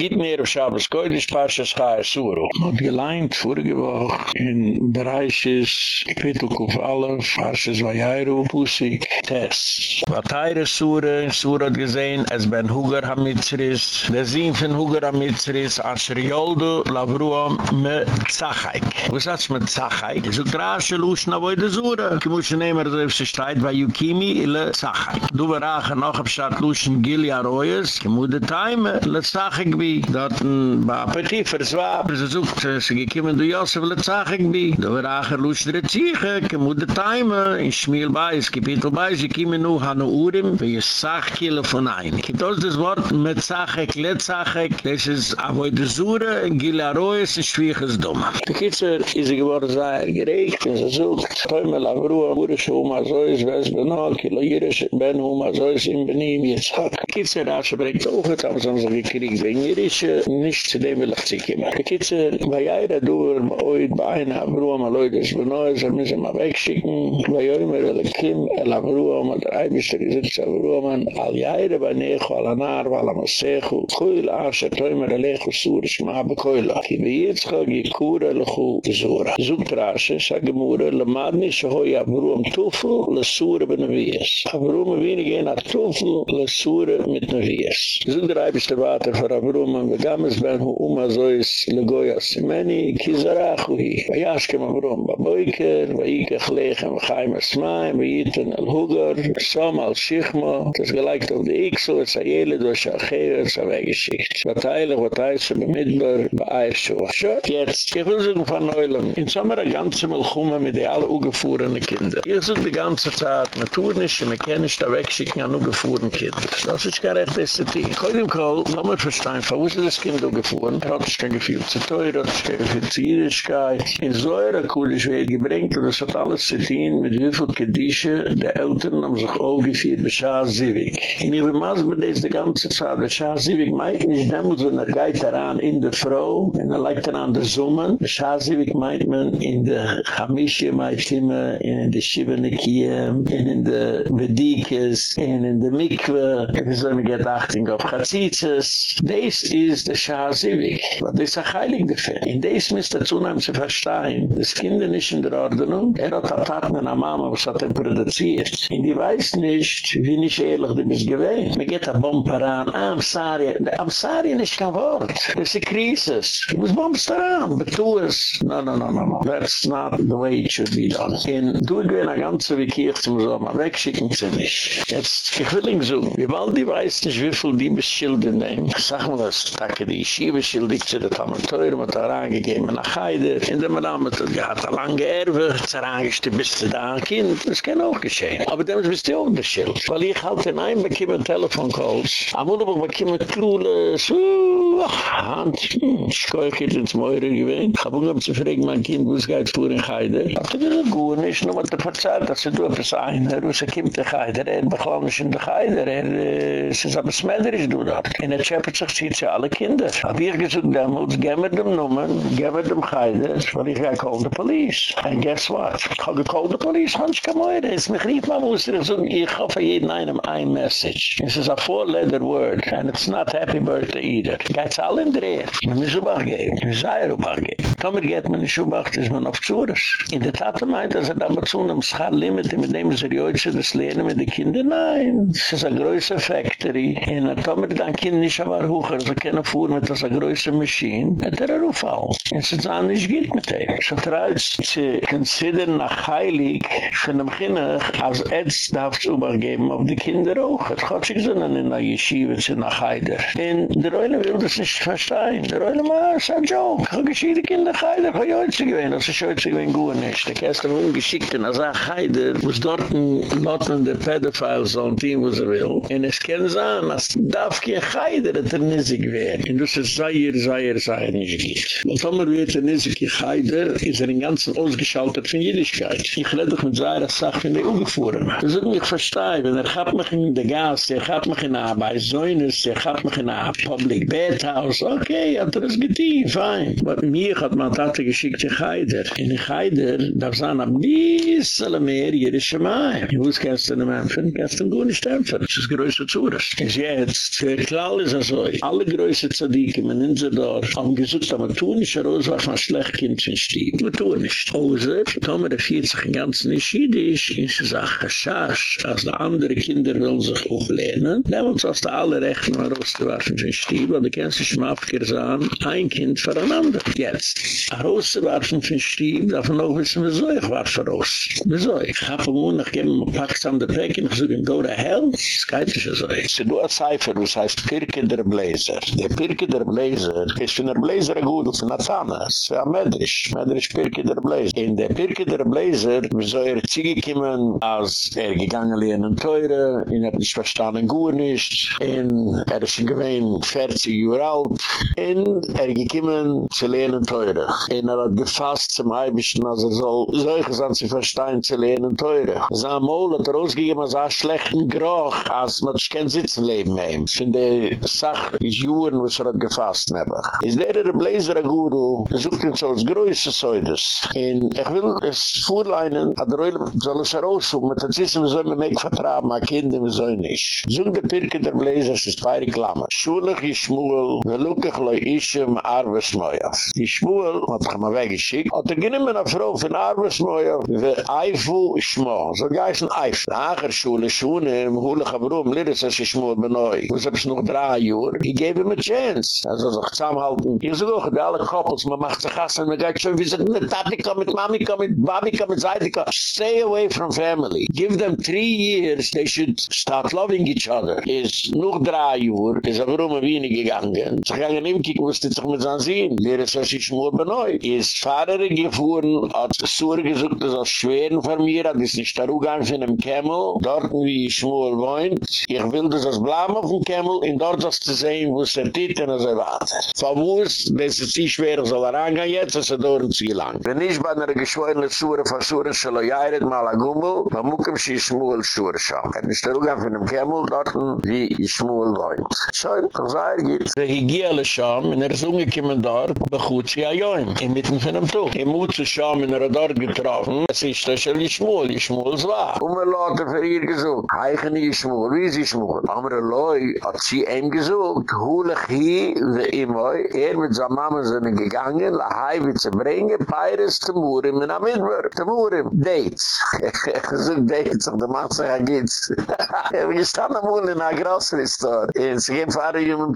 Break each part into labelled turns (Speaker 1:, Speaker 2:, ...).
Speaker 1: geht mehr auf Schabes Koidisch, Parshas Chaya Suru. Und geleint vorige Woche in Bereiches Kapitelkuf Alef, Parshas Vajayru, Pusik, Tess. Vatayre Sura, Sura hat gesehen, es ben Hugar Hamitzris, der Sinn von Hugar Hamitzris, Asher Yoldu, Lavruam, me Zachaik. Was hat's mit Zachaik? So krasche Luschna, wo de Sura. Ich muss nehmen, dass es streit bei Yukimi, le Zachaik. Du berache noch ab Stadt Luschen Gili Arroyes, ich muss de Time, le Zachaik dorten ba bapetje verzwaap. Ze zoekt, ze gekiemen du jas, ze willen bi. zagen ik bij. Dat ke raken de timen. In schmiel bij, is kapitel bij, ze kiemen nu aan Urim, uren, we je zagen kiele van een. Ik heb ons dus woord met zagen, ik let zagen is afwoord de zure, in gila rooie, Schwieges Doma. De Kitzer is ze geworden zeer gerecht, en ze zoekt. Toen me lang roe, boere ze oma zo is, wees beno, kilo hier is, ben oma zo is in Benim, mietzak. Kitzer, kietzer, als ze brengt over, dan zijn ze gekriegt. Kedische nicht zu dem will ich sich immer. Die Kedische, bei Jaira Dauer, bei euch, bei einer Abruhe, bei Leute, die es bei Neues, sie müssen mal wegschicken, bei euch immer will ich kommen, bei der Abruhe, bei der Eibischte, die sind zu Abruhe, man, all jeder bei Necho, all an Arwa, all an Masecho, koil Asche, toimer alechu, Sura, schma habe koila, ki bei Yitzcha, gikura, lechu, zura. Sogt Rasche, sage Mure, le Madni, shehoi hoi am Tufu, le Sura, ben Neviyas. Abruhe, wenig, ein Tufu, le Sura, mit Neviyas. Sogt Rai, bist der Vater, vor Rumen, und Gammes ben hu Uma so is simeni, Asimeni, Kizarachu hi. Vajashkem am Rumen, Baboiker, Vajikach Lechem, Chaim Asmaim, Vajiten al Hugar, Som al Shichmo, das geleikt auf die Iksu, es a Yelid, was a Cheir, es a Weggeschicht. Vateilig, Vateilse, Bemidbar, Baayashu. So, jetzt, ich will sich von Neulam, in Sommer a ganze Melchume mit die alle ugefuhrene Kinder. Ich such die ganze Zeit, me tu nisch, me kenisch, da wegschicken an ugefuhren Kinder. Das ist gar echt, das ist die. Heute im Kohl, lau mal verstehen, wo ist Kind ungefuhren? Er hat sich kein Gefühl zu teuer, hat sich kein Gefühl zu Jüdischkeit. In so einer Kulisch wird gebringt, und das hat alles zu tun, mit wie viel Kedische, die Eltern haben sich auch gefühlt, bei Schaar Zivik. In ihrer Maß das die ganze Zeit, bei Schaar Zivik meint nicht, demnus, wenn er geht daran in der Frau, und er legt daran der Summen, bei Schaar Zivik meint man in der Chamische Maitime, in der Shivanekiem, in der Vedikes, in der Mikve, wie soll man gedachting auf Chazitzes. Is the Shah Zivik. But this is a heilig gefällt. In this müsst ihr zunahm zu verstehen, das Kind ist nicht in der Ordnung, er hat eine Tat mit einer Mama, was hat er produziert. Und die weiß nicht, wie nicht ehrlich du bist gewesen. Man geht ein Bomber an, ah, I'm sorry, I'm sorry, nicht kein Wort. Das ist eine Krise. Du musst bombst daran, betu es. No, no, no, no, no. That's not the way it should be done. In du gehen a ganze wie Kirche zum Sommer, wegschicken sie nicht. Jetzt, ich will ihn so, wie bald die weiß nicht, wie viel die Beschilde nehmen. Sag mal das, danke die Schiebe schildig zu der Tamanteure, mit der Rangegeben nach Heide, in der Madame hat gehad a lange Erwe, zerangeste bis zu da ein Kind, das kann auch geschehen. Aber dann bist du auch beschild. Weil ich halt in einem bekomme Telefoncalls, am Unabach bekomme Klule, so, Hand, hm, ich ins Meure gewinnt. Ich hab ungeheb zu fragen, mein Kind, wo es geht vor in Heide. Aber das ist gut, nicht nur mit der Verzeiht, dass du etwas ein, er muss er kommt in Heide, er bekommt nicht in der Heide, er ist es aber smederisch du dort. In der Chapel zieht sie alle Kinder. Hab ich gesagt, damals, gehen wir dem Nummern, gehen wir dem Heide, weil ich gehe call the police. And guess what? Ich habe call the police, Hans Kamoide, es mich rief mal, muss ich sagen, ich hoffe jeden einem ein Message. Es ist a four-letter word, and it's not happy birthday either. Geht's alle in der Ehe. Man muss Schubach geben, man muss Schubach geben. Tomer geht man in Schubach, das ist man auf Zures. In der Tat meint, dass er da mal zu einem Schalllimit, mit dem sie die Heute das lernen mit den Kindern, nein. Es ist eine größere Factory. In der Tomer, dann Kind nicht aber hoch, also keine Fuhr mit dieser größeren Maschine, hat er auch auch. Es ist auch nicht gilt mit dem. So treibt zu considern nach Heilig von dem Kinder, als Ätz darf es übergeben auf die Kinder auch. Es hat sich gesagt, in der Yeshiva zu nach Heider. Und der Reule will das nicht verstehen. Der Reule macht, es ist ein Joke. Ich habe geschieden Kinder Heider, ich habe heute gewähnt, das ist heute gewähnt gut nicht. Der Kerst hat ungeschickt in der Heider, muss dort ein Lotten der Pedophile so ein Team, was er will. Und es kann sein, als darf kein Heider, dass er nissig wäre. Und das ist sehr, sehr, sehr nicht geht. Und wenn man wird, er nissig Heider, ist er in ganzen ausgeschaltet von Jüdischkeit. Ich rede doch mit seiner Sache von der Ungefuhren. Das ist nicht verstehen, wenn er hat mich in der Gas, er hat mich in der Arbeit, Säunis, er hat mich in der Public Bathhouse, okay, hat er das getan, fein. Aber mir hat man Tate geschickt in Heider. In Heider darf es ein bisschen mehr jüdische Mai. Ich wusste, kannst du nicht empfen, kannst du gut nicht empfen. Das ist größer Zures. Und jetzt, Klall ist es so, alle größe Zadike, man in dort, haben gesucht, aber tun nicht heraus, was man schlecht kind sind stieb. Man tun nicht. Hause, Tomer, der fiert sich in ganz Nischidisch, in sie sagt, Hashash, als die andere Kinder wollen sich auch lernen, nehmen uns aus der alle Rechten mal rauszuwerfen sind stieb, und die kennen sich im Afgir sagen, ein Kind voreinander. Jetzt. Rauszuwerfen sind stieb, darf man auch wissen, wieso ich war für raus. Wieso? Ich habe am Montag gegeben, man packt an der Päckchen, ich sage, go to hell. Das geht nicht so. Sie du ein Cipher, was heißt Pirke der Bläser. Der Pirke der Bläser ist für den Bläser ein Gudel, Zahne. Das ist ja Medrisch. Medrisch Pirke der Bläser. In der Pirke der Bläser, wie soll er Ziege kommen, als er gegangen lehnen teure, ihn hat nicht verstanden, gut nicht, in er ist gewähnt, 40 Jahre alt, in er gekommen zu lehnen teure. In er hat gefasst zum Eibischen, als er soll, solche sind sie verstehen zu lehnen teure. Sein Mol hat er ausgegeben, als er schlechten Geruch, als man sich kein Sitzen leben ihm. Von der Sache ist Juren, was er hat gefasst, nebach. Ist der der Bläser a Guru, er sucht so als größer Säudes. Und ich will es vorleinen, hat er soll es heraussuchen, mit der Zissen, wir sollen mir nicht vertrauen, mein Kind, wir sollen nicht. Sucht der Pirke der Bläser, es ist beide Klammer. Schulig ist Schmuel, wir lukkig leu ischem Arbesmöjas. Die Schmuel, hat er mal weggeschickt, hat er genommen eine Frau von Arbesmöjas, wie Eifu Schmo, so geißen Eifu. Nachher Schule, Schule, im Hulige Brum, Liris, es ist Schmuel benoi. Was hab ich noch drei Jahre? Ich gebe ihm a chance. Also so zusammenhalten. Ich auch, die alle Koppels, man macht sich Hassen, man geht schon, wie sie mit Tati mit Mami kommen, mit Babi kommen, mit Seite. Stay away from family. Give them three years, they should start loving each other. Ist noch drei Jahre, ist aber um ein wenig gegangen. Sie gingen ihm kicken, musste sich mit seinem Sinn. Liris, es ist Schmuel benoi. Ist Fahrer gefahren, hat Sur gesucht, das ist schweren von mir, hat ist nicht der Rugang von einem Camel, dort wie Schmuel wohnt. Ich will das Blam auf dem in dort das zu sehen, wo es er tit und so weiter. Von wo es, das ist die schwer, soll er angehen jetzt, ist dort zu lang. Wenn ich bei einer geschwollenen Sura von Sura Shaloyairet mal a Gumbel, dann muss ich mich Schmuel Sura schauen. Er ist der Rugang von einem Camel, dort wie Schmuel wohnt. Schau, das sei er geht. Der Higiele Scham, in er ist umgekommen dort, bechut sie a Joim, inmitten von einem Tuch. Im Mut zu Scham, in er dort getroffen, es ist das Schali Schmuel, Schmuel zwar. Und hat er für ihr gesucht, heichen die Schmuel, wie ist die Schmuel? Aber er loi, hat sie ihm gesucht, hulig hi, we imoi, er mit Mama sind gegangen, la hai wie zu bringen, peiris zu Murim in Amidbar, zu Murim, Dates. Gesucht Dates, auf der Masse ja geht's. Er gestanden am Ul in a Grocery Store, in gehen fahre um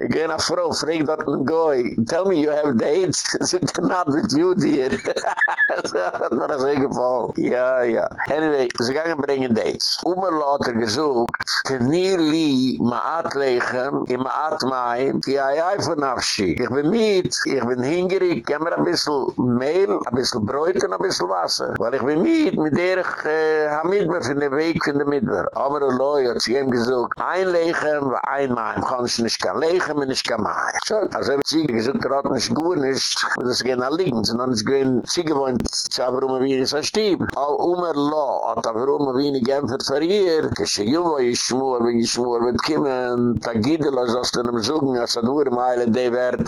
Speaker 1: ich gehe nach Frau, frag dort ein Goy, tell me you have dates, sind not with you, dear. Mir das eh gefallen. Ja, ja. Anyway, sie gingen bringen Dates. Omer lauter gesucht, tenir li maat legen, in maat maim, ki ai ai von afschi. Ich bin mit, ich bin hingerig, ich mir ein bisschen Mehl, ein bisschen Bräuten, ein bisschen Wasser. Weil ich bin mit, mit der ich äh, hamidber von der Weg von der Midber. Aber der Loi hat sie ihm gesucht, ein legen, ein maim, kann ich nicht kann legen, wenn ich kann maim. So, also habe ich sie gesucht, gerade nicht gut ist, das gehen alle liegen, sondern es gehen, sie gewohnt, sie haben rum wie es ein Stieb. All Omer Lo hat aber rum wie eine Genfer ihr, kische Juwa, ich schmur, wenn ich schmur, wird kommen, da Gidel, als aus dem Sogen, als er nur Meile, die wird,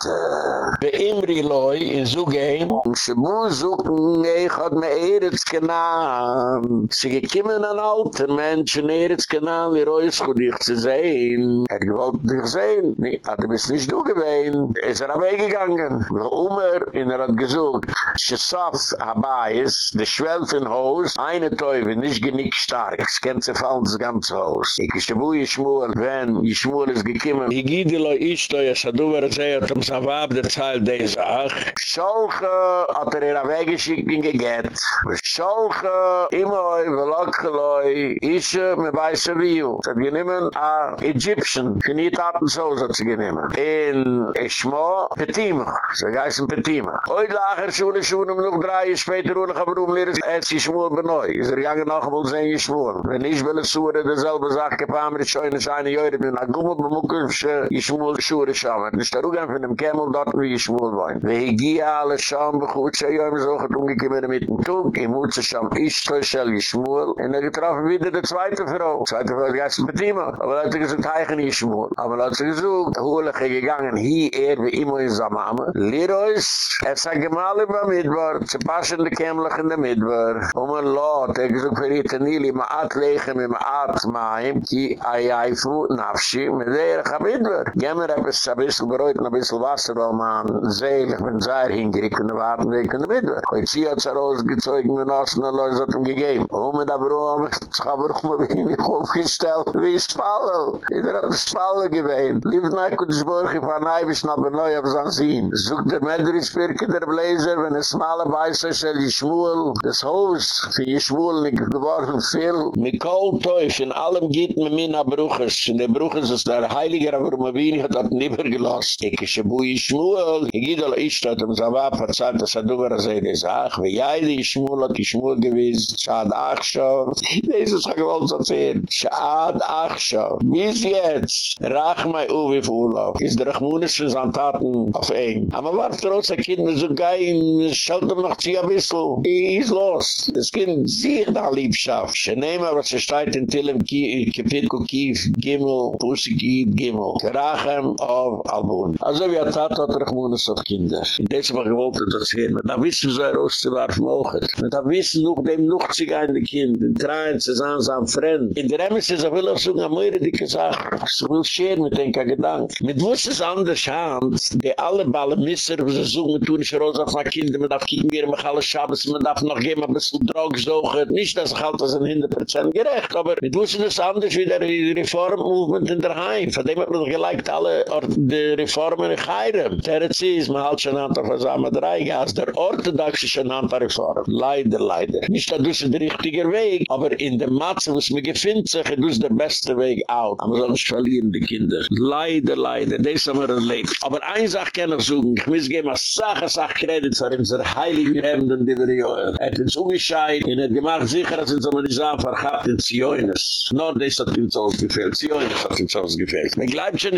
Speaker 1: bei Imri Loi, in Sogein, um Schmu suchen, ich hat mir Eretz genannt. Sie gekommen an alten Menschen, Eretz genannt, wie Reus, gut dich zu sehen. Er gewollt dich sehen. Nee, hat er bis nicht du gewesen. Ist er weggegangen. Omer, in er hat gesucht, Shesaf Habayis, de Schwelf in Haus, eine Teufel, nicht genick stark, es kennt sich fallen das ganze Haus. Ich ist der Bui Schmuel, wenn Schmuel ist gekommen, ich giede lo ich, da ja Sadu verzeiht, um Savab der Zeil der Sach. Scholche hat er er weggeschickt in Geget. Scholche, immer velokkeloi, ische me weiße Wiu. Sie hat geniemen a Egyptian, geniet hatten so, hat sie geniemen. In Eschmo, Petima, sie geißen Petima. Oid lager Schule, Schule, um noch drei, später ohne Gebrum, lehre sie, et sie schmur benoi. Is er gange noch wohl ich schmur. Wenn ich will es suche, derselbe Sache, gepaam, ich schoine seine Jöre, bin a gummel, bemuckelsche, geschmul shure shaver nis der ugen funem kemel dort wie geschmul vayn we hige alle sham gut ze so gedung gekimmer mit dem i mut ze sham ish Shal geschmul in der traf wieder der zweite frau zweite frau gats mit dem aber hat ze teigen ish geschmul aber hat ze zo hole gegangen hi er wie immer in zamame leroys es a gemale ba mit war ze pasen de kemel in der mit war um a lot ek ze ferit nili ma at legen mit ma at maim ki ay ay fu nafshi mit der khabid Gehör. Gehmer es ein bisschen Bräut, ein bisschen Wasser, weil man sehen, ich bin Zair hingekriegt und warten weg in der Mitte. Und sie hat es herausgezogen, und Nassen und Leute hat ihm gegeben. Und mit der Bräut haben wir das Gehörchen, wie ich mich aufgestellt, wie er ich falle. Ich habe das falle gewähnt. Liebes Neukutschburg, ich war neu, ich habe neu, ich habe es der Mädrisch, wirke der Bläser, wenn es schmale Beißer, soll ich schmul. Das Haus, für ich schmul, nicht geworfen viel. Mit Kohl, in allem geht mir mir nach Bruches. In der Bruches ist der Heiliger, aber wenig hat nicht mehr gelost. Ein Bui Schmuel. Ich gehe da, stehe, um so war, verzeiht, dass er du war, sei die Sache. Wie ja, die Schmuel hat die Schmuel gewiss, schad ach schon. Jesus hat gewollt so zehn. Ach schon. Bis jetzt, rach mei Uwe Urlaub. Ist der Rachmunis für seine Taten auf ein. Aber war trotz der Kinder so geil, schaut ihm noch zu ein bisschen. Ist los. Das Kind sieht da Liebschaft. Ich nehme, was er steht in Tillem, Kipitko, Kief, Gimmel, Pussy, Giet, Gimmel. Gerachem auf Albun. Also wie hat Tat hat Rachmunis auf Kinder. In diesem Fall gewollt er das hin. Da wissen so er auszuwerfen auch. Da wissen noch dem noch zu gehen, die Kind. In Trein, sahen so am Fremd. In der Emes ist er will auch so eine Möhre, die gesagt, ich will scheren mit den Gedanken. Mit wuss es anders hand, die alle Ballen misser, wo sie suchen, tun ich raus auf meine Kinder, man darf kicken, wir machen alle Schabes, man darf noch gehen, ein bisschen Drogs suchen. Nicht, dass ich halt das in 100% gerecht, aber mit wuss es anders wie der Reform-Movement in der Heim. Von dem hat man geliked alle die Reformen Chayram. Territz ist, man halt schon an der Versammlung drei Gas, der orthodoxe schon an der Reform. Leider, leider. Nicht, dass das der richtige Weg, aber in der Matze, was mir gefindt sich, ist der beste Weg out. Aber sonst verlieren die Kinder. Leider, leider. Das haben wir erlebt. Aber eine Sache kann ich suchen. Ich muss geben, als Sache, Sache Kredit für unsere heiligen Hemden, die wir hier. Er hat uns umgescheid, er hat gemacht sicher, dass uns aber nicht so verhaft in Zioines. Nur das hat uns ausgefehlt. Zioines hat uns ausgefehlt. Wir bleiben schon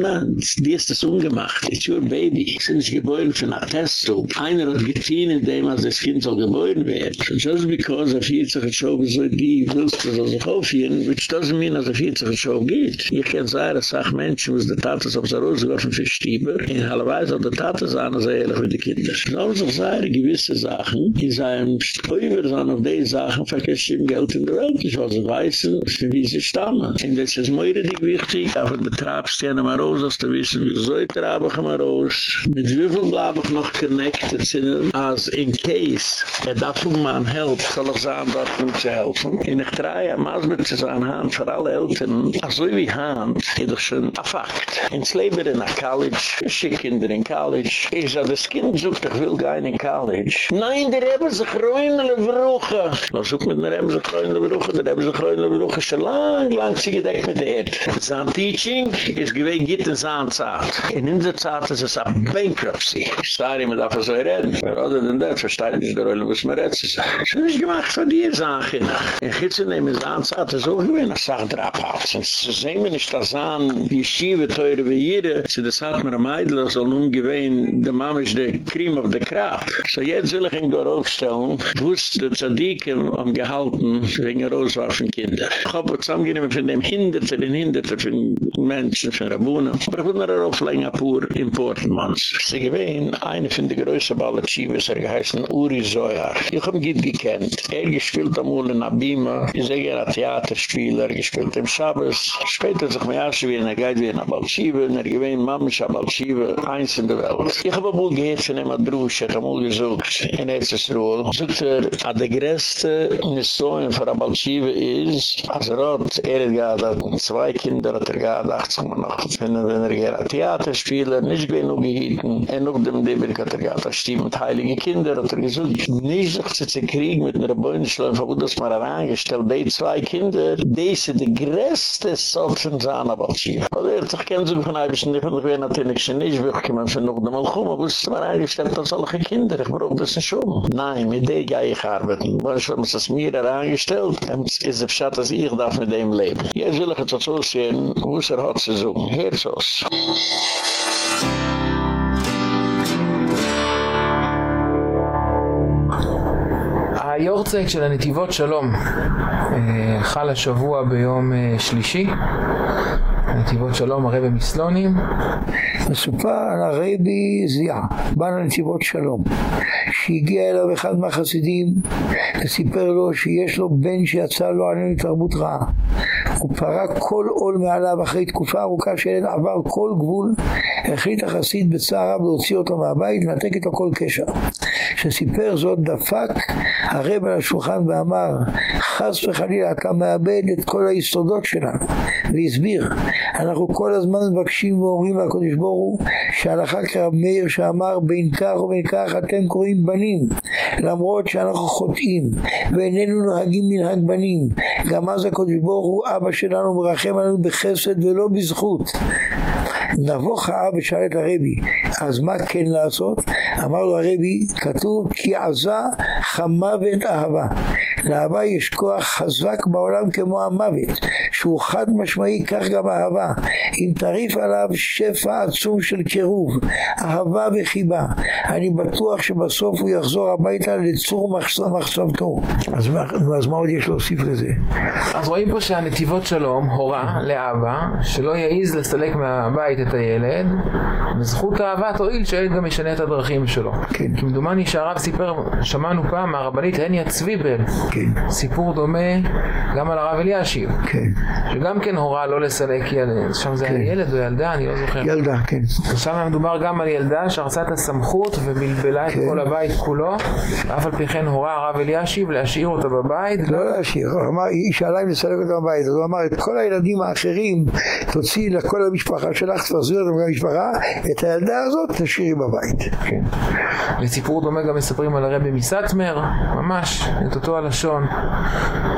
Speaker 1: nein, die ist das ungemacht, it's your baby. Sie sind nicht geboren für eine Testo. Einer hat getein in dem, als das Kind soll geboren werden. Just because a 40 show so die willst du so sich aufhören, which doesn't mean, dass a 40 show geht. Ich kann sagen, dass auch Menschen, was der Tatas auf der Rose geworfen für Stieber, in aller Weise auf der Tatas an, als ehrlich für die Kinder. Sollen sich sagen, gewisse Sachen, die seien Steuer, sondern auf diese Sachen verkehren Geld in der Welt. Ich weiß, wie sie stammen. Und das ist mir richtig wichtig, aber betrabst ja mal raus, dass du wissen, wie so trab ich mal raus. Mit wie viel bleib ich noch connected sind, als in case, er darf um man help, soll ich sagen, dort um zu helfen. In ich drehe, maß mit zu sein Hand für alle Eltern, also wie Hand, ist doch schon ein Fakt. Ins Leben in einer College, schicke Kinder in College, ich sage, das Kind sucht, ich will gehen in College. Nein, der haben sich reunele Brüche. Man sucht mit einer haben sich reunele Brüche, der haben sich reunele Brüche, schon lang, lang sie gedeckt mit der Erde. Sein Teaching ist gewähnt, geht in seiner Zeit. In unserer Zeit ist es ein Bankruptcy. Ich sage immer, darf er so reden. Aber other than that, versteht nicht der Rolle, was man redet. Das ist nicht gemacht von dir, sage ich. In Gitzel nehmen sie an, sagt er so, gewähnt, ich sage, drabhaut. Sie sehen mir nicht, dass an, die Schiewe teure wie jede, sie das hat mir am Eidler, soll nun gewähnt, der Mama ist der Cream of the Crop. So jetzt will ich ihn da aufstellen, wusste Zadikim am gehalten, wegen Roswaffen Kinder. Ich habe zusammengenehmen von dem Hinderte, den Hinderte von Menschen, von Rabunen. Aber ich will mir darauf länger pur importen, Manns. Sie gewähnt, eine von den größten Ballachives, er geheißen Uri Zoyar. Ich habe ihn gekannt. Er gespielt am Ule in Abima. Ich sage, er hat Theaterspieler, er gespielt im Shabbos. Später sich mir auch wie er geht wie in Abalchive, und er gewähnt Mammisch Abalchive, eins in der Welt. Ich habe wohl gehört von ihm Adrusch, ich habe wohl gesucht, in Erzsruhe. Sucht er, an der größte Nissoin für Abalchive ist, als er hat, er hat gehabt, zwei Kinder hat er gehabt, 80 Mal noch, wenn er, er gehabt, Theaterspieler, nicht genug gehitten, en noch dem Debel hat er gehabt, das stimmt mit heilige Kinder, hat er gesucht, nicht sich zu zerkriegen mit einer Beunschlein, von wo das mal herangestellt, die zwei Kinder, diese die größte Sorten sahen Abalchive. Oder er hat sich so von ein bisschen, ich bin natürlich schon nicht, kann man für noch dem Alchum, aber es ist mal herangestellt, als solche Kinder, ich brauche das nicht schon. Nein, mit dem gehe ich arbeiten. Haben sie es mir herangestellt? Es ist ein Bescheid, dass ich darf mit dem leben. Jetzt will ich jetzt so sehen, wo es er hat zu suchen. Herzos.
Speaker 2: היורצייק של הנתיבות שלום חל השבוע ביום שלישי נתיבות שלום הרבי מסלונים.
Speaker 3: מסופר על הרבי זיעה, בא לנתיבות שלום שהגיע אליו אחד מהחסידים וסיפר לו שיש לו בן שיצא לו עלינו תרבות רעה. הוא פרק כל עול מעליו אחרי תקופה ארוכה שילד עבר כל גבול החליט החסיד בצער רב להוציא אותו מהבית לנתק איתו כל קשר כשסיפר זאת דפק הרב על השולחן ואמר חס וחלילה אתה מאבד את כל היסודות שלנו והסביר אנחנו כל הזמן מבקשים ואומרים לקדוש הוא שהלכה כרב מאיר שאמר בין כך ובין כך אתם קוראים בנים למרות שאנחנו חוטאים ואיננו נוהגים מנהג בנים. גם אז הקדוש הוא אבא שלנו מרחם עלינו בחסד ולא בזכות נבוך האב ושאל את הרבי, אז מה כן לעשות? אמר לו הרבי, כתוב כי עזה חמוות אהבה. לאהבה יש כוח חזק בעולם כמו המוות, שהוא חד משמעי כך גם אהבה. אם תריף עליו שפע עצום של קירוב, אהבה וחיבה, אני בטוח שבסוף הוא יחזור הביתה לצור מחשבתו. אז, אז מה עוד יש להוסיף לזה?
Speaker 2: אז רואים פה שהנתיבות שלום הורה לאבא שלא יעז לסלק מהבית את הילד, בזכות אהבה תועיל שהילד גם ישנה את הדרכים שלו.
Speaker 3: כן.
Speaker 2: כי מדומני שהרב סיפר, שמענו פעם מהרבנית הניה צביבל,
Speaker 3: כן.
Speaker 2: סיפור דומה גם על הרב אלישיב,
Speaker 3: כן.
Speaker 2: שגם כן הורה לא לסלק ילד, שם זה
Speaker 3: כן.
Speaker 2: היה ילד או ילדה, אני לא זוכר.
Speaker 3: ילדה, כן.
Speaker 2: שם מדובר גם על ילדה שרצה את הסמכות ובלבלה את
Speaker 3: כן.
Speaker 2: כל הבית כולו, ואף על פי כן הורה הרב אלישיב להשאיר אותה בבית.
Speaker 3: לא להשאיר, אמר, היא שאלה אם לסלק אותם בבית, אז הוא אמר, את כל הילדים האחרים תוציאי לכל המשפחה שלך, תפזרי אותם במשפחה, את הילדה הזאת תשאירי בבית.
Speaker 2: כן. וסיפור דומה גם מספרים על הרבי מסטמר, ממש, את אותו הלשון.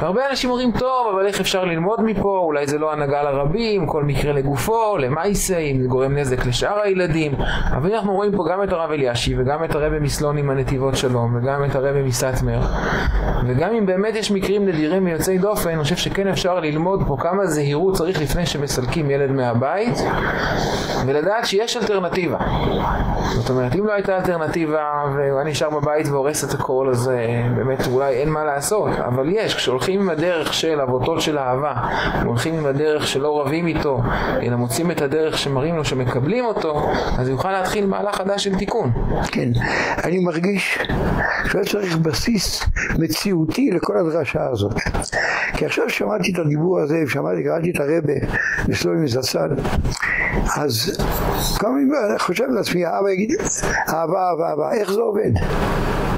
Speaker 2: והרבה אנשים אומרים, טוב, אבל איך אפשר ללמוד מפה? אולי זה לא הנהגה לרבים, כל מקרה לגופו, למעשה, אם זה גורם נזק לשאר הילדים. אבל אנחנו רואים פה גם את הרב אלישי, וגם את הרבי מסלון עם הנתיבות שלום, וגם את הרבי מסטמר. וגם אם באמת יש מקרים נדירים ויוצאי דופן, אני חושב שכן אפשר ללמוד פה כמה זהירות צריך לפני שמסלקים ילד מהבית, ולדעת שיש אלטרנטיבה. זאת אומרת, אם לא הייתה אלטרנטיבה והוא היה נשאר בבית והורס את הכל, אז אה, באמת אולי אין מה לעשות, אבל יש, כשהולכים עם הדרך של אבותות של אהבה, הולכים עם הדרך שלא רבים איתו, אלא מוצאים את הדרך שמראים לו שמקבלים אותו, אז יוכל להתחיל מהלך חדש של תיקון.
Speaker 3: כן, אני מרגיש שלא צריך בסיס מציאותי לכל הדרשה הזאת. כי עכשיו שמעתי את הדיבור הזה, שמעתי, קראתי את הרבה בסלומים זצ"ל, אז כמה אני חושב לעצמי, האבא יגיד, אהבה, אהבה, אהבה, איך זה עובד?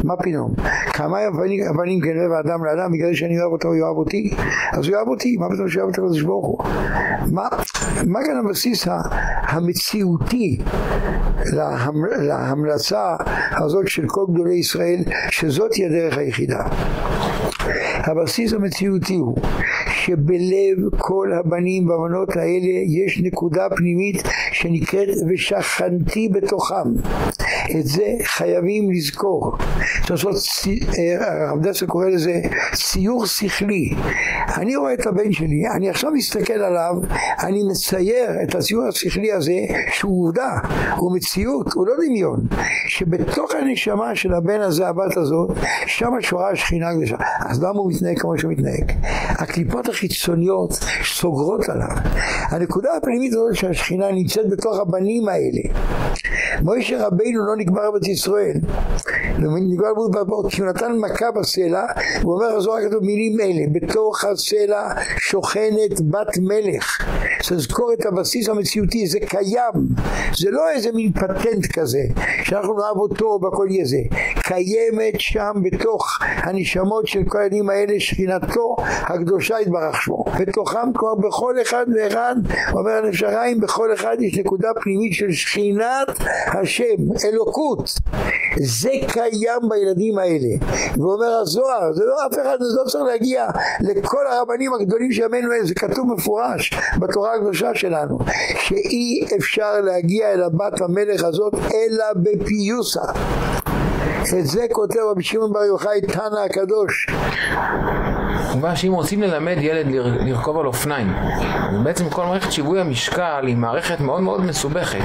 Speaker 3: מה פתאום? כמה אבנים, כן לב האדם לאדם, בגלל שאני אוהב אותו, יאהב אותי? אז יאהב אותי, מה פתאום שיאהב את הקדוש ברוך הוא? מה, מה כאן הבסיס המציאותי להמ, להמלצה הזאת של כל גדולי ישראל, שזאת היא הדרך היחידה? הבסיס המציאותי הוא שבלב כל הבנים והבנות האלה יש נקודה פנימית שנקראת ושכנתי בתוכם. את זה חייבים לזכור. צריך לעשות, אה, הרב דסר קורא לזה ציור שכלי. אני רואה את הבן שלי, אני עכשיו מסתכל עליו, אני מצייר את הציור השכלי הזה שהוא עובדה, הוא מציאות, הוא לא דמיון. שבתוך הנשמה של הבן הזה, הבת הזאת, שם שורה השכינה הקדושה. אז למה הוא מתנהג כמו שהוא מתנהג? הקליפות החיצוניות סוגרות עליו. הנקודה הפנימית הזאת שהשכינה נמצאת בתוך הבנים האלה. מוישה רבינו לא נקבר בארץ ישראל. נקבר בבור, כי הוא נתן מכה בסלע, הוא אומר הזוהר כתוב מילים אלה, בתוך הסלע שוכנת בת מלך. תזכור את הבסיס המציאותי, זה קיים. זה לא איזה מין פטנט כזה, שאנחנו נאהב אותו והכל יהיה זה. קיימת שם בתוך הנשמות של כל הילדים האלה שכינתו הקדושה יתברך שמו. בתוכם כבר בכל אחד ואחד, אומר הנפשריים, בכל אחד יש נקודה פנימית של שכינת השם, אלוקות. זה קיים בילדים האלה. ואומר הזוהר, זה לא אף אחד, זה לא צריך להגיע לכל הרבנים הגדולים של ימינו, זה כתוב מפורש בתורה הקדושה שלנו, שאי אפשר להגיע אל הבת המלך הזאת אלא בפיוסה. את זה כותב רבי שמעון בר יוחאי תנא הקדוש
Speaker 2: כמובן שאם רוצים ללמד ילד לרכוב על אופניים, בעצם כל מערכת שיווי המשקל היא מערכת מאוד מאוד מסובכת.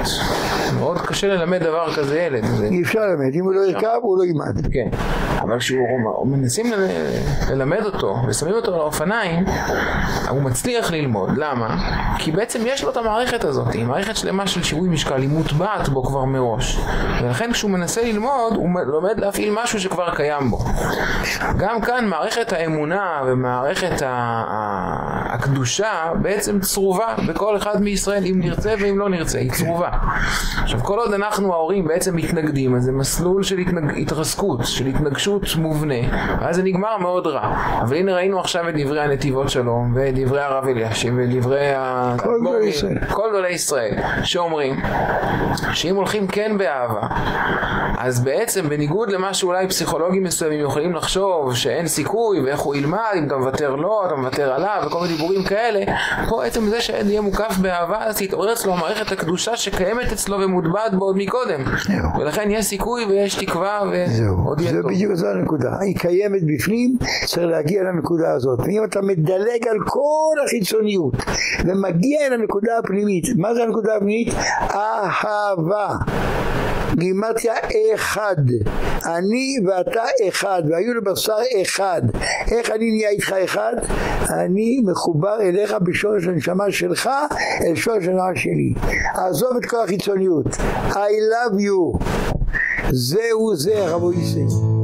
Speaker 2: מאוד קשה ללמד דבר כזה ילד.
Speaker 3: אי אפשר ללמד, אם הוא לא ירכב הוא לא ילמד.
Speaker 2: כן, אבל כשהוא מנסים ללמד אותו ושמים אותו על האופניים, הוא מצליח ללמוד. למה? כי בעצם יש לו את המערכת הזאת, היא מערכת שלמה של שיווי משקל, היא מוטבעת בו כבר מראש. ולכן כשהוא מנסה ללמוד, הוא לומד להפעיל משהו שכבר קיים בו. גם כאן מערכת האמונה ומערכת הקדושה בעצם צרובה בכל אחד מישראל, אם נרצה ואם לא נרצה, היא צרובה. עכשיו כל עוד אנחנו ההורים בעצם מתנגדים, אז זה מסלול של התנג... התרסקות, של התנגשות מובנה, ואז זה נגמר מאוד רע. אבל הנה ראינו עכשיו את דברי הנתיבות שלום, ואת דברי הרב אלישיב, ודברי ה...
Speaker 3: כל גדולי ישראל.
Speaker 2: כל גדולי ישראל, שאומרים שאם הולכים כן באהבה, אז בעצם בניגוד למה שאולי פסיכולוגים מסוימים יכולים לחשוב שאין סיכוי ואיך הוא ילמד, אם אתה מוותר לו, אתה מוותר עליו וכל מיני דיבורים כאלה, פה עצם זה שהילד יהיה מוקף באהבה, אז תתעורר אצלו מערכת הקדושה שקיימת אצלו ומוטבעת בו עוד מקודם. ולכן יש סיכוי ויש תקווה ועוד
Speaker 3: יהיה טוב. זה בדיוק זו הנקודה. היא קיימת בפנים, צריך להגיע לנקודה הזאת. ואם אתה מדלג על כל החיצוניות ומגיע אל הנקודה הפנימית, מה זה הנקודה הפנימית? אהבה. גימטיה אחד. אני ואתה אחד, והיו לבשר אחד. איך אני נהיה איתך אחד? אני מחובר אליך בשורש הנשמה שלך אל שורש הנשמה שלי. עזוב את כל החיצוניות. I love you. זהו זה רבו ישראל.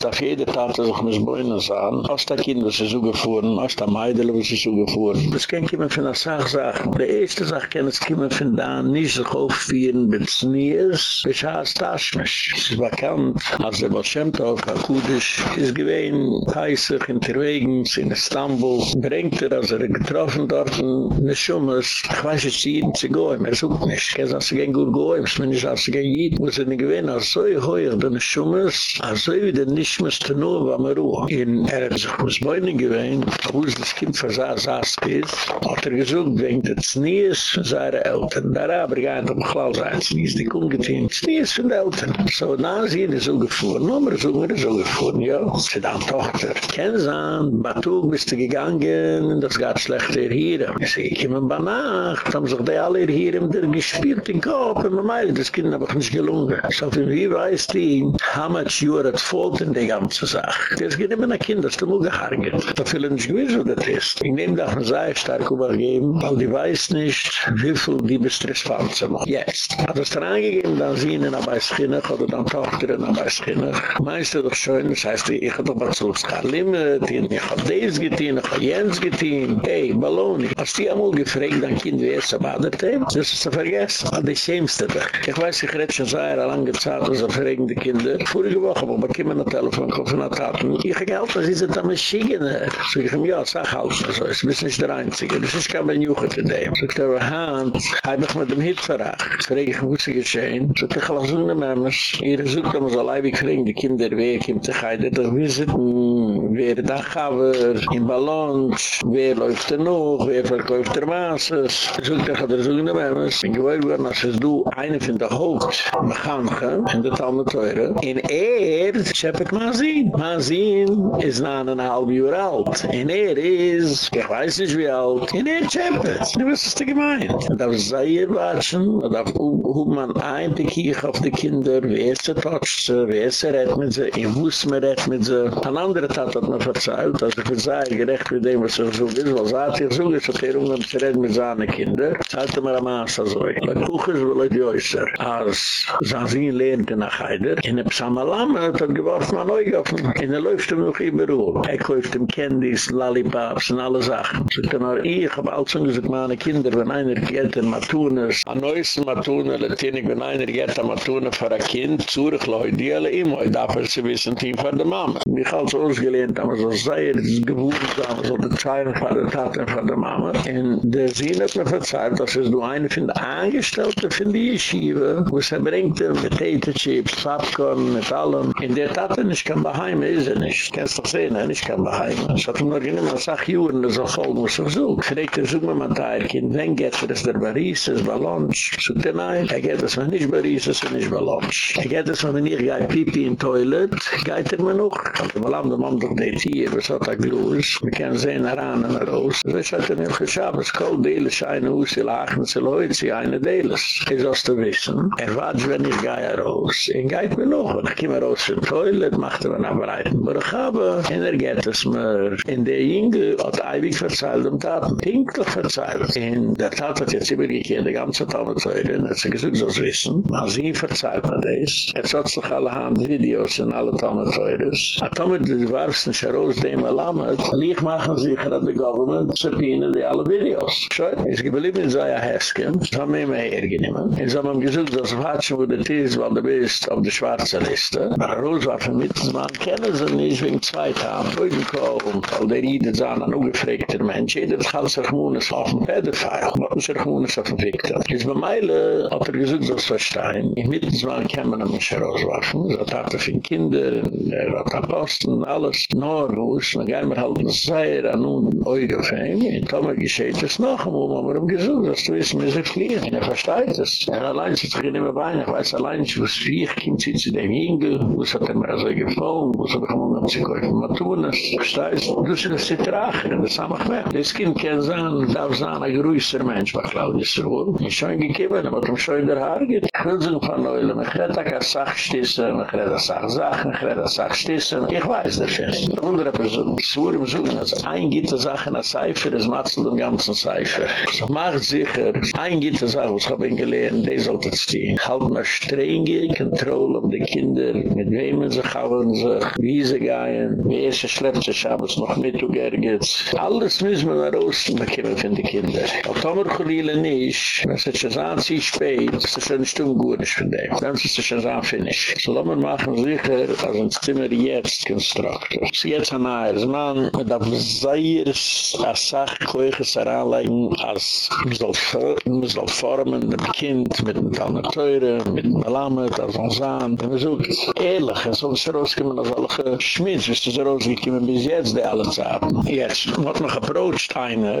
Speaker 1: Darf jede Tate sich mit Beine sein, als die Kinder sie gefahren, als die Meidele sie gefahren. Das kann kommen von der Sachsache. Die erste Sache kann es kommen von da, nicht sich aufführen, wenn es nie ist, bis es Taschmisch. Es ist bekannt, als der Balschemtov, Akudisch, ist gewesen, heißig in Terwegens, in Istanbul, bringt er, als er getroffen dort in der Schummes, ich weiß jetzt, sie jeden zu gehen, er sucht nicht. Ich kann sagen, gehen gut gehen, es ist nicht, als sie gehen jeden, muss er nicht gewinnen, als so heuer, denn Schummes, als so wie der nicht nicht müsste nur, wenn man Ruhe. In er hat sich aus Beunen gewöhnt, wo es das Kind von seiner Saast ist, hat er gesucht, wegen der Znees von seinen Eltern. Der Araber geht um Klaus ein, Znees, die Kungetien, Znees von den Eltern. So, na sind sie so gefahren, nur mehr so, mehr so gefahren, ja. Sie sind eine Tochter. Kennsam, Batug bist du gegangen, das geht schlecht schlechte hier. Sie kommen bei Nacht, haben sich die alle hier im wieder gespielt in Kopf, und man meint, das Kind hat aber nicht gelungen. So, wie weiß die, how much you are at fault in die ganze Sache. Das geht immer nach Kindern, das ist immer gehargert. Da viele nicht gewiss, wo das ist. Ich nehme das sehr stark übergeben, weil die weiß nicht, wie viel die fahren zu machen. Jetzt. Hat es dann angegeben, dann sie aber als Kinder, oder dann Tochter aber als Kinder. Meinst du doch schön, das heißt, ich habe doch was zu Limit, ich habe das getan, ich habe Jens getan. Hey, Balloni. Hast du einmal gefragt, dein Kind, wie es erbadet hat? Das ist zu vergessen. Aber das schämste doch. Ich weiß, ich rede schon sehr lange Zeit, als er fragende Kinder. Vorige Woche, aber ich komme telefon kom van Taten. Ich gehört, dass ist eine Maschine. So ich habe ja, sag halt, also es ist nicht der Einzige. Das ist kein Benjuche zu dem. Ich habe Hand, habe ich mit dem Hit verracht. Ich muss sie geschehen. Ich habe so eine Mämmes. Ihr sucht, man so leibig kriegen, die Kinder weg, im Techaide, doch visiten, wer da gaber, in Ballons, wer läuft er noch, wer verkauft der Masses. So ich habe so eine Mämmes. Ich gewollt worden, als es du eine von der Haupt, Mechanke, in der Talmeteure, in er, Shepard Mazin. Mazin is not an half year old. And er is, ich weiß nicht wie alt, and er Shepard. Du wirst es dir gemeint. Was sei ihr watschen, da hob man ein die Kirche auf die Kinder, wer ist der Tatsch, wer ist Rett mit sie, in wuss me Rett mit sie. An andere Tat hat man verzeiht, also für sei gerecht mit dem, was er so ist, was hat er so ist, hat er umgang zu Rett mit seinen Kinder, zahlte mir am Aas also. La Kuchers will ich äußer. Als Zanzin lehnte nach Heider, in der Psalmalam hat er geworfen an Neugaffen. Und er läuft ihm noch überall. Er kauft ihm Candies, Lollipops und alle Sachen. So kann er, ich hab auch schon gesagt, meine Kinder, wenn einer geht in Matunas, an neuesten Matuna, Latinik, wenn einer geht in Matuna für ein Kind, Zurich, Leute, die alle immer, ich darf es wissen, Team für die Mama. Mich als ausgelehnt, aber so sei, es ist gewohnt, so die Zeilen für die Taten für die Mama. Und der Sinn hat mir verzeiht, dass es nur eine von der Angestellten von die Yeshiva, wo es er bringt, mit Tete Chips, Popcorn, mit allem, in der Tat er nicht kann beheime, ist er nicht. Kennst doch sehen, er nicht kann beheime. Ich hatte nur genommen, als acht Juren, das auch voll muss ich suchen. Fregt er, such mir mal Teil, kind, wenn geht er das der Baris, das bei Lunch? Sucht er nein, er geht es mir nicht Baris, das ist nicht bei Lunch. Er geht es mir nicht, geht Pipi in Toilet, geht er mir noch. Also mal an, der Mann doch nicht hier, was hat er gelöst. Wir können sehen, er an und raus. Das ist halt ein Hilfgeschab, es kann Dele scheine Hus, sie lachen, sie leut, sie eine Deles. Er sollst du wissen, er wartet, wenn ich gehe raus. Er geht mir noch, ich komme raus in Toilet, macht er nach Breitenburg, in er geht es mir, in der Inge hat Eibig verzeilt und Taten. Pinklich verzeilt. In der Tat hat jetzt übergekehrt, die ganze Talmeteure, und er hat sich gesagt, so wissen, mal sie verzeilt mir das, er hat sich alle Hand Videos in alle Talmeteures. A Talmet, die warfst nicht heraus, dem er lammet, lieg machen sich an der Government, subpoena die alle Videos. So, es geblieben in Zaya Hesken, so haben wir immer hergenommen, und so haben wir gesagt, dass Watschen, wo das ist, weil du bist auf der schwarze Liste, aber Rose war für mich, man kennen sie nicht wegen zwei Tagen, Freudenkohl, weil der Ide sahen an ungefrägter Mensch, jeder hat sich Mones auf dem Pedophile, was sich Mones auf dem Victor. Jetzt bei Meile hat er gesagt, dass Verstein, in Mittelsmann kann man mich herauswerfen, so hat er für Kinder, er hat er Posten, alles, nur wo es, man kann mir halt ein Seier an und Euge fängen, in Tomer gescheht es noch, wo man mir gesagt, dass du wissen, wie sie fliehen, er versteht es. Er allein sitzt sich nicht mehr bei, ich weiß allein, wo es wie ich sitzt in dem Hingel, wo es hat er mir so Schwierige Frau, wo es auch immer noch zu kaufen. Man tun es. Das du sie das sind Rache, das haben wir gemacht. Das Kind kann sein, darf sein, ein größer Mensch, bei Claudius Ruhl. Ich habe schon gegeben, aber ich habe schon in der Haar geht. Ich will sie noch an Neulem, ich werde da keine Sache stießen, ich werde da Sache Sachen, ich werde da Sache stießen. Ich weiß das nicht. Eine andere Person, ich schwur im Sohn, als ein Gitte Sache in der Seife, das macht den ganzen Seifer. Ich mache sicher, ein Gitte Sache, was habe ich gelernt, die sollte es ziehen. Halt mal strenge kontrolle auf die Kinder, mit wem man sich auf, haben sich, wie sie gehen, wie sie schleppt sich, haben es noch mit, gergit. Alles müssen wir nach Osten bekommen von den Kindern. Auf Tomer Cholile nicht, wenn es jetzt an sich spät, ist es ein Stunde gut nicht von dem. Dann ist es schon an finish. So lassen wir machen sicher, als ein Zimmer jetzt konstruktor. Es ist jetzt an einer, es man, mit der Zayers, als Sachkoiches heranleigen, als man soll formen, mit dem Kind, mit dem Talmeteure, mit dem Alamed, als ein Zahn. Und wir suchen, ehrlich, es soll sich rauskommen, als alle Schmitz, es ist rausgekommen bis jetzt, die alle Zahmen. Jetzt, wat noch approached einer,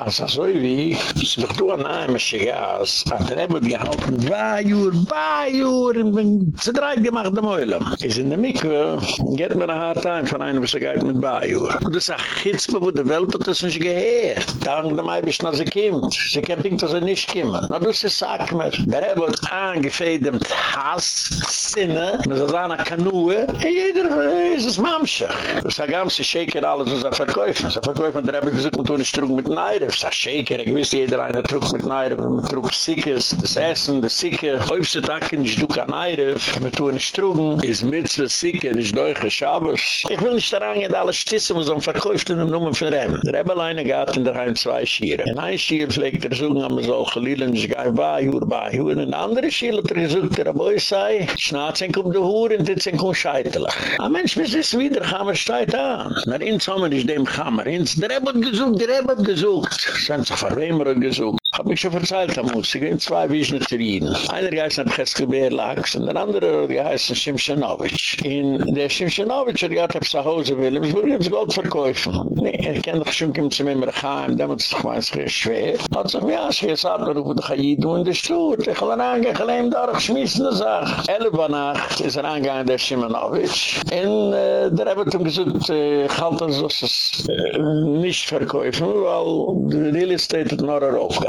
Speaker 1: als er so wie, ist doch du an einem Schigas, hat er eben gehalten, zwei Uhr, zwei Uhr, und bin zu drei gemacht am Eulam. Ist in der Mikve, geht mir ein hard time von einem, was er geht mit zwei Uhr. Und das ist ein Chitzpe, wo die Welt hat das nicht gehört. Dank dem Eibisch, als er kommt. Sie kann denken, dass er nicht kommt. Na du, sie sagt mir, der Rebbe hat angefeidet mit Hass, Sinne, mit so einer Kanue, jeder ist es Mamschach. Das ist ein ganzes Shaker, alles, was er verkäufen. So verkäufen, der habe ich gesagt, man tun nicht trug mit Neire. Das ist ein Shaker, ich wüsste, jeder eine trug mit Neire, man trug Sikkes, das Essen, das Sikke. Häufste Tage nicht du kann Neire, man tun nicht trugen, ist mit der Sikke, nicht durch Schabes. Ich will nicht daran gehen, alle Stisse, was man verkäuft in dem Numen von Reben. Der Rebbe alleine geht in der Heim zwei Schieren. In ein Schier pflegt er suchen, aber so geliehen, ich gehe bei, bei, hur. In ein anderer Schier hat er der Aboi sei, schnatzen kommt der Hur, und jetzt sind Zeitlach. A mensch, wir sind wieder, Hammer steht an. Na, ins haben wir nicht den Hammer. Ins, der Rebbe hat gesucht, der Rebbe hat gesucht. Sein zu verwehmeren er gesucht. Hab ich schon verzeilt am Musi, gehen zwei Wiesner zu Rien. Einer geheißen hat Cheske Berlachs und der andere geheißen Simchenowitsch. In der Simchenowitsch hat gehad auf Sahose Willem, ich will ihm Gold verkäufen. Nee, er kennt doch schon, kommt zu mir mehr heim, damit ist doch mein, es schwer. Hat sich mir aus, ich habe gesagt, warum du dich Jidu in der Stutt, ich will ihn an, ich will ihn da, ich schmiss in der Sache. Elle war nach, ist er angegangen der Simchenowitsch, und äh, der hat ihm gesagt, äh, ich halte das, dass es äh, nicht verkäufen, weil die Lille steht, dass noch ein Rauf.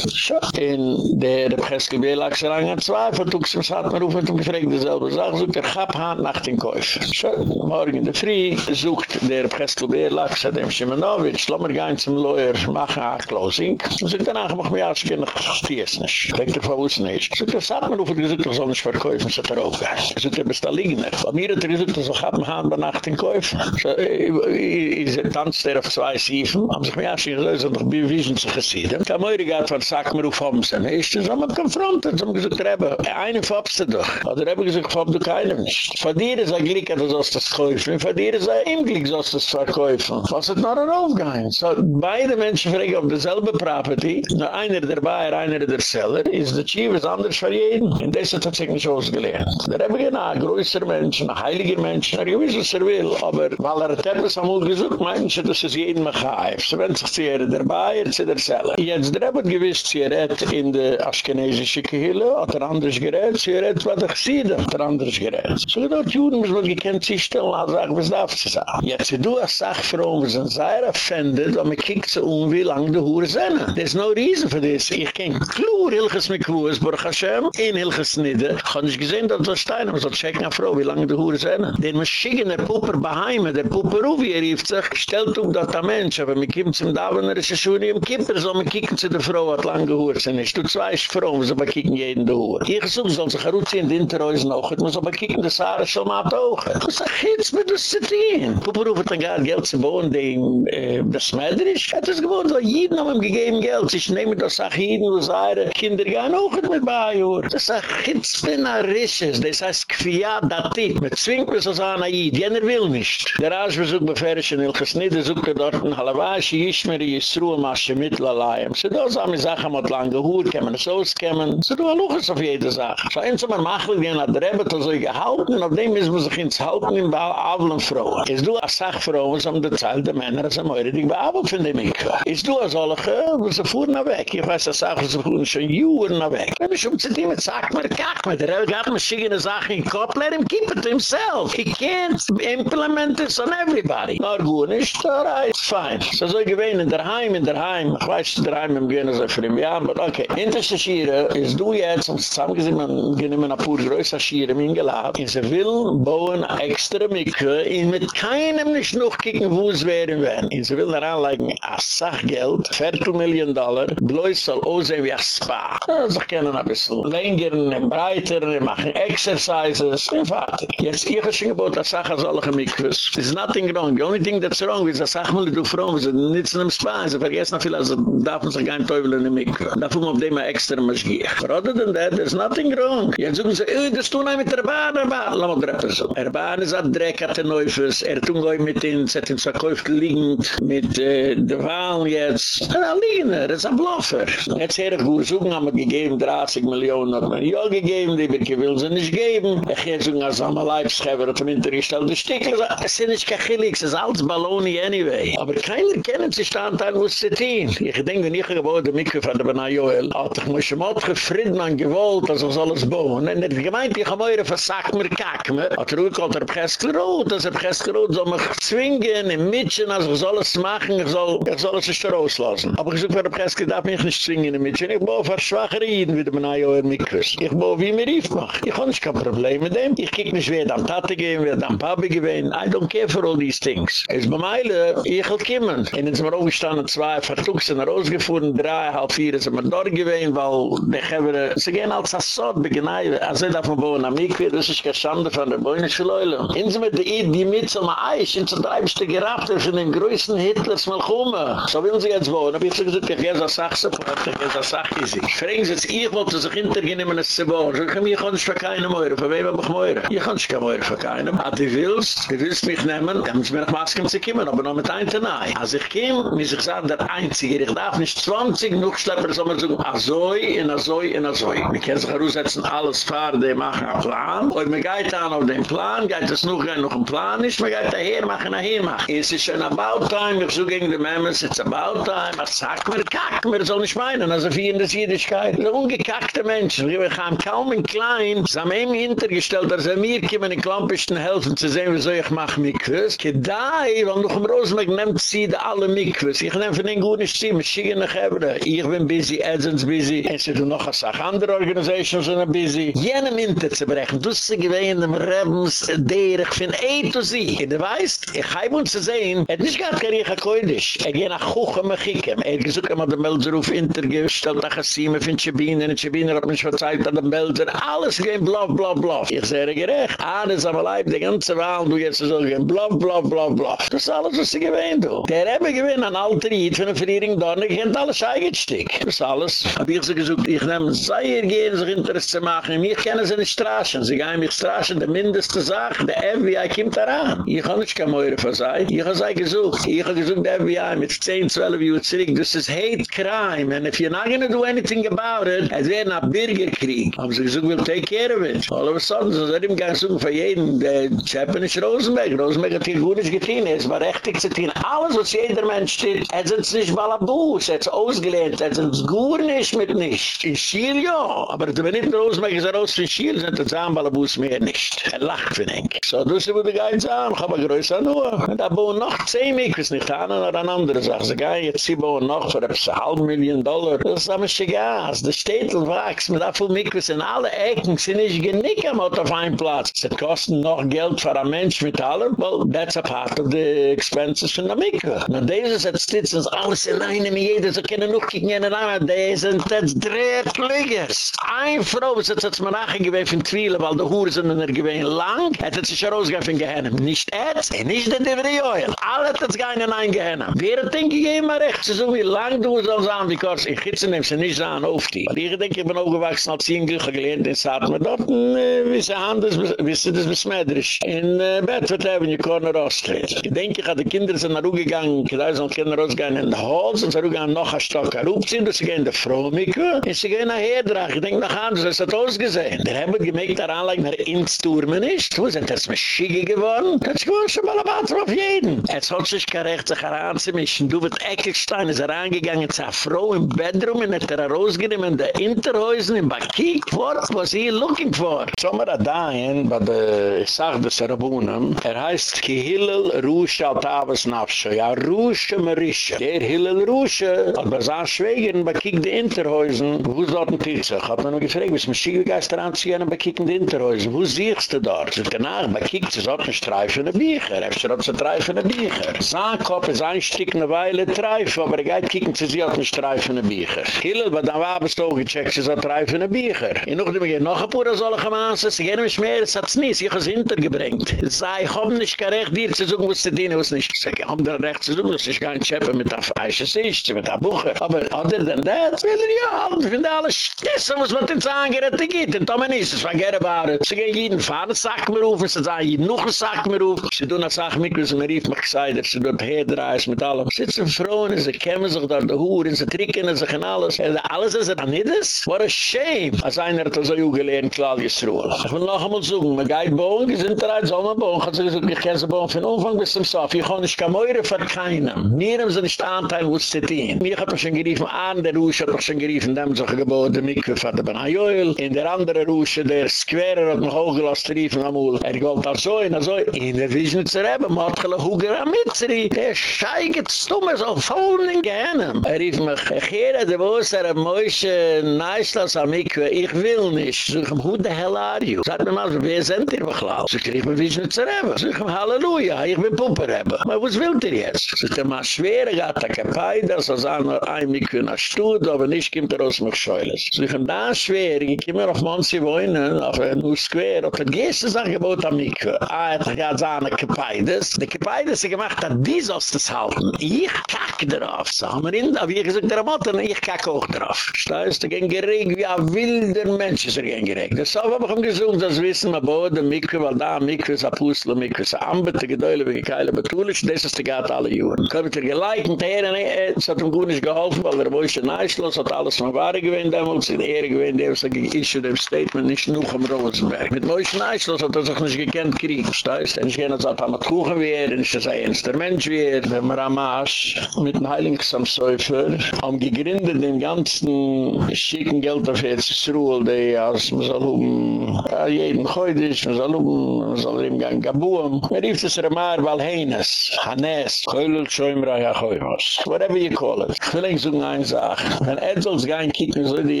Speaker 1: In der Preske Belag se lang an zwei, vertug es hat man rufen, und gefragt dieselbe Sache, sucht er gab hand nach den Käufer. So, morgen in der Früh sucht der Preske Belag se dem Shimonowitsch, lass mir gehen zum Lawyer, machen eine Closing, und sucht danach, mach mir alles gerne stiess nicht. Denkt er von uns nicht. Sucht er, sagt man rufen, sucht er soll nicht verkäufen, sagt er auch. Sucht er bist da liegen, bei mir hat er gesagt, so gab hand nach den Käufer. So, ich tanzt er auf zwei Siefen, haben sich mir und ich bin wie sind sie gesieden. Kamoiri gehad von sag mir, auf Homsen. Ist das einmal konfrontiert, so haben gesagt, Rebbe, eine fabst du doch. Oder Rebbe gesagt, fab du keinem nicht. Von dir ist ein Glück, du sollst das kaufen. Von dir ist ein Glück, sollst das verkaufen. Was hat noch aufgehen? So, beide Menschen fragen auf derselbe Property, nur einer der Bayer, einer der Seller, ist der Chief ist anders für jeden. Und das hat sich nicht ausgelernt. Der Rebbe gehen ein größer Mensch, ein heiliger Mensch, er gewiss, was er will, aber weil er hat etwas am Mund gesucht, meint er, dass es jeden Mechaif. So wenn sich zu der Bayer, zu der Seller. Jetzt der Rebbe gewiss, sie redt in der Aschkenesische Kehille, hat er anders gerät, sie redt, was ich sie da, hat er anders gerät. So dort Juden muss man gekennt sich stellen, also sagen, was darf sie sagen. Jetzt, du hast Sachfrauen, wir sind sehr offended, aber man kiegt so um, wie lange die Hure sind. There's no reason for this. Ich kenn klur, Hilches mit Kuhs, Baruch Hashem, in Hilches Nidde. Ich hab nicht gesehen, dass das Stein, aber so checken eine Frau, wie lange die Hure sind. Den muss schicken, der Pupper beheime, der Pupper Rufi, er rief sich, stellt um dort ein Mensch, aber man kommt zum Davoner, ist ja schon im Kippur, so man kicken zu der Frau, hat lang gehört, sind nicht. Du zwei Frauen, sie bekicken jeden der Hohen. Ich suche, soll sich herausziehen, die Interhäusen auch, man soll bekicken, das Haare schon mal auch. Ich sage, jetzt wird das zu tun. Puppe rufen dann gar Geld zu bauen, dem, das Mäderisch, hat es gewohnt, weil jeden haben ihm gegeben Geld. Ich nehme das auch jeden, wo seine Kinder gehen auch mit bei Uhr. Das ist ein Chitzpinnarisches, das heißt Kviadatit. Man zwingt mir so an Aid, jener will nicht. Der Arsch besucht bei Ferrisch in Ilkes Nieder, sucht er dort in Halawashi, Yishmeri, Yisruel, Masche, Mitlalayim. Sie da sagen, Sachen, mit lang gehurt, kann man es auskämmen. So du aluches auf jede Sache. So eins haben wir machlich, wie ein Adrebet, so gehalten, und auf dem müssen wir sich ins Halten in und Frauen. Ist du als Sachfrau, so haben die Zeit der Männer, so haben wir die Abel von dem Ikwa. Ist du als solche, wo sie fuhren weg. Ich weiß, dass sie fuhren schon Juren weg. Wenn ich um zu dem sag mir, kach mir, der hat mir schickene Sachen in Kopf, let him keep it to himself. He can't implement this on everybody. Na gut, nicht, alright, it's fine. So soll gewähnen, in der Heim, in der Heim, ich weiß, in der Heim, im Gehen, so für ihm, ja, aber okay. Interste Schiere, ist du jetzt, und zusammengesehen, man immer nach pur größer Schiere, min geladen, und sie will bauen extra Mikve, und mit keinem nicht noch kicken, wo es wären werden. Und sie will daran legen, a Sachgeld, 40 Millionen Dollar, bloß soll aussehen wie ein Spa. Sie kennen ein bisschen länger und breiter, machen Exercises, und fertig. Jetzt, ich habe schon gebaut, das Sache soll ich Mikvus. Nothing wrong. The only thing that's wrong is, das Sache mal du sind nicht zu einem Spa, sie vergessen viel, also darf man sich kein Teufel in die Mikve. Da wir auf dem extra Maschgier. But other than that, there's nothing wrong. Jetzt sagen sie, ey, das tun ein mit der Bahn, der Bahn. Lass mal dreppen so. Er Bahn ist ein Dreck, hat er Neufels, er tun goi mit den, hat ihn verkäuft liegend, mit äh, der Wahl jetzt. Er liegen er, ist ein Bluffer. Jetzt her, wo suchen haben wir gegeben, 30 Millionen hat man ja gegeben, die wir will sie nicht geben. Ich gehe so als am Leibschreiber hat ihm hintergestellt, die Stickel, es sind nicht kachillig, es ist alles Balloni anyway. Aber keiner kennt sich da an Teil, wo es zu tun. Ich denke, wenn ich geboren Mikro von der Bena Joel, hat ich mich mal gefrieden an gewollt, dass ich alles bauen. Und er gemeint, ich habe eure versagt mir kack mir. Hat er ruhig hat er Präskelrot, dass er Präskelrot soll mich zwingen, im Mädchen, als ich soll es machen, ich soll, ich soll es sich rauslassen. Aber ich sage, der Präskel darf mich nicht zwingen, im Mädchen. Ich baue für schwache Rieden, wie der Bena Joel Mikros. Ich baue, wie mir rief macht. Ich habe nicht kein Problem mit dem. Ich kiek nicht, wer dann Tate gehen, wer dann Papi. I don't care for all these things. Es bei Meile, ich will kommen. Und jetzt sind wir aufgestanden, zwei Vertug sind rausgefuhren, drei, halb vier sind wir dort gewähnt, weil die Gevere, sie gehen als Assad, begnei, als er davon wohnen, am Mikve, das ist keine Schande von der Beunische Leule. Und sie mit der die mit zum Eich, in zum Treibste gerafte von den größten Hitlers mal kommen. So will sie jetzt wohnen. Aber ich habe gesagt, ich gehe so Sachsupport, ich gehe so Sachgesig. Fragen sie jetzt, ich wollte sich hintergenehmen, es zu bauen. So, ich kann mich nicht für keine Meure, für wen habe ich Meure? Ich kann nicht keine Meure für keinem. Aber du willst, du willst mich nehmen, dann muss ich mir Masken zu kommen, aber noch mit ein Tenai. Als ich komme, muss ich sagen, der Einzige, ich darf nicht 20 noch schleppen, sondern so, azoi, in azoi, in azoi. Wir können sich heraussetzen, alles fahren, die machen einen Plan. Und wir gehen dann auf den Plan, geht es noch, noch ein Plan nicht, wir gehen daher machen, daher machen. Es ist schon about time, ich suche gegen die Memmes, it's about time, was sagt mir, kack mir, soll nicht meinen, also wie in der Jüdischkeit. So ungekackte Menschen, wir haben kaum in klein, sie haben ihm hintergestellt, dass er mir kommen in Klampischen helfen, zu sehen, wieso ich mache Mikvus. Kedai, weil noch im Rosenberg nimmt sie alle Mikvus. Ich nehme von den guten ich schicke nach Hebre. Ich bin busy, Edson's busy, sie tun noch eine Sache. Andere Organisations sind busy. Jenem Inter zu brechen, du sie gewähnen dem Rebens, der ich von A to Z. Und du weißt, ich habe uns zu sehen, er hat nicht gar nicht gekoidisch. Er geht nach Kuchen, mich kicken. Er hat gesagt, er hat den Melderruf intergestellt, nach Hassime, von Chabiner, und Chabiner hat mich verzeiht, an den Melder, alles gehen bluff, bluff, bluff. Ich sage gerecht. Alles am Leib, die ganze Wahl, du jetzt so gehen bluff, bluff, bluff, bluff. Das ist alles, was sie gewähnt, du. Der Rebbe gewinnt an alter Jid von der Verlierung Dorne, kennt alles eigentlich wichtig. Das ist alles. Hab ich so gesagt, ich nehme sehr gerne sich Interesse zu machen. Mich kennen sie nicht straschen. Sie gehen mich straschen, der mindeste Sache. Der FBI kommt daran. Ich habe nicht keine Meure von sei. Ich habe sie gesucht. Ich habe gesucht, der FBI mit 10, 12 Uhr zurück. Das ist hate crime. And if you're not gonna do anything about it, es wäre ein Bürgerkrieg. Haben sie gesagt, we'll take care of it. All of a sudden, so sind im Gang suchen für jeden, der Chappen ist Rosenberg. Rosenberg hat hier gut nicht getan. Es war rechtig zu tun. Alles, was jeder Mensch steht, er sind nicht Balabus, er ist ausgelehnt, er sind gut nicht mit nicht. In Schiel, ja. Aber wenn nicht Rosenberg ist er aus von Schiel, sind er zahm Balabus mehr nicht. Er lacht, finde ich. So, du sie würde gehen zahm, ich habe größer nur. Und da bauen noch 10 Mikros nicht an, oder an andere Sachen. Sie gehen jetzt, sie bauen noch für ein halb Million Dollar. Das ist aber schon Gas. Der Städtel wächst mit so viel Mikros in alle Ecken. Sie nicht genick am auf einen Platz. Sie kosten noch Geld für einen Mensch mit allem. Well, that's a part of the expenses von der Mikro. Na, dieses hat stitzens alles in einem, jeder, so können noch kicken in einem, die sind das dreht Liggers. Ein Frau, was hat es mir nachgegeben von Twiile, weil die Hure sind in der Gewehen lang, hat es sich herausgegeben von Gehennem. Nicht Erz, und nicht der Diveri Oil. Alle hat es gar nicht ein Gehennem. Wer hat denke ich immer recht, so wie lang du sollst an, because ich hitze nehm sie nicht an auf die. Weil ich denke, ich bin aufgewachsen, als Glück gelernt, in Saat, dort, äh, wie sie anders, wie sie das besmetterisch. In äh, Bedford Avenue, Corner Ostreet. Ich denke, ich hatte Kinder, sind nach Ruge gegangen, da sind Kinder rausgegangen in der Holz, und sie gehen noch ein Stock herupziehen, dass sie gehen der Fromike, und sie gehen nachher drach. Ich denke, nach anders, das hat ausgesehen. Der haben gemerkt, der Anlage nach Insturmen ist. Wo sind das Maschige geworden? Das ist gewohnt schon mal ein Batter auf jeden. Es hat sich kein Recht, sich heranzumischen. Du wird Eckelstein, ist herangegangen, zu einer Frau im Bedroom, und hat er rausgenommen in der Interhäusen, in Bakik, what was he looking for? Sommer a dahin, bei der Sach des Rabunem, er heißt Kihillel Rusha Altavas Nafsho, ja Rusha Marisha. Der Hillel Rusha, hat bei seinen Schwägern, Bakik die Interhäusen, wo ist dort ein Titzach? Hat man noch gefragt, was man Schiegegeister anzugehen, Bakik in die Interhäusen, wo siehst du dort? So danach, Bakik, sie sagt, ein streifende Bücher, er hat ein streifende Bücher. Sein Kopf ist ein Stück eine Weile treif, aber er geht kicken, sie hat ein streifende Bücher. Hillel, bei der Wabenstoge gecheckt, sie hat streifende Bücher. Ich noch, ich noch ein paar solche Maße, sie gehen mich mehr, es hat es nicht, ich habe es hintergebringt. Sage, ich habe nicht kein Recht, dir zu suchen, was zu dienen, was nicht. Ich habe das Recht zu suchen, das ist kein Schäfer mit der Feiche Sicht, mit der Buche. Aber other than that, will er ja halten, ich finde alles Stisse, was man den Zahngeräte gibt. Und Tomen ist, es war gerne wahr. Sie gehen jeden Fahrer, sag mir auf, sie sagen, jeden noch sag mir auf. Sie tun das auch mit, was mir rief mich gesagt, sie dort herdreist mit allem. Sitzen Frauen, sie kämmen sich dort die Huren, sie tricken sich und alles. Alles ist er nicht ist? What a shame. Als einer hat so gelernt, Claudius Ruhl. Ich will noch einmal suchen, man geht bohren, gesundheit, soll man bohren. Hat sie gesagt, ich kenne sie bohren von Anfang bis zum Sof. Ich kann nicht Meure für keinem. Nieren sie nicht Anteil, wo es tun. Mir hat mich schon geriefen, an der Rusche hat mich schon geriefen, dem sich geboten, der Mikve von der Benayoil. In der andere Rusche, der Square hat mich hochgelast, riefen amul. Er wollte da so, in so, in der Vision zu haben, Mordgele Huger am Mitzri. Der scheiget stumme, so vollen in Gehennen. Er rief mich, Gere, der Boos, er Moishe, Neislas am Mikve, ich will nicht. Sag ihm, who the hell are you? Sagt mir mal, wer sind ihr? Sag ich, ich bin Vision zu haben. Sag ihm, Halleluja, ich bin Puppe haben. Aber was will ihr jetzt? Sag ich, mal schwere Gata Kapaida, so sagen nur ein Mikve nach Stud, aber nicht kommt er aus mich Scheules. Sag ich, da schwer, ich komme auf Monsi wohnen, auf ein New Square, auf ein Gestes Angebot am Mikve. Ah, er hat seine Kapaidas. Die Kapaidas, die gemacht hat, dies aus das halten. Ich kacke darauf, sagen wir ihn, aber ich gesagt, der Motten, ich kacke auch drauf. Da ging gereg, wie ein wilder Mensch ist er ging gereg. Das habe ich ihm gesagt, das wissen wir, bo, der Mikve, weil da Mikve ist Apostel, Mikve ist Ambet, die Gedäule, wie Keile betulisch, das ist die Gata alle Juren. Habe dir geliked, der, es hat ihm gut nicht geholfen, weil er wo ich ein Eichlos, hat alles noch wahre gewinnt, damals in Ehre gewinnt, der ist Issue, dem Statement, nicht nur am Rosenberg. Mit Moischen Eichlos hat er sich nicht gekannt kriegen, steiß, denn ich gehe jetzt an mit Kuchen wehren, ich sei ein Instrument wehren, wenn wir am Arsch mit dem Heilingsamsäufer haben gegründet den ganzen schicken Geld auf jetzt Ruhl, die als man soll um ja, jeden ist, um, man soll im Gang Gabuam. Man rief das Ramar Valheines, Hanes, Heulul Schoimra, ja, Choimos, whatever you call it. Ich will so eine Sache. Wenn Edsels gehen kicken, so die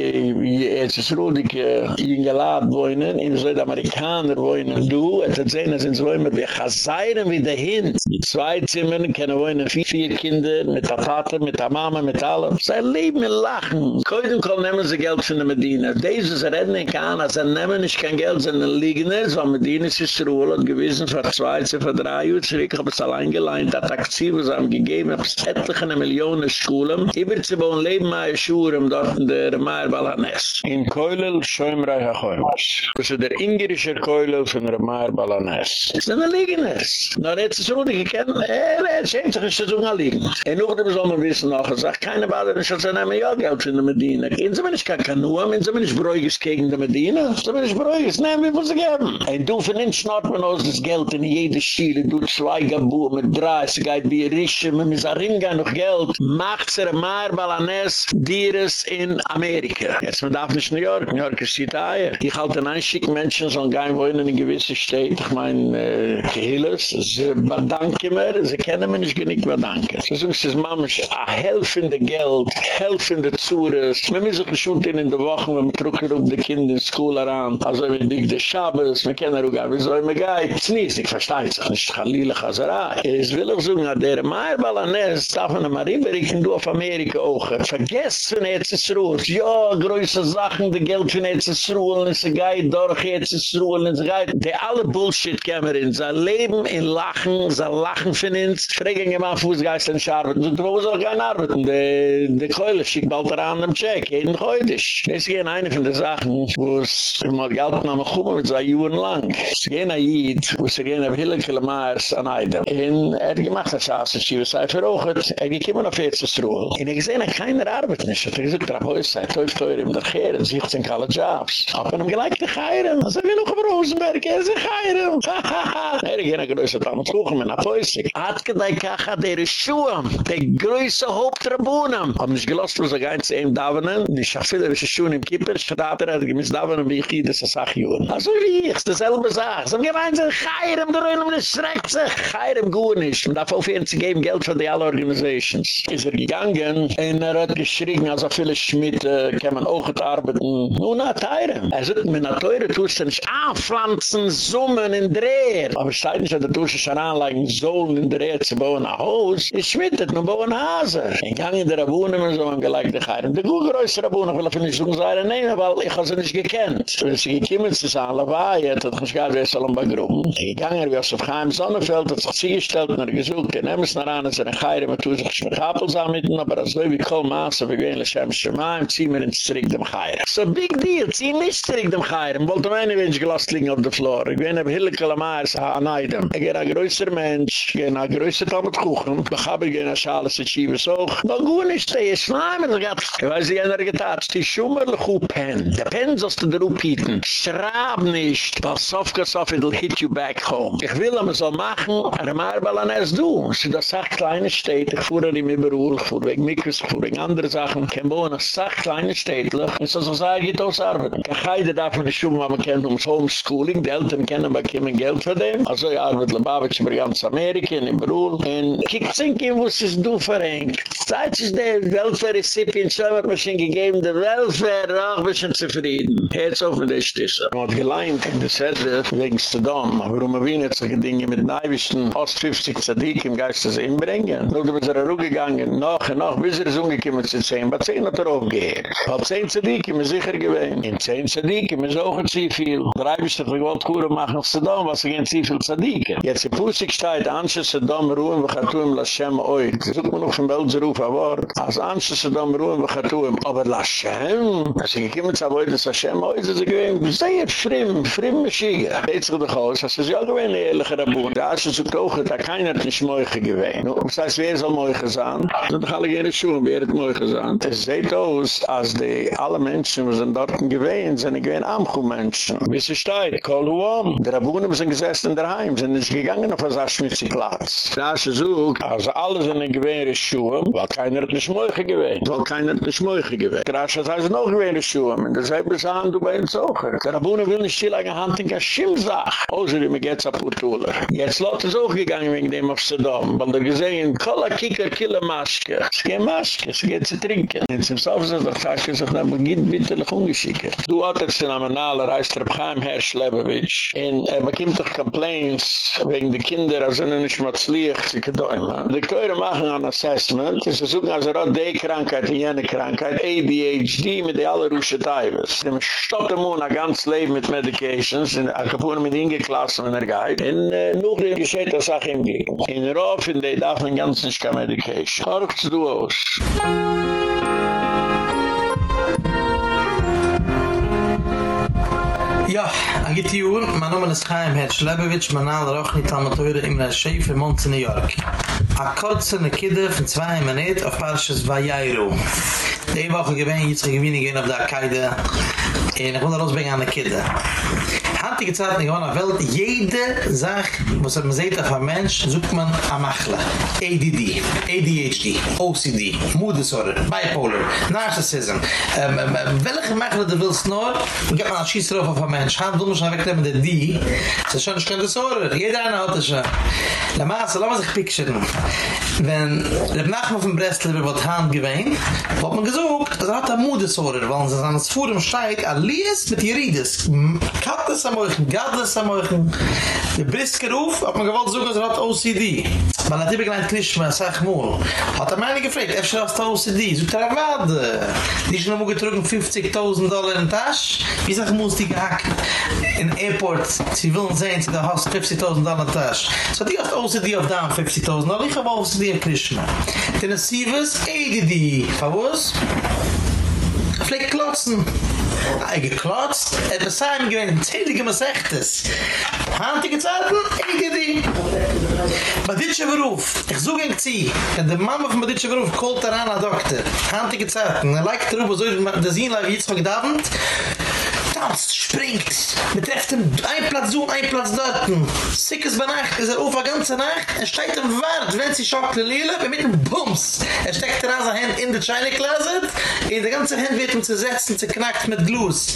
Speaker 1: jetzt Ruhl, die in Gelad wohnen, in so die Amerikaner wohnen, du, et hat sehen, sind so immer wie Chazayren wie dahin. Die zwei Zimmern können wohnen, vier, vier Kinder, mit der Vater, mit der Mama, mit allem. Sie leben in Lachen. Koidem kol nehmen sie Geld von der Medina. Dieses redden ich an, als er nehmen nicht kein Geld, sondern liegen es, weil Medina ist es Ruhl, hat gewissen, für zwei, für drei Uhr zurück, habe es allein geleint, hat Aktiv, haben gegeben, habe es etliche Millionen Schulen, über zu bauen leben mei schuren dort in der Meier Balanes. In Keulel schäumrei hachoymas. Das ist der ingerische Keulel von der Meier Balanes. Das ist ein Liegenes. Na, jetzt ist Rudi gekennen, er hat schämt sich, ist das unaliegend. En noch dem soll man wissen noch, er sagt, keine Bader, ich soll nehmen ja Geld für die Medina. Gehen Sie mir nicht kein Nuam, gehen Sie mir nicht bräugis gegen die Medina. Sie mir nicht bräugis, nehmen wir, was Sie geben. En du von ihnen schnart man aus das Geld in jede Schiele, du zwei Gabu mit drei, sie geht wie Rische, auch hingehen noch Geld. Macht sie ein Meier Balanes, Dieres in Amerika. Jetzt man darf nicht New York, New York ist Italien. Ich halte einen einschicken Menschen, sollen gehen wohnen in gewisse Städte, ich meine, äh, Gehilles, sie bedanken mir, sie kennen mich nicht genug bedanken. Sie sagen, sie ist Mammisch, a helfende Geld, helfende Zures. Wir müssen sich schon in der Woche, wenn wir drücken auf die Kinder in die Schule ran, also wenn wir die Schabes, wir kennen auch, wie soll man gehen? Es ist ich verstehe es nicht, Chalila Chazara. Es will auch sagen, der Meier-Balanes, darf man ich kann du auf Amerika auch. Vergesst von EZSRUH, ja, größere Sachen, die Geld von EZSRUH, und sie geht durch EZSRUH, und sie geht, die alle Bullshit kämmer in, sie leben in Lachen, sie lachen von uns, fragen immer, Fußgeist in Scharbe, und wo soll kein arbeiten, de, de Keule schickt bald daran am Check, jeden. Das ist gehen eine von den Sachen, wo es immer Geld nahm, kommen mit zwei Juren lang. Es gehen ein Jid, wo es gehen auf viele Kilometers an Eidem. Und er hat gemacht, das heißt, dass sie sei verrochert, er ging immer noch Ruhe. Und ich sehe, keiner arbeitet nicht. Er gesagt, der Haus sei, teuf teuer im der Gehren, sich sind alle Jobs. Aber man gleich die Gehren, also wie noch auf Rosenberg, er ist ein Gehren. Er ging ein größer Tammet kuchen, mit einer Päusik. Hat gedei kacha, der Schuhe, der größe Hauptrabunen. Haben nicht gelost, wo sie gehen zu ihm davenen, die Schaffeler ist schon im Kippen, Vater hat gemiss davenen, wie ich hier, das ist acht Jahren. Also wie ich, dasselbe sag. Sie haben gemeint, sie geirem, der Ölm, das schreckt sich. Geirem gut nicht. Man darf aufhören zu geben Geld für die alle Organisations. Ist er gegangen, und er hat geschrien, also viele Schmidt, äh, kann man auch arbeiten. Nun hat er. Er sagt, mit einer teure tust du nicht anpflanzen, summen in Dreher. Aber es steht nicht, dass du schon anlegen, so in Dreher zu bauen, ein Haus. Es schmittet, man bauen Hase. Ich gang in der Rabunen, man so ein geleikte Geirem. Der Gugeröse Rabunen, will er nicht so sagen, nein, weil ich habe sie nicht gekannt. Wenn sie gekommen sind, sagen, Lawai, hat er nicht gar nicht so ein Bagrum. Ich ging er, wie aus auf Chaim Sonnefeld, hat sich sie gestellt und er gesucht, er nehmt es nach an, es ist ein Geirem, er tut sich mit Appels an mitten, aber als Leute wie Maas, aber ich will nicht, ich will zieh mir ins Zirik dem Geirem. So big deal, zieh nicht Zirik dem Geirem, wollte meine gelost liegen auf der Floor. Ich bin ein Hilleke Maas an Eidem. Ich bin ein größer Mensch, ich bin ein größer Talmud Kuchen, ich habe ein Schale, sie schiebe so. Na gut nicht, der ist nein, ich weiß, ich getatscht, die Schummerle Pen. Der Pen sollst du dir uphieten. Schraub nicht, Sofka Sof, it'll hit you back home. Ich will, aber so machen, er marbal an es du. Sie das sagt kleine Städte, ich fuhr überall, ich fuhr wegen Mikros, ich fuhr wegen andere Sachen, kein Bohnen, es sagt kleine Städte, und so so ich, geht arbeiten. Ich heide darf man nicht um, man kennt ums Homeschooling, die Eltern kennen, aber kommen Geld für dem. Also ich arbeite Lubavitch über ganz Amerika, in überall. Und kiek zinken, wo es ist du verhängt. Zeit ist der Welfare-Recipient, so hat man schon gegeben, der Welfare, auch ein bisschen zufrieden. Herz auf mit der Stisse. Man hat geleint in der Sedde, wegen Stadom, warum man wie nicht solche Dinge mit Neiwischen Ost 50 Zadik im Geist das inbringen. Nur du bist er auch gegangen, noch und noch, bis er ist umgekommen zu 10, aber 10 hat er aufgehört. Auf 10 Zadik ist sicher gewesen. In 10 Zadik ist auch ein Ziefil. Drei bist du gewollt Kuren machen auf Stadom, was ich ein Ziefil Zadik. Jetzt in Pusik steht, Anshe Stadom ruhen, wir gaan tun, Lashem oit. Such mir noch von Belzeruf ein Wort. Als Anshe Stadom ruhen, wir gaan tun, aber Lashem, als ich gekommen zu wollen, dass Hashem heute sie gewinnt, sehr frimm, frimm Mashiach. Jetzt geht doch aus, dass es ja gewinnt, ehrliche Rabun. Da ist es so kochen, da keiner nicht Moiche gewinnt. Und das heißt, wer soll Moiche sein? Das sind doch alle gerne Schuhe, wer hat Moiche sein? Es sieht aus, als die alle Menschen, die sind dort gewinnt, sind gewinnt Amchu-Menschen. Wie sie steht, kol huam. Die Rabunen sind gesessen in der Heim, sind nicht gegangen auf das Aschmitzig-Platz. Da ist es so, als alle sind gewinnt Schuhe, weil keiner hat nicht Moiche gewinnt. Weil keiner hat nicht Moiche gewinnt. Das heißt, noch gewinnt Schuhe. Und das selbe sagen du bei uns auch. Der Rabuna will nicht still eine Hand in der Schimmsach. Außerdem geht es ab Urtula. Jetzt lot es auch gegangen wegen dem auf Saddam. Weil der gesehen, Kola Kika Killa Maschke. Es ist keine Taschke, sie geht zu trinken. Und zum Sofzer, da kann ich sich nicht mit Bitter noch ungeschickert. Du hast jetzt den Amenaler, heißt er Pchaim, Herr Schlebewitsch. Und er bekommt doch Complaints wegen den Kindern, er also nicht mehr zu liegt, sie gedäumen. Die Teure machen ein Assessment, sie suchen also auch die Krankheit, die jene Krankheit, ADHD, mit der alle Rusche Teibes. Sie haben stoppt den Mund, ein ganzes Leben mit Medications, und er kann mit ihnen geklassen, wenn er geht. Und äh, nur die Geschichte, das auch ihm ging. In Rauf, in der darf man ganz nicht keine Medication. Hörst du aus.
Speaker 4: Ja, ein Gitti Uhr, mein Name ist Chaim Herr Schlebewitsch, mein Name ist Rochni Talmatoire im Rechef in Monts in New York. A kurze ne Kidde von zwei Minuten auf Parshas Vajayro. Die Woche gewinne jetzt ein wenig gehen auf der Kaide en ich will da rausbringen an der Kidde. Hantige Zeit in der Welt, jede Sach, was man sieht auf ein Mensch, sucht man a Machle. ADD, ADHD, OCD, Mood Disorder, Bipolar, Narcissism. Ähm, ähm, ähm, welche Machle du willst nur, gibt man ein Schieß drauf auf ein Mensch. Hand, du musst einfach mit der D. Das ist schon ein Disorder. Jeder eine hat es schon. La Masse, lass sich picturen. wenn der Nachmann von Breslau wird Hand gewähnt, hat man gesagt, das er hat er Mudesorer, weil sie sagen, vor dem Scheik, Alias mit Jerides, Kattes am Euchen, Gaddes am Euchen, der Briskeruf, hat man gewollt suchen, dass er hat OCD. Man hat immer gleich Klischma, sag mal, hat er meine gefragt, öfter hast du OCD, so der Wade, die ist noch mal getrunken 50.000 Dollar in Tasch, wie sag, muss die gehackt, in Airport, sie will sehen, sie der hast 50.000 Dollar in Tasch. So die hat OCD auf da 50.000 Dollar, ich habe OCD wie Krishna. Den Sivas ADD, die. Verwus? Fleck klotzen. Er geklotzt, äh, er besahen gewähnt, zählige Masechtes. Handige Zeiten, eide die. Baditsche eh, Beruf. Ich suche ihn zieh. Wenn der Mama von Baditsche Beruf kohlt daran a Doktor. Handige Zeiten. Er leikt darüber so, dass ihn wie jetzt mal gedavend. Tanzt, springt. Mit ihm ein Platz so, ein Platz dort. Sickes bei Nacht, ist er auf der ganze Nacht. Er steht im Wart, wenn sie schockle Lille, bei dem Bums. Er steckt er seine Hand in der China Closet. In der ganze Hand wird ihm zu setzen, zu knackt mit Glus.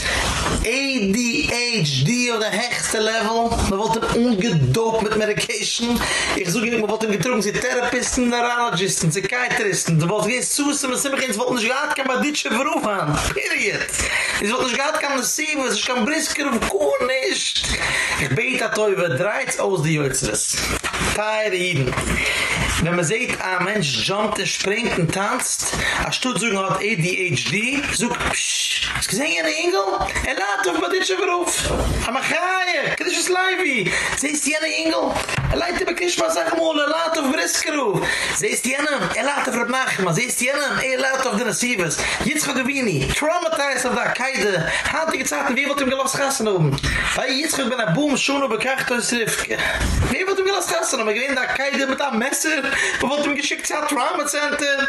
Speaker 4: ADHD oder höchste Level. Man wollte ungedopt mit Medication. Ich suche nicht, man wollte ihm getrunken, sie Therapisten, Neurologisten, Psychiatristen. Du wollte gehst zu, sie müssen mich ins Wolten, ich gehad kann bei Ditsche Beruf an. Period. Ich wollte nicht gehad kann, sie Kibbutz, ich kann brisker auf Kuh nicht. Ich bete a Teufel, dreht aus die Jötzres. Teire Jiden. Wenn man sieht, ein Mensch jumpt, er springt und tanzt, a Stutzung hat ADHD, sucht, psch, hast gesehen ihr Engel? Er lädt auf Baditsche Beruf. Aber Chaie, krisch es Leivi. Siehst ihr Engel? Er leidt über Kishma Sachmol, er lädt auf Briskeruf. Siehst ihr Er lädt auf Rabnachma. Siehst ihr Er lädt auf den Asivas. Yitzchak Avini, traumatized of that Kaide, hat die gesagt, wie wird ihm gelost gassen oben? Weil Yitzchak bin a boom, schon über Kracht Srifke. Wie wird ihm gelost gassen oben? Ich gewinn da Kaide mit einem Messer, wo wird ihm geschickt, ja, Trauma Center.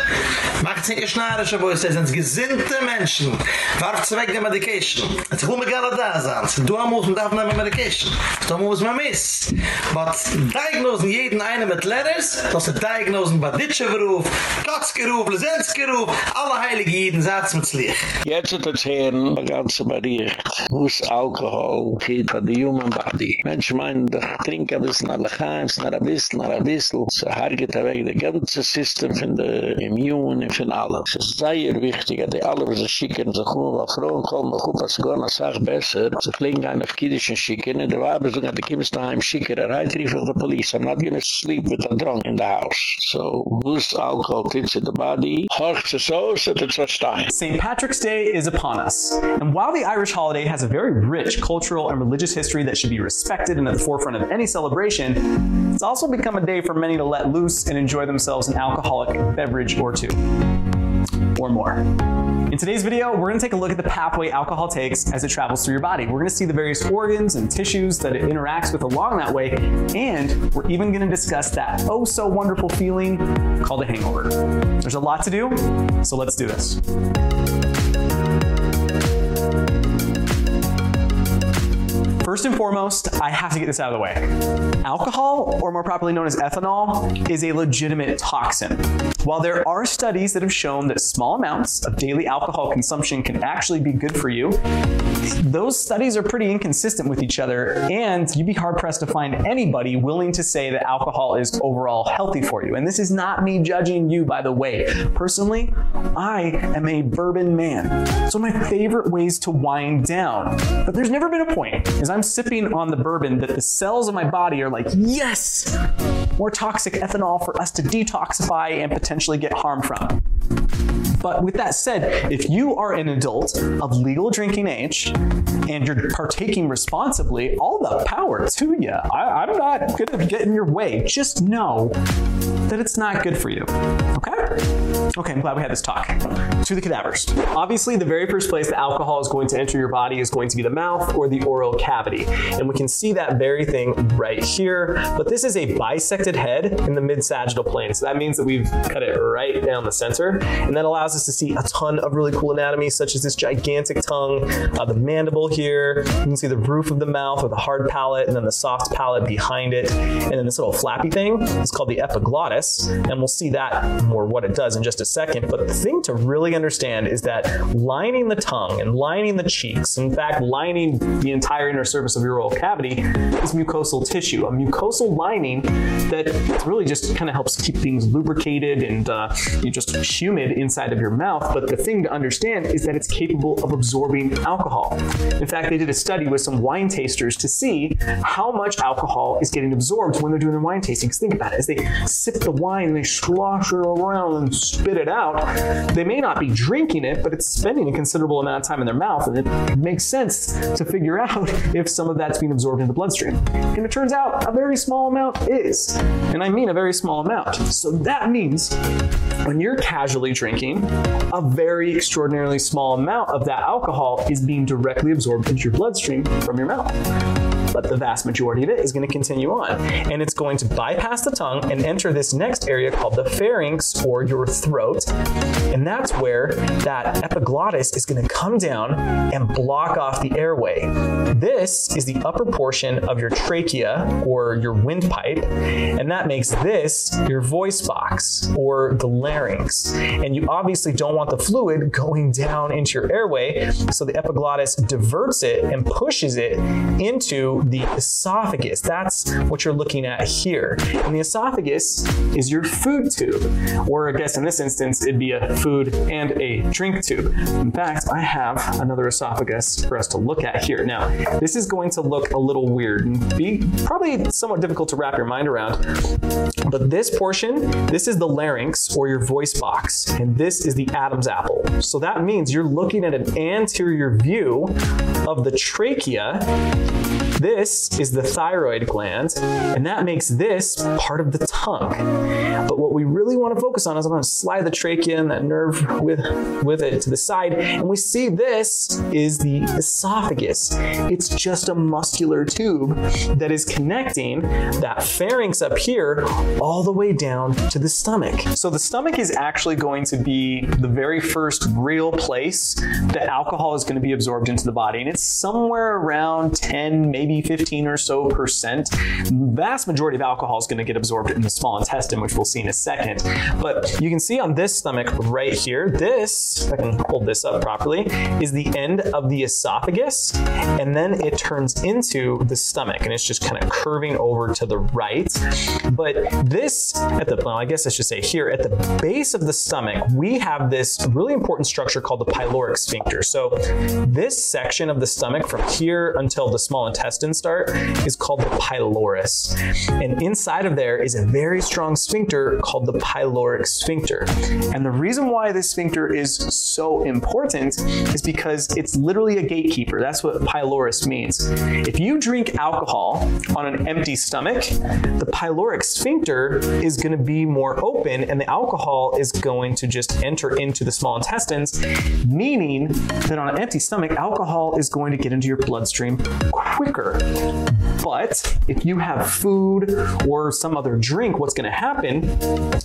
Speaker 4: Macht sich nicht schnarrisch, aber es sind gesinnte Menschen. Warf zu weg der Medication. Es ist mir gerne da sein. Du muss man darf nehmen Medication. Du muss man miss. But diagnosen jeden eine mit letters das se diagnosen baditsche beruf Lesenske lesensgeruf alle heilige jeden satz mit slich
Speaker 1: jetzt hat es heren der ganze bericht was alkohol? Geht von der human body. Mensch mein der trink a bissl alle gaims na a bissl na a bissl se er harget er weg der ganze system von der immune und von alles es ist sehr wichtig dass alle was schicken so gut was groen kommen gut was gorn sag besser. Zu klingen auf kidischen schicken. Der war besogen der kimst daheim schicker reitri für auf I'm not gonna sleep with a drunk in the house. So, who's alcohol fits in the body? Horcht es so, so it's a stein.
Speaker 5: St. Patrick's Day is upon us. And while the Irish holiday has a very rich cultural and religious history that should be respected and at the forefront of any celebration, it's also become a day for many to let loose and enjoy themselves an alcoholic beverage or two or more. In today's video, we're going to take a look at the pathway alcohol takes as it travels through your body. We're going to see the various organs and tissues that it interacts with along that way, and we're even going to discuss that oh so wonderful feeling called a hangover. There's a lot to do, so let's do this. First and foremost, I have to get this out of the way. Alcohol, or more properly known as ethanol, is a legitimate toxin. While there are studies that have shown that small amounts of daily alcohol consumption can actually be good for you, those studies are pretty inconsistent with each other and you'd be hard pressed to find anybody willing to say that alcohol is overall healthy for you. And this is not me judging you by the way. Personally, I am a bourbon man. So my favorite ways to wind down. But there's never been a point as I'm sipping on the bourbon that the cells of my body are like, "Yes! More toxic ethanol for us to detoxify and potentially get harm from." But with that said, if you are an adult of legal drinking age and you're partaking responsibly, all the power to you. I, I'm not going to get in your way. Just know that it's not good for you. Okay? Okay, I'm glad we had this talk. To the cadavers. Obviously, the very first place the alcohol is going to enter your body is going to be the mouth or the oral cavity. And we can see that very thing right here, but this is a bisected head in the mid-sagittal plane. So that means that we've cut it right down the center, and that allows us to see a ton of really cool anatomy such as this gigantic tongue, uh, the mandible here, you can see the roof of the mouth or the hard palate and then the soft palate behind it, and then this little flappy thing is called the epiglottis, and we'll see that more what it does in just a second, but the thing to really understand is that lining the tongue and lining the cheeks, in fact lining the entire inner surface of your oral cavity is mucosal tissue, a mucosal lining that really just kind of helps keep things lubricated and uh, just humid inside of your mouth, but the thing to understand is that it's capable of absorbing alcohol. In fact, they did a study with some wine tasters to see how much alcohol is getting absorbed when they're doing their wine tasting. Think about it, as they sip the wine, they slosh it around and spit it out, they may not be drinking it, but it's spending a considerable amount of time in their mouth and it makes sense to figure out if some of that's being absorbed in the bloodstream. And it turns out a very small amount is. And I mean a very small amount. So that means when you're casually drinking, a very extraordinarily small amount of that alcohol is being directly absorbed into your bloodstream from your mouth but the vast majority of it is going to continue on. And it's going to bypass the tongue and enter this next area called the pharynx or your throat. And that's where that epiglottis is going to come down and block off the airway. This is the upper portion of your trachea or your windpipe and that makes this your voice box or the larynx. And you obviously don't want the fluid going down into your airway so the epiglottis diverts it and pushes it into the esophagus. That's what you're looking at here. And the esophagus is your food tube, or I guess in this instance it'd be a food and a drink tube. In fact, I have another esophagus for us to look at here. Now, this is going to look a little weird and be probably somewhat difficult to wrap your mind around. But this portion, this is the larynx or your voice box, and this is the Adam's apple. So that means you're looking at an anterior view of the trachea this is the thyroid gland, and that makes this part of the tongue. But what we really want to focus on is I'm going to slide the trachea and that nerve with with it to the side, and we see this is the esophagus. It's just a muscular tube that is connecting that pharynx up here all the way down to the stomach. So the stomach is actually going to be the very first real place that alcohol is going to be absorbed into the body, and it's somewhere around 10 maybe maybe 15 or so percent. Vast majority of alcohol is going to get absorbed in the small intestine, which we'll see in a second. But you can see on this stomach right here, this, if I can hold this up properly, is the end of the esophagus and then it turns into the stomach and it's just kind of curving over to the right. But this at the well, I guess I should say here at the base of the stomach, we have this really important structure called the pyloric sphincter. So this section of the stomach from here until the small intestine intestine start is called the pylorus. And inside of there is a very strong sphincter called the pyloric sphincter. And the reason why this sphincter is so important is because it's literally a gatekeeper. That's what pylorus means. If you drink alcohol on an empty stomach, the pyloric sphincter is going to be more open and the alcohol is going to just enter into the small intestines, meaning that on an empty stomach alcohol is going to get into your bloodstream quicker but if you have food or some other drink, what's going to happen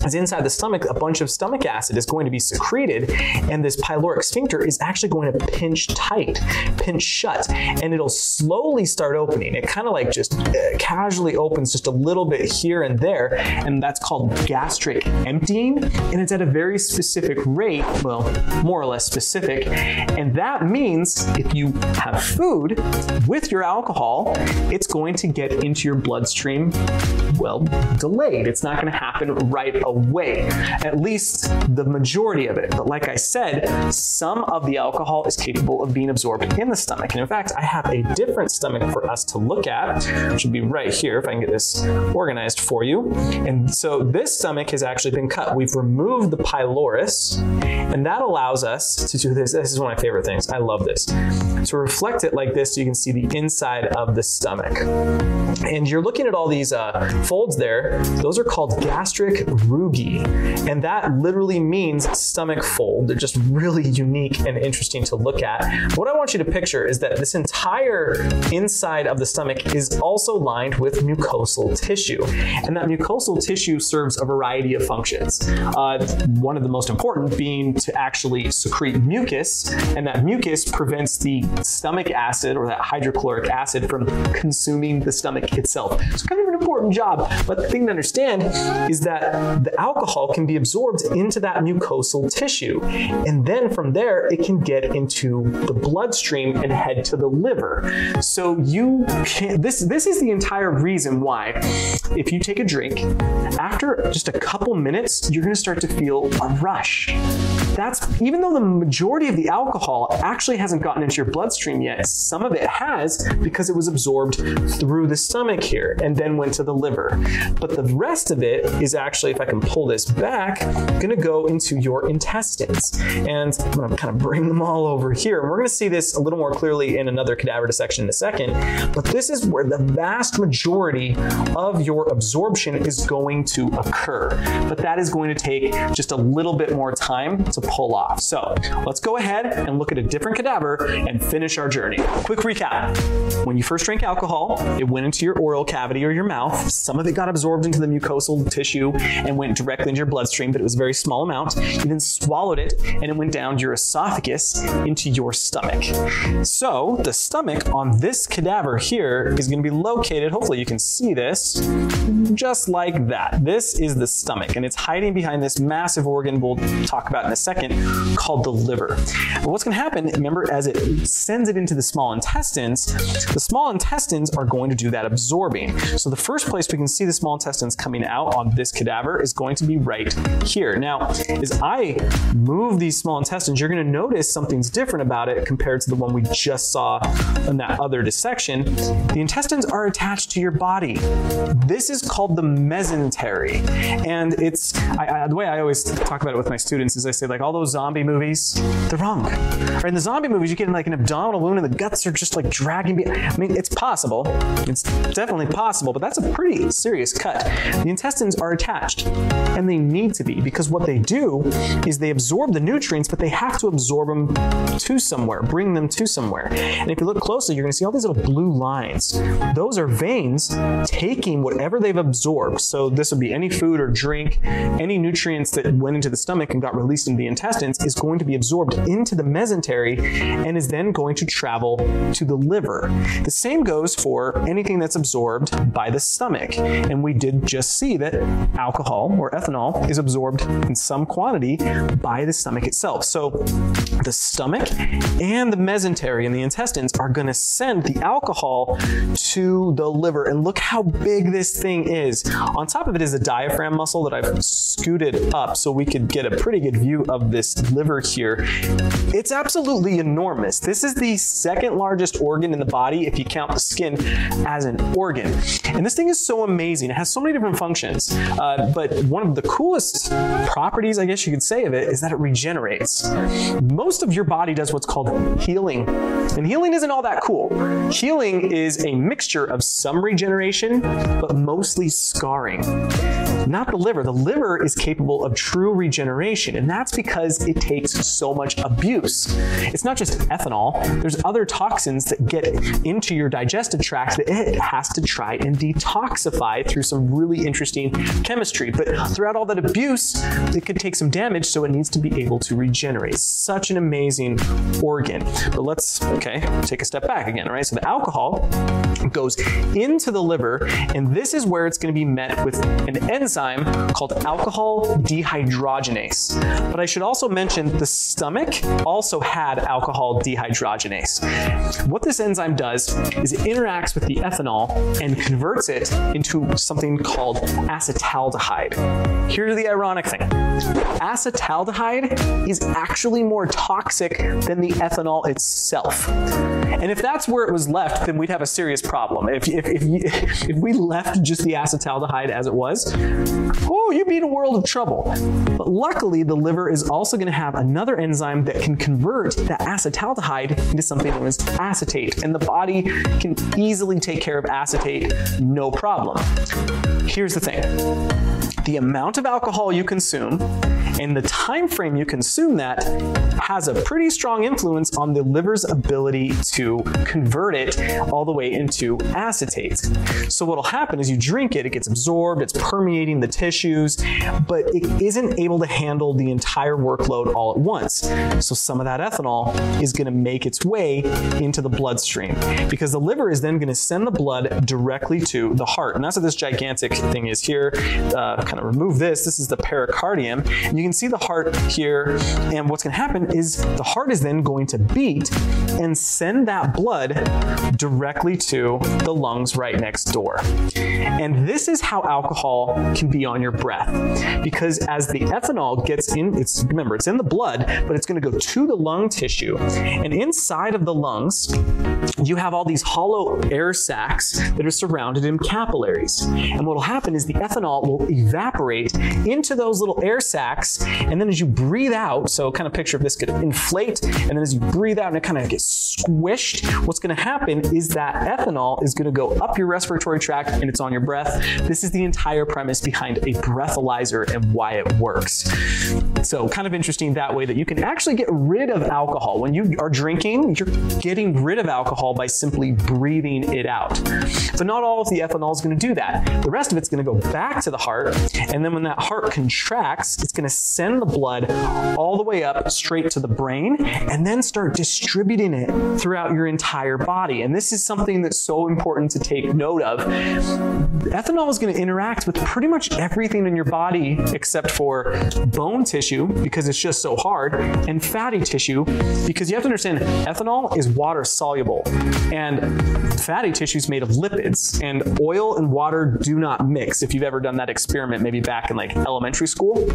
Speaker 5: is inside the stomach a bunch of stomach acid is going to be secreted and this pyloric sphincter is actually going to pinch tight, pinch shut, and it'll slowly start opening. It kind of like just uh, casually opens just a little bit here and there, and that's called gastric emptying, and it's at a very specific rate, well, more or less specific. And that means if you have food with your alcohol it's going to get into your bloodstream well delayed. It's not going to happen right away. At least the majority of it. But like I said, some of the alcohol is capable of being absorbed in the stomach. And in fact, I have a different stomach for us to look at, which would be right here if I can get this organized for you. And so this stomach has actually been cut. We've removed the pylorus, and that allows us to do this. This is one of my favorite things. I love this to reflect it like this so you can see the inside of the stomach. And you're looking at all these uh, folds there. Those are called gastric rugae. And that literally means stomach fold. They're just really unique and interesting to look at. What I want you to picture is that this entire inside of the stomach is also lined with mucosal tissue. And that mucosal tissue serves a variety of functions. Uh, one of the most important being to actually secrete mucus, and that mucus prevents the stomach acid or that hydrochloric acid from consuming the stomach itself. So kind of an important job. But the thing to understand is that the alcohol can be absorbed into that mucosal tissue. And then from there it can get into the bloodstream and head to the liver. So you can this this is the entire reason why if you take a drink after just a couple minutes you're going to start to feel a rush. That's even though the majority of the alcohol actually hasn't gotten into your bloodstream yet, some of it has because it was absorbed through the stomach here and then went to the liver. But the rest of it is actually if I can pull this back, going to go into your intestines. And I'm going to kind of bring them all over here. And we're going to see this a little more clearly in another cadaver dissection in a second, but this is where the vast majority of your absorption is going to occur. But that is going to take just a little bit more time to pull off. So, let's go ahead and look at a different cadaver and finish our journey. Quick recap. When you first drank alcohol, it went into your oral cavity or your mouth. Some of it got absorbed into the mucosal tissue and went directly into your bloodstream, but it was a very small amount. You then swallowed it and it went down your esophagus into your stomach. So, the stomach on this cadaver here is going to be located, hopefully you can see this, just like that. This is the stomach and it's hiding behind this massive organ we'll talk about in a second called the liver. What's going to happen, remember as it sends it into the small intestines, the small intestines are going to do that absorbing. So the first place we can see the small intestines coming out on this cadaver is going to be right here. Now, as I move these small intestines, you're going to notice something's different about it compared to the one we just saw in that other dissection. The intestines are attached to your body. This is called the mesentery. And it's I, I, the way I always talk about it with my students is I say like all those zombie movies, they're wrong. Or in the zombie movies you get like an abdominal wound and the guts are just like dragging I mean, it's possible. It's definitely possible, but that's a pretty serious cut. The intestines are attached and they need to be because what they do is they absorb the nutrients, but they have to absorb them to somewhere, bring them to somewhere. And if you look closely, you're going to see all these little blue lines. Those are veins taking whatever they've absorbed. So this would be any food or drink, any nutrients that went into the stomach and got released into the intestines is going to be absorbed into the mesentery and is then going to travel to the liver. The same goes for anything that's absorbed by the stomach. And we did just see that alcohol or ethanol is absorbed in some quantity by the stomach itself. So the stomach and the mesentery and the intestines are going to send the alcohol to the liver and look how big this thing is. On top of it is a diaphragm muscle that I've scooted up so we could get a pretty good view of this liver here. It's absolutely enormous. This is the second largest organ in the body if you count the skin as an organ. And this thing is so amazing. It has so many different functions. Uh, but one of the coolest properties I guess you could say of it is that it regenerates. Most of your body does what's called healing. And healing isn't all that cool. Healing is a mixture of some regeneration but mostly scarring not the liver. The liver is capable of true regeneration and that's because it takes so much abuse. It's not just ethanol. There's other toxins that get into your digestive tract that it has to try and detoxify through some really interesting chemistry. But throughout all that abuse, it could take some damage so it needs to be able to regenerate. Such an amazing organ. But let's okay, take a step back again, right? So the alcohol goes into the liver and this is where it's going to be met with an enzyme called alcohol dehydrogenase. But I should also mention the stomach also had alcohol dehydrogenase. What this enzyme does is it interacts with the ethanol and converts it into something called acetaldehyde. Here's the ironic thing. Acetaldehyde is actually more toxic than the ethanol itself. And if that's where it was left, then we'd have a serious problem. If if if, if we left just the acetaldehyde as it was, oh, you'd be in a world of trouble. But luckily, the liver is also going to have another enzyme that can convert that acetaldehyde into something known as acetate, and the body can easily take care of acetate no problem. Here's the thing. The amount of alcohol you consume and the time frame you consume that has a pretty strong influence on the liver's ability to convert it all the way into acetate. So what'll happen is you drink it, it gets absorbed, it's permeating the tissues, but it isn't able to handle the entire workload all at once. So some of that ethanol is going to make its way into the bloodstream because the liver is then going to send the blood directly to the heart. And that's what this gigantic thing is here. Uh, kind of remove this. This is the pericardium. And you can see the heart here and what's going to happen is the heart is then going to beat and send that blood directly to the lungs right next door. And this is how alcohol can be on your breath because as the ethanol gets in it's remember it's in the blood but it's going to go to the lung tissue and inside of the lungs you have all these hollow air sacs that are surrounded in capillaries. And what will happen is the ethanol will evaporate into those little air sacs and then as you breathe out, so kind of picture if this could inflate and then as you breathe out and it kind of gets squished, what's going to happen is that ethanol is going to go up your respiratory tract and it's on your breath. This is the entire premise behind a breathalyzer and why it works. So kind of interesting that way that you can actually get rid of alcohol when you are drinking, you're getting rid of alcohol by simply breathing it out. But not all of the ethanol is going to do that. The rest of it's going to go back to the heart and then when that heart contracts, it's going to send the blood all the way up straight to the brain and then start distributing it throughout your entire body. And this is something that's so important to take note of. Ethanol is going to interact with pretty much everything in your body except for bone tissue because it's just so hard and fatty tissue because you have to understand ethanol is water soluble and fatty tissue is made of lipids and oil and water do not mix if you've ever done that experiment maybe back in like elementary school.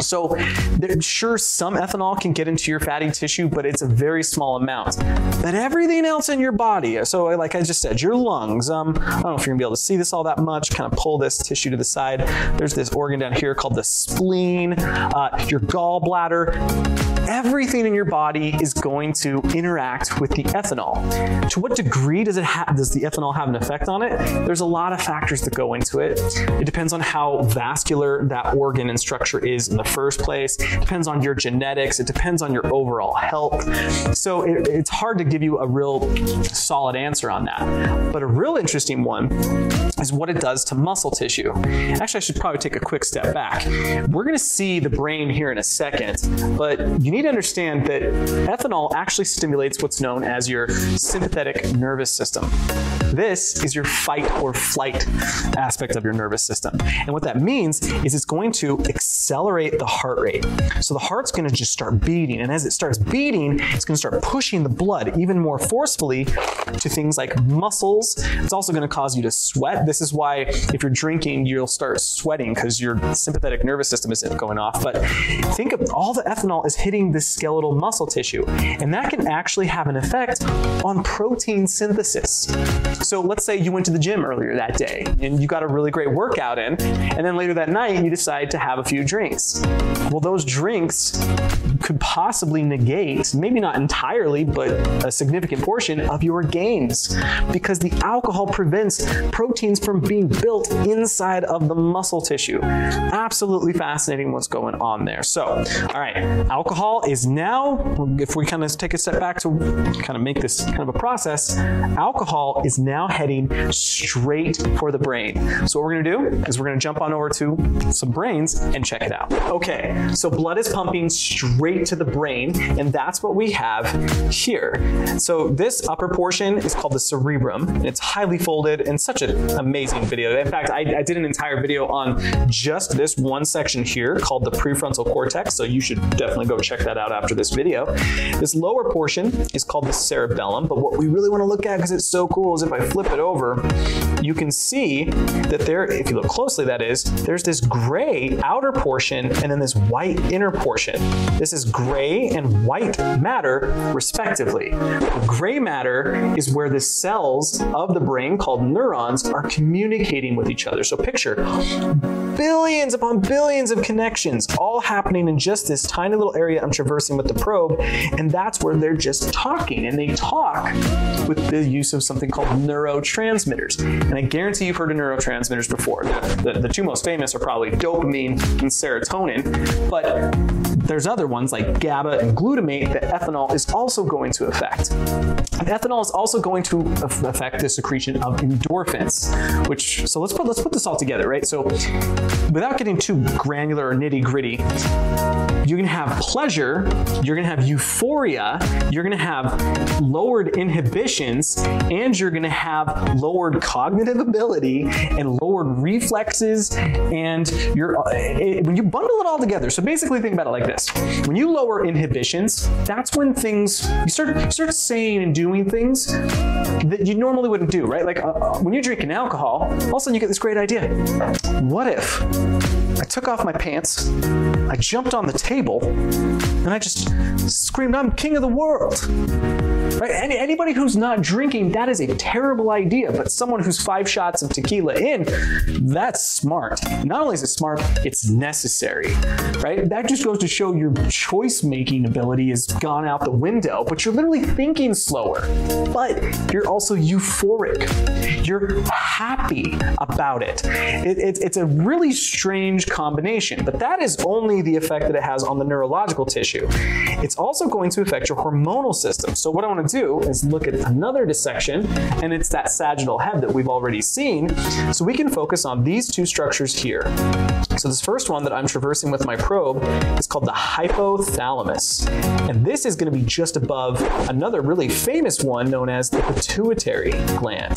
Speaker 5: So there's sure some ethanol can get into your fatty tissue but it's a very small amount. But everything else in your body, so like I just said, your lungs, um I don't know if you're going to be able to see this all that much, kind of pull this tissue to the side. There's this organ down here called the spleen, uh, your gallbladder everything in your body is going to interact with the ethanol. To what degree does it have does the ethanol have an effect on it? There's a lot of factors that go into it. It depends on how vascular that organ and structure is in the first place. It depends on your genetics, it depends on your overall health. So it, it's hard to give you a real solid answer on that. But a real interesting one is what it does to muscle tissue. Actually, I should probably take a quick step back. We're going to see the brain here in a second, but you need to understand that ethanol actually stimulates what's known as your sympathetic nervous system. This is your fight or flight aspect of your nervous system. And what that means is it's going to accelerate the heart rate. So the heart's going to just start beating and as it starts beating, it's going to start pushing the blood even more forcefully to things like muscles. It's also going to cause you to sweat. This is why if you're drinking, you'll start sweating cuz your sympathetic nervous system isn't going off. But think of all the ethanol is hitting the skeletal muscle tissue and that can actually have an effect on protein synthesis. So let's say you went to the gym earlier that day and you got a really great workout in and then later that night you decide to have a few drinks. Well those drinks could possibly negate, maybe not entirely, but a significant portion of your gains because the alcohol prevents proteins from being built inside of the muscle tissue. Absolutely fascinating what's going on there. So, all right, alcohol is now if we kind of take a step back to kind of make this kind of a process, alcohol is now heading straight for the brain. So what we're going to do is we're going to jump on over to some brains and check it out. Okay, so blood is pumping straight to the brain and that's what we have here. So this upper portion is called the cerebrum and it's highly folded and such an amazing video. In fact, I, I did an entire video on just this one section here called the prefrontal cortex, so you should definitely go check that out after this video. This lower portion is called the cerebellum, but what we really want to look at cuz it's so cool is if I flip it over, you can see that there if you look closely that is, there's this gray outer portion and then this white inner portion. This is as gray and white matter respectively. Gray matter is where the cells of the brain called neurons are communicating with each other. So picture billions upon billions of connections all happening in just this tiny little area I'm traversing with the probe and that's where they're just talking and they talk with the use of something called neurotransmitters. And I guarantee you've heard of neurotransmitters before. The, the, the two most famous are probably dopamine and serotonin, but there's other ones like GABA and glutamate that ethanol is also going to affect. And ethanol is also going to affect the secretion of endorphins, which so let's put let's put this all together, right? So without getting too granular or nitty-gritty, you're going to have pleasure, you're going to have euphoria, you're going to have lowered inhibitions, and you're going to have lowered cognitive ability and lowered reflexes and you're uh, it, when you bundle it all together. So basically think about it like this. When you lower inhibitions, that's when things you start you start saying and doing things that you normally wouldn't do, right? Like uh, uh when you're drinking alcohol, all of a sudden you get this great idea. What if I took off my pants, I jumped on the table, and I just screamed, I'm king of the world. Right? Any, anybody who's not drinking, that is a terrible idea, but someone who's 5 shots of tequila in, that's smart. Not only is it smart, it's necessary. Right? That just goes to show your choice making ability has gone out the window, but you're literally thinking slower. But you're also euphoric. You're happy about it. it, it it's a really strange combination, but that is only the effect that it has on the neurological tissue. It's also going to affect your hormonal system. So what I want to do is look at another dissection and it's that sagittal head that we've already seen. So we can focus on these two structures here. So this first one that I'm traversing with my probe is called the hypothalamus. And this is going to be just above another really famous one known as the pituitary gland.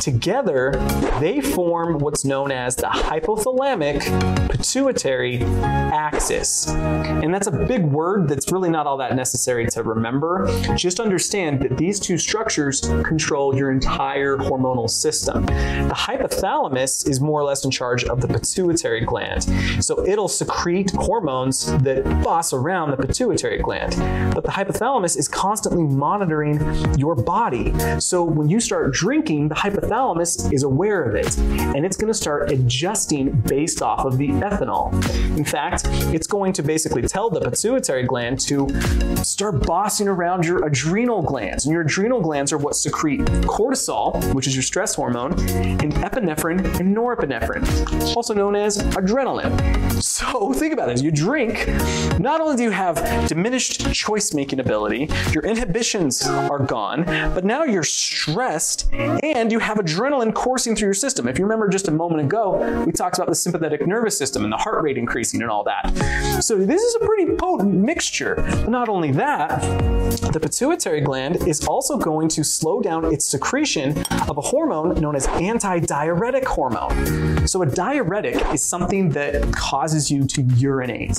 Speaker 5: Together, they form what's known as the hypothalamic pituitary axis. And that's a big word that's really not all that necessary to remember. Just understand that these two structures control your entire hormonal system. The hypothalamus is more or less in charge of the pituitary gland. So it'll secrete hormones that boss around the pituitary gland. But the hypothalamus is constantly monitoring your body. So when you start drinking, the hypothalamus is aware of it and it's going to start adjusting based off of the ethanol. In fact, it's going to basically tell the pituitary gland to start bossing around your adrenal glands. And your adrenal glands are what secrete cortisol, which is your stress hormone, and epinephrine and norepinephrine, also known as adrenaline. So think about it. You drink, not only do you have diminished choice-making ability, your inhibitions are gone, but now you're stressed and you have adrenaline coursing through your system. If you remember just a moment ago, we talked about the sympathetic nervous system and the heart rate increasing and all that. So this is a pretty potent mixture. Not only that, the pituitary gland is also going to slow down its secretion of a hormone known as antidiuretic hormone. So a diuretic is something that causes you to urinate.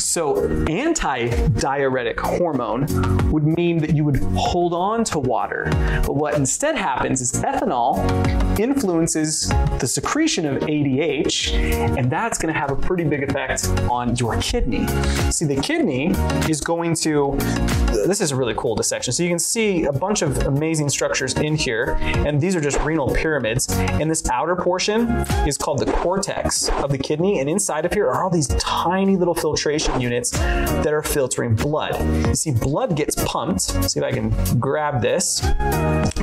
Speaker 5: So antidiuretic hormone would mean that you would hold on to water. But what instead happens is ethanol influences the secretion of ADH and that's going to have a pretty big effect on your kidney. See the kidney is going to this is a really cool dissection. So you can see a bunch of amazing structures in here and these are just renal pyramids and this outer portion is called the cortex of the kidney and inside of here are all these tiny little filtration units that are filtering blood. You see blood gets pumped. See if I can grab this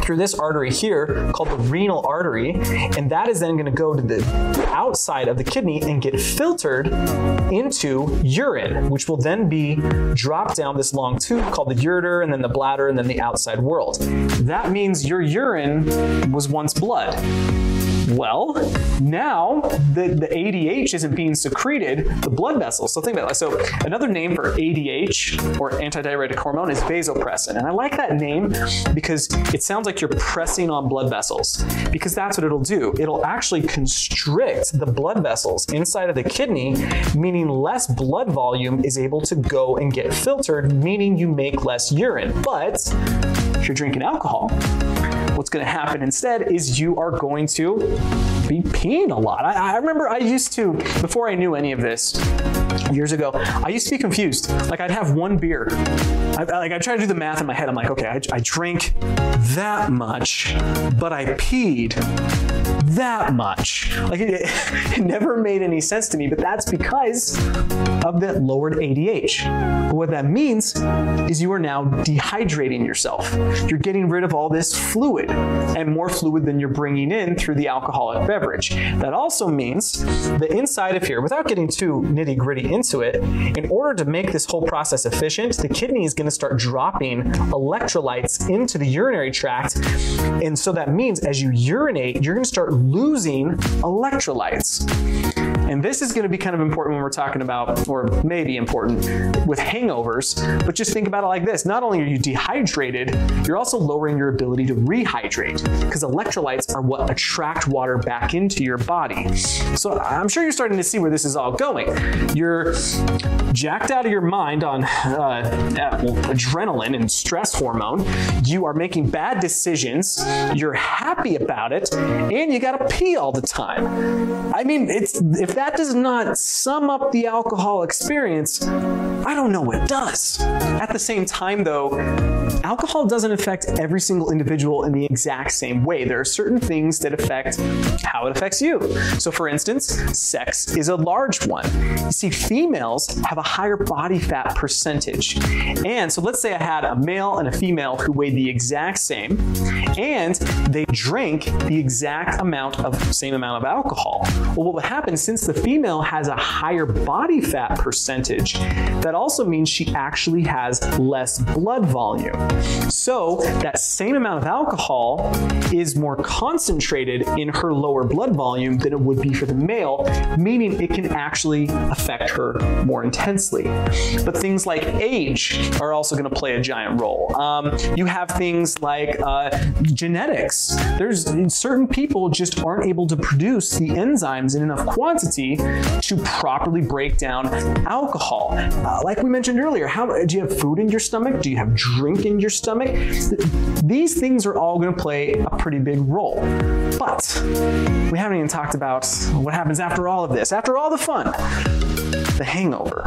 Speaker 5: through this artery here called the renal artery and that is then going to go to the outside of the kidney and get filtered into urine which will then be dropped down this long tube called the ureter and then the bladder and then the outside world. That means your urine was once blood. Well, now the, the ADH isn't being secreted, the blood vessels. So think about it. So another name for ADH or antidiuretic hormone is vasopressin. And I like that name because it sounds like you're pressing on blood vessels because that's what it'll do. It'll actually constrict the blood vessels inside of the kidney, meaning less blood volume is able to go and get filtered, meaning you make less urine. But if you're drinking alcohol, what's going to happen instead is you are going to be peeing a lot. I, I remember I used to before I knew any of this years ago, I used to be confused. Like I'd have one beer. I, like I try to do the math in my head. I'm like, okay, I, I drink that much, but I peed that much. Like it, it, never made any sense to me, but that's because of that lowered ADH. But what that means is you are now dehydrating yourself. You're getting rid of all this fluid and more fluid than you're bringing in through the alcoholic beverage. That also means the inside of here, without getting too nitty-gritty into it, in order to make this whole process efficient, the kidney is going to start dropping electrolytes into the urinary tract. And so that means as you urinate, you're going to start losing electrolytes. And this is going to be kind of important when we're talking about or maybe important with hangovers, but just think about it like this. Not only are you dehydrated, you're also lowering your ability to rehydrate because electrolytes are what attract water back into your body. So I'm sure you're starting to see where this is all going. You're jacked out of your mind on uh, adrenaline and stress hormone. You are making bad decisions. You're happy about it, and you got to pee all the time. I mean, it's if that does not sum up the alcohol experience, I don't know what does. At the same time though, alcohol doesn't affect every single individual in the exact same way. There are certain things that affect how it affects you. So for instance, sex is a large one. You see females have a higher body fat percentage. And so let's say I had a male and a female who weighed the exact same and they drank the exact amount of same amount of alcohol. Well what would happen since the female has a higher body fat percentage, that also means she actually has less blood volume. So that same amount of alcohol is more concentrated in her lower blood volume than it would be for the male, meaning it can actually affect her more intensely. But things like age are also going to play a giant role. Um, you have things like uh, genetics. There's certain people just aren't able to produce the enzymes in enough quantity to properly break down alcohol. Uh, like we mentioned earlier, how do you have food in your stomach? Do you have drink in your stomach? These things are all going to play a pretty big role. But we haven't even talked about what happens after all of this. After all the fun, the hangover.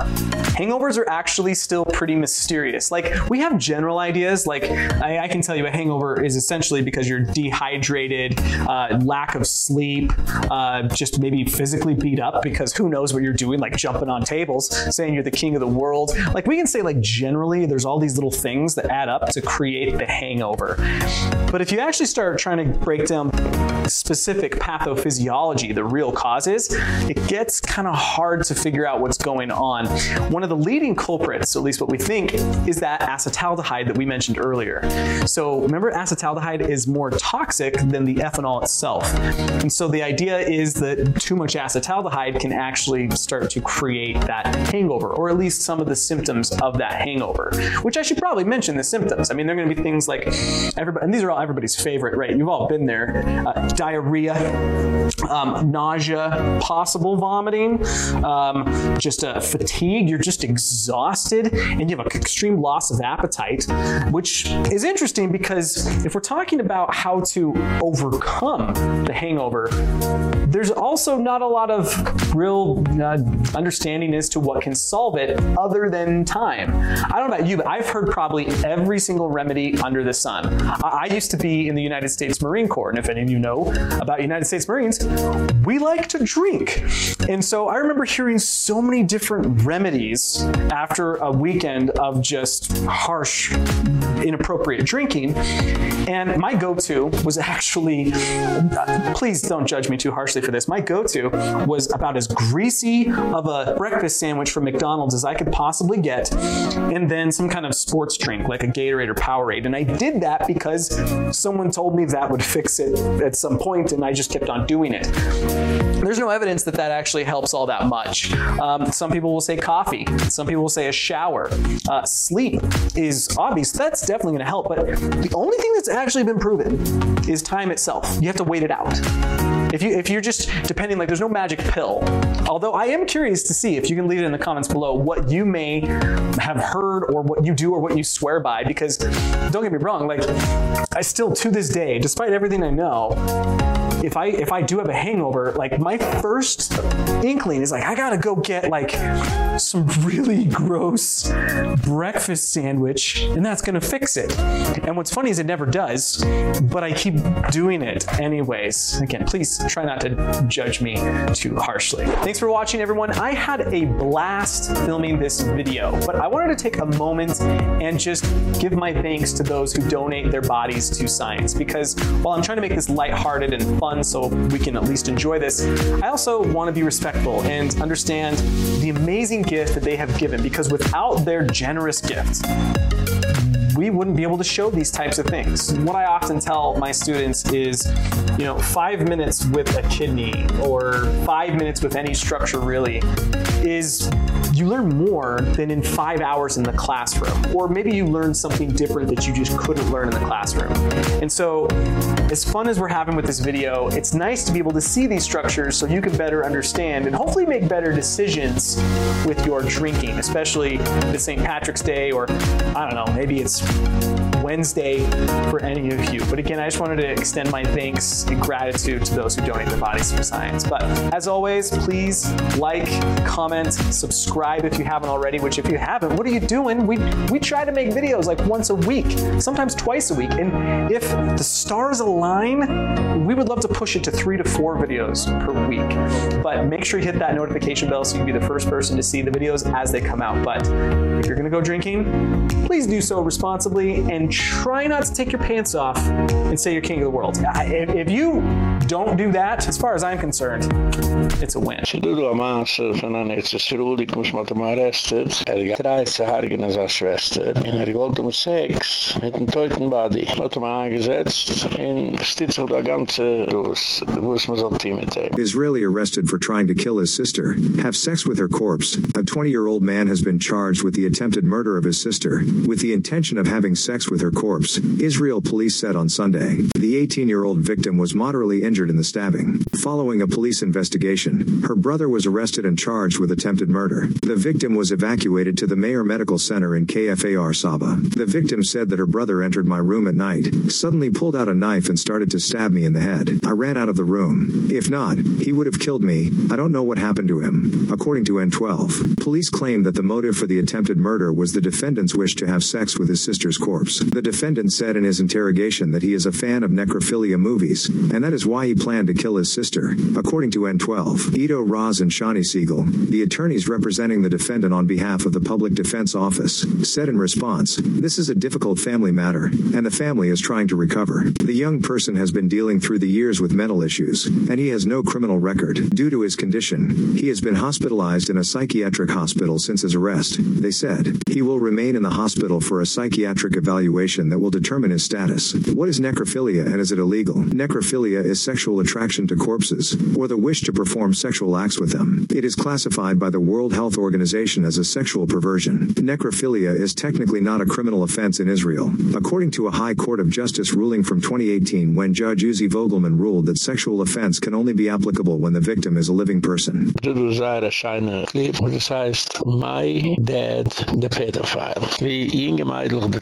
Speaker 5: Hangovers are actually still pretty mysterious. Like we have general ideas like I, I can tell you a hangover is essentially because you're dehydrated, uh, lack of sleep, uh, just maybe physically beat up because who knows what you're doing like jumping on tables, saying you're the king of the world. Like we can say like generally there's all these little things that add up to create the hangover. But if you actually start trying to break down specific pathophysiology, the real causes, it gets kind of hard to figure out what's going on. One of the leading culprits, at least what we think, is that acetaldehyde that we mentioned earlier. So remember acetaldehyde is more toxic than the ethanol itself. And so the idea is that too much acetaldehyde can actually start to create that hangover or at least some of the symptoms of that hangover, which I should probably mention the symptoms. I mean, they're going to be things like everybody and these are all everybody's favorite, right? You've all been there. Uh, diarrhea, um, nausea, possible vomiting, um, just a fatigue, you're just exhausted and you have an extreme loss of appetite, which is interesting because if we're talking about how to overcome the hangover, there's also not a lot of real uh, understanding as to what can solve it other than time. I don't know about you, but I've heard probably every single remedy under the sun. I, I used to be in the United States Marine Corps, and if any of you know about United States Marines, we like to drink. And so I remember hearing so many different remedies after a weekend of just harsh inappropriate drinking. And my go-to was actually please don't judge me too harshly for this. My go-to was about as greasy of a breakfast sandwich from McDonald's as I could possibly get and then some kind of sports drink like a Gatorade or Powerade. And I did that because someone told me that would fix it at some point and I just kept on doing it there's no evidence that that actually helps all that much. Um, some people will say coffee. Some people will say a shower. Uh, sleep is obvious. That's definitely going to help but the only thing that's actually been proven is time itself. You have to wait it out. If you if you're just depending like there's no magic pill. Although I am curious to see if you can leave it in the comments below what you may have heard or what you do or what you swear by because don't get me wrong like I still to this day despite everything I know if I if I do have a hangover, like my first inkling is like I got to go get like some really gross breakfast sandwich and that's going to fix it. And what's funny is it never does, but I keep doing it anyways. Again, please try not to judge me too harshly. Thanks for watching everyone. I had a blast filming this video, but I wanted to take a moment and just give my thanks to those who donate their bodies to science because while I'm trying to make this lighthearted and fun so we can at least enjoy this, I also want to be respectful and understand the amazing gift that they have given because without their generous gift we wouldn't be able to show these types of things. What I often tell my students is, you know, 5 minutes with a kidney or 5 minutes with any structure really is you learn more than in 5 hours in the classroom or maybe you learn something different that you just couldn't learn in the classroom. And so as fun as we're having with this video, it's nice to be able to see these structures so you can better understand and hopefully make better decisions with your drinking, especially the St. Patrick's Day or I don't know, maybe it's Podcast. Wednesday for any of you. But again, I just wanted to extend my thanks and gratitude to those who donate their bodies for science. But as always, please like, comment, subscribe if you haven't already, which if you haven't, what are you doing? We we try to make videos like once a week, sometimes twice a week. And if the stars align, we would love to push it to 3 to 4 videos per week. But make sure you hit that notification bell so you can be the first person to see the videos as they come out. But if you're going to go drinking, please do so responsibly and try not to take your pants off and say you're king of the world. If, if you don't do that, as far as I'm concerned, it's a win.
Speaker 1: Sie du du am Maße von einer Zesruel, ich muss mit ihm arrestet. Er geht zu hargen als er Schwester. Und er wollte um Sex mit einem teuten Body. Hat ihm angesetzt und steht sich da ganze Russ, wo es man so ein Team mit ihm.
Speaker 6: Israeli arrested for trying to kill his sister, have sex with her corpse. A 20-year-old man has been charged with the attempted murder of his sister with the intention of having sex with her corpse. Israel police said on Sunday. The 18-year-old victim was moderately injured in the stabbing. Following a police investigation, her brother was arrested and charged with attempted murder. The victim was evacuated to the Meir Medical Center in KFAR Saba. The victim said that her brother entered my room at night, suddenly pulled out a knife and started to stab me in the head. I ran out of the room. If not, he would have killed me. I don't know what happened to him. According to N12, police claim that the motive for the attempted murder was the defendant's wish to have sex with his sister's corpse. The defendant said in his interrogation that he is a fan of necrophilia movies, and that is why he planned to kill his sister. According to N12, Ido Raz and Shawnee Siegel, the attorneys representing the defendant on behalf of the Public Defense Office, said in response, "This is a difficult family matter, and the family is trying to recover. The young person has been dealing through the years with mental issues, and he has no criminal record. Due to his condition, he has been hospitalized in a psychiatric hospital since his arrest." They said, "He will remain in the hospital for a psychiatric evaluation that will determine his status. What is necrophilia and is it illegal? Necrophilia is sexual attraction to corpses or the wish to perform sexual acts with them. It is classified by the World Health Organization as a sexual perversion. Necrophilia is technically not a criminal offense in Israel. According to a High Court of Justice ruling from 2018 when Judge Uzi Vogelman ruled that sexual offense can only be applicable when the victim is a living person.
Speaker 1: Das heißt My Dad, the Pedophile. Wie inge meidlich de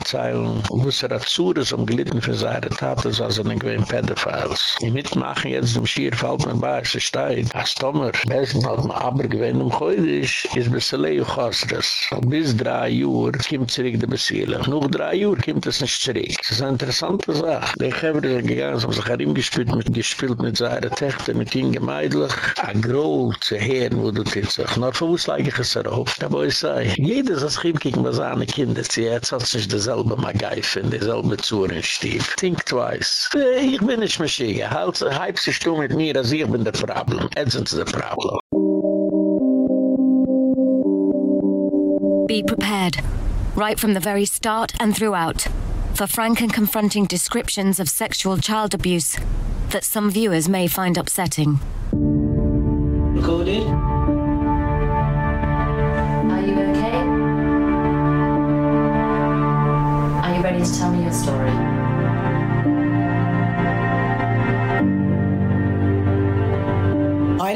Speaker 1: Wo es er hat Zures umgelitten für seine Tat, das also ein gewinn Pedophiles. Die mitmachen jetzt im Schier, fällt mir bei, es steht, als Tomer, besten hat man aber gewinn um Geudisch, ist bis er leu kostes. Bis drei Uhr kommt zurück die Besiele. Noch drei Uhr kommt es nicht zurück. Das ist eine interessante Sache. Die Geber sind gegangen, haben sich herim gespielt mit, gespielt mit seiner Töchter, mit inge meidlich, a groh zu hören, wo du tilzach. Nur für uns leige ich es darauf. Da wo ich sage, jeder soll sich kicken, was seine Kinder sie hat sich derselbe Magaife, derselbe Zuhrenstief. Think twice. Äh, Ich bin nicht Maschige. Halt, halb sich du mit mir, als ich bin der Problem. Jetzt sind sie der Problem.
Speaker 7: Be prepared, right from the very start and throughout, for frank and confronting descriptions of sexual child abuse that some viewers may find upsetting.
Speaker 1: Recorded?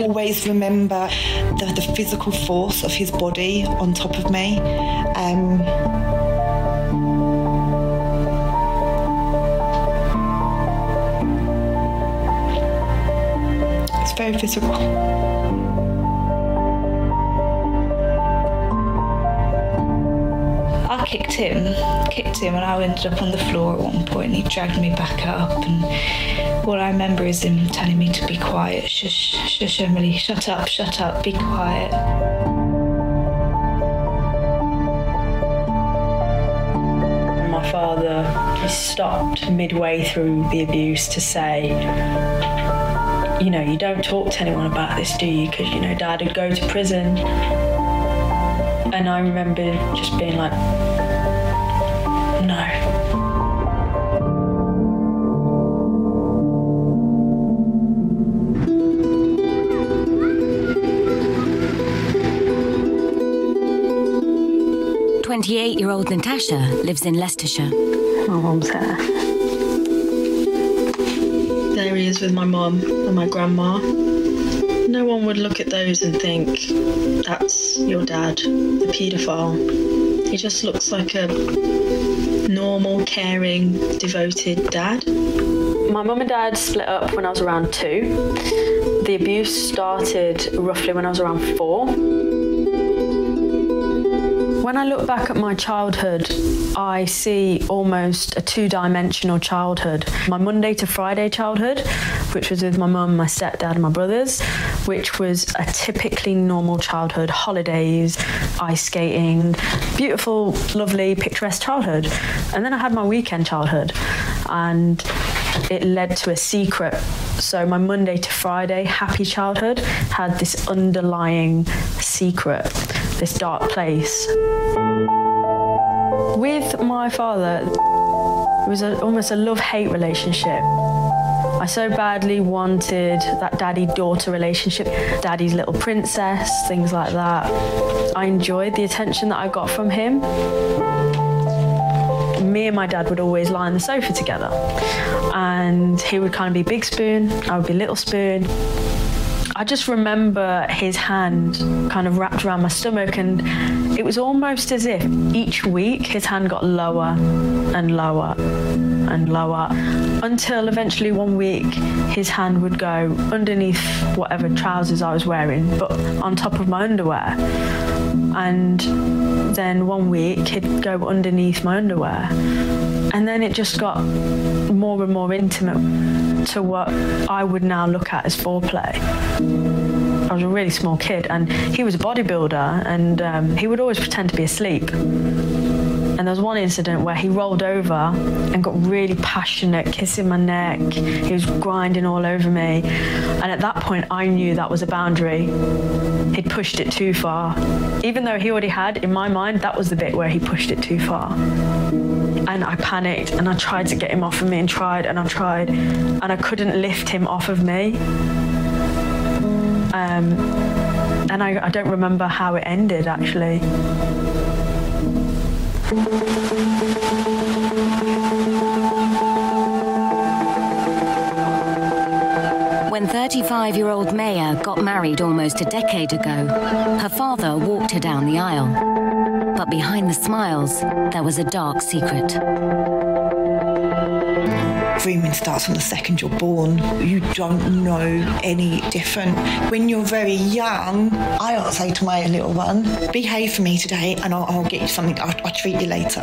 Speaker 8: Always remember the, the physical force of his body on top of me. Um, it's very physical. I kicked him, kicked him, and I ended up on the floor at one point. And he dragged me back up, and all I remember is him telling me to be quiet. Shush, shush, Emily, shut up, shut up, be quiet.
Speaker 9: My father he stopped midway through the abuse to say, you know, you don't talk to anyone about this, do you? Because, you know, dad would go to prison. And I remember just being like,
Speaker 7: Twenty-eight-year-old Natasha lives in Leicestershire.
Speaker 9: My mum's there. There he is with my mum and my grandma. No one would look at those and think, that's your dad, the paedophile. He just looks like a normal, caring, devoted dad. My mum and dad split up when I was around two. The abuse started roughly when I was around four. When I look back at my childhood, I see almost a two-dimensional childhood. My Monday to Friday childhood, which was with my mum, my stepdad and my brothers, which was a typically normal childhood, holidays, ice skating, beautiful, lovely, picturesque childhood. And then I had my weekend childhood and it led to a secret. So my Monday to Friday happy childhood had this underlying secret, this dark place. With my father, it was a, almost a love-hate relationship. I so badly wanted that daddy-daughter relationship, daddy's little princess, things like that. I enjoyed the attention that I got from him me and my dad would always lie on the sofa together and he would kind of be big spoon I would be little spoon I just remember his hand kind of wrapped around my stomach and it was almost as if each week his hand got lower and lower and lower until eventually one week his hand would go underneath whatever trousers I was wearing but on top of my underwear. And then one week he'd go underneath my underwear. And then it just got more and more intimate to what I would now look at as foreplay. I was a really small kid and he was a bodybuilder and um, he would always pretend to be asleep. And there was one incident where he rolled over and got really passionate kissing my neck. He was grinding all over me. And at that point I knew that was a boundary. He'd pushed it too far. Even though he already had in my mind that was the bit where he pushed it too far and I panicked and I tried to get him off of me and tried and I tried and I couldn't lift him off of me um, and I, I don't remember how it ended actually
Speaker 7: When 35-year-old Maya got married almost a decade ago, her father walked her down the aisle. But behind the smiles, there was a dark secret.
Speaker 8: Grooming starts from the second you're born. You don't know any different. When you're very young, I always say to my little one, behave for me today and I'll, I'll get you something. I'll, I'll, treat you later.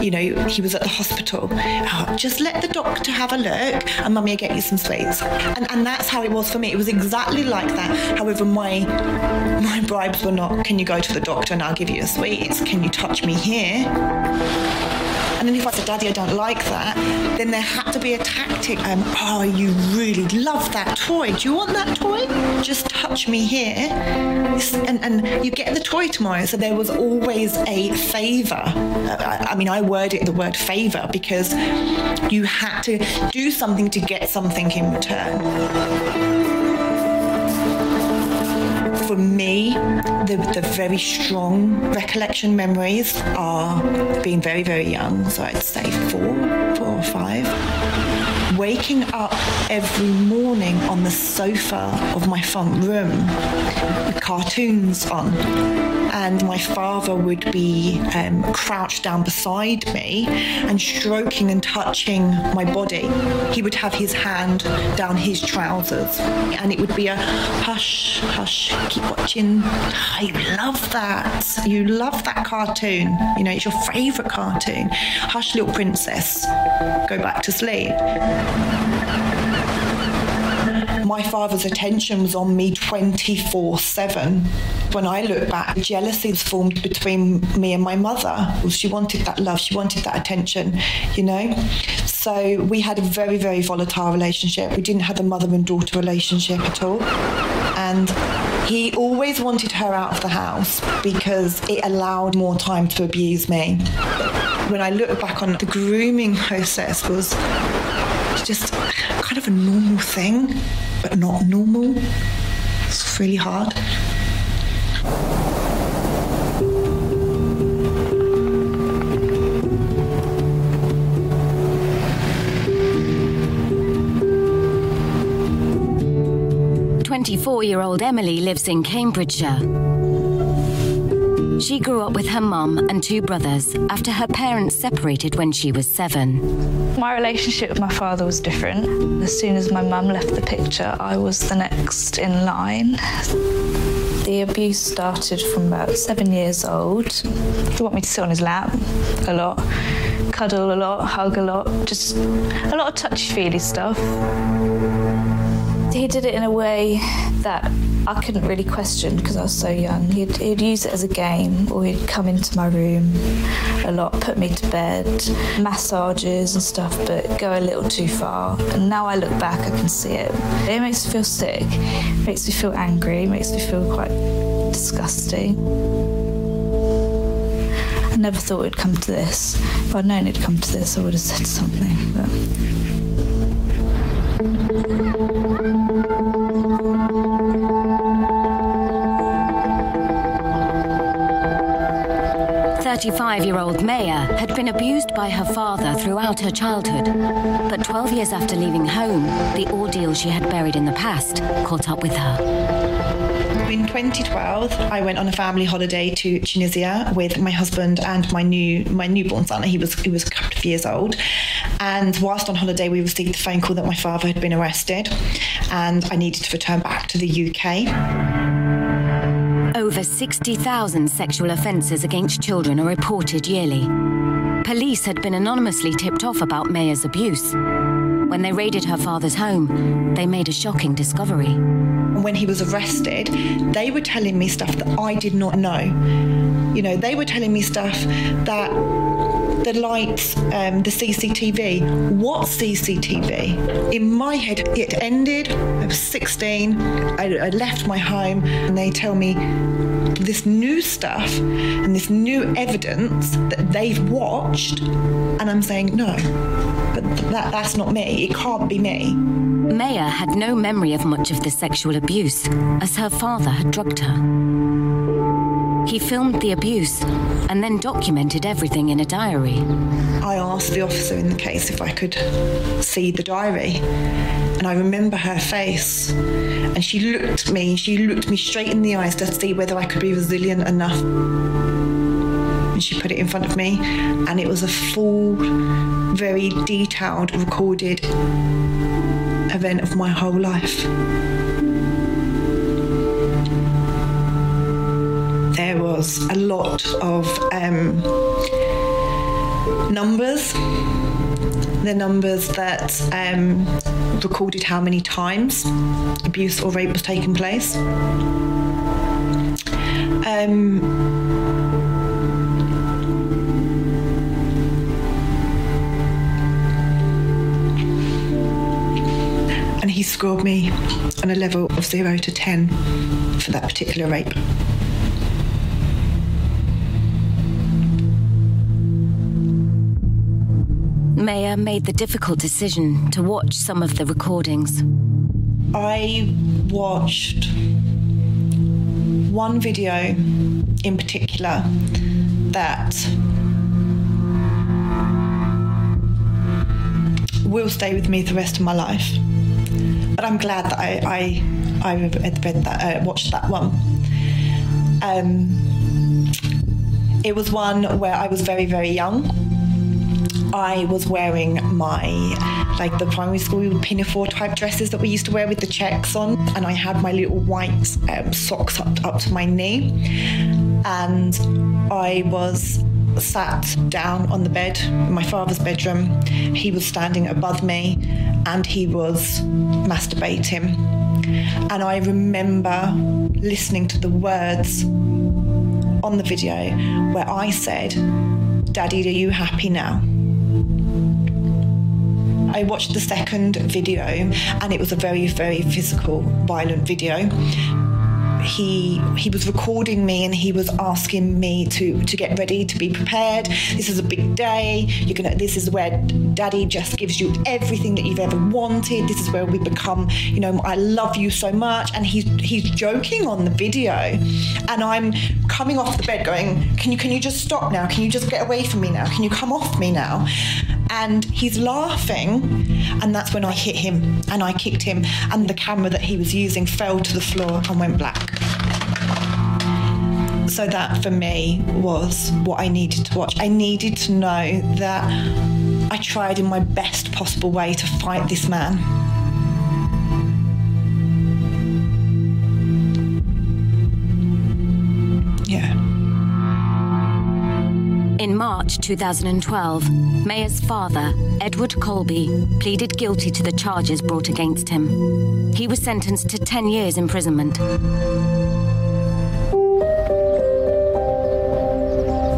Speaker 8: You know, he was at the hospital. Oh, just let the doctor have a look and mummy will get you some sweets. And, and that's how it was for me. It was exactly like that. However, my, my bribes were not, can you go to the doctor and I'll give you a sweets? Can you touch me here? And then if I said, Daddy, I don't like that, then there had to be a tactic. Um, oh, you really love that toy. Do you want that toy? Just touch me here. And, and you get the toy tomorrow. So there was always a favor. I, I mean, I worded the word favor because you had to do something to get something in return for me, the, the very strong recollection memories are being very, very young. So I'd say four, four or five. Waking up every morning on the sofa of my front room with cartoons on and my father would be um, crouched down beside me and stroking and touching my body. He would have his hand down his trousers and it would be a hush hush keep watching. I love that. You love that cartoon. You know, it's your favorite cartoon. Hush little princess. Go back to sleep my father's attention was on me 24/7 when I look back jealousy was formed between me and my mother. She wanted that love she wanted that attention you know? So we had a very very volatile relationship. We didn't have a mother and daughter relationship at all. And he always wanted her out of the house because it allowed more time to abuse me. When I look back on the grooming process was just kind of a normal thing but not normal it's really hard
Speaker 7: Twenty-four-year-old Emily lives in Cambridgeshire. She grew up with her mum and two brothers after her parents separated when she was 7.
Speaker 10: My relationship with my father was different. As soon as my mum left the picture, I was the next in line. The abuse started from about 7 years old. He wanted me to sit on his lap a lot, cuddle a lot, hug a lot, just a lot of touchy-feely stuff. He did it in a way that I couldn't really question because I was so young. He'd, he'd use it as a game or he'd come into my room a lot, put me to bed, massages and stuff, but go a little too far. And now I look back, I can see it. It makes me feel sick, makes me feel angry, makes me feel quite disgusting. I never thought it'd come to this. If I'd known it'd come to this, I would have said something. But...
Speaker 7: 35-year-old Maya had been abused by her father throughout her childhood. But 12 years after leaving home, the ordeal she had buried in the past caught up with her.
Speaker 8: In 2012, I went on a family holiday to Tunisia with my husband and my new my newborn son. He was he was a couple of years old. And whilst on holiday, we received the phone call that my father had been arrested and I needed to return back to the UK.
Speaker 7: Over 60,000 sexual offences against children are reported yearly. Police had been anonymously tipped off about Maya's abuse. When they raided her father's home, they made a shocking discovery.
Speaker 8: When he was arrested, they were telling me stuff that I did not know. You know, they were telling me stuff that the lights, um, the CCTV. What CCTV? In my head, it ended. I was 16. I, I left my home, and they tell me this new stuff and this new evidence that they've watched, and I'm saying no. But that that's not me. It can't be me.
Speaker 7: Maya had no memory of much of the sexual abuse, as her father had drugged her. He filmed the abuse and then documented everything in a diary.
Speaker 8: I asked the officer in the case if I could see the diary. And I remember her face. And she looked me, she looked me straight in the eyes to see whether I could be resilient enough. And she put it in front of me and it was a full very detailed recorded event of my whole life. There was a lot of um, numbers the numbers that um, recorded how many times abuse or rape was taking place um, and he scored me on a level of 0 to 10 for that particular rape.
Speaker 7: Maya made the difficult decision to watch some of the recordings.
Speaker 8: I watched one video in particular that will stay with me the rest of my life. But I'm glad that I I I read that uh, watched that one. Um It was one where I was very very young. I was wearing my like the primary school pinafore type dresses that we used to wear with the checks on and I had my little white um, socks up up to my knee and I was sat down on the bed in my father's bedroom. He was standing above me and he was masturbating. And I remember listening to the words on the video where I said, Daddy, are you happy now? I watched the second video and it was a very, very physical, violent video. He he was recording me and he was asking me to to get ready to be prepared. This is a big day. You're gonna this is where daddy just gives you everything that you've ever wanted. This is where we become you know I love you so much. And he's he's joking on the video. And I'm coming off the bed going can you can you just stop now? Can you just get away from me now? Can you come off me now and he's laughing and that's when I hit him and I kicked him and the camera that he was using fell to the floor and went black. So that for me was what I needed to watch. I needed to know that I tried in my best possible way to fight this man
Speaker 7: In March 2012, Maya's father, Edward Colby, pleaded guilty to the charges brought against him. He was sentenced to 10 years imprisonment.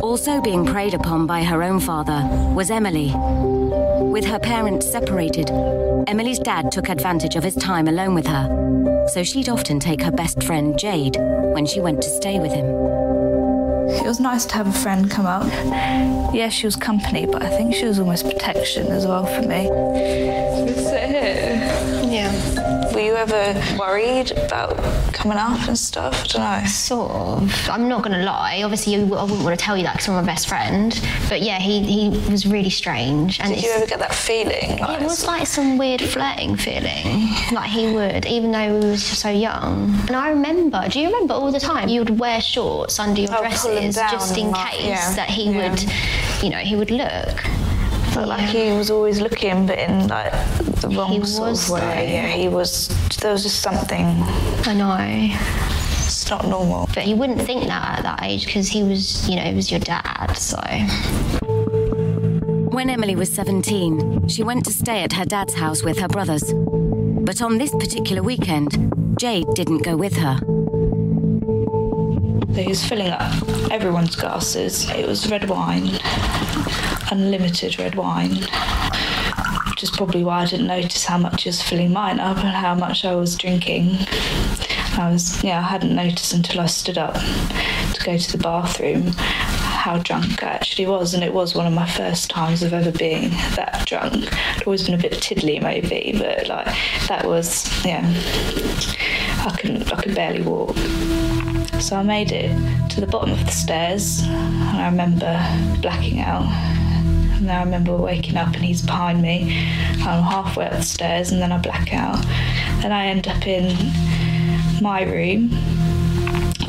Speaker 7: Also being preyed upon by her own father was Emily. With her parents separated, Emily's dad took advantage of his time alone with her, so she'd often take her best friend Jade when she went to stay with him.
Speaker 10: It was nice to have a friend come out. Yeah, she was company, but I think she was almost protection as well for me.
Speaker 11: Sit here.
Speaker 10: Were you ever worried about coming up and stuff? I don't know.
Speaker 12: Sort of. I'm not going to lie. Obviously, I wouldn't want to tell you that because I'm my best friend. But yeah, he, he was really strange. And
Speaker 10: Did you ever get that feeling?
Speaker 12: It was like some weird flirting feeling, like he would, even though we was so young. And I remember, do you remember all the time you would wear shorts under your
Speaker 10: Oh,
Speaker 12: dresses just in
Speaker 10: like-
Speaker 12: case
Speaker 10: yeah,
Speaker 12: that he
Speaker 10: yeah.
Speaker 12: would, you know, he would look.
Speaker 10: Felt like he was always looking, but in like the wrong
Speaker 12: He
Speaker 10: sort
Speaker 12: was,
Speaker 10: of way.
Speaker 12: though.
Speaker 10: Yeah, he was. There was just something.
Speaker 12: I know.
Speaker 10: It's not normal.
Speaker 12: But you wouldn't think that at that age because he was, you know, he was your dad. So
Speaker 7: When Emily was 17, she went to stay at her dad's house with her brothers. But on this particular weekend, Jade didn't go with her.
Speaker 10: So he was filling up everyone's glasses. It was red wine, unlimited red wine. Which is probably why I didn't notice how much was filling mine up and how much I was drinking. I was, yeah, I hadn't noticed until I stood up to go to the bathroom how drunk I actually was, and it was one of my first times of ever being that drunk. I'd always been a bit tiddly, maybe, but like that was, yeah, I couldn't, I could barely walk. So I made it to the bottom of the stairs and I remember blacking out. And then I remember waking up and he's behind me. I'm halfway up the stairs and then I black out. Then I end up in my room.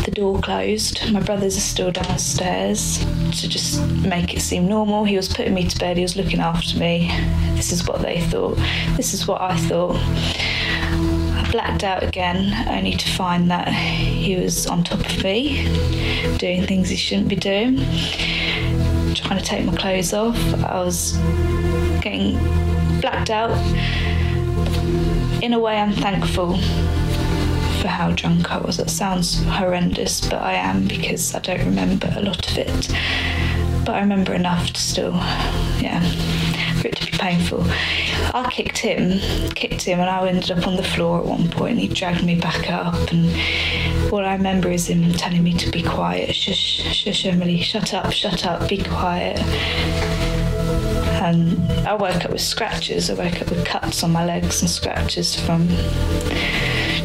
Speaker 10: The door closed. My brothers are still downstairs to just make it seem normal. He was putting me to bed. He was looking after me. This is what they thought. This is what I thought. I blacked out again, only to find that he was on top of me, doing things he shouldn't be doing, trying to take my clothes off. I was getting blacked out. In a way, I'm thankful for how drunk I was. It sounds horrendous, but I am because I don't remember a lot of it. But I remember enough to still, yeah, painful. I kicked him, kicked him, and I ended up on the floor at one point. And he dragged me back up, and all I remember is him telling me to be quiet. Shush, shush, Emily, shut up, shut up, be quiet. And I woke up with scratches. I woke up with cuts on my legs and scratches from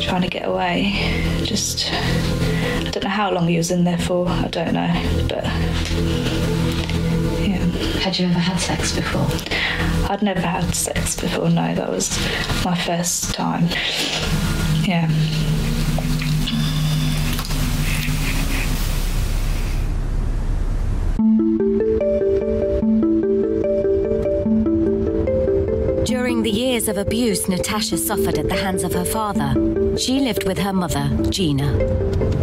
Speaker 10: trying to get away. Just, I don't know how long he was in there for. I don't know, but.
Speaker 12: Had you ever had sex before?
Speaker 10: I'd never had sex before. No, that was my first time. Yeah.
Speaker 7: Years of abuse Natasha suffered at the hands of her father, she lived with her mother, Gina.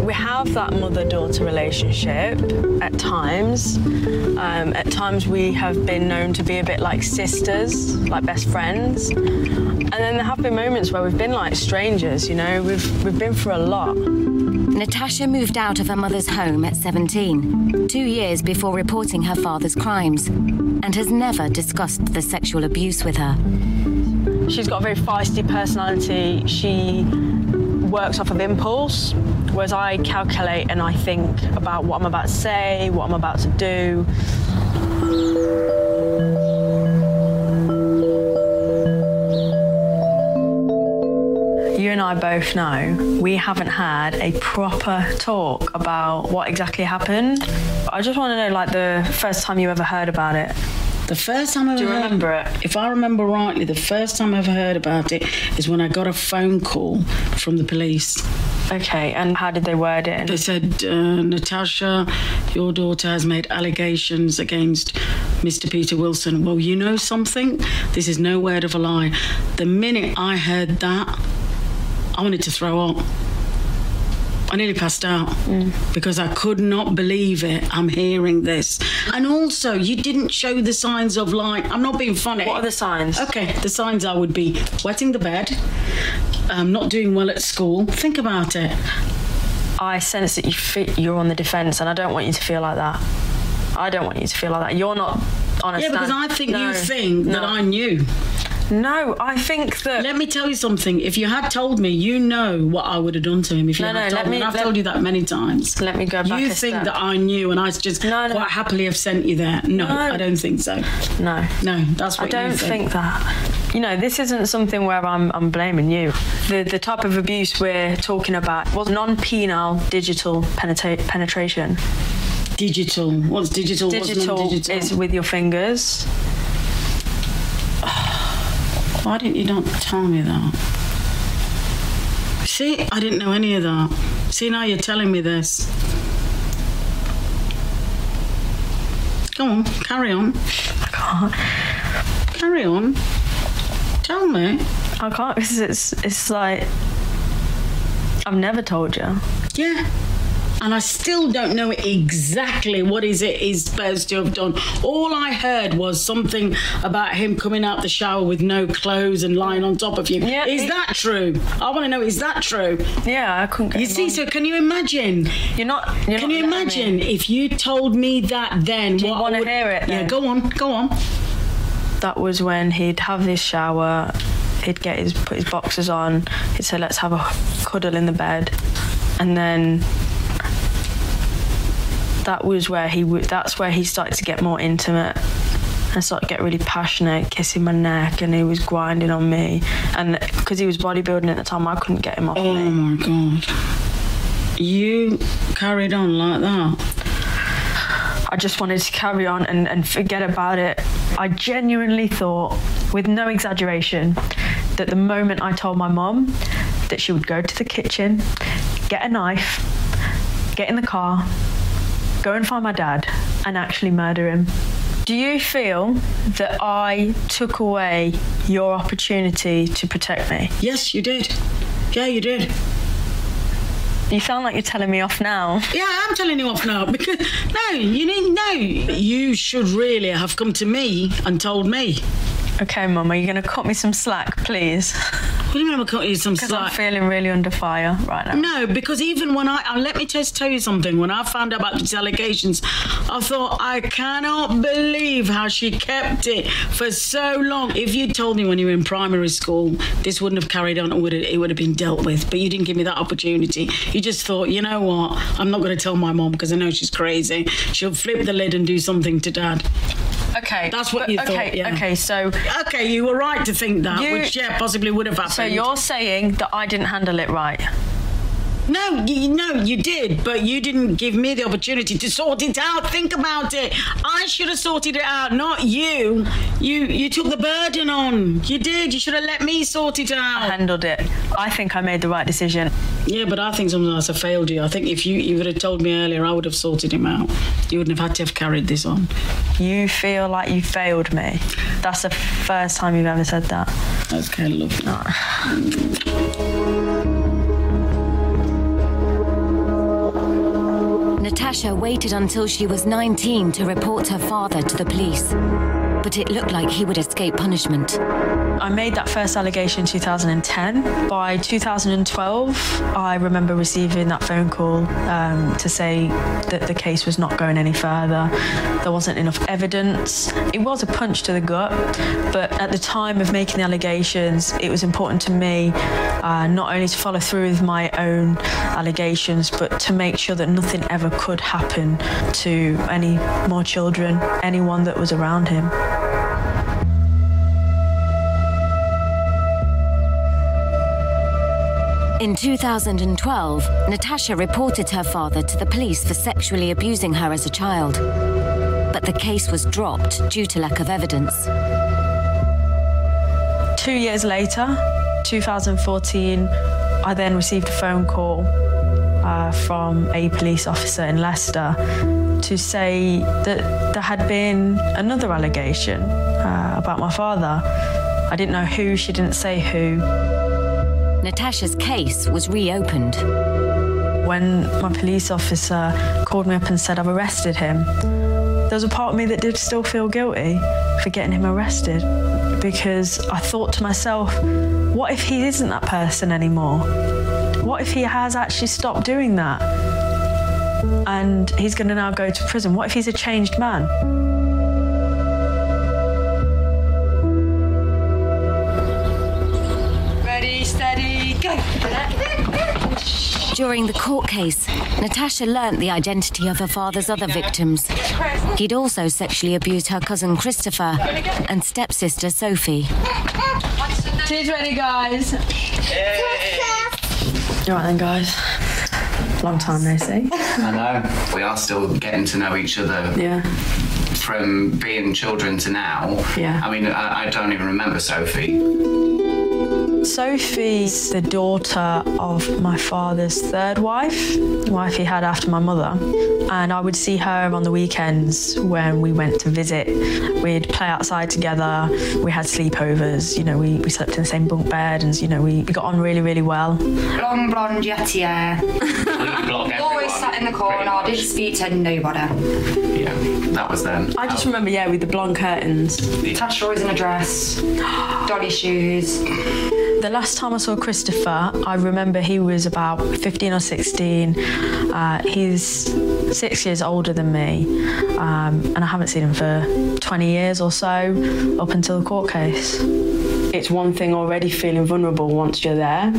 Speaker 9: We have that mother-daughter relationship at times. Um, at times we have been known to be a bit like sisters, like best friends. And then there have been moments where we've been like strangers, you know, we've we've been through a lot.
Speaker 7: Natasha moved out of her mother's home at 17, two years before reporting her father's crimes, and has never discussed the sexual abuse with her.
Speaker 9: She's got a very feisty personality. She works off of impulse, whereas I calculate and I think about what I'm about to say, what I'm about to do. You and I both know we haven't had a proper talk about what exactly happened. I just want to know like the first time you ever heard about it.
Speaker 13: The first time I
Speaker 9: Do you
Speaker 13: heard-
Speaker 9: remember it?
Speaker 13: If I remember rightly, the first time I ever heard about it is when I got a phone call from the police.
Speaker 9: Okay, and how did they word it?
Speaker 13: They said, uh, Natasha, your daughter has made allegations against Mr. Peter Wilson. Well, you know something? This is no word of a lie. The minute I heard that, I wanted to throw up. I nearly passed out because I could not believe it. I'm hearing this. And also, you didn't show the signs of like, I'm not being funny.
Speaker 9: What are the signs?
Speaker 13: Okay, the signs I would be wetting the bed, um, not doing well at school. Think about it.
Speaker 9: I sense that you fe you're on the defense, and I don't want you to feel like that. I don't want you to feel like that. You're not on a
Speaker 13: Yeah, because I think
Speaker 9: No,
Speaker 13: you think that. I knew.
Speaker 9: No, I think that.
Speaker 13: Let me tell you something. If you had told me, you know what I would have done to him. If you
Speaker 9: No,
Speaker 13: had
Speaker 9: no,
Speaker 13: told me,
Speaker 9: me-
Speaker 13: I've
Speaker 9: let-
Speaker 13: told you that many times.
Speaker 9: Let me go back
Speaker 13: You think
Speaker 9: step.
Speaker 13: that I knew, and I just quite happily have sent you there. No, I don't think so.
Speaker 9: No,
Speaker 13: no, that's what
Speaker 9: I don't
Speaker 13: you
Speaker 9: think that. You know, this isn't something where I'm I'm blaming you. The the type of abuse we're talking about was non-penal digital penetra- penetration.
Speaker 13: Digital. What's digital?
Speaker 9: Digital,
Speaker 13: What's non-digital?
Speaker 9: is with your fingers.
Speaker 13: Why didn't you don't tell me that? See, I didn't know any of that. See, now you're telling me this. Go on, carry on.
Speaker 9: I can't.
Speaker 13: Carry on. Tell me.
Speaker 9: I can't because it's it's like I've never told you.
Speaker 13: Yeah. And I still don't know exactly what is it he's supposed to have done. All I heard was something about him coming out the shower with no clothes and lying on top of you.
Speaker 9: Yeah,
Speaker 13: is that true? I want to know, is that true?
Speaker 9: Yeah, I couldn't get
Speaker 13: You see,
Speaker 9: on.
Speaker 13: so can you imagine?
Speaker 9: You're not. You're
Speaker 13: Can
Speaker 9: not
Speaker 13: you
Speaker 9: letting me.
Speaker 13: imagine if you told me that then?
Speaker 9: Do you
Speaker 13: what I
Speaker 9: want to hear it?
Speaker 13: Yeah, go on, go on.
Speaker 9: That was when he'd have this shower. He'd get his put his boxers on. He'd say, "Let's have a cuddle in the bed," and then that was where he. That's where he started to get more intimate and started to get really passionate, kissing my neck, and he was grinding on me. And because he was bodybuilding at the time, I couldn't get him off
Speaker 13: Oh
Speaker 9: me.
Speaker 13: my god. You carried on like that.
Speaker 9: I just wanted to carry on and, and forget about it. I genuinely thought, with no exaggeration, that the moment I told my mom that she would go to the kitchen, get a knife, get in the car, go and find my dad, and actually murder him. Do you feel that I took away your opportunity to protect me?
Speaker 13: Yes, you did. Yeah, you did.
Speaker 9: You sound like you're telling me off now.
Speaker 13: Yeah, I'm telling you off now because no, you need no. You should really have come to me and told me.
Speaker 9: Okay, Mum, are you going to cut me some slack, please?
Speaker 13: What do you mean I'm cutting you some slack?
Speaker 9: Because I'm feeling really under fire right now.
Speaker 13: No, because even when I, uh, let me just tell you something. When I found out about these allegations, I thought I cannot believe how she kept it for so long. If you told me when you were in primary school, this wouldn't have carried on. It would have, it would have been dealt with. But you didn't give me that opportunity. You just thought, you know what? I'm not going to tell my mom because I know she's crazy. She'll flip the lid and do something to dad.
Speaker 9: Okay.
Speaker 13: That's what
Speaker 9: but-
Speaker 13: you
Speaker 9: okay,
Speaker 13: thought. Yeah.
Speaker 9: Okay, so
Speaker 13: Okay, you were right to think that,
Speaker 9: You-
Speaker 13: which yeah, possibly would have happened.
Speaker 9: so you're saying that I didn't handle it right.
Speaker 13: No, you, no, you did, but you didn't give me the opportunity to sort it out. Think about it. I should have sorted it out, not you. You you took the burden on. You did. You should have let me sort it out. I
Speaker 9: handled it. I think I made the right decision.
Speaker 13: Yeah, but I think sometimes I failed you. I think if you, you would have told me earlier, I would have sorted him out. You wouldn't have had to have carried this on.
Speaker 9: You feel like you failed me. That's the first time you've ever said that.
Speaker 13: Okay, look.
Speaker 7: Natasha waited until she was 19 to report her father to the police. But it looked like he would escape punishment.
Speaker 9: I made that first allegation in 2010. By 2012, I remember receiving that phone call um, to say that the case was not going any further. There wasn't enough evidence. It was a punch to the gut, but at the time of making the allegations, it was important to me uh, not only to follow through with my own allegations, but to make sure that nothing ever could happen to any more children, anyone that was around him.
Speaker 7: In 2012, Natasha reported her father to the police for sexually abusing her as a child. But the case was dropped due to lack of evidence.
Speaker 9: Two years later, 2014, I then received a phone call uh, from a police officer in Leicester to say that there had been another allegation uh, about my father. I didn't know who, she didn't say who.
Speaker 7: Natasha's case was reopened.
Speaker 9: When my police officer called me up and said I've arrested him, there was a part of me that did still feel guilty for getting him arrested because I thought to myself, what if he isn't that person anymore? What if he has actually stopped doing that? And he's going to now go to prison. What if he's a changed man?
Speaker 7: During the court case, Natasha learnt the identity of her father's other victims. He'd also sexually abused her cousin Christopher and stepsister Sophie.
Speaker 14: Tea's ready, guys.
Speaker 9: All right then, guys. Long time no see.
Speaker 15: I know. We are still getting to know each other.
Speaker 9: Yeah.
Speaker 15: From being children to now.
Speaker 9: Yeah.
Speaker 15: I mean, I, I don't even remember Sophie.
Speaker 9: Sophie's the daughter of my father's third wife, wife he had after my mother. And I would see her on the weekends when we went to visit. We'd play outside together. We had sleepovers. You know, we, we slept in the same bunk bed and, you know, we, we got on really, really well.
Speaker 14: Long blonde jetty hair. Always sat in the corner, didn't speak to nobody.
Speaker 15: Yeah, that was then.
Speaker 9: I just remember, yeah, with the blonde curtains.
Speaker 14: Tasha always in a dress, dolly shoes.
Speaker 9: The last time I saw Christopher, I remember he was about 15 or 16. Uh, he's six years older than me, um, and I haven't seen him for 20 years or so, up until the court case. It's one thing already feeling vulnerable once you're there,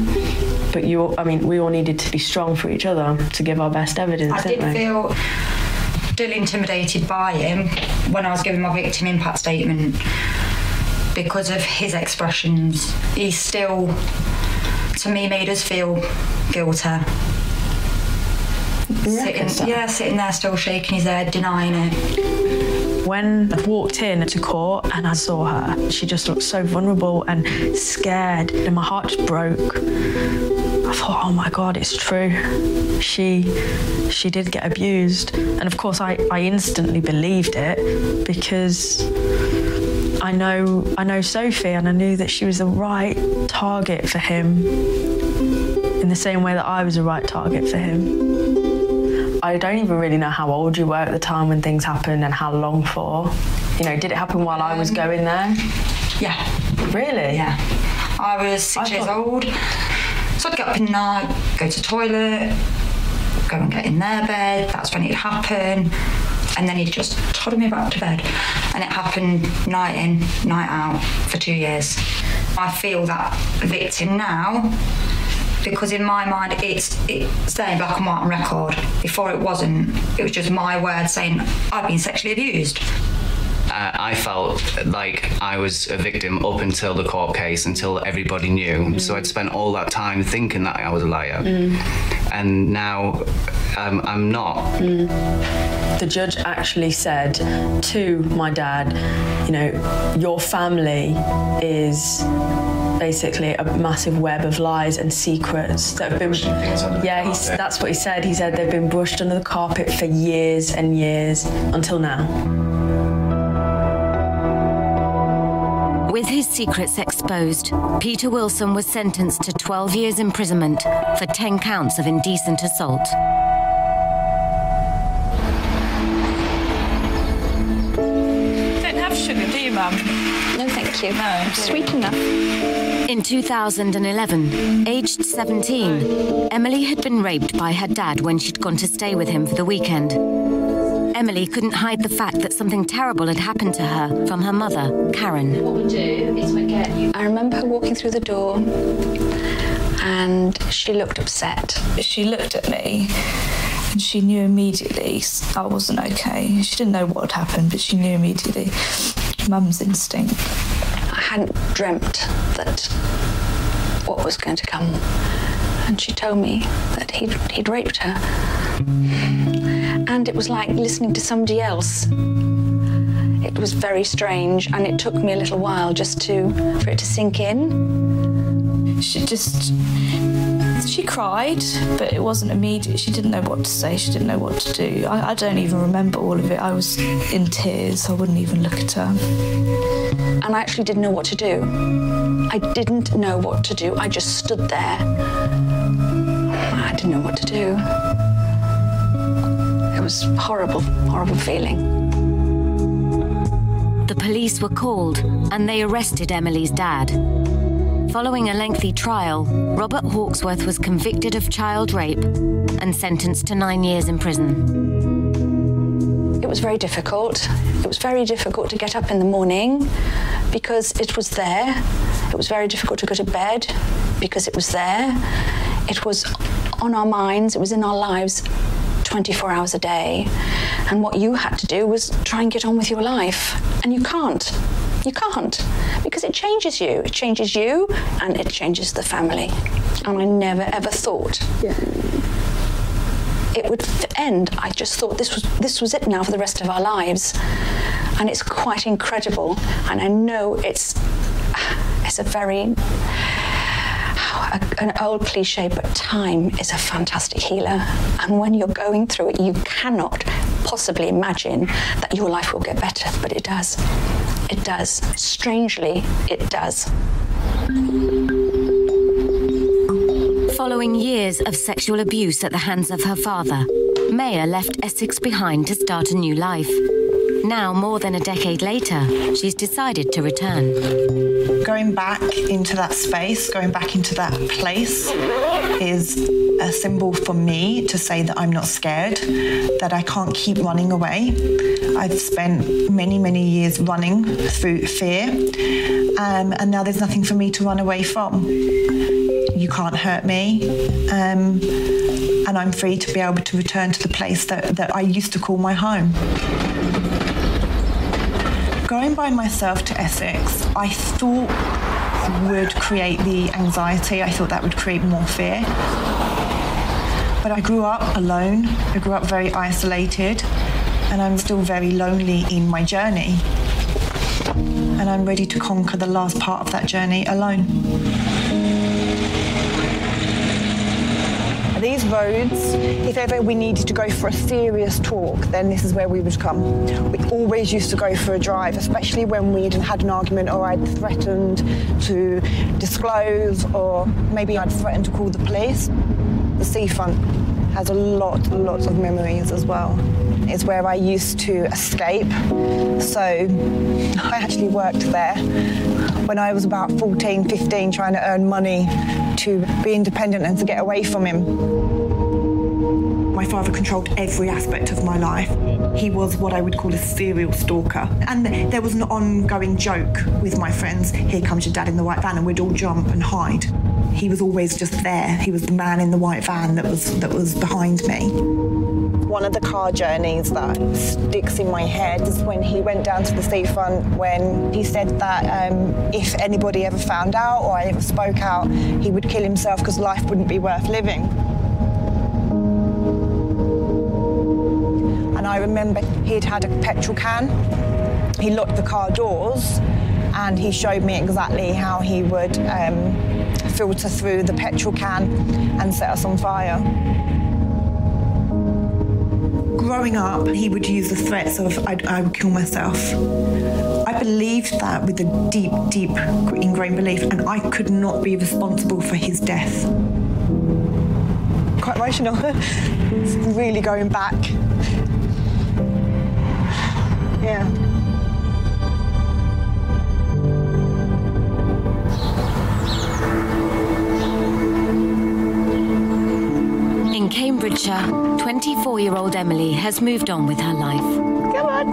Speaker 9: but you, I mean, we all needed to be strong for each other to give our best evidence.
Speaker 14: I
Speaker 9: didn't
Speaker 14: did
Speaker 9: we?
Speaker 14: feel still intimidated by him when I was giving my victim impact statement because of his expressions. He still, to me, made us feel guilty. Sitting,
Speaker 9: so?
Speaker 14: yeah, sitting there still shaking his head, denying it.
Speaker 9: When I walked in to court and I saw her, she just looked so vulnerable and scared, and my heart just broke. I thought, oh my God, it's true. She she did get abused. And of course I, I instantly believed it because I know I know Sophie and I knew that she was the right target for him in the same way that I was the right target for him. I don't even really know how old you were at the time when things happened and how long for. You know, did it happen while I was going there?
Speaker 14: Yeah.
Speaker 9: Really?
Speaker 14: Yeah. I was six years old. So I'd get up in the night, go to the toilet, go and get in their bed. That's when it happened. And then he'd just toddle me back to bed. And it happened night in, night out for two years. I feel that victim now because in my mind it's it's there black and white on record. Before it wasn't. It was just my word saying I've been sexually abused.
Speaker 15: Uh, I felt like I was a victim up until the court case, until everybody knew. So I'd spent all that time thinking that I was a liar. and now I'm I'm not.
Speaker 9: The judge actually said to my dad, you know, your family is basically a massive web of lies and secrets that have been Yeah, he's, that's what he said. He said they've been brushed under the carpet for years and years until now.
Speaker 7: Secrets exposed, Peter Wilson was sentenced to 12 years imprisonment for 10 counts of indecent assault.
Speaker 10: Don't have sugar, do you, Mum? No, thank you. No. Sweet enough.
Speaker 7: In 2011, aged 17, Emily had been raped by her dad when she'd gone to stay with him for the weekend. Emily couldn't hide the fact that something terrible had happened to her from her mother, Karen.
Speaker 10: What we do is we get you. I remember her walking through the door and she looked upset. She looked at me and she knew immediately I wasn't okay. She didn't know what had happened, but she knew immediately. Mum's instinct.
Speaker 16: I hadn't dreamt that what was going to come. And she told me that he'd, he'd raped her. And it was like listening to somebody else. It was very strange and it took me a little while just to for it to sink in.
Speaker 10: She just she cried, but it wasn't immediate. She didn't know what to say. She didn't know what to do. I, I don't even remember all of it. I was in tears. I wouldn't even look at her.
Speaker 16: And I actually didn't know what to do. I didn't know what to do. I just stood there. I didn't know what to do. Was horrible, horrible feeling.
Speaker 7: The police were called and they arrested Emily's dad. Following a lengthy trial, Robert Hawksworth was convicted of child rape and sentenced to 9 years in prison.
Speaker 16: It was very difficult. It was very difficult to get up in the morning because it was there. It was very difficult to go to bed because it was there. It was on our minds, it was in our lives 24 hours a day. And what you had to do was try and get on with your life. And you can't. You can't because it changes you. It changes you and it changes the family. And I never ever thought it would end. I just thought this was this was it now for the rest of our lives. And it's quite incredible and I know it's it's a very an old cliche but time is a fantastic healer. And when you're going through it you cannot possibly imagine that your life will get better but it does. It does. Strangely it does.
Speaker 7: Following years of sexual abuse at the hands of her father, Maya left Essex behind to start a new life. Now, more than a decade later, she's decided to return.
Speaker 8: Going back into that space, going back into that place is a symbol for me to say that I'm not scared, that I can't keep running away. I've spent many, many years running through fear, um, and now there's nothing for me to run away from. You can't hurt me. Um, and I'm free to be able to return to the place that, that I used to call my home. Going by myself to Essex, I thought would create the anxiety. I thought that would create more fear. But I grew up alone. I grew up very isolated and I'm still very lonely in my journey. And I'm ready to conquer the last part of that journey alone.
Speaker 17: These roads, if ever we needed to go for a serious talk, then this is where we would come. We always used to go for a drive, especially when we'd had an argument or I'd threatened to disclose or maybe I'd threatened to call the police. The seafront has a lot, lots of memories as well. It's where I used to escape. So I actually worked there when I was about 14, 15 trying to earn money to be independent and to get away from him. My father controlled every aspect of my life. He was what I would call a serial stalker. And there was an ongoing joke with my friends, here comes your dad in the white van and we'd all jump and hide. He was always just there. He was the man in the white van that was that was behind me. One of the car journeys that sticks in my head is when he went down to the seafront when he said that um, if anybody ever found out or I ever spoke out, he would kill himself because life wouldn't be worth living. And I remember he'd had a petrol can. He locked the car doors and he showed me exactly how he would um, filter through the petrol can and set us on fire. Growing up, he would use the threats of I'd, I would kill myself. I believed that with a deep, deep ingrained belief, and I could not be responsible for his death. Quite emotional. it's really going back. Yeah.
Speaker 7: In Cambridgeshire, 24 year old Emily has moved on with her life.
Speaker 10: Come on.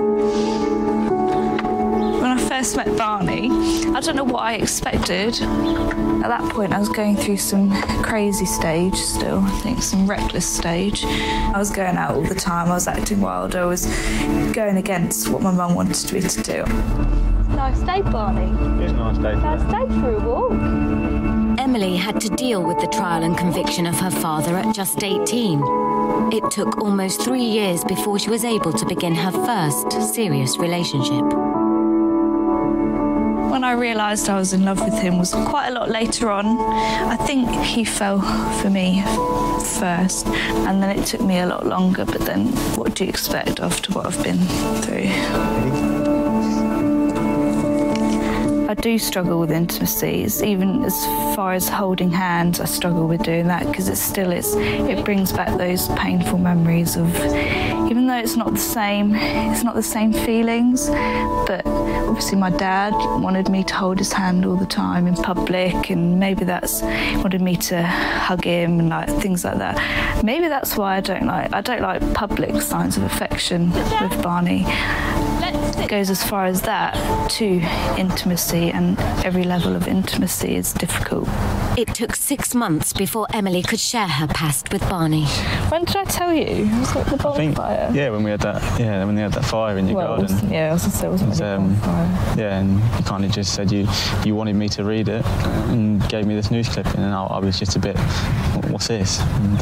Speaker 10: When I first met Barney, I don't know what I expected. At that point, I was going through some crazy stage still, I think some reckless stage. I was going out all the time, I was acting wild, I was going against what my mum wanted me to do.
Speaker 12: Nice day, Barney.
Speaker 18: It's a nice day.
Speaker 12: Nice day for a walk.
Speaker 7: Emily had to deal with the trial and conviction of her father at just 18. It took almost three years before she was able to begin her first serious relationship.
Speaker 10: When I realised I was in love with him was quite a lot later on. I think he fell for me first and then it took me a lot longer but then what do you expect after what I've been through? I do struggle with intimacies, even as far as holding hands. I struggle with doing that because it still is. It brings back those painful memories of, even though it's not the same, it's not the same feelings. But obviously, my dad wanted me to hold his hand all the time in public, and maybe that's wanted me to hug him and like things like that. Maybe that's why I don't like I don't like public signs of affection with Barney. It goes as far as that to intimacy and every level of intimacy is difficult.
Speaker 7: It took six months before Emily could share her past with Barney.
Speaker 10: When did I tell you? It was it the
Speaker 18: I think,
Speaker 10: bonfire?
Speaker 18: yeah, when we had that, yeah, when we had that fire in your
Speaker 10: Well,
Speaker 18: garden.
Speaker 10: was- yeah, I was gonna it wasn't
Speaker 18: It was,
Speaker 10: really a
Speaker 18: um,
Speaker 10: bonfire.
Speaker 18: yeah, and you kind of just said you you wanted me to read it and gave me this news clipping, and I, I was just a bit, what's this? And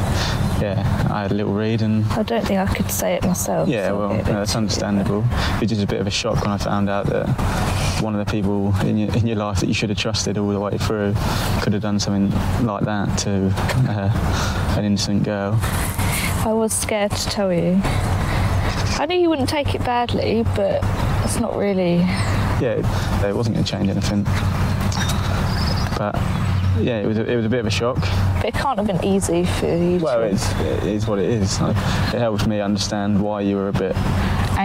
Speaker 18: yeah, I had a little read, and
Speaker 10: I don't think I could say it myself.
Speaker 18: yeah,
Speaker 10: so
Speaker 18: well,
Speaker 10: it-
Speaker 18: no, that's understandable. It was just a bit of a shock when I found out that one of the people in your, in your life that you should have trusted all the way through could have done something like that to uh, an innocent girl.
Speaker 10: I was scared to tell you. I knew you wouldn't take it badly, but it's not really.
Speaker 18: Yeah, it, it wasn't going to change anything. But yeah, it was a, it was a bit of a shock.
Speaker 10: But it can't have been easy for you
Speaker 18: Well,
Speaker 10: to
Speaker 18: it's it is what it is. Like, it helped me understand why you were a bit.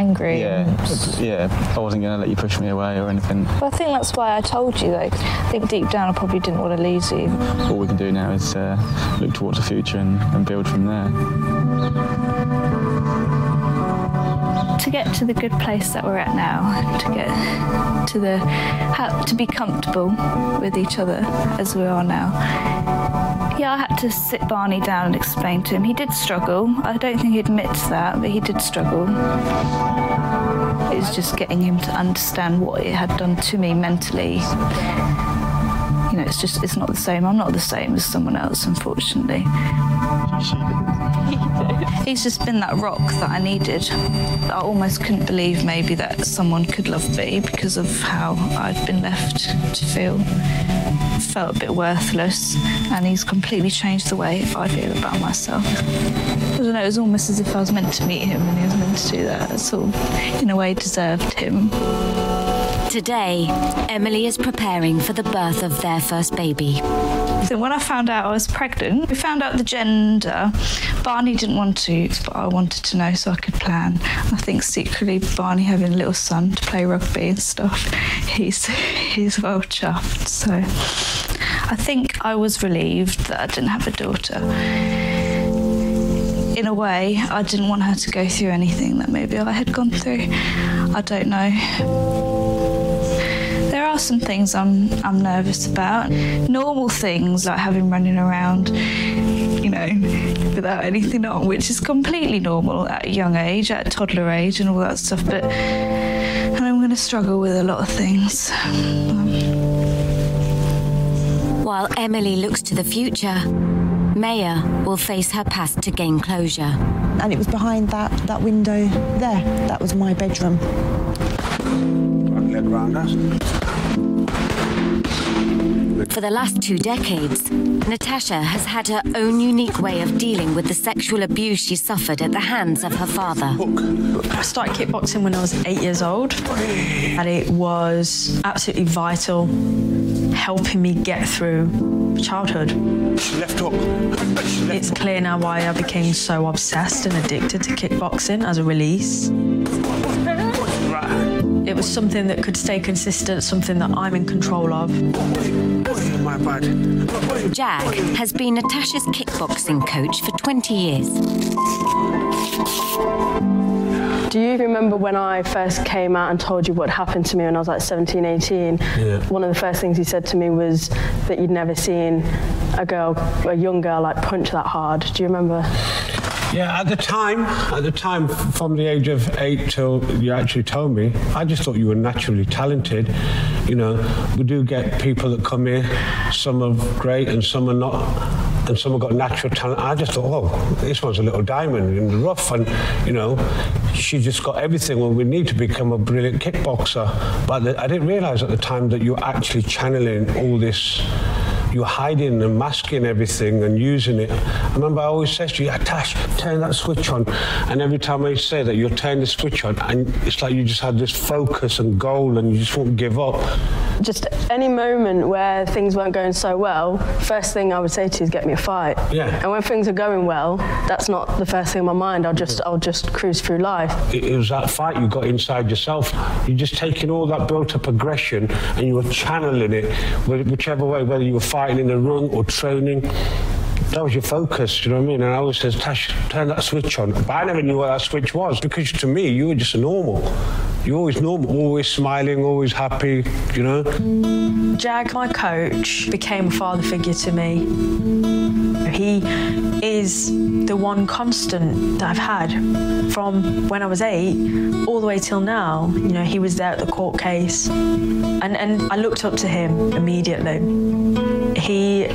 Speaker 10: Angry.
Speaker 18: Yeah, yeah. I wasn't going to let you push me away or anything.
Speaker 10: Well, I think that's why I told you, though. I think deep down I probably didn't want to lose you.
Speaker 18: All we can do now is uh, look towards the future and, and build from there.
Speaker 10: To get to the good place that we're at now, to get to the to be comfortable with each other as we are now. Yeah, I had to sit Barney down and explain to him. He did struggle. I don't think he admits that, but he did struggle. It was just getting him to understand what it had done to me mentally. You know, it's just it's not the same. I'm not the same as someone else, unfortunately. He's just been that rock that I needed. I almost couldn't believe maybe that someone could love me because of how I'd been left to feel. Felt a bit worthless, and he's completely changed the way I feel about myself. I don't know, it was almost as if I was meant to meet him and he was meant to do that. It's all, in a way, deserved him.
Speaker 7: Today, Emily is preparing for the birth of their first baby.
Speaker 10: So when I found out I was pregnant, we found out the gender. Barney didn't want to, but I wanted to know so I could plan. I think secretly Barney having a little son to play rugby and stuff, he's he's well chuffed. So I think I was relieved that I didn't have a daughter. In a way, I didn't want her to go through anything that maybe I had gone through. I don't know. There are some things I'm I'm nervous about. Normal things like having running around, you know, without anything on, which is completely normal at a young age, at a toddler age and all that stuff, but and I'm going to struggle with a lot of things.
Speaker 7: While Emily looks to the future, Maya will face her past to gain closure.
Speaker 8: And it was behind that, that window there. That was my bedroom.
Speaker 7: For the last two decades, Natasha has had her own unique way of dealing with the sexual abuse she suffered at the hands of her father.
Speaker 9: I started kickboxing when I was eight years old, and it was absolutely vital helping me get through childhood.
Speaker 19: Left hook.
Speaker 9: It's clear now why I became so obsessed and addicted to kickboxing as a release. It was something that could stay consistent, something that I'm in control of.
Speaker 7: Jack has been Natasha's kickboxing coach for 20 years.
Speaker 9: Do you remember when I first came out and told you what happened to me when I was like 17, 18?
Speaker 19: Yeah.
Speaker 9: One of the first things you said to me was that you'd never seen a girl, a young girl, like punch that hard. Do you remember?
Speaker 19: Yeah, at the time, at the time, from the age of eight till you actually told me, I just thought you were naturally talented. You know, we do get people that come here, some are great and some are not, and some have got natural talent. I just thought, oh, this one's a little diamond in the rough, and you know, she just got everything. Well, we need to become a brilliant kickboxer, but I didn't realize at the time that you're actually channeling all this you're hiding and masking everything and using it. I remember I always said to you, Tash, turn that switch on. And every time I say that, you'll turn the switch on and it's like you just had this focus and goal and you just won't give up.
Speaker 9: Just any moment where things weren't going so well, first thing I would say to you is get me a fight.
Speaker 19: Yeah.
Speaker 9: And when things are going well, that's not the first thing in my mind. I'll just I'll just cruise through life.
Speaker 19: It, it was that fight you got inside yourself. You're just taking all that built-up aggression and you were channeling it, whichever way, whether you were fighting in the ring or training. That was your focus, you know what I mean? And I always says, Tash, turn that switch on. But I never knew what that switch was because to me, you were just normal. You're always normal, always smiling, always happy, you know?
Speaker 9: Jag, my coach, became a father figure to me. He is the one constant that I've had from when I was 8 all the way till now. You know, he was there at the court case and and I looked up to him immediately. He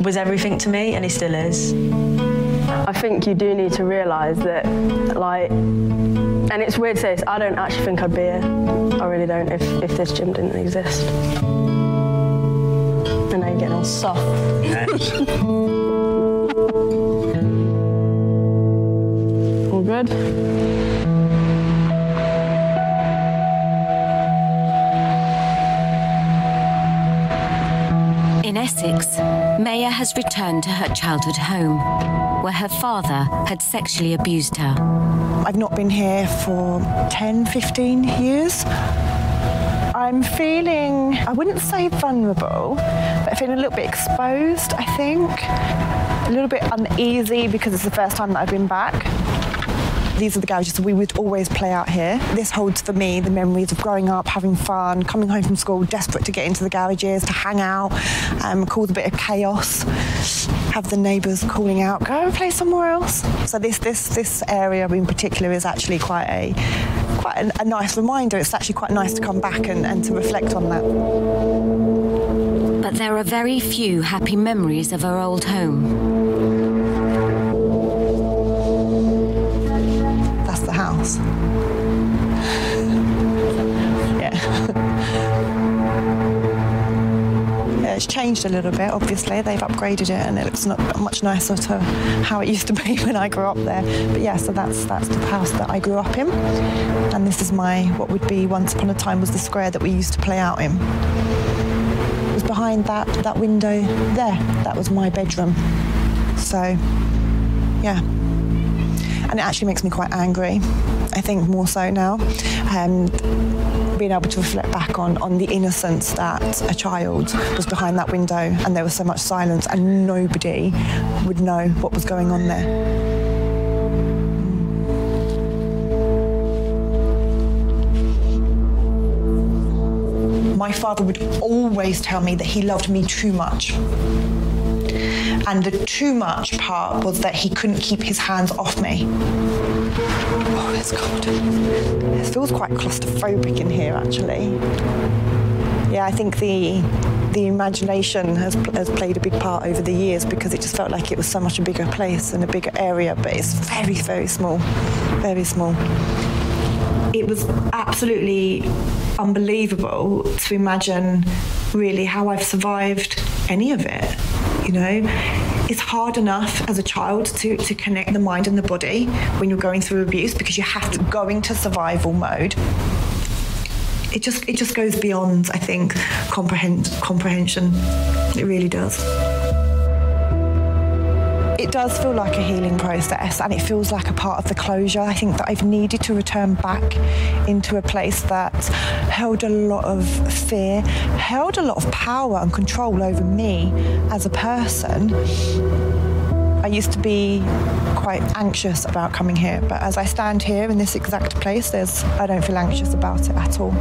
Speaker 9: was everything to me and he still is. I think you do need to realize that like and it's weird to say this, I don't actually think I'd be here. I really don't if if this gym didn't exist. And now you're getting all soft. all good?
Speaker 7: In Essex, Maya has returned to her childhood home, where her father had sexually abused her.
Speaker 8: I've not been here for 10, 15 years. I'm feeling, I wouldn't say vulnerable, but I feeling a little bit exposed, I think. A little bit uneasy because it's the first time that I've been back. These are the garages we would always play out here. This holds for me the memories of growing up, having fun, coming home from school, desperate to get into the garages, to hang out, um, cause a bit of chaos, have the neighbours calling out, go and play somewhere else. So this this this area in particular is actually quite a quite a, a nice reminder. It's actually quite nice to come back and, and to reflect on that.
Speaker 7: But there are very few happy memories of her old home.
Speaker 8: It's changed a little bit, obviously. They've upgraded it and it looks not much nicer to how it used to be when I grew up there. But yeah, so that's that's the house that I grew up in. And this is my what would be once upon a time was the square that we used to play out in. It was behind that that window there. That was my bedroom. So yeah and it actually makes me quite angry. I think more so now. Um, being able to reflect back on on the innocence that a child was behind that window and there was so much silence and nobody would know what was going on there. My father would always tell me that he loved me too much. And the too much part was that he couldn't keep his hands off me. Oh, it's cold. It feels quite claustrophobic in here, actually. Yeah, I think the the imagination has, has played a big part over the years because it just felt like it was so much a bigger place and a bigger area, but it's very, very small, very small. It was absolutely unbelievable to imagine really how I've survived any of it, you know it's hard enough as a child to to connect the mind and the body when you're going through abuse because you have to go into survival mode. It just it just goes beyond i think comprehend comprehension. It really does it does feel like a healing process and it feels like a part of the closure i think that i've needed to return back into a place that held a lot of fear held a lot of power and control over me as a person I used to be quite anxious about coming here, but as I stand here in this exact place, there's I don't feel anxious about it at all.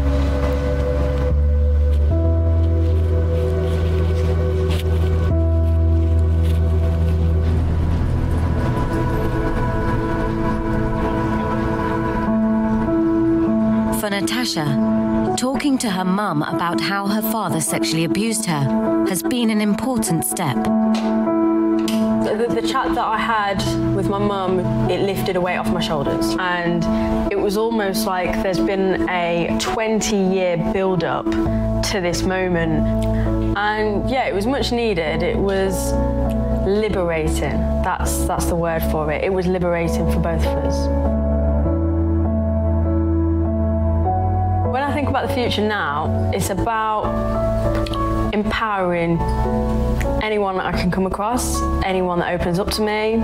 Speaker 7: For Natasha, talking to her mum about how her father sexually abused her has been an important step.
Speaker 9: The, the chat that I had with my mum, it lifted a weight off my shoulders. And it was almost like there's been a 20 year build up to this moment. And yeah, it was much needed. It was liberating. That's that's the word for it. It was liberating for both of us. About the future now, it's about empowering anyone that I can come across, anyone that opens up to me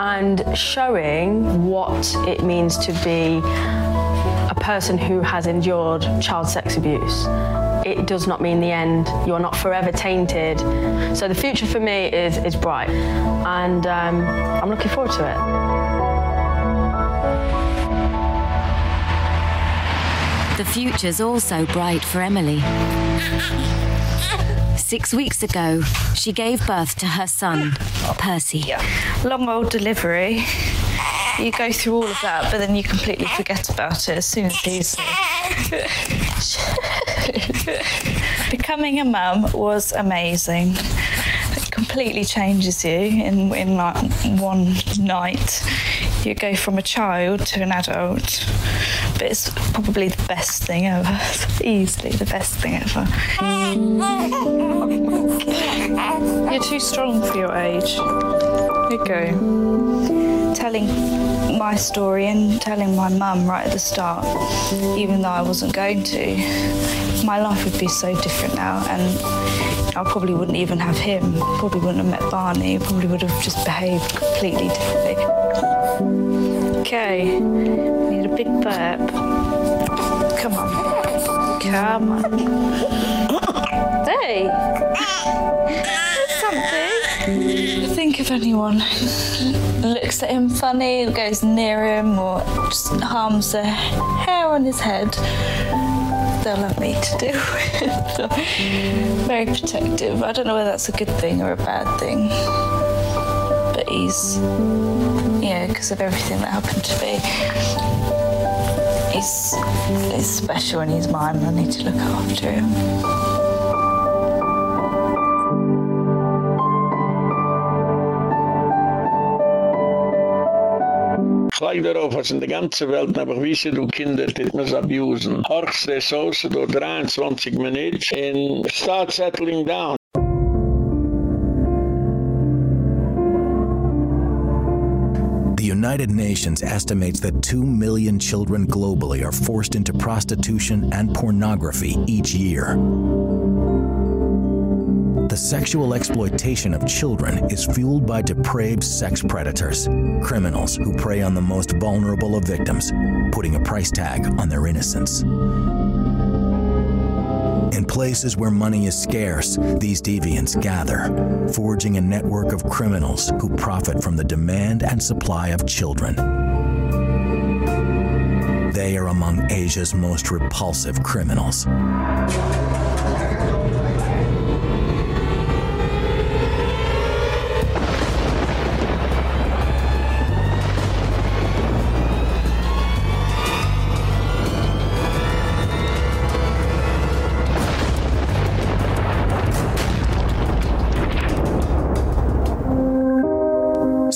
Speaker 9: and showing what it means to be a person who has endured child sex abuse. It does not mean the end. You're not forever tainted. So the future for me is is bright and um, I'm looking forward to it.
Speaker 7: The future's also bright for Emily. Six weeks ago, she gave birth to her son, Percy.
Speaker 10: Long old delivery. You go through all of that, but then you completely forget about it as soon as he's Becoming a mum was amazing. It completely changes you in in like one night. You go from a child to an adult. But it's probably the best thing ever. Easily the best thing ever. You're too strong for your age. You go. Telling my story and telling my mum right at the start, even though I wasn't going to, my life would be so different now and I probably wouldn't even have him. Probably wouldn't have met Barney. Probably would have just behaved completely differently. Okay. A big burp. Come on. Come on. hey. Something. Think if anyone looks at him funny, goes near him or just harms the hair on his head they'll have me to do with. Very protective. I don't know whether that's a good thing or a bad thing. But he's, yeah, because of everything that happened to me. He's, he's special and he's mine and I need to look after him.
Speaker 1: Schlag darauf, was in der ganzen Welt, aber wie sie du Kinder, die man es abusen. Horchst des Hause, do 23 Minuten, in start settling down.
Speaker 20: United Nations estimates that 2 million children globally are forced into prostitution and pornography each year. The sexual exploitation of children is fueled by depraved sex predators, criminals who prey on the most vulnerable of victims, putting a price tag on their innocence. In places where money is scarce, these deviants gather, forging a network of criminals who profit from the demand and supply of children. They are among Asia's most repulsive criminals.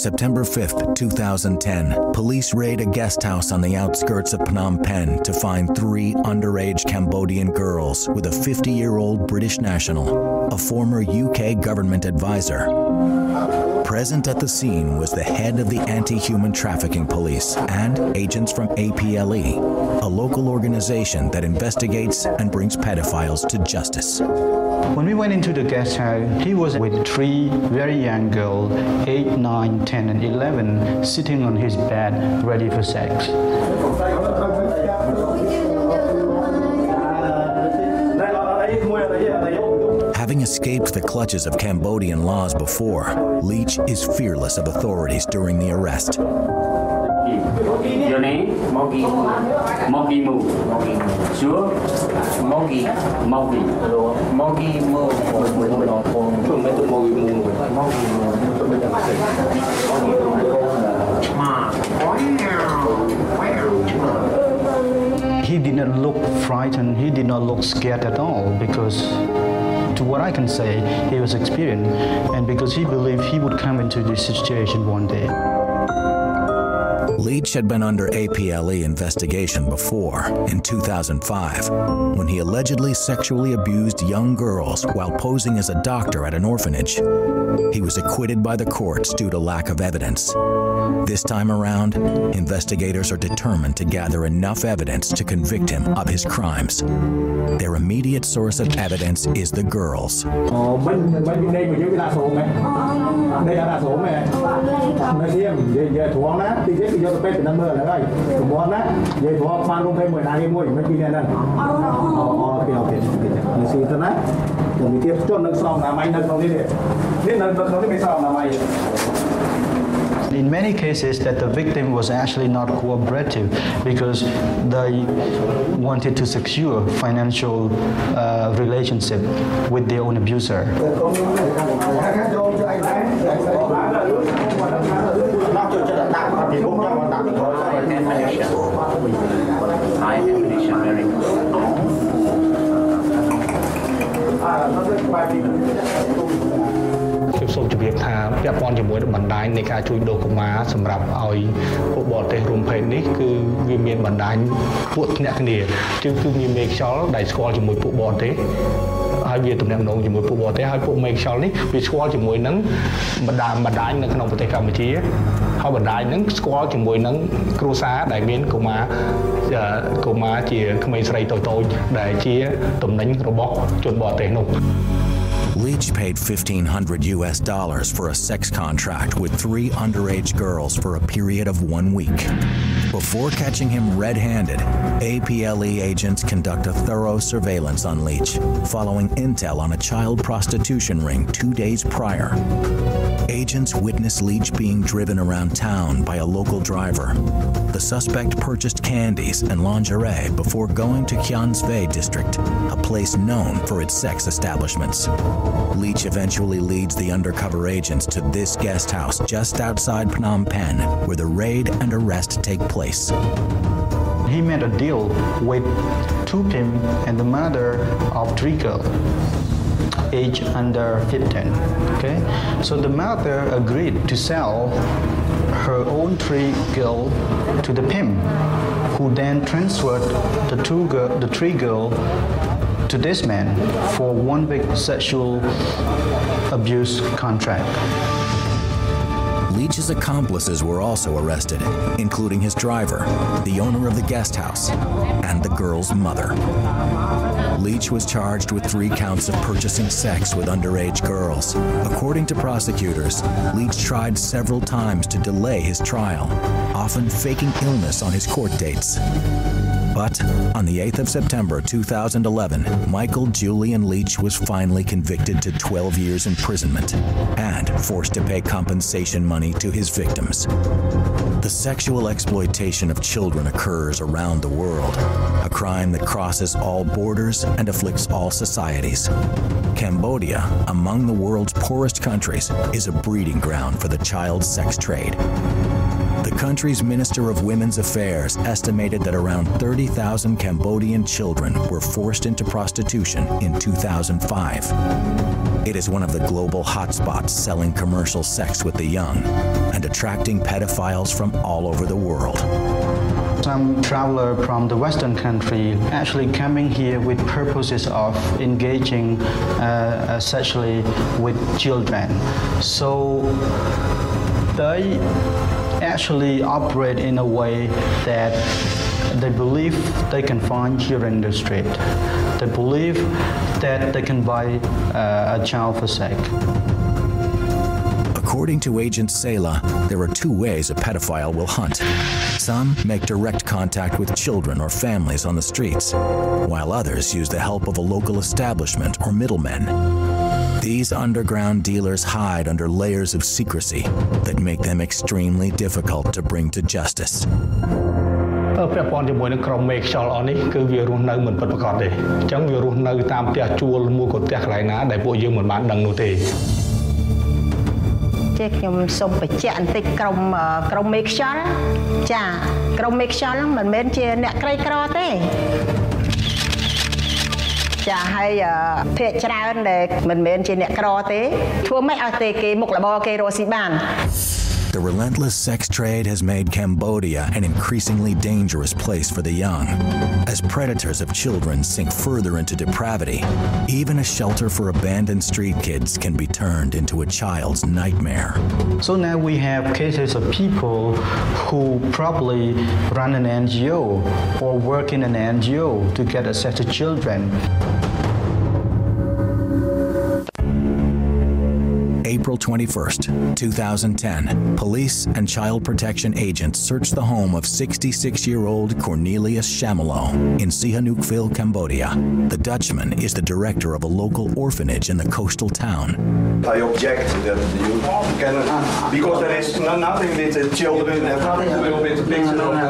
Speaker 20: September 5th, 2010, police raid a guest house on the outskirts of Phnom Penh to find three underage Cambodian girls with a 50 year old British national, a former UK government advisor. Present at the scene was the head of the Anti Human Trafficking Police and agents from APLE, a local organization that investigates and brings pedophiles to justice.
Speaker 21: When we went into the guest house, he was with three very young girls, 8, 9, 10, and 11, sitting on his bed ready for sex.
Speaker 20: Having escaped the clutches of Cambodian laws before, Leach is fearless of authorities during the arrest.
Speaker 22: Your name? Mogi. Mogi Moo. Sure? Mogi. Mogi. Mogi Moo.
Speaker 21: He did not look frightened, he did not look scared at all because what I can say, he was experienced and because he believed he would come into this situation one day.
Speaker 20: Leach had been under APLE investigation before, in 2005, when he allegedly sexually abused young girls while posing as a doctor at an orphanage. He was acquitted by the courts due to lack of evidence. This time around, investigators are determined to gather enough evidence to convict him of his crimes. Their immediate source of evidence is the girls.
Speaker 23: Mày
Speaker 21: In many cases that the victim was actually not cooperative because they wanted to secure financial uh, relationship with their own abuser.
Speaker 24: ថាពាក់ព័ន្ធជាមួយនឹងបណ្ដាញនៃការជួញដូរកុមារសម្រាប់ឲ្យពួកបរទេសរួមភេទនេះគឺវាមានបណ្ដាញពួកអ្នកគ្នាគឺគឺមានមេខ្យល់ដែលស្គាល់ជាមួយពួកបរទេសហើយវាទំនាក់ទំនងជាមួយពួកបរទេសហើយពួកមេខ្យល់នេះវាស្គាល់ជាមួយនឹងបណ្ដាបណ្ដាញនៅក្នុងប្រទេសកម្ពុជាហើយបណ្ដាញហ្នឹងស្គាល់ជាមួយនឹងគ្រួសារដែលមានកុមារកុមារជាក្មេងស្រីតូចៗដែលជាតំណែងរបស់ជនបរទេសនោះ
Speaker 20: Leach paid 1500 US dollars for a sex contract with three underage girls for a period of one week. Before catching him red handed, APLE agents conduct a thorough surveillance on Leach, following intel on a child prostitution ring two days prior. Agents witness Leach being driven around town by a local driver. The suspect purchased candies and lingerie before going to Kien Svay district, a place known for its sex establishments. Leach eventually leads the undercover agents to this guest house just outside Phnom Penh, where the raid and arrest take place.
Speaker 21: He made a deal with Tupim and the mother of three girls age under 15 okay so the mother agreed to sell her own three girl to the pimp who then transferred the two girl the three girl to this man for one big sexual abuse contract.
Speaker 20: Leach's accomplices were also arrested, including his driver, the owner of the guest house, and the girl's mother. Leach was charged with three counts of purchasing sex with underage girls. According to prosecutors, Leach tried several times to delay his trial, often faking illness on his court dates. But on the 8th of September 2011, Michael Julian Leach was finally convicted to 12 years imprisonment and forced to pay compensation money to his victims. The sexual exploitation of children occurs around the world, a crime that crosses all borders and afflicts all societies. Cambodia, among the world's poorest countries, is a breeding ground for the child sex trade. The country's Minister of Women's Affairs estimated that around 30,000 Cambodian children were forced into prostitution in 2005. It is one of the global hotspots selling commercial sex with the young, and attracting pedophiles from all over the world.
Speaker 21: Some traveler from the Western country actually coming here with purposes of engaging uh, sexually with children. So they actually operate in a way that they believe they can find here in the street. They believe that they can buy uh, a child for sex.
Speaker 20: According to Agent Sela, there are two ways a pedophile will hunt. Some make direct contact with children or families on the streets, while others use the help of a local establishment or middlemen. These underground dealers hide under layers of secrecy that make them extremely difficult to bring to justice.
Speaker 24: ពាក់ព័ន្ធជាមួយនឹងក្រុមមេខ្យល់អស់នេះគឺវារស់នៅមិនពិតប្រាកដទេអញ្ចឹងវារស់នៅតាមផ្ទះជួលមួយក៏ផ្ទះកន្លែងណាដែលពួកយើងមិនបានដឹងនោះទេ
Speaker 25: ចេះខ្ញុំសូមបញ្ជាក់បន្តិចក្រុមក្រុមមេខ្យល់ចាក្រុមមេខ្យល់ហ្នឹងមិនមែនជាអ្នកក្រីក្រទេ ចាហើយភាកច្រើនដែលមិនមែនជាអ្នកក្រទេធ្វើម៉េចឲ្យទេគេមុខរបរគេរស់ស៊ីបាន
Speaker 20: The relentless sex trade has made Cambodia an increasingly dangerous place for the young. As predators of children sink further into depravity, even a shelter for abandoned street kids can be turned into a child's nightmare.
Speaker 21: So now we have cases of people who probably run an NGO or work in an NGO to get access to children.
Speaker 20: April 21st, 2010, police and child protection agents searched the home of 66 year old Cornelius Shamalo in Sihanoukville, Cambodia. The Dutchman is the director of a local orphanage in the coastal town.
Speaker 26: I object that you can, because there is nothing with the children, nothing to do with the picture of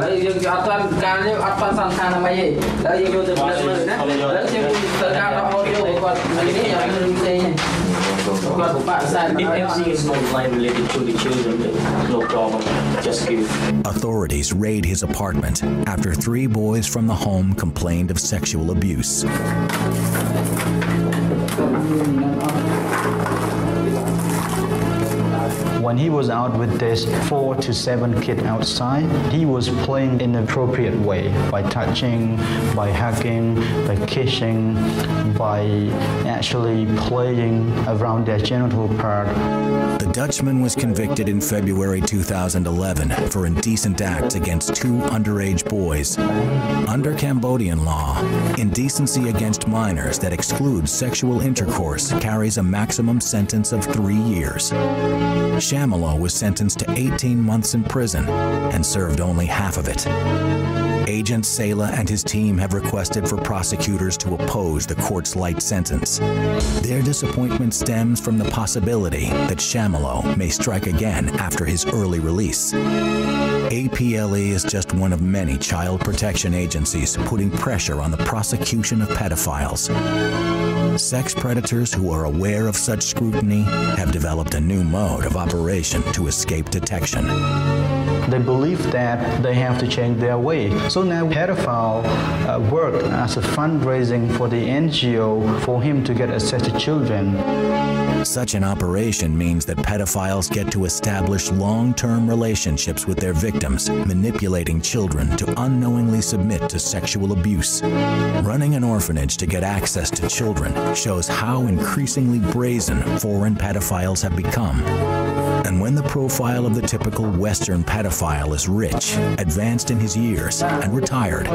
Speaker 22: if everything is not related to the children, no problem. Just give.
Speaker 20: Authorities raid his apartment after three boys from the home complained of sexual abuse.
Speaker 21: When he was out with this four to seven kid outside, he was playing in an appropriate way by touching, by hugging, by kissing, by actually playing around their genital part.
Speaker 20: The Dutchman was convicted in February 2011 for indecent acts against two underage boys. Under Cambodian law, indecency against minors that excludes sexual intercourse carries a maximum sentence of three years. Shamalo was sentenced to 18 months in prison and served only half of it. Agent Sela and his team have requested for prosecutors to oppose the court's light sentence. Their disappointment stems from the possibility that Shamalo may strike again after his early release. APLE is just one of many child protection agencies putting pressure on the prosecution of pedophiles. Sex predators who are aware of such scrutiny have developed a new mode of operation to escape detection.
Speaker 21: They believe that they have to change their way. So now pedophile uh, work as a fundraising for the NGO for him to get access to children.
Speaker 20: Such an operation means that pedophiles get to establish long-term relationships with their victims, manipulating children to unknowingly submit to sexual abuse. Running an orphanage to get access to children shows how increasingly brazen foreign pedophiles have become. And when the profile of the typical Western pedophile is rich, advanced in his years, and retired,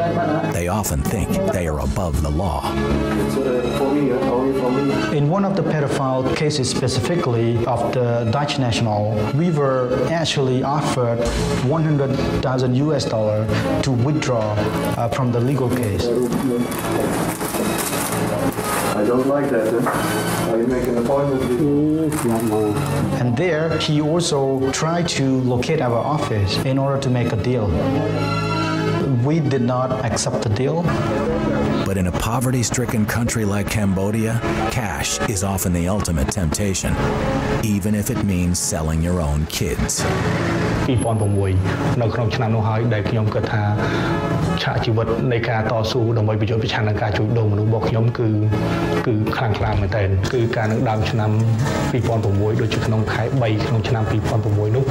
Speaker 20: they often think they are above the law.
Speaker 21: In one of the pedophile cases specifically of the Dutch national, we were actually offered 100,000 US dollar to withdraw uh, from the legal case.
Speaker 26: I don't like that. Huh? you make an appointment with
Speaker 21: And there, he also tried to locate our office in order to make a deal. We did not accept the deal.
Speaker 20: But in a poverty-stricken country like Cambodia, cash is often the ultimate temptation, even if it means selling your own kids.
Speaker 24: 2006នៅក្នុងឆ្នាំនោះហើយដែលខ្ញុំគិតថាឆាកជីវិតនៃការតស៊ូដើម្បីប្រយុទ្ធប្រឆាំងនឹងការជួញដូរមនុស្សរបស់ខ្ញុំគឺគឺខ្លាំងក្លាមែនទែនគឺការនឹងដើមឆ្នាំ2006ដូចជាក្នុងខែ3ក្នុងឆ្នាំ2006នោះ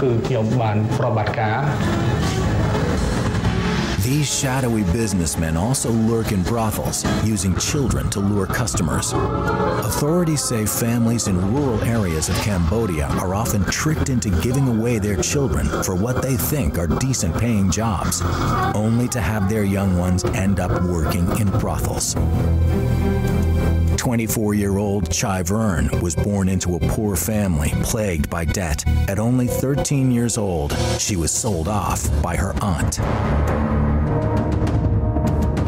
Speaker 24: គឺខ្ញុំបានប្រតិបត្តិការ
Speaker 20: These shadowy businessmen also lurk in brothels, using children to lure customers. Authorities say families in rural areas of Cambodia are often tricked into giving away their children for what they think are decent paying jobs, only to have their young ones end up working in brothels. 24 year old Chai Vern was born into a poor family plagued by debt. At only 13 years old, she was sold off by her aunt.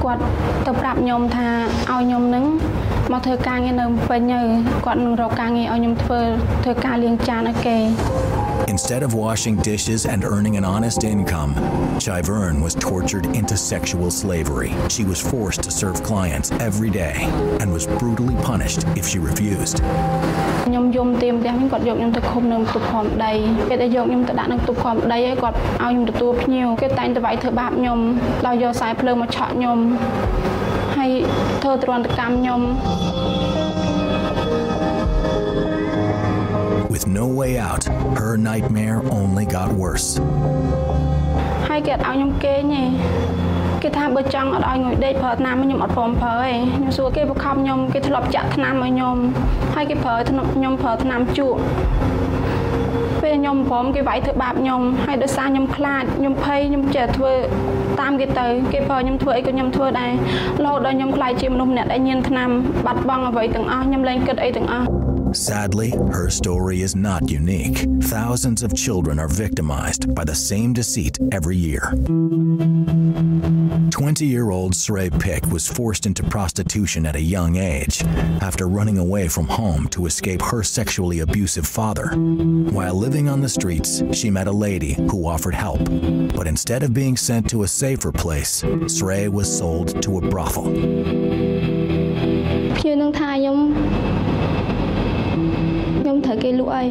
Speaker 27: គាត់ទៅប្រាប់ខ្ញុំថាឲ្យខ្ញុំនឹងមកធ្វើការងារនៅពេញទៅគាត់នឹងរកការងារឲ្យខ្ញុំធ្វើធ្វើការលាងចានឲ្យគេ
Speaker 20: Instead of washing dishes and earning an honest income, Chivern was tortured into sexual slavery. She was forced to serve clients every day and was brutally punished if she refused.
Speaker 27: ខ្ញុំយំទៀមផ្ទះវិញគាត់យកខ្ញុំទៅឃុំនៅទូខំដីពេលដែលយកខ្ញុំទៅដាក់នៅទូខំដីហើយគាត់ឲ្យខ្ញុំទទួលភ្ញៀវគេតែងតែវាយធ្វើបាបខ្ញុំដោយយកខ្សែភ្លើងមកឆក់ខ្ញុំហើយធ្វើទ្រាំតកម្មខ្ញុំ
Speaker 20: With no way out, her nightmare only got worse.
Speaker 27: ហើយគេអត់ឲ្យខ្ញុំគេងទេគេថាបើចង់អត់ឲ្យងុយដេកប្រើថ្នាំខ្ញុំអត់ព្រមប្រើទេខ្ញុំសួរគេបង្ខំខ្ញុំគេធ្លាប់ចាក់ថ្នាំឲ្យខ្ញុំហើយគេប្រើខ្ញុំប្រើថ្នាំជក់ពេលខ្ញុំព្រមគេវាយធ្វើបាបខ្ញុំហើយដោយសារខ្ញុំខ្លាចខ្ញុំភ័យខ្ញុំចេះធ្វើតាមគេទៅគេប្រើខ្ញុំធ្វើអីក៏ខ្ញុំធ្វើដែររហូតដល់ខ្ញុំខ្លាចជាមនុស្សម្នាក់ដែលញៀនថ្នាំបាត់បង់អ្វីទាំងអស់ខ្ញុំលែงគិតអីទាំងអស់
Speaker 20: Sadly, her story is not unique. Thousands of children are victimized by the same deceit every year. 20 year old Srey Pick was forced into prostitution at a young age after running away from home to escape her sexually abusive father. While living on the streets, she met a lady who offered help. But instead of being sent to a safer place, Srey was sold to a brothel.
Speaker 27: ខ្ញុំនឹងថាខ្ញុំខ្ញុំ ត្រូវគេលក់អី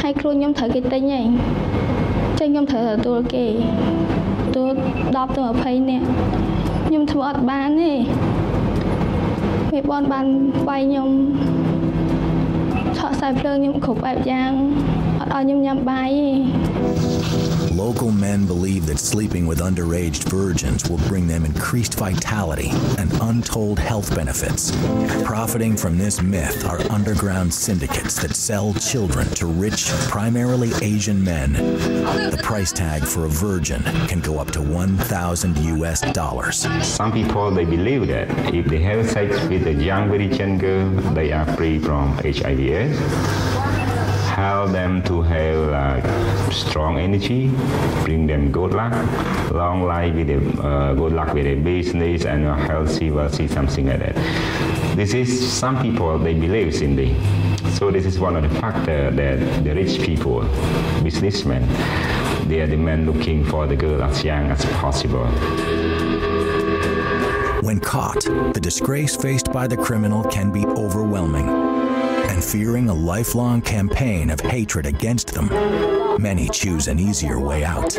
Speaker 27: ហើយគ្រូខ្ញុំត្រូវគេទិញអីចឹងខ្ញុំត្រូវទទួលគេទទួល10ទៅ20នាក់ខ្ញុំធ្វើអត់បានទេពេលបនបានបាយខ្ញុំឆក់ខ្សែភ្លើងខ្ញុំគ្រប់បែបយ៉ាងអត់ឲ្យខ្ញុំញ៉ាំបាយទេ
Speaker 20: Local men believe that sleeping with underage virgins will bring them increased vitality and untold health benefits. Profiting from this myth are underground syndicates that sell children to rich, primarily Asian men. The price tag for a virgin can go up to 1,000 US dollars.
Speaker 28: Some people they believe that if they have sex with a young virgin girl, they are free from HIV/AIDS. Help them to have uh, strong energy, bring them good luck, long life with a uh, good luck with a business and a healthy, wealthy, something like that. This is some people they believe in the. So this is one of the factors that the rich people, businessmen, they are the men looking for the girl as young as possible.
Speaker 20: When caught, the disgrace faced by the criminal can be overwhelming. Fearing a lifelong campaign of hatred against them, many choose an easier way out.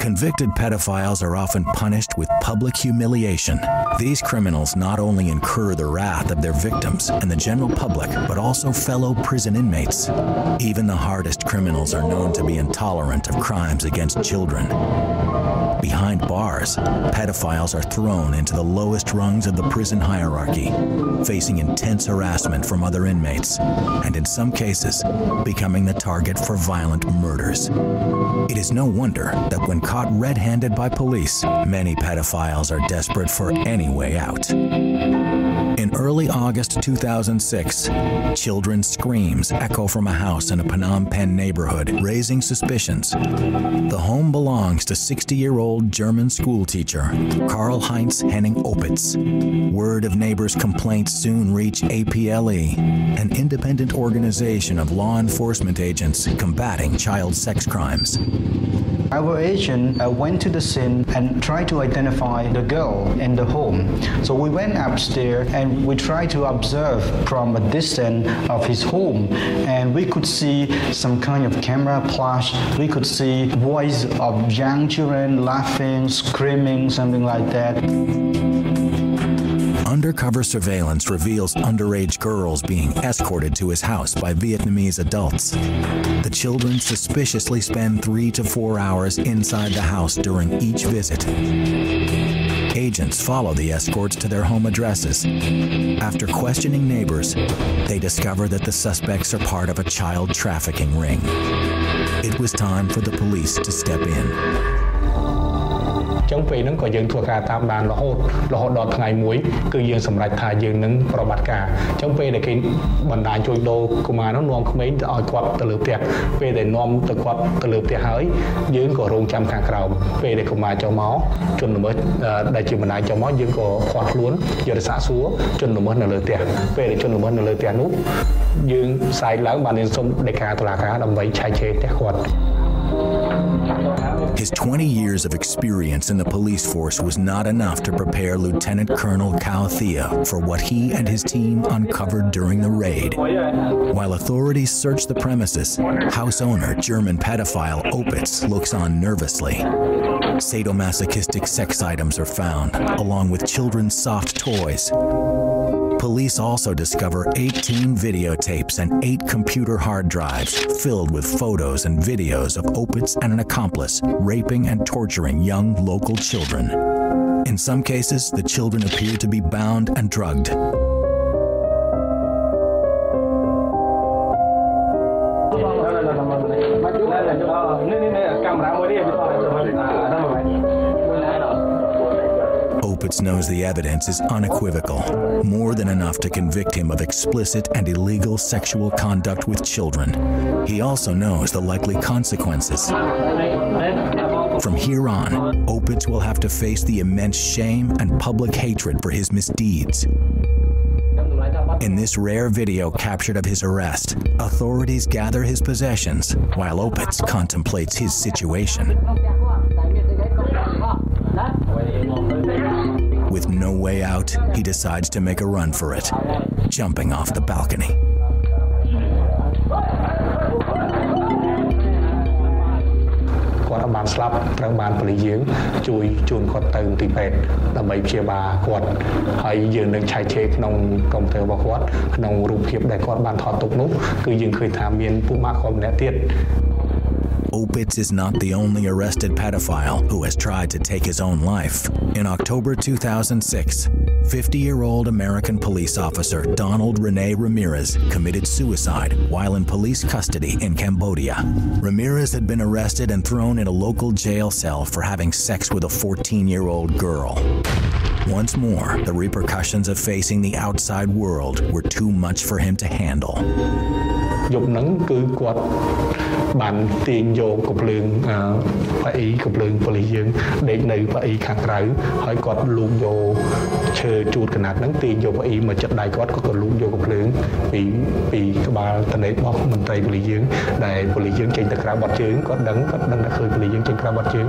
Speaker 20: Convicted pedophiles are often punished with public humiliation. These criminals not only incur the wrath of their victims and the general public, but also fellow prison inmates. Even the hardest criminals are known to be intolerant of crimes against children. Behind bars, pedophiles are thrown into the lowest rungs of the prison hierarchy, facing intense harassment from other inmates, and in some cases, becoming the target for violent murders. It is no wonder that when caught red handed by police, many pedophiles are desperate for any way out. In early August 2006, children's screams echo from a house in a Phnom Penh neighborhood, raising suspicions. The home belongs to 60 year old old German schoolteacher, Karl Heinz Henning Opitz. Word of neighbors' complaints soon reached APLE, an independent organization of law enforcement agents combating child sex crimes.
Speaker 21: Our agent uh, went to the scene and tried to identify the girl in the home. So we went upstairs and we tried to observe from a distance of his home and we could see some kind of camera flash. We could see voice of young children laughing, screaming, something like that.
Speaker 20: Undercover surveillance reveals underage girls being escorted to his house by Vietnamese adults. The children suspiciously spend three to four hours inside the house during each visit. Agents follow the escorts to their home addresses. After questioning neighbors, they discover that the suspects are part of a child trafficking ring. It was time for the police to step in.
Speaker 24: ចឹងពេលហ្នឹងក៏យើងធ្វើការតាមដានរហូតរហូតដល់ថ្ងៃមួយគឺយើងសម្រេចថាយើងនឹងប្រតិបត្តិការអញ្ចឹងពេលដែលគេបណ្ដាញជួយដូរកុមារនោះនាំក្មេងទៅឲ្យគាត់ទៅលើផ្ទះពេលដែលនាំទៅគាត់ទៅលើផ្ទះហើយយើងក៏រងចាំខាងក្រោមពេលដែលកុមារចូលមកជនល្មើសដែលជាបណ្ដាញចូលមកយើងក៏ខ្វះខ្លួនយកទៅសាកសួរជនល្មើសនៅលើផ្ទះពេលដែលជនល្មើសនៅលើផ្ទះនោះយើងផ្សាយឡើងបានយើងសុំដេកាតុលាការដើម្បីឆែកឆេរផ្ទះគាត់
Speaker 20: His 20 years of experience in the police force was not enough to prepare Lieutenant Colonel Keo Thea for what he and his team uncovered during the raid. While authorities search the premises, house owner, German pedophile Opitz looks on nervously. Sadomasochistic sex items are found, along with children's soft toys. Police also discover 18 videotapes and 8 computer hard drives filled with photos and videos of Opitz and an accomplice raping and torturing young local children. In some cases, the children appear to be bound and drugged. Opitz knows the evidence is unequivocal, more than enough to convict him of explicit and illegal sexual conduct with children. He also knows the likely consequences. From here on, Opitz will have to face the immense shame and public hatred for his misdeeds. In this rare video captured of his arrest, authorities gather his possessions while Opitz contemplates his situation. Way out, he decides to make a run for it, jumping off the balcony. Opitz is not the only arrested pedophile who has tried to take his own life. In October 2006, 50 year old American police officer Donald Rene Ramirez committed suicide while in police custody in Cambodia. Ramirez had been arrested and thrown in a local jail cell for having sex with a 14 year old girl. Once more, the repercussions of facing the outside world were too much for him to handle.
Speaker 24: យប់ហ្នឹងគឺគាត់បានទាញយកកំភ្លើងប៉ាអ៊ីកំភ្លើងប៉ូលីសយើងដេកនៅប៉ាអ៊ីខាងក្រៅហើយគាត់លូកយកឈើជូតកណាត់ហ្នឹងទាញយកប៉ាអ៊ីមកចិត្តដៃគាត់គាត់ក៏លូកយកកំភ្លើងពីពីក្បាលតនេតរបស់មន្ត្រីប៉ូលីសយើងដែលប៉ូលីសយើងចេញទៅក្រៅបាត់ជើងគាត់ដឹងគាត់ដឹងថាឃើញប៉ូលីសយើងចេញក្រៅបាត់ជើង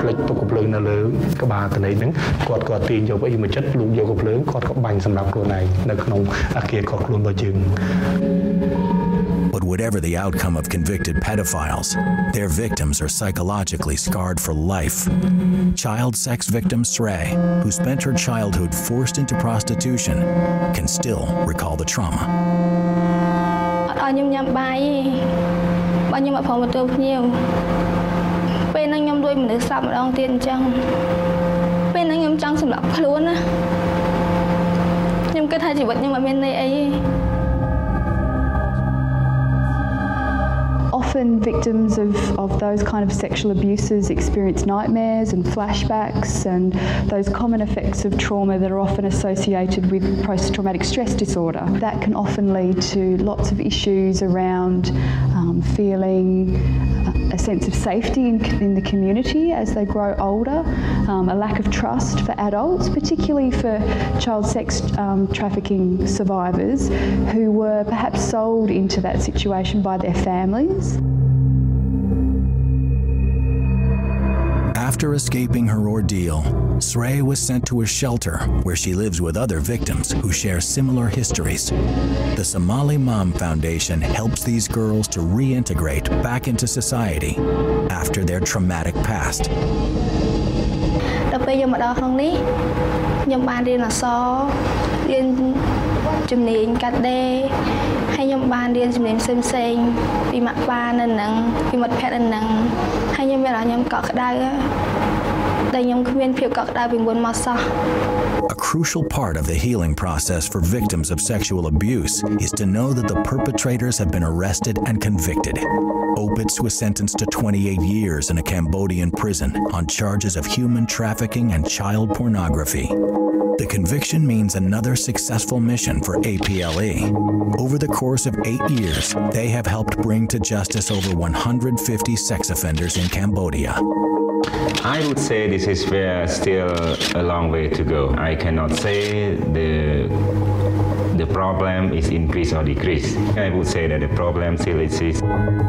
Speaker 24: ផ្លិចទុកកំភ្លើងនៅលើក្បាលតនេតហ្នឹងគាត់ក៏ទាញយកប៉ាអ៊ីមកចិត្តលូកយកកំភ្លើងគាត់ក៏បាញ់សម្រាប់ខ្លួនឯងនៅក្នុងអាគារគាត់ខ្លួនរបស់យើង
Speaker 20: But whatever the outcome of convicted pedophiles, their victims are psychologically scarred for life. Child sex victim Srey, who spent her childhood forced into prostitution, can still recall the trauma.
Speaker 27: អត់ឲ្យខ្ញុំញ៉ាំបាយទេបើខ្ញុំអត់ព្រមទទួលភ្ញៀវពេលហ្នឹងខ្ញុំដូចមនុស្សស្លាប់ម្ដងទៀតអញ្ចឹងពេលហ្នឹងខ្ញុំចង់សម្លាប់ខ្លួនណាខ្ញុំគិតថាជីវិតខ្ញុំអត់មានន័យអីទេ
Speaker 29: Often victims of, of those kind of sexual abuses experience nightmares and flashbacks and those common effects of trauma that are often associated with post-traumatic stress disorder. That can often lead to lots of issues around um, feeling sense of safety in, in the community as they grow older, um, a lack of trust for adults, particularly for child sex um, trafficking survivors who were perhaps sold into that situation by their families.
Speaker 20: After escaping her ordeal, Srey was sent to a shelter where she lives with other victims who share similar histories. The Somaly Mam Foundation helps these girls to reintegrate back into society after their traumatic past.
Speaker 27: ដល់ពេលខ្ញុំមកដល់ក្នុងនេះខ្ញុំបានរៀនអក្សររៀនជំនាញកាត់ដេរហើយខ្ញុំបានរៀនជំនាញផ្សេងៗពីម៉ាក់ប៉ានៅនឹងពីមិត្តភ័ក្តិនៅនឹង ហើយខ្ញុំមានអារម្មណ៍ខ្ញុំកក់ក្ដៅដែលខ្ញុំគ្មានភាពកក់ក្ដៅពីមុនមកសោះ
Speaker 20: A crucial part of the healing process for victims of sexual abuse is to know that the perpetrators have been arrested and convicted. Opitz was sentenced to 28 years in a Cambodian prison on charges of human trafficking and child pornography. The conviction means another successful mission for APLE. Over the course of eight years, they have helped bring to justice over 150 sex offenders in Cambodia.
Speaker 28: I would say this is still a long way to go. I cannot say the the problem is increase or decrease. I would say that the problem still exists.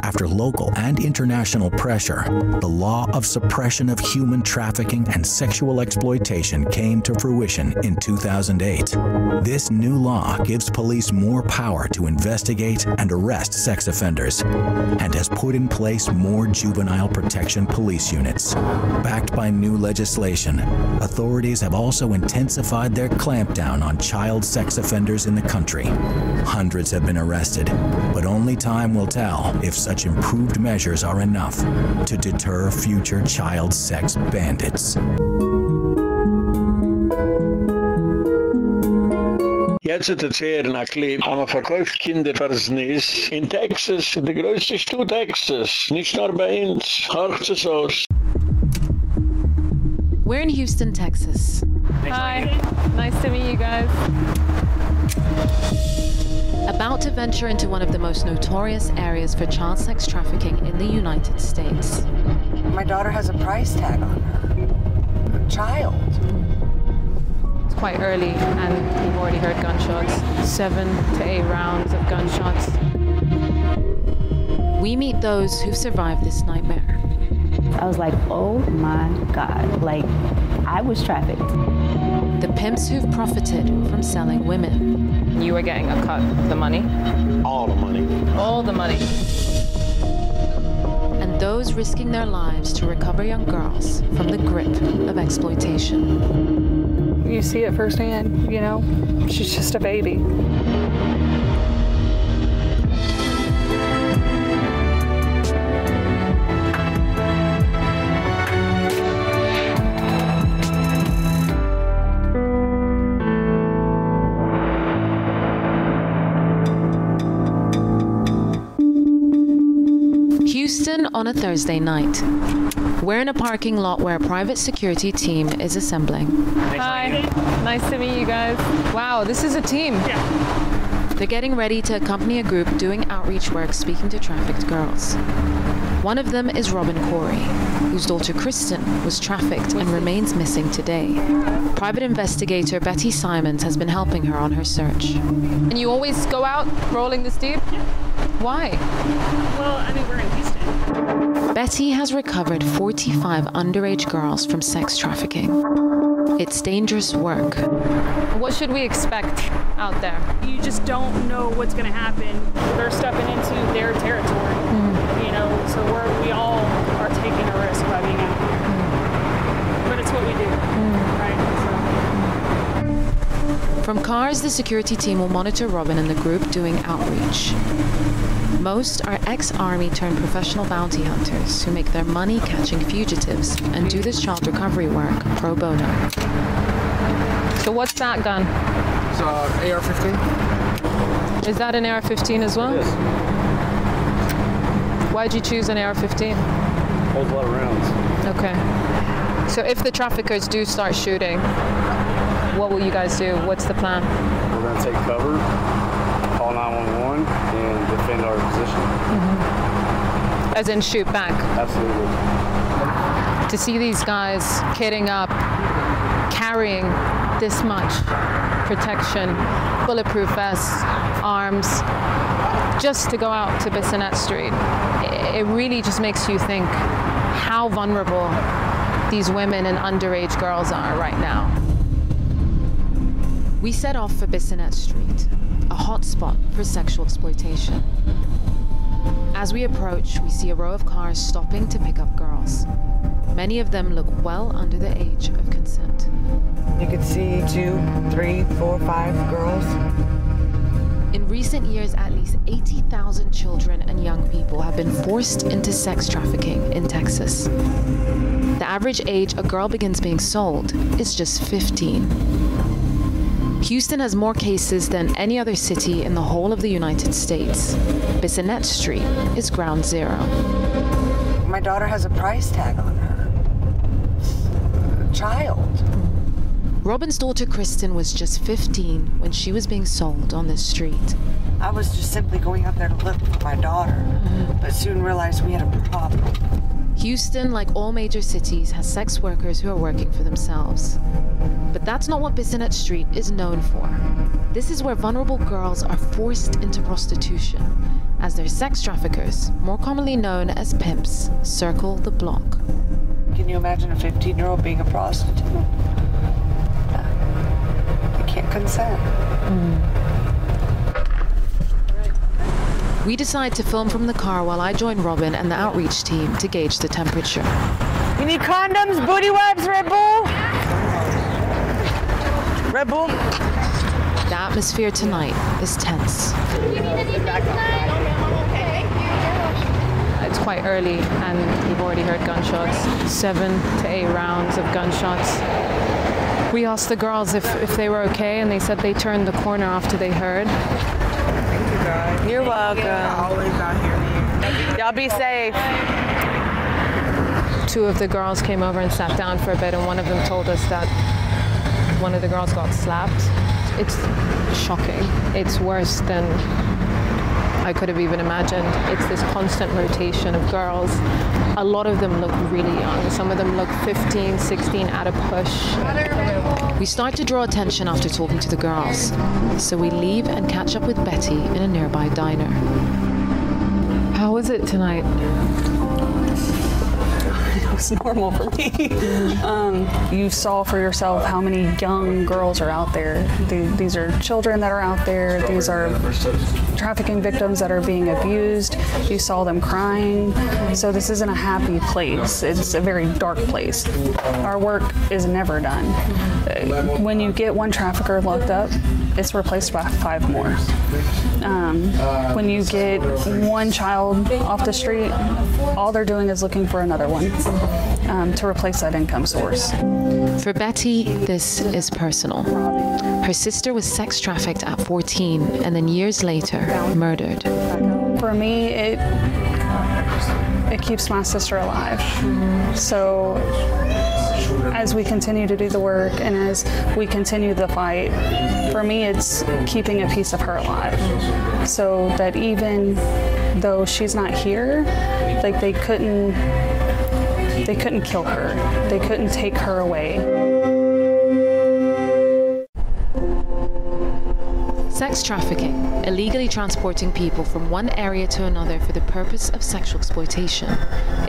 Speaker 20: After local and international pressure, the law of suppression of human trafficking and sexual exploitation came to fruition in 2008. This new law gives police more power to investigate and arrest sex offenders and has put in place more juvenile protection police units. Backed by new legislation, authorities have also intensified their clampdown on child sex offenders in the country. Hundreds have been arrested, but only time will tell if such improved measures are enough to deter future child sex bandits.
Speaker 1: Jetzt ist es hier in Aklim, aber verkauft Kinder fürs Nis. In Texas, in der größte Stutt Texas, nicht nur bei uns. Hört es aus.
Speaker 30: We're in Houston, Texas.
Speaker 31: Hi. Nice to meet you guys.
Speaker 30: About to venture into one of the most notorious areas for child sex trafficking in the United States.
Speaker 32: My daughter has a price tag on her. A child.
Speaker 31: It's quite early, and we've already heard gunshots. Seven to eight rounds of gunshots.
Speaker 30: We meet those who've survived this nightmare.
Speaker 33: I was like, oh my God. Like, I was trafficked.
Speaker 30: The pimps who've profited from selling women.
Speaker 31: You were getting a cut of the money?
Speaker 1: All the money.
Speaker 31: All the money.
Speaker 30: And those risking their lives to recover young girls from the grip of exploitation.
Speaker 31: You see it firsthand, you know? She's just a baby.
Speaker 30: On a Thursday night. We're in a parking lot where a private security team is assembling.
Speaker 31: Hi. Nice to meet you guys. Wow, this is a team.
Speaker 30: They're getting ready to accompany a group doing outreach work speaking to trafficked girls. One of them is Robin Corey, whose daughter Kristen was trafficked and remains missing today. Private investigator Betty Simons has been helping her on her search.
Speaker 31: And you always go out rolling this deep? Why?
Speaker 34: Well, I mean, we're in Houston.
Speaker 30: Betty has recovered 45 underage girls from sex trafficking. It's dangerous work.
Speaker 31: What should we expect out there?
Speaker 34: You just don't know what's going to happen. They're stepping into their territory, mm. you know, so we're, we all are taking a risk by being out here. Mm. But it's what we do, mm. right?
Speaker 30: From cars, the security team will monitor Robin and the group doing outreach. Most are ex-army turned professional bounty hunters who make their money catching fugitives and do this child recovery work pro bono.
Speaker 31: So what's that gun?
Speaker 35: It's uh, AR-15.
Speaker 31: Is that an AR-15 as well?
Speaker 35: Yes.
Speaker 31: Why'd you choose an AR-15?
Speaker 35: Holds a lot of rounds.
Speaker 31: Okay. So if the traffickers do start shooting, what will you guys do? What's the plan?
Speaker 35: We're going to take cover, call 911, and defend our position. Mm-hmm.
Speaker 31: As in shoot back.
Speaker 35: Absolutely.
Speaker 31: To see these guys kitting up, carrying this much protection, bulletproof vests, arms, just to go out to Bissonnet Street, it really just makes you think how vulnerable these women and underage girls are right now.
Speaker 30: We set off for Bissonnet Street, a hotspot for sexual exploitation. As we approach, we see a row of cars stopping to pick up girls. Many of them look well under the age of consent.
Speaker 36: You could see two, three, four, five girls.
Speaker 30: In recent years, at least 80,000 children and young people have been forced into sex trafficking in Texas. The average age a girl begins being sold is just 15. Houston has more cases than any other city in the whole of the United States. Bissonnet Street is ground zero.
Speaker 36: My daughter has a price tag on her. A child.
Speaker 30: Robin's daughter Kristen was just 15 when she was being sold on this street.
Speaker 36: I was just simply going out there to look for my daughter, mm-hmm. but soon realized we had a problem.
Speaker 30: Houston, like all major cities, has sex workers who are working for themselves. But that's not what Bissonnet Street is known for. This is where vulnerable girls are forced into prostitution, as their sex traffickers, more commonly known as pimps, circle the block.
Speaker 36: Can you imagine a 15 year old being a prostitute? Uh, they can't consent.
Speaker 30: We decide to film from the car while I join Robin and the outreach team to gauge the temperature.
Speaker 36: You need condoms, booty wipes, Red Bull? Red Bull?
Speaker 30: The atmosphere tonight is tense.
Speaker 31: It's quite early and we've already heard gunshots. Seven to eight rounds of gunshots. We asked the girls if, if they were okay and they said they turned the corner after they heard. Thank you, guys.
Speaker 36: You're welcome. always out here. Y'all be safe.
Speaker 31: Two of the girls came over and sat down for a bit and one of them told us that one of the girls got slapped. It's shocking. It's worse than I could have even imagined. It's this constant rotation of girls. A lot of them look really young. Some of them look 15, 16 at a push.
Speaker 30: We start to draw attention after talking to the girls, so we leave and catch up with Betty in a nearby diner.
Speaker 31: How was it tonight?
Speaker 34: It's normal for me. um, you saw for yourself how many young girls are out there. The- These are children that are out there. These are trafficking victims that are being abused. You saw them crying. So this isn't a happy place. It's a very dark place. Our work is never done. Uh, When you get one trafficker locked up, it's replaced by five more. Um, when you get one child off the street, all they're doing is looking for another one um, to replace that income source.
Speaker 30: For Betty, this is personal. Her sister was sex trafficked at 14 and then years later murdered.
Speaker 34: For me, it it keeps my sister alive. So as we continue to do the work and as we continue the fight, for me it's keeping a piece of her alive. So that even though she's not here, like they couldn't they couldn't kill her. They couldn't take her away.
Speaker 30: Sex trafficking, illegally transporting people from one area to another for the purpose of sexual exploitation,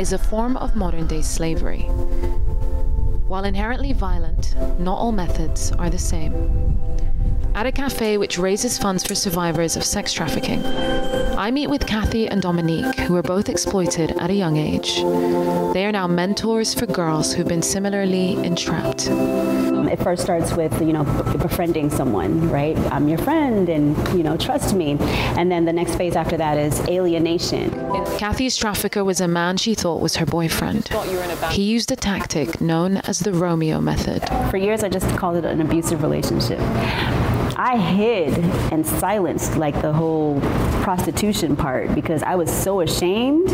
Speaker 30: is a form of modern day slavery. While inherently violent, not all methods are the same. At a cafe which raises funds for survivors of sex trafficking, I meet with Kathy and Dominique, who were both exploited at a young age. They are now mentors for girls who've been similarly entrapped.
Speaker 33: Um, it first starts with, you know, befriending someone, right? I'm your friend and, you know, trust me. And then the next phase after that is alienation.
Speaker 30: Kathy's trafficker was a man she thought was her boyfriend. He used a tactic known as the Romeo method.
Speaker 33: For years, I just called it an abusive relationship. I hid and silenced like the whole prostitution part because I was so ashamed.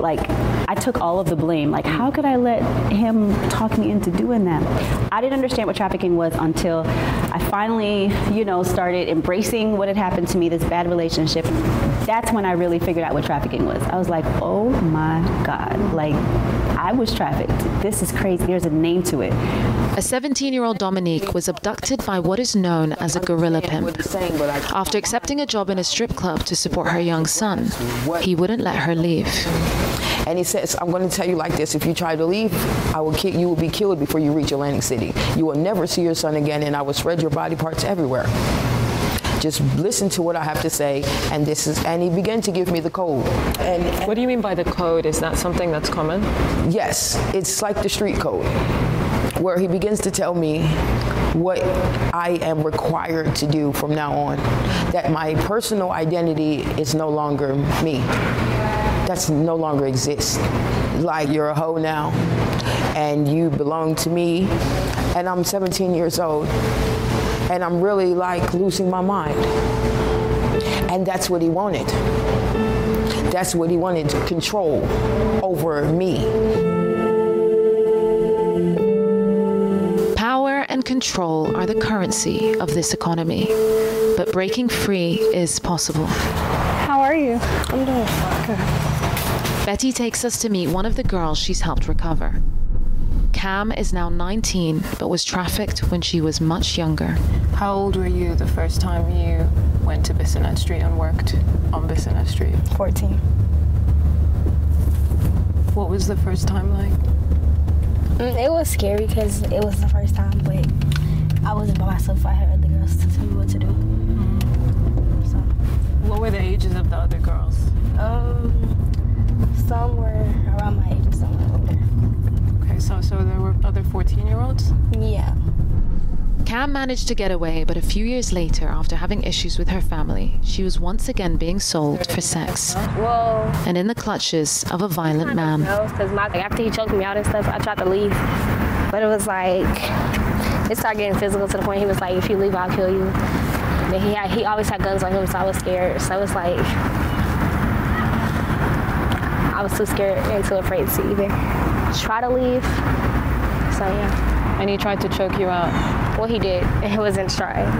Speaker 33: Like I took all of the blame. Like how could I let him talk me into doing that? I didn't understand what trafficking was until I finally, you know, started embracing what had happened to me, this bad relationship. That's when I really figured out what trafficking was. I was like, "Oh my god. Like I was trafficked. This is crazy. There's a name to it."
Speaker 30: A 17-year-old Dominique was abducted by what is known as a gorilla pimp. After accepting a job in a strip club to support her young son, he wouldn't let her leave.
Speaker 37: And he says, I'm going to tell you like this, if you try to leave, I will kill you will be killed before you reach Atlantic City. You will never see your son again and I will spread your body parts everywhere. Just listen to what I have to say and this is and he began to give me the code. And
Speaker 31: What do you mean by the code? Is that something that's common?
Speaker 37: Yes, it's like the street code where he begins to tell me what I am required to do from now on. That my personal identity is no longer me. That's no longer exists like you're a hoe now and you belong to me and I'm 17 years old and I'm really like losing my mind. And that's what he wanted. That's what he wanted control over me
Speaker 30: and control are the currency of this economy, but breaking free is possible.
Speaker 38: How are you? I'm doing good.
Speaker 30: Betty takes us to meet one of the girls she's helped recover. Cam is now 19 but was trafficked when she was much younger.
Speaker 31: How old were you the first time you went to Bissonnet Street and worked on Bissonnet Street?
Speaker 38: 14.
Speaker 31: What was the first time like?
Speaker 38: Mm, it was scary because it was the first time, but I wasn't by myself. I had other girls to tell me what to do.
Speaker 31: So, What were the ages of the other girls?
Speaker 38: Um, some were around my age some were older.
Speaker 31: Okay, so so there were other 14-year-olds?
Speaker 38: Yeah.
Speaker 30: Cam managed to get away, but a few years later, after having issues with her family, she was once again being sold for sex.
Speaker 38: Well,
Speaker 30: And in the clutches of a violent man.
Speaker 38: because my after he choked me out and stuff, I tried to leave, but it was like it started getting physical to the point he was like, "If you leave, I'll kill you." Then he had, he always had guns on him, so I was scared. So it's like I was too scared and too afraid to even try to leave. So yeah.
Speaker 31: And he tried to choke you out.
Speaker 38: Well, he did. And it wasn't trying.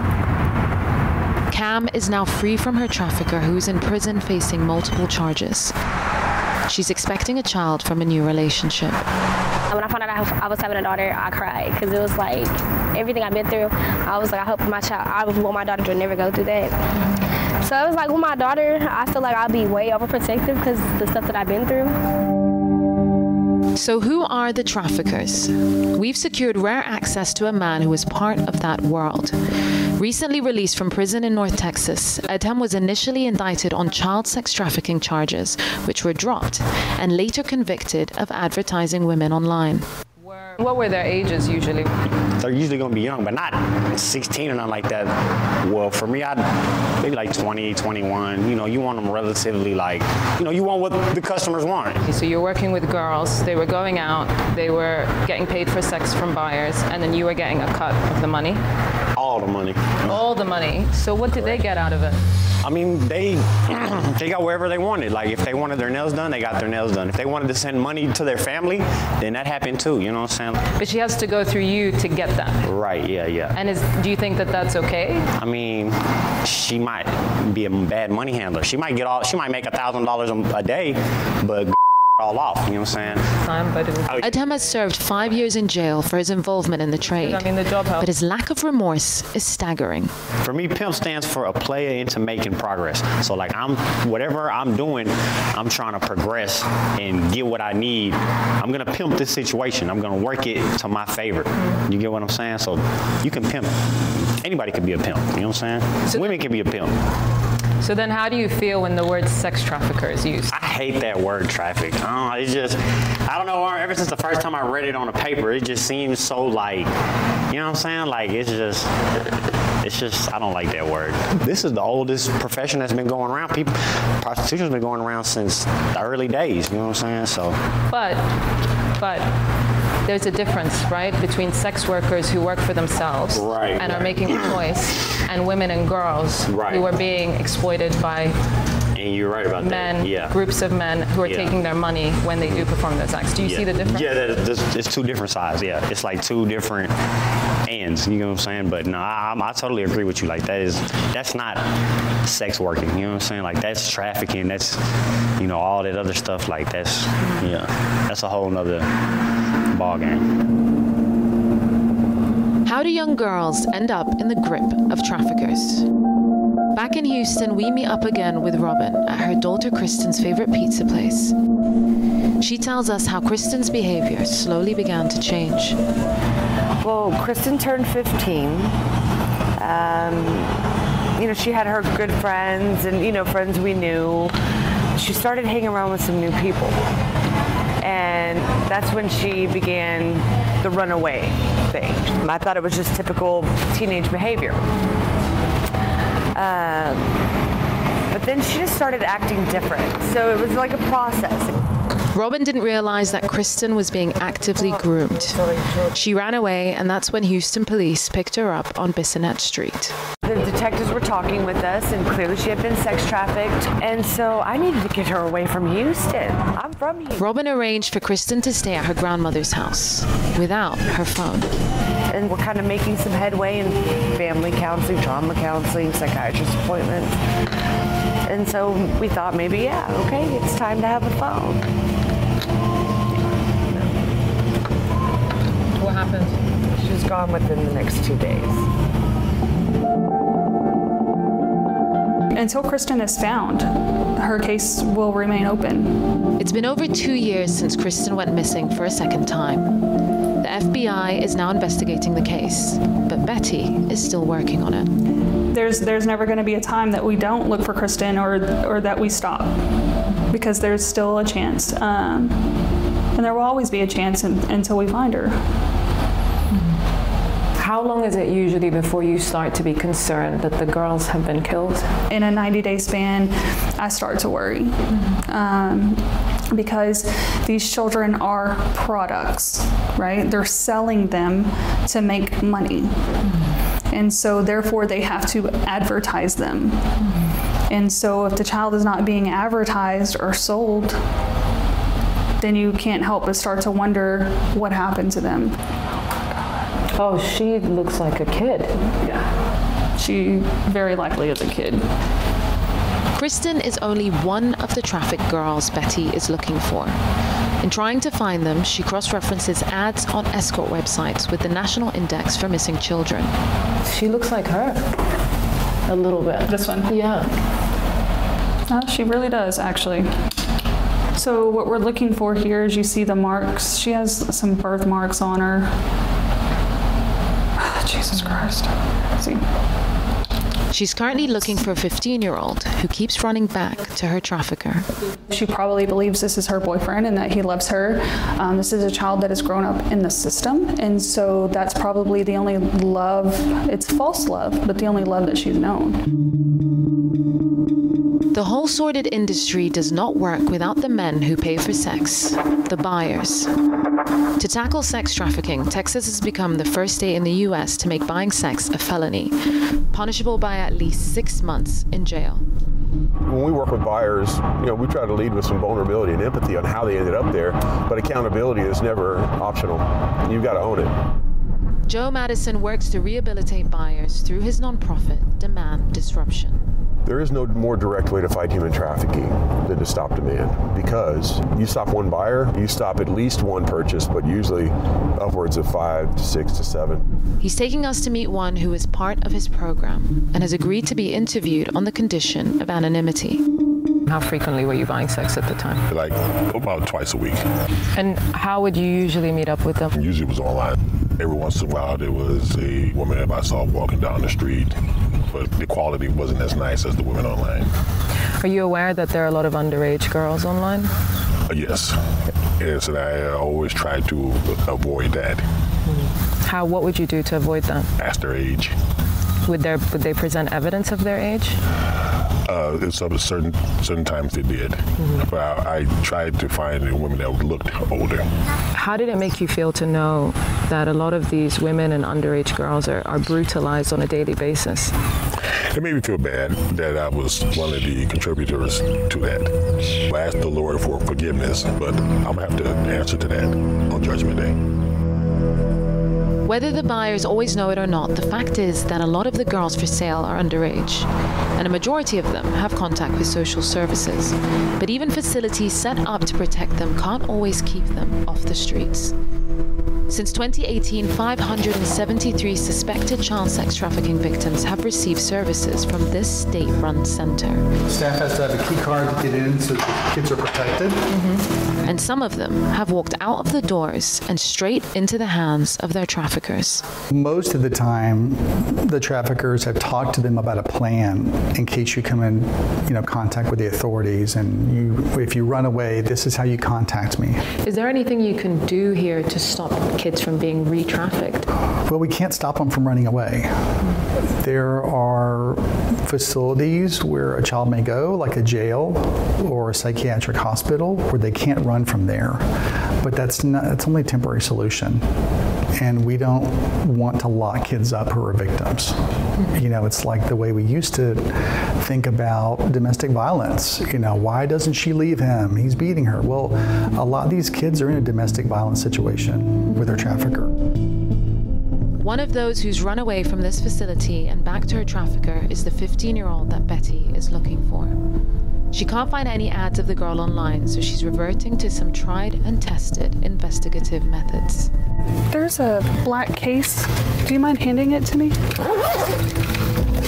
Speaker 30: Cam is now free from her trafficker who's in prison facing multiple charges. She's expecting a child from a new relationship.
Speaker 38: When I found out I was having a daughter, I cried because it was like everything I've been through. I was like, I hope my child, I want my daughter to never go through that. So it was like with my daughter, I feel like I'll be way overprotective because the stuff that I've been through.
Speaker 30: So, who are the traffickers? We've secured rare access to a man who is part of that world. Recently released from prison in North Texas, Edhem was initially indicted on child sex trafficking charges, which were dropped, and later convicted of advertising women online.
Speaker 31: What were their ages usually?
Speaker 39: They're usually going to be young, but not 16 or nothing like that. Well, for me, I'd maybe like 20, 21. You know, you want them relatively like, you know, you want what the customers want.
Speaker 31: Okay, so you're working with girls, they were going out, they were getting paid for sex from buyers, and then you were getting a cut of the money?
Speaker 39: All the money.
Speaker 31: All the money. So what did they get out of it?
Speaker 39: I mean, they they got wherever they wanted. Like if they wanted their nails done, they got their nails done. If they wanted to send money to their family, then that happened too, you know what I'm saying?
Speaker 31: But she has to go through you to get that.
Speaker 39: Right, yeah, yeah.
Speaker 31: And is do you think that that's okay?
Speaker 39: I mean, she might be a bad money handler. She might get all she might make a $1000 a day, but all off, you know what I'm saying?
Speaker 31: Time, but it was
Speaker 30: Edhem has served 5 years in jail for his involvement in the trade.
Speaker 31: I mean, the job helped.
Speaker 30: But his lack of remorse is staggering.
Speaker 39: For me, pimp stands for a player into making progress. So like I'm whatever I'm doing, I'm trying to progress and get what I need. I'm going to pimp this situation. I'm going to work it to my favor. You get what I'm saying? So you can pimp. Anybody can be a pimp, you know what I'm saying? Women can be a pimp.
Speaker 31: So then how do you feel when the word sex trafficker is used?
Speaker 39: I hate that word traffic. I it's just I don't know ever since the first time I read it on a paper, it just seems so like you know what I'm saying? Like it's just it's just I don't like that word. This is the oldest profession that's been going around. People prostitution's been going around since the early days, you know what I'm saying? So
Speaker 31: But but there's a difference, right, between sex workers who work for themselves
Speaker 39: Right,
Speaker 31: and are making a choice and women and girls
Speaker 39: Right.
Speaker 31: who are being exploited by
Speaker 39: and you're right about
Speaker 31: men,
Speaker 39: that. Yeah.
Speaker 31: groups of men who are
Speaker 39: Yeah.
Speaker 31: taking their money when they do perform those acts. Do you
Speaker 39: yeah.
Speaker 31: see the difference?
Speaker 39: Yeah, that, it's two different sides. Yeah, it's like two different ends. You know what I'm saying? But no, I, I totally agree with you. Like that is that's not sex working. You know what I'm saying? Like that's trafficking. That's you know all that other stuff. Like that's yeah, that's a whole nother ball game.
Speaker 30: How do young girls end up in the grip of traffickers? Back in Houston, we meet up again with Robin at her daughter Kristen's favorite pizza place. She tells us how Kristen's behavior slowly began to change.
Speaker 40: Well, Kristen turned 15. Um, you know, she had her good friends and, you know, friends we knew. She started hanging around with some new people. And that's when she began the runaway thing. I thought it was just typical teenage behavior. Um, but then she just started acting different. So it was like a process.
Speaker 30: Robin didn't realize that Kristen was being actively groomed. She ran away and that's when Houston police picked her up on Bissonnet Street.
Speaker 40: The detectives were talking with us and clearly she had been sex trafficked and so I needed to get her away from Houston. I'm from Houston.
Speaker 30: Robin arranged for Kristen to stay at her grandmother's house without her phone.
Speaker 40: And we're kind of making some headway in family counseling, trauma counseling, psychiatrist appointments. And so we thought maybe yeah, okay, it's time to have a phone.
Speaker 41: Happened?
Speaker 40: She was gone within the next 2 days.
Speaker 34: Until Kristen is found, her case will remain open.
Speaker 30: It's been over 2 years since Kristen went missing for a second time. The FBI is now investigating the case, but Betty is still working on it.
Speaker 34: There's there's never going to be a time that we don't look for Kristen or or that we stop because there's still a chance. Um, and there will always be a chance in, until we find her.
Speaker 31: How long is it usually before you start to be concerned that the girls have been killed?
Speaker 34: In a 90-day span, I start to worry. Um, because these children are products, right? They're selling them to make money. And so therefore they have to advertise them. And so if the child is not being advertised or sold, then you can't help but start to wonder what happened to them.
Speaker 31: Oh, she looks like a kid.
Speaker 34: Yeah. She very likely is a kid.
Speaker 30: Kristen is only one of the traffic girls Betty is looking for. In trying to find them, she cross-references ads on escort websites with the National Index for Missing Children.
Speaker 31: She looks like her. A little bit.
Speaker 34: This one?
Speaker 31: Yeah.
Speaker 34: Uh, she really does actually. So what we're looking for here is you see the marks. She has some birthmarks on her. Jesus Christ. See.
Speaker 30: She's currently looking for a 15-year-old who keeps running back to her trafficker.
Speaker 34: She probably believes this is her boyfriend and that he loves her. Um, this is a child that has grown up in the system and so that's probably the only love, it's false love, but the only love that she's known.
Speaker 30: The whole sordid industry does not work without the men who pay for sex, the buyers. To tackle sex trafficking, Texas has become the first state in the US to make buying sex a felony, punishable by at least 6 months in jail.
Speaker 42: When we work with buyers, you know, we try to lead with some vulnerability and empathy on how they ended up there, but accountability is never optional. You've got to own it.
Speaker 30: Joe Madison works to rehabilitate buyers through his nonprofit Demand Disruption.
Speaker 42: There is no more direct way to fight human trafficking than to stop demand because you stop one buyer, you stop at least one purchase, but usually upwards of 5 to 6 to 7.
Speaker 30: He's taking us to meet one who is part of his program and has agreed to be interviewed on the condition of anonymity.
Speaker 31: How frequently were you buying sex at the time?
Speaker 42: Like about twice a week.
Speaker 31: And how would you usually meet up with them?
Speaker 42: Usually it was online. Every once in a while there was a woman that I saw walking down the street, but the quality wasn't as nice as the women online.
Speaker 31: Are you aware that there are a lot of underage girls online?
Speaker 42: Uh, yes. Yes, and I always try to avoid that.
Speaker 31: How what would you do to avoid that?
Speaker 42: Ask their age.
Speaker 31: Would there would they present evidence of their age?
Speaker 42: Uh, some certain certain times they did,
Speaker 31: Mm-hmm.
Speaker 42: but I, I tried to find the women that looked older.
Speaker 31: How did it make you feel to know that a lot of these women and underage girls are, are brutalized on a daily basis?
Speaker 42: It made me feel bad that I was one of the contributors to that. I asked the Lord for forgiveness, but I'm gonna have to answer to that on Judgment Day.
Speaker 30: Whether the buyers always know it or not, the fact is that a lot of the girls for sale are underage, and a majority of them have contact with social services. But even facilities set up to protect them can't always keep them off the streets. Since 2018, 573 suspected child sex trafficking victims have received services from this state-run center.
Speaker 35: Staff has to have a key card to get in so the kids are protected. Mm-hmm.
Speaker 30: And some of them have walked out of the doors and straight into the hands of their traffickers.
Speaker 35: Most of the time, the traffickers have talked to them about a plan in case you come in, you know, contact with the authorities and you if you run away, this is how you contact me.
Speaker 30: Is there anything you can do here to stop kids from being re-trafficked?
Speaker 35: Well, we can't stop them from running away. There are facilities where a child may go, like a jail or a psychiatric hospital, where they can't run from there. But that's not that's only a temporary solution. And we don't want to lock kids up who are victims. You know, it's like the way we used to think about domestic violence. You know, why doesn't she leave him? He's beating her. Well, a lot of these kids are in a domestic violence situation with their trafficker.
Speaker 30: One of those who's run away from this facility and back to her trafficker is the 15-year-old that Betty is looking for. She can't find any ads of the girl online, so she's reverting to some tried and tested investigative methods.
Speaker 34: There's a black case. Do you mind handing it to me?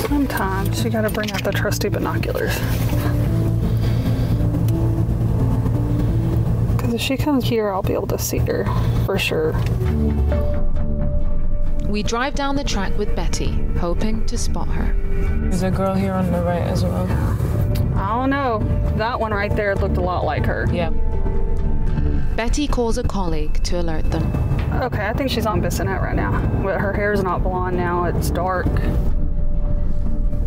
Speaker 34: Sometimes you gotta bring out the trusty binoculars. Because if she comes here, I'll be able to see her for sure.
Speaker 30: We drive down the track with Betty, hoping to spot her.
Speaker 31: There's a girl here on the right as well.
Speaker 34: Oh, I don't know. That one right there looked a lot like her.
Speaker 31: Yeah.
Speaker 30: Betty calls a colleague to alert them.
Speaker 34: Okay, I think she's on Bissonnet right now. But her hair's not blonde now, it's dark.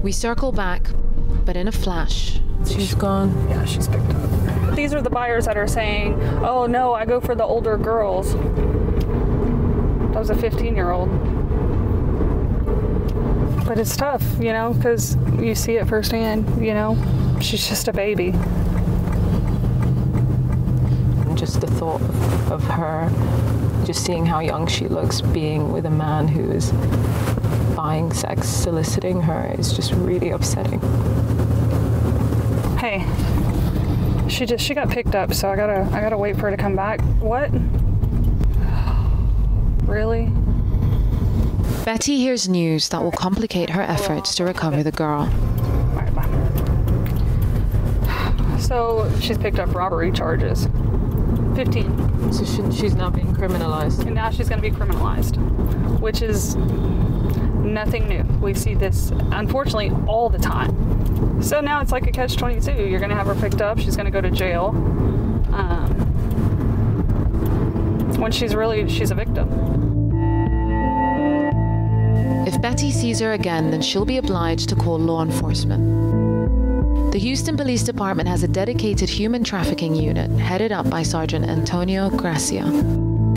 Speaker 30: We circle back, but in a flash,
Speaker 31: she's gone.
Speaker 34: Yeah, she's picked up. These are the buyers that are saying, "Oh no, I go for the older girls." That was a 15-year-old. But it's tough, you know, cuz you see it firsthand, you know. She's just a baby.
Speaker 31: Just the thought of her just seeing how young she looks being with a man who is buying sex, soliciting her is just really upsetting.
Speaker 34: Hey. She just she got picked up, so I got to I got to wait for her to come back. What? Really?
Speaker 30: Betty hears news that will complicate her efforts to recover the girl.
Speaker 34: So, she's picked up robbery charges. 15.
Speaker 31: So she, she's now being criminalized.
Speaker 34: And now she's going to be criminalized, which is nothing new. We see this unfortunately all the time. So now it's like a catch 22. You're going to have her picked up, she's going to go to jail. Um, when she's really she's a victim.
Speaker 30: If Betty sees her again, then she'll be obliged to call law enforcement. The Houston Police Department has a dedicated human trafficking unit headed up by Sergeant Antonio Gracia.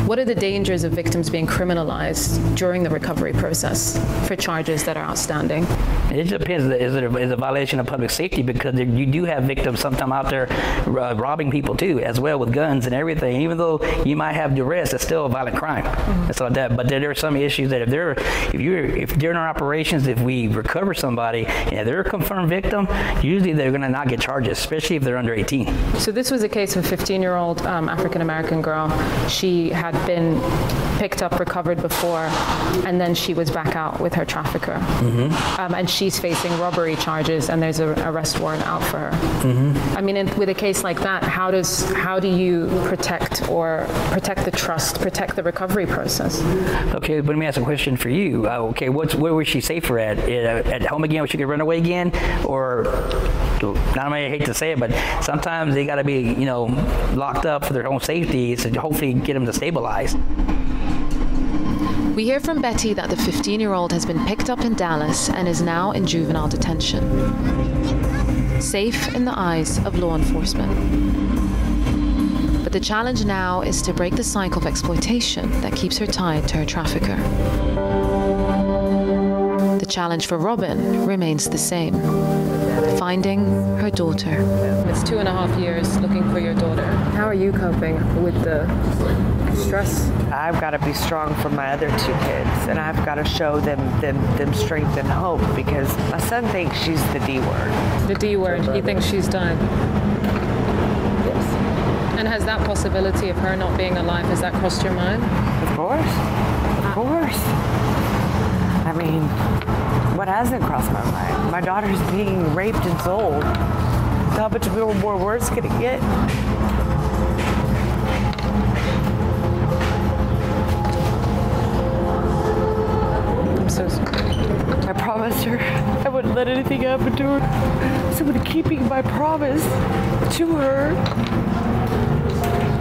Speaker 31: What are the dangers of victims being criminalized during the recovery process for charges that are outstanding?
Speaker 43: It depends. Is it a, is it a violation of public safety? Because you do have victims sometimes out there uh, robbing people too, as well with guns and everything. Even though you might have duress, it's still a violent crime. Mm-hmm. It's like that. But there, there are some issues that if they're if you're if during our operations, if we recover somebody and they're a confirmed victim, usually they're going to not get charges, especially if they're under 18.
Speaker 31: So this was a case of a 15-year-old um, African American girl. She had been picked up, recovered before, and then she was back out with her trafficker.
Speaker 43: Mm-hmm.
Speaker 31: Um, and she's facing robbery charges, and there's an arrest warrant out for her.
Speaker 43: Mm-hmm.
Speaker 31: I mean, in, with a case like that, how does how do you protect or protect the trust, protect the recovery process?
Speaker 43: Okay, but let me ask a question for you. Uh, okay, what's where was she safer at? At, home again, where she could run away again, or not? I hate to say it, but sometimes they got to be, you know, locked up for their own safety, so hopefully get them to stabilize.
Speaker 30: We hear from Betty that the 15-year-old has been picked up in Dallas and is now in juvenile detention. Safe in the eyes of law enforcement. But the challenge now is to break the cycle of exploitation that keeps her tied to her trafficker. The challenge for Robin remains the same. Finding her daughter.
Speaker 31: It's two and a half years looking for your daughter. How are you coping with the stress.
Speaker 40: I've got to be strong for my other two kids and I've got to show them them them strength and hope because my son thinks she's the D word.
Speaker 31: The D word. He thinks she's dying.
Speaker 40: Yes.
Speaker 31: And has that possibility of her not being alive has that crossed your mind?
Speaker 40: Of course. Of course. I mean, what hasn't crossed my mind? My daughter's being raped and sold. How much more, more worse can it get? Promised her I wouldn't let anything happen to her. So I'm keeping my promise to her.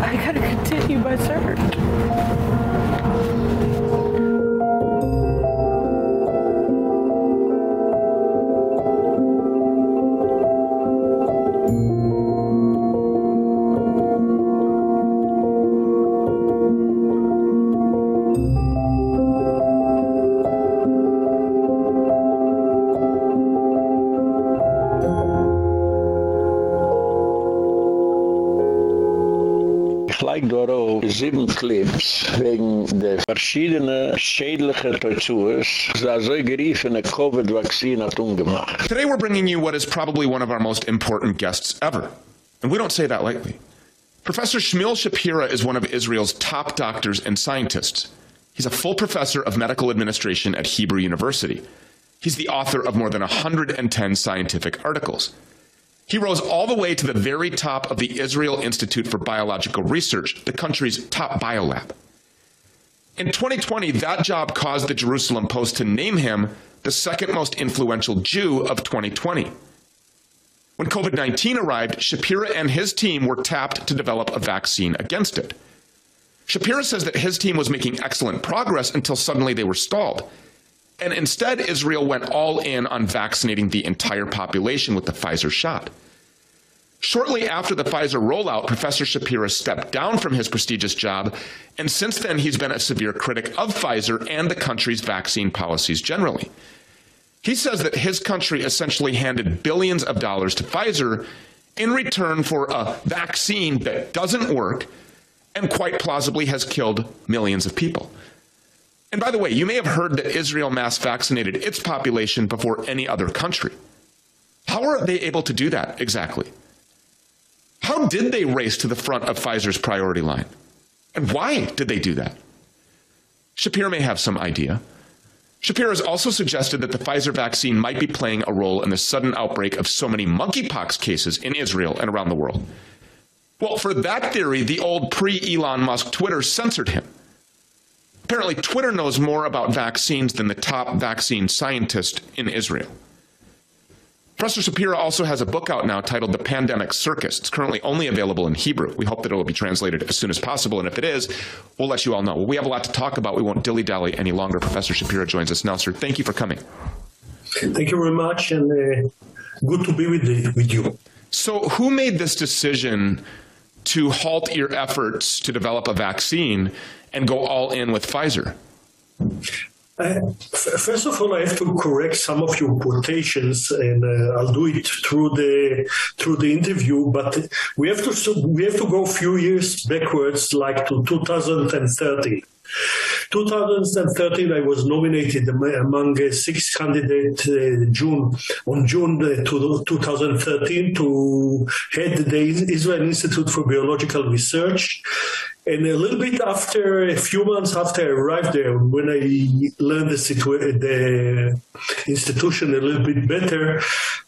Speaker 40: I gotta continue my search.
Speaker 1: Clips wegen der verschiedene schädliche da so geriefene Covid-Vaccine hat ungemacht.
Speaker 44: Today we're bringing you what is probably one of our most important guests ever. And we don't say that lightly. Professor Shmuel Shapira is one of Israel's top doctors and scientists. He's a full professor of medical administration at Hebrew University. He's the author of more than 110 scientific articles. He rose all the way to the very top of the Israel Institute for Biological Research, the country's top biolab. In 2020, that job caused the Jerusalem Post to name him the second most influential Jew of 2020. When COVID-19 arrived, Shapira and his team were tapped to develop a vaccine against it. Shapira says that his team was making excellent progress until suddenly they were stalled. And instead Israel went all in on vaccinating the entire population with the Pfizer shot. Shortly after the Pfizer rollout, Professor Shapiro stepped down from his prestigious job, and since then he's been a severe critic of Pfizer and the country's vaccine policies generally. He says that his country essentially handed billions of dollars to Pfizer in return for a vaccine that doesn't work and quite plausibly has killed millions of people. And by the way, you may have heard that Israel mass vaccinated its population before any other country. How are they able to do that exactly? How did they race to the front of Pfizer's priority line? And why did they do that? Shapiro may have some idea. Shapiro has also suggested that the Pfizer vaccine might be playing a role in the sudden outbreak of so many monkeypox cases in Israel and around the world. Well, for that theory, the old pre-Elon Musk Twitter censored him. Apparently, Twitter knows more about vaccines than the top vaccine scientist in Israel. Professor Shapira also has a book out now titled The Pandemic Circus. It's currently only available in Hebrew. We hope that it will be translated as soon as possible and if it is, we'll let you all know. We have a lot to talk about. We won't dilly-dally any longer. Professor Shapira joins us now, sir. Thank you for coming.
Speaker 45: Thank you very much and uh, good to be with the, with you.
Speaker 44: So, who made this decision to halt your efforts to develop a vaccine and go all in with Pfizer?
Speaker 45: Uh, first of all, I have to correct some of your quotations, and uh, I'll do it through the through the interview. But we have to we have to go a few years backwards, like to 2013. 2013 I was nominated among six candidates uh, June on June 2013 to head the Israel Institute for Biological Research. And a little bit after a few months after I arrived there when I learned the situa- the institution a little bit better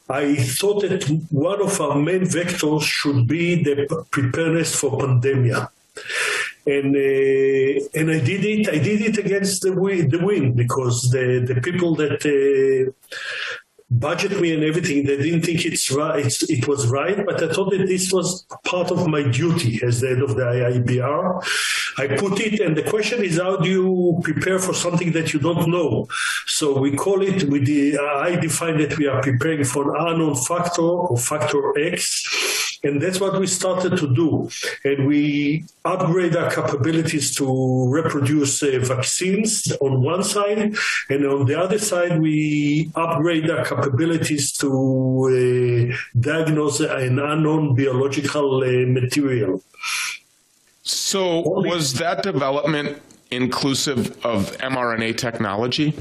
Speaker 45: I thought that one of our main vectors should be the preparedness for pandemia and uh, and I did it I did it against the wind, the wind because the the people that uh, budget me and everything they didn't think it's right it's, it was right but I thought that this was part of my duty as the head of the IIBR I put it and the question is how do you prepare for something that you don't know? So we call it the I define that we are preparing for an unknown factor or factor X and that's what we started to do and we upgrade our capabilities to reproduce uh, vaccines on one side and on the other side we upgrade our capabilities to uh, diagnose an unknown biological uh, material
Speaker 44: So was that development inclusive of mRNA technology?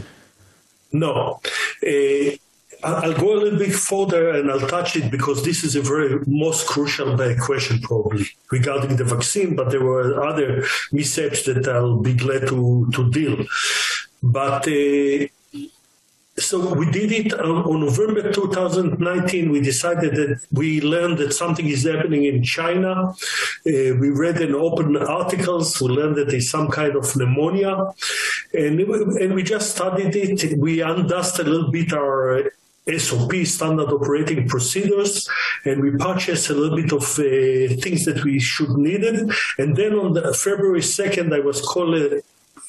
Speaker 45: No. Uh, I'll go a little bit further and I'll touch it because this is a very most crucial question probably regarding the vaccine, but there were other missteps that I'll be glad to to deal. But uh, so we did it on, November 2019 we decided that we learned that something is happening in China. Uh, we read in open articles. We learned that there's some kind of pneumonia. And and we just studied it. We undusted a little bit our SOP standard operating procedures and we purchased a little bit of uh, things that we should needed and then on the February 2nd I was called uh,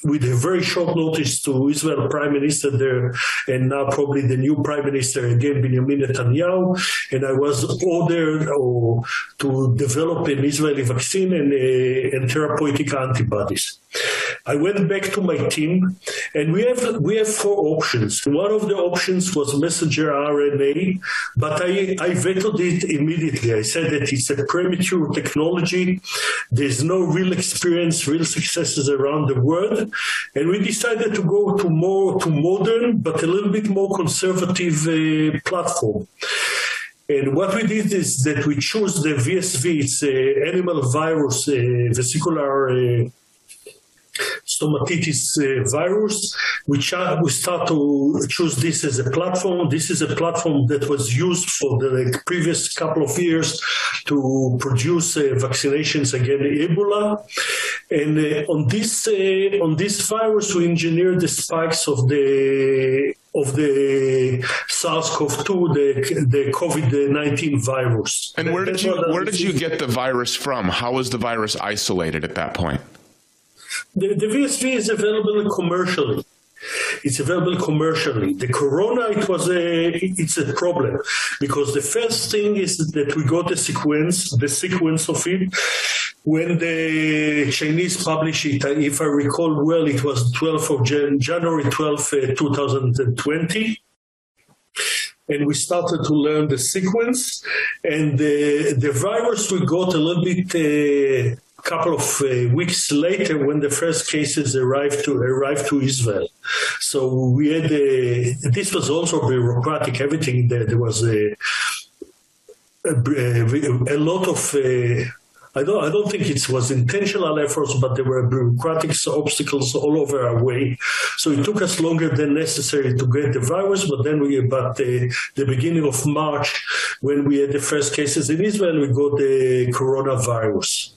Speaker 45: with a very short notice to Israel Prime Minister there and now probably the new Prime Minister again Benjamin Netanyahu and I was ordered or, to develop an Israeli vaccine and, uh, and therapeutic antibodies. I went back to my team and we have we have four options. One of the options was messenger RNA, but I I vetoed it immediately. I said that it's a premature technology. There's no real experience, real successes around the world, and we decided to go to more to modern but a little bit more conservative uh, platform. And what we did is that we chose the VSV, it's a animal virus, a vesicular uh, stomatitis uh, virus we, we start to choose this as a platform. This is a platform that was used for the like, previous couple of years to produce uh, vaccinations against ebola. And uh, on this uh, on this virus we engineered the spikes of the of the SARS-CoV-2 the the COVID-19 virus.
Speaker 44: And where did you where did you get the virus from? How was the virus isolated at that point
Speaker 45: the, the VSV is available commercially. It's available commercially. The corona it was a it's a problem because the first thing is that we got the sequence the sequence of it when the Chinese published it if I recall well it was 12th of Jan January 12 uh, 2020 and we started to learn the sequence and the the virus we got a little bit uh, couple of uh, weeks later when the first cases arrived to arrived to Israel. So we had uh, this was also bureaucratic everything there, there was a a, a lot of uh, I don't I don't think it was intentional efforts but there were bureaucratic obstacles all over our way so it took us longer than necessary to get the virus but then we about the the beginning of March when we had the first cases in Israel we got the coronavirus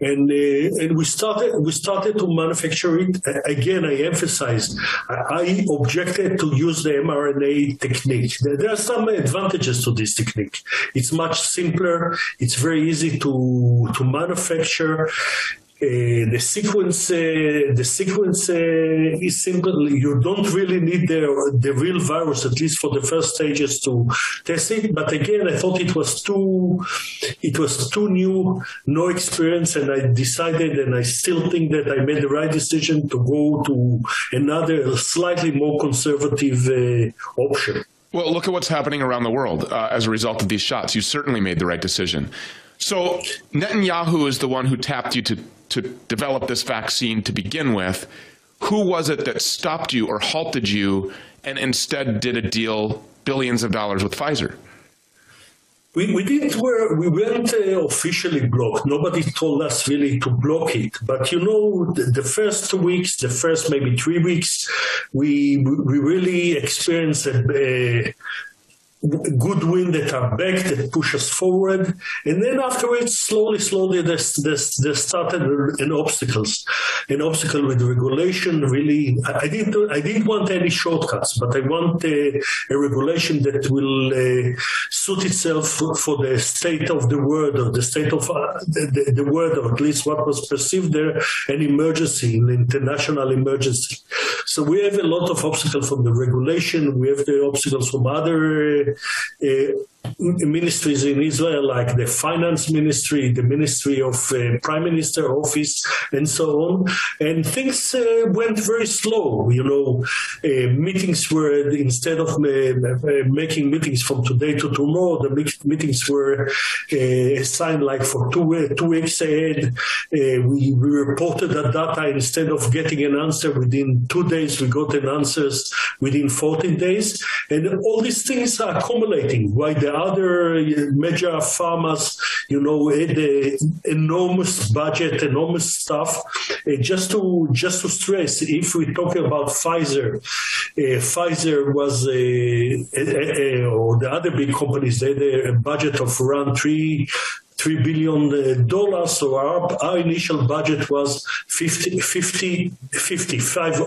Speaker 45: and uh, and we started we started to manufacture it. Again i emphasize i objected to use the mRNA technique. There are some advantages to this technique. It's much simpler. It's very easy to to manufacture the sequence uh, the sequence uh, is simple you don't really need the the real virus at least for the first stages to test it. But again i thought it was too it was too new no experience and i decided and i still think that i made the right decision to go to another slightly more conservative uh, option.
Speaker 44: Well look at what's happening around the world uh, as a result of these shots. You certainly made the right decision. So Netanyahu is the one who tapped you to to develop this vaccine to begin with, who was it that stopped you or halted you and instead did a deal billions of dollars with Pfizer?
Speaker 45: We, we didn't were we weren't uh, officially blocked. Nobody told us really to block it. But you know the, the first weeks, the first maybe 3 weeks we we really experienced a, good wind that are back that push us forward. And then afterwards slowly slowly there's there's there started an obstacles an obstacle with regulation really. I didn't i didn't want any shortcuts but i want a, a regulation that will uh, suit itself for, for, the state of the world or the state of uh, the, the, the world or at least what was perceived there an emergency an international emergency. So we have a lot of obstacles from the regulation. We have the obstacles from other uh, ministries in Israel like the finance ministry, the ministry of uh, prime minister office and so on. And things uh, went very slow you know. Uh, meetings were instead of uh, uh, making meetings from today to tomorrow the meetings were uh, assigned like for two two weeks ahead. We, we reported that data instead of getting an answer within 2 days we got an answers within 14 days. And all these things are accumulating. While the other major farmers you know had a enormous budget enormous stuff. Uh, just to just to stress if we talk about Pfizer uh, Pfizer was a, a, a, or the other big companies they had a budget of around 3 3 billion uh, dollars. So our, our initial budget was 50 50 55 uh,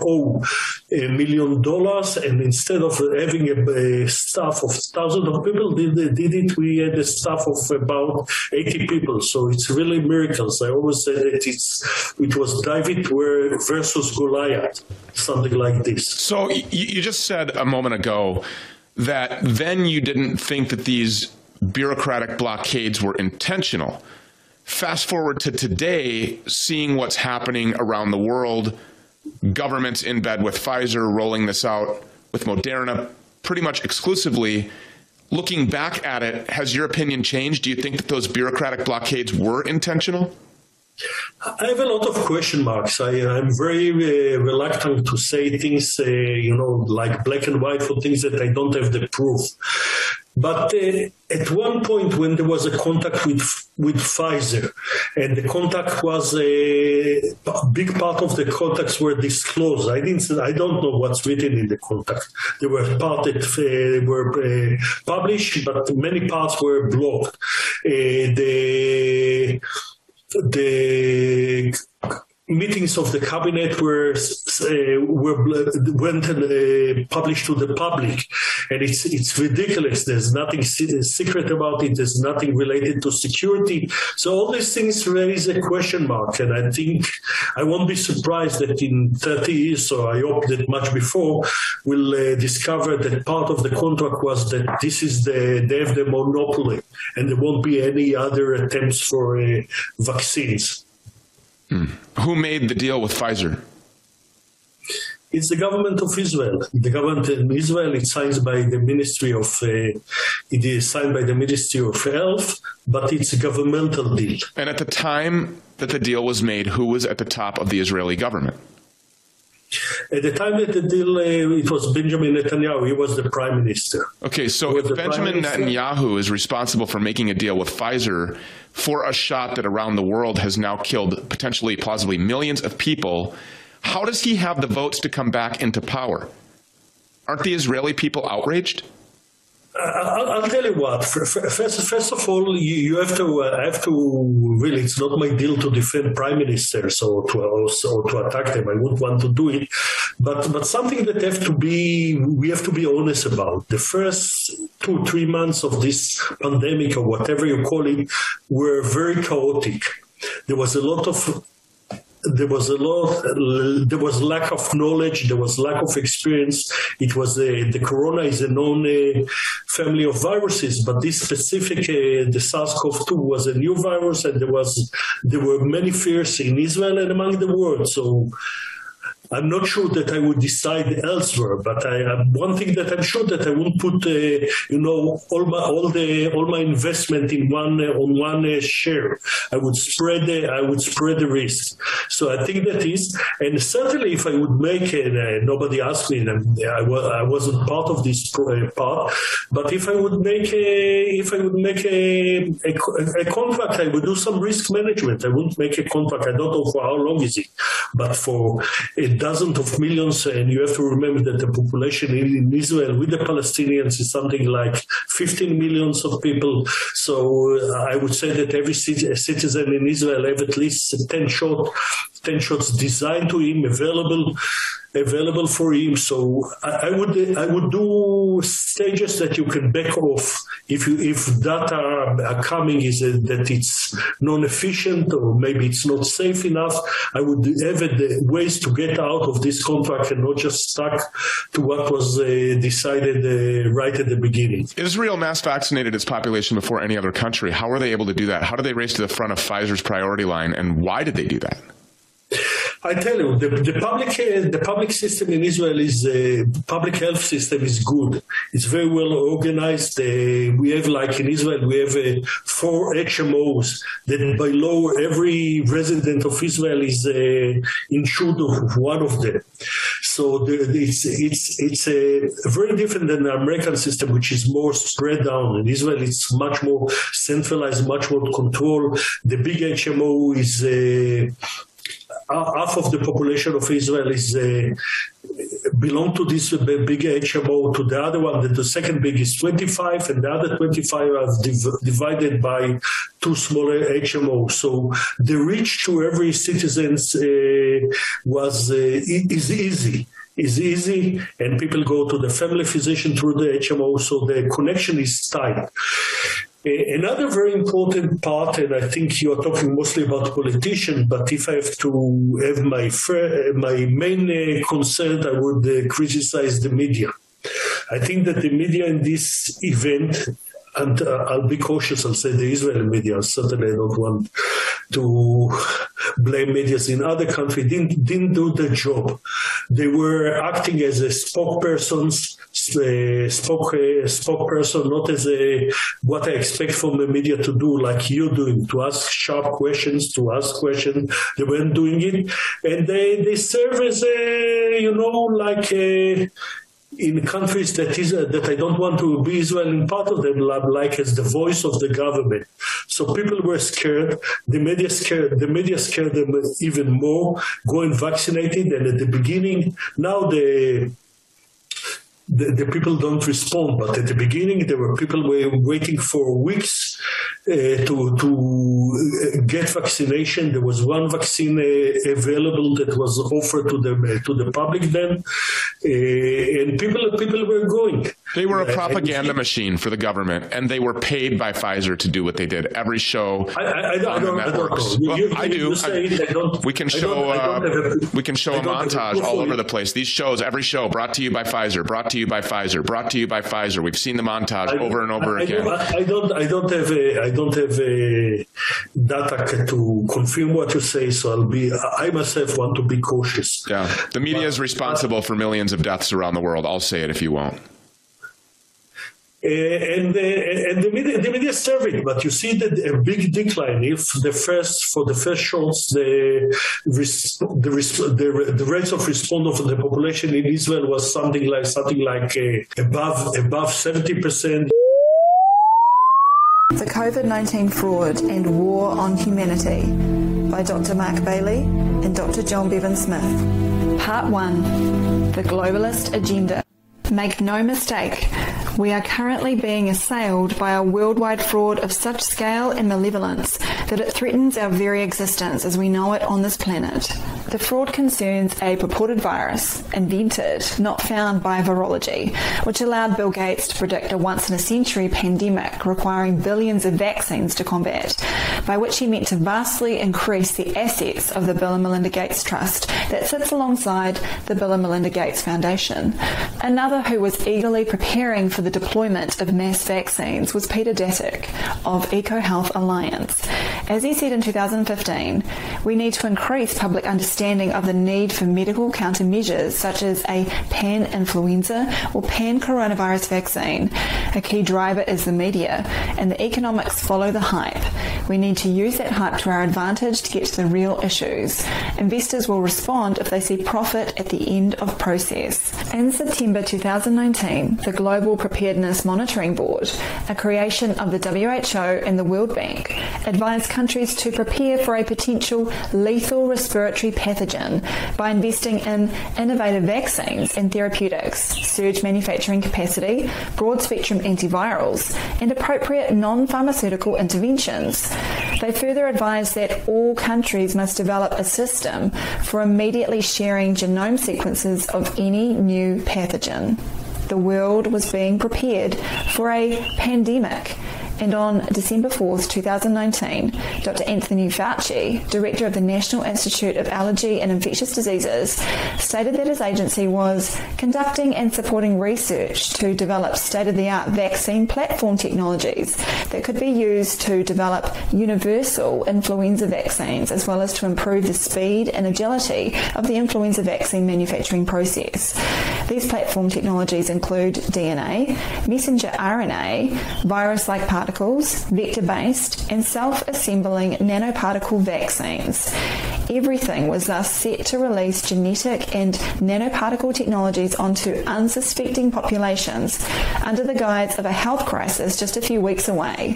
Speaker 45: million dollars. And instead of having a, a staff of thousands of people did, did it. We had a staff of about 80 people. So it's really miracles. I always say that it's it was david versus goliath something like this.
Speaker 44: So you just said a moment ago that then you didn't think that these bureaucratic blockades were intentional. Fast forward to today, seeing what's happening around the world, governments in bed with Pfizer rolling this out with Moderna pretty much exclusively. Looking back at it, has your opinion changed? Do you think that those bureaucratic blockades were intentional?
Speaker 45: I have a lot of question marks. I, am very uh, reluctant to say things, uh, you know, like black and white for things that I don't have the proof. But uh, at one point when there was a contact with with Pfizer and the contact was a, big part of the contacts were disclosed. I didn't I don't know what's written in the contact. They were parts that uh, were uh, published but many parts were blocked. Uh, the the meetings of the cabinet were uh, were went uh, published to the public. And it's it's ridiculous. There's nothing secret about it. There's nothing related to security. So all these things raise a question mark. And i think i won't be surprised that in 30 years so i hope that much before we'll uh, discover that part of the contract was that this is the they the monopoly and there won't be any other attempts for uh, vaccines
Speaker 44: Hmm. Who made the deal with Pfizer?
Speaker 45: It's the government of Israel. The government of Israel it's signed by the Ministry of uh, it is signed by the Ministry of Health, but it's a governmental deal.
Speaker 44: And at the time that the deal was made, who was at the top of the Israeli government?
Speaker 45: At the time that the deal, uh, it was Benjamin Netanyahu. He was the prime minister.
Speaker 44: Okay, so if Benjamin Netanyahu is responsible for making a deal with Pfizer for a shot that around the world has now killed potentially, plausibly millions of people, how does he have the votes to come back into power? Aren't the Israeli people outraged?
Speaker 45: I'll, I'll, tell you what. First, first of all, you, you have to uh, have to really. It's not my deal to defend prime ministers or to to attack them. I wouldn't want to do it, but but something that have to be we have to be honest about. The first two three months of this pandemic or whatever you call it were very chaotic. There was a lot of there was a lot there was lack of knowledge there was lack of experience. It was uh, the corona is a known uh, family of viruses but this specific uh, the SARS-CoV-2 was a new virus and there was there were many fears in Israel and among the world. So I'm not sure that I would decide elsewhere, but I uh, one thing that I'm sure that I won't put uh, you know all my all the all my investment in one uh, on one uh, share. I would spread the I would spread the risk. So I think that is and certainly if I would make it uh, nobody asked me and I was I wasn't part of this uh, part, but if I would make a if I would make a, a a contract I would do some risk management. I wouldn't make a contract. I don't know for how long is it, but for a dozens of millions and you have to remember that the population in Israel with the Palestinians is something like 15 millions of people. So uh, I would say that every citizen in Israel have at least 10 shot 10 shots designed to him available available for him. So I, I would I would do stages that you can back off. If you if data are coming is a, that it's non-efficient or maybe it's not safe enough? I would have the ways to get out of this contract and not just stuck to what was uh, decided uh, right at the beginning.
Speaker 44: Israel mass vaccinated its population before any other country. How are they able to do that? How do they race to the front of Pfizer's priority line and why did they do that
Speaker 45: I tell you, the, the public uh, the public system in Israel is uh, public health system is good. It's very well organized. Uh, we have like in Israel we have uh, four HMOs that by law every resident of Israel is uh, insured of one of them. So the, it's it's it's a uh, very different than the American system which is more spread down. In Israel it's much more centralized, much more control. The big HMO is half of the population of Israel is uh, belong to this big HMO to the other one the second big is 25 and the other 25 are div divided by two smaller HMOs so the reach to every citizens uh, was uh, is easy is easy and people go to the family physician through the HMO so the connection is tight Another very important part, and I think you are talking mostly about politicians, but if I have to have my my main uh, concern, I would uh, criticize the media. I think that the media in this event and uh, I'll be cautious I'll say the Israeli media certainly I don't want to blame medias in other countries didn't didn't do the job they were acting as a spokespersons uh, spoke uh, spokesperson not as a what I expect from the media to do like you doing to ask sharp questions to ask questions. They weren't doing it. And they they serve as a you know like a in countries that is uh, that I don't want to be Israel in part of them like as the voice of the government. So people were scared. The media scared the media scared them even more going vaccinated. And at the beginning now the the, the people don't respond but at the beginning there were people were waiting for weeks uh, to to uh, get vaccination. There was one vaccine uh, available that was offered to the to the public then uh, and people people were going
Speaker 44: they were a propaganda machine for the government and they were paid by Pfizer to do what they did. Every show
Speaker 45: I, I, I don't, on the networks.
Speaker 44: I, well, I do. I, we can show uh, we can show a montage all over the place. These shows every show brought to you by Pfizer brought to you by Pfizer brought to you by Pfizer. We've seen the montage over and over again.
Speaker 45: I don't I don't have a I don't have a data to confirm what you say so I'll be I myself want to be cautious.
Speaker 44: Yeah. The media is responsible for millions of deaths around the world. I'll say it if you won't
Speaker 45: and uh, and the media the media serve but you see that a big decline if the first for the first shots the the the, the rates of response of the population in Israel was something like something like uh, above above 70%
Speaker 46: The COVID-19 fraud and war on humanity by Dr. Mark Bailey and Dr. John Bevan Smith Part 1 The Globalist Agenda Make no mistake we are currently being assailed by a worldwide fraud of such scale and malevolence that it threatens our very existence as we know it on this planet. The fraud concerns a purported virus invented, not found by virology, which allowed Bill Gates to predict a once in a century pandemic requiring billions of vaccines to combat, by which he meant to vastly increase the assets of the Bill and Melinda Gates Trust that sits alongside the Bill and Melinda Gates Foundation. Another who was eagerly preparing for the the deployment of mass vaccines was Peter Daszak of EcoHealth Alliance. As he said in 2015, we need to increase public understanding of the need for medical countermeasures such as a pan-influenza or pan-coronavirus vaccine. A key driver is the media, and the economics follow the hype. We need to use that hype to our advantage to get to the real issues. Investors will respond if they see profit at the end of process. In September 2019, the Global Preparedness Monitoring Board, a creation of the WHO and the World Bank, advise countries to prepare for a potential lethal respiratory pathogen by investing in innovative vaccines and therapeutics, surge manufacturing capacity, broad-spectrum antivirals, and appropriate non-pharmaceutical interventions. They further advise that all countries must develop a system for immediately sharing genome sequences of any new pathogen. The world was being prepared for a pandemic and on December 4th, 2019, Dr. Anthony Fauci, director of the National Institute of Allergy and Infectious Diseases, stated that his agency was conducting and supporting research to develop state-of-the-art vaccine platform technologies that could be used to develop universal influenza vaccines as well as to improve the speed and agility of the influenza vaccine manufacturing process. These platform technologies include DNA, messenger RNA, virus-like particles particles, vector-based, and self-assembling nanoparticle vaccines. Everything was thus set to release genetic and nanoparticle technologies onto unsuspecting populations under the guise of a health crisis just a few weeks away.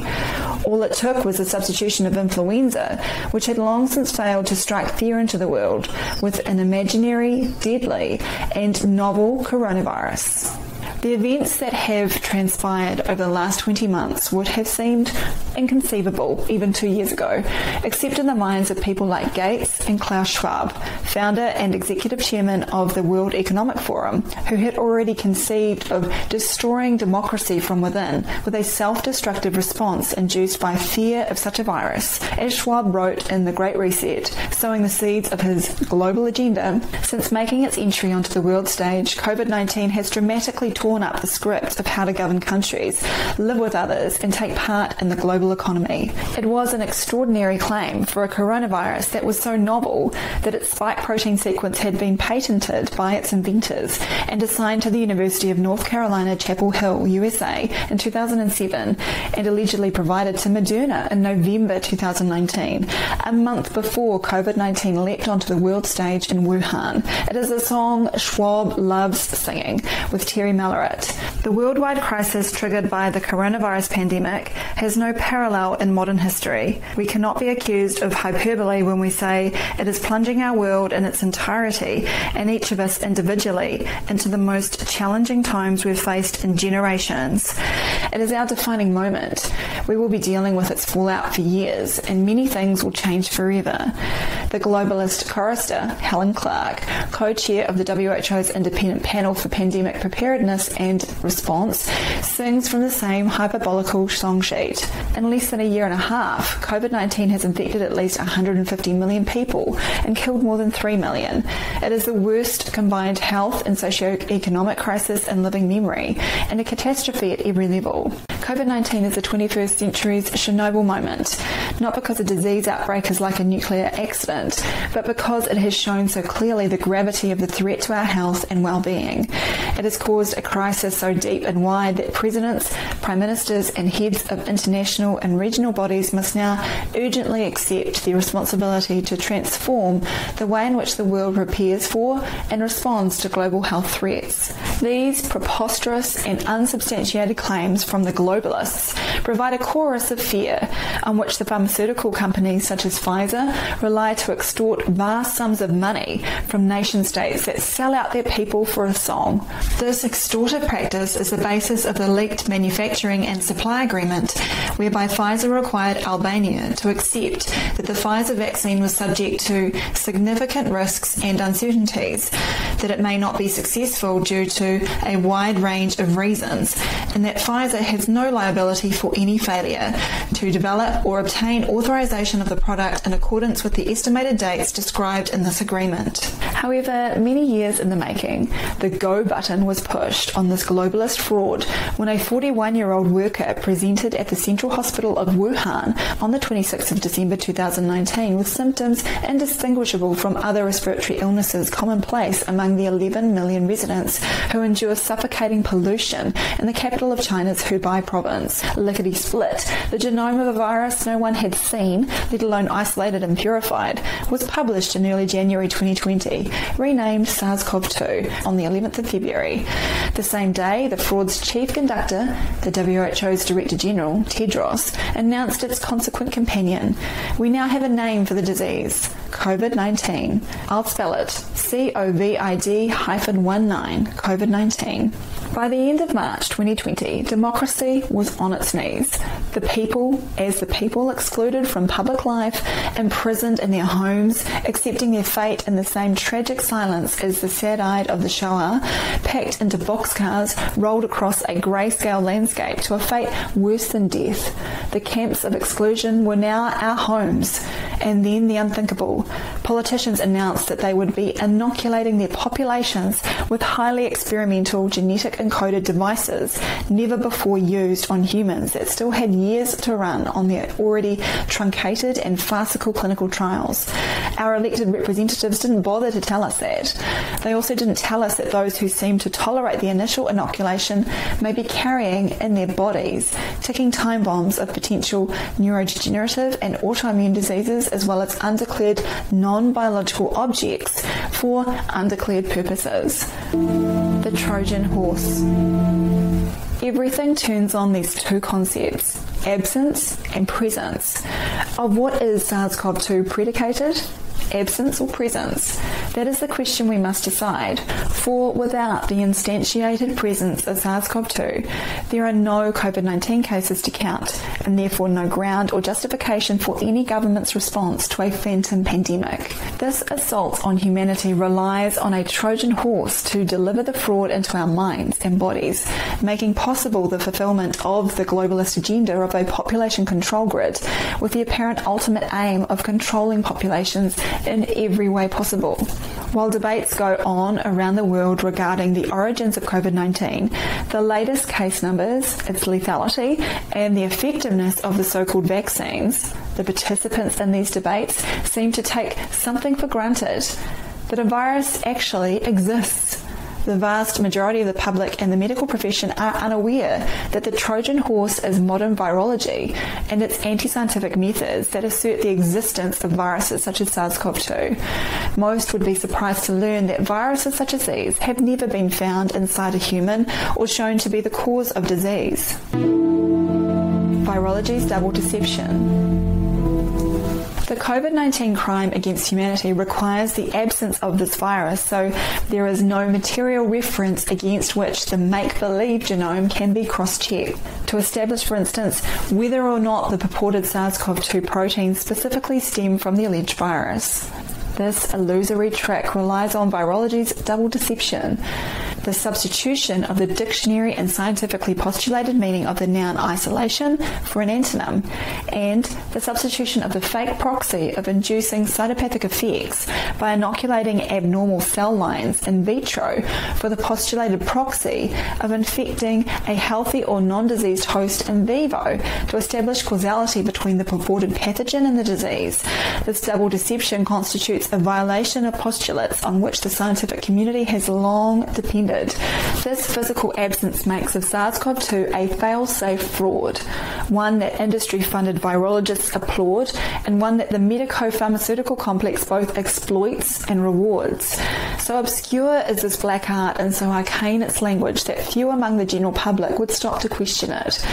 Speaker 46: All it took was the substitution of influenza, which had long since failed to strike fear into the world, with an imaginary, deadly, and novel coronavirus. The events that have transpired over the last 20 months would have seemed inconceivable even 2 years ago, except in the minds of people like Gates and Klaus Schwab, founder and executive chairman of the World Economic Forum, who had already conceived of destroying democracy from within with a self-destructive response induced by fear of such a virus. As Schwab wrote in The Great Reset, sowing the seeds of his global agenda, since making its entry onto the world stage, COVID-19 has dramatically torn up the script of how to govern countries, live with others and take part in the global economy. It was an extraordinary claim for a coronavirus that was so novel that its spike protein sequence had been patented by its inventors and assigned to the University of North Carolina Chapel Hill, USA in 2007 and allegedly provided to Moderna in November 2019, a month before COVID-19 leapt onto the world stage in Wuhan. It is a song Schwab loves singing with Terry Mallett the worldwide crisis triggered by the coronavirus pandemic has no in modern history. We cannot be accused of hyperbole when we say it is plunging our world in its entirety and each of us individually into the most challenging times we've faced in generations. It is our defining moment. We will be dealing with its fallout for years and many things will change forever. The globalist chorister Helen Clark, co-chair of the WHO's independent panel for pandemic preparedness and response sings from the same hyperbolical song sheet. In less than a year and a half, COVID-19 has infected at least 150 million people and killed more than 3 million. It is the worst combined health and socio-economic crisis in living memory and a catastrophe at every level. COVID-19 is the 21st century's Chernobyl moment, not because a disease outbreak is like a nuclear accident, but because it has shown so clearly the gravity of the threat to our health and well-being. It has caused a crisis so deep and wide that presidents, prime ministers and heads of international and regional bodies must now urgently accept the responsibility to transform the way in which the world prepares for and responds to global health threats. These preposterous and unsubstantiated claims from the globalists provide a chorus of fear on which the pharmaceutical companies such as Pfizer rely to extort vast sums of money from nation states that sell out their people for a song. This extortive practice is the basis of the leaked manufacturing and supply agreement whereby Pfizer required Albania to accept that the Pfizer vaccine was subject to significant risks and uncertainties that it may not be successful due to a wide range of reasons and that Pfizer has no liability for any failure to develop or obtain authorization of the product in accordance with the estimated dates described in this agreement. However, many years in the making, the go button was pushed on this globalist fraud when a 41-year-old worker presented at the Central Hospital of Wuhan on the 26th of December 2019 with symptoms indistinguishable from other respiratory illnesses commonplace among the 11 million residents who endure suffocating pollution in the capital of China's Hubei province. Lickety split, the genome of a virus no one had seen, let alone isolated and purified, was published in early January 2020, renamed SARS-CoV-2 on the 11th of February. The same day, the fraud's chief conductor, the WHO's Director General, Tedros, announced its consequent companion. We now have a name for the disease, COVID-19. I'll spell it. C O V I D hyphen 19, COVID-19. By the end of March 2020, democracy was on its knees. The people, as the people excluded from public life, imprisoned in their homes, accepting their fate in the same tragic silence as the sad-eyed of the Shoah, packed into boxcars, rolled across a grayscale landscape to a fate worse than death. The camps of exclusion were now our homes. And then the unthinkable. Politicians announced that they would be inoculating their populations with highly experimental genetic encoded devices never before used on humans that still had years to run on their already truncated and farcical clinical trials. Our elected representatives didn't bother to tell us that. They also didn't tell us that those who seem to tolerate the initial inoculation may be carrying in their bodies ticking time bombs of potential neurodegenerative and autoimmune diseases as well as undeclared non-biological objects for undeclared purposes. The Trojan horse. Everything turns on these two concepts, absence and presence. Of what is SARS-CoV-2 predicated? Absence or presence? That is the question we must decide. For without the instantiated presence of SARS-CoV-2, there are no COVID-19 cases to count and therefore no ground or justification for any government's response to a phantom pandemic. This assault on humanity relies on a Trojan horse to deliver the fraud into our minds and bodies, making possible the fulfillment of the globalist agenda of a population control grid with the apparent ultimate aim of controlling populations in every way possible. While debates go on around the world regarding the origins of COVID-19, the latest case numbers, its lethality, and the effectiveness of the so-called vaccines, the participants in these debates seem to take something for granted that a virus actually exists the vast majority of the public and the medical profession are unaware that the Trojan horse is modern virology and its anti-scientific methods that assert the existence of viruses such as SARS-CoV-2. Most would be surprised to learn that viruses such as these have never been found inside a human or shown to be the cause of disease. Virology's double deception. The COVID-19 crime against humanity requires the absence of this virus, so there is no material reference against which the make-believe genome can be cross-checked to establish for instance whether or not the purported SARS-CoV-2 proteins specifically stem from the alleged virus. This illusory trick relies on virology's double deception the substitution of the dictionary and scientifically postulated meaning of the noun isolation for an antonym and the substitution of the fake proxy of inducing cytopathic effects by inoculating abnormal cell lines in vitro for the postulated proxy of infecting a healthy or non-diseased host in vivo to establish causality between the purported pathogen and the disease. This double deception constitutes a violation of postulates on which the scientific community has long depended this physical absence makes of SARS-CoV-2 a fail-safe fraud, one that industry-funded virologists applaud and one that the medico-pharmaceutical complex both exploits and rewards. So obscure is this black art and so arcane its language that few among the general public would stop to question it.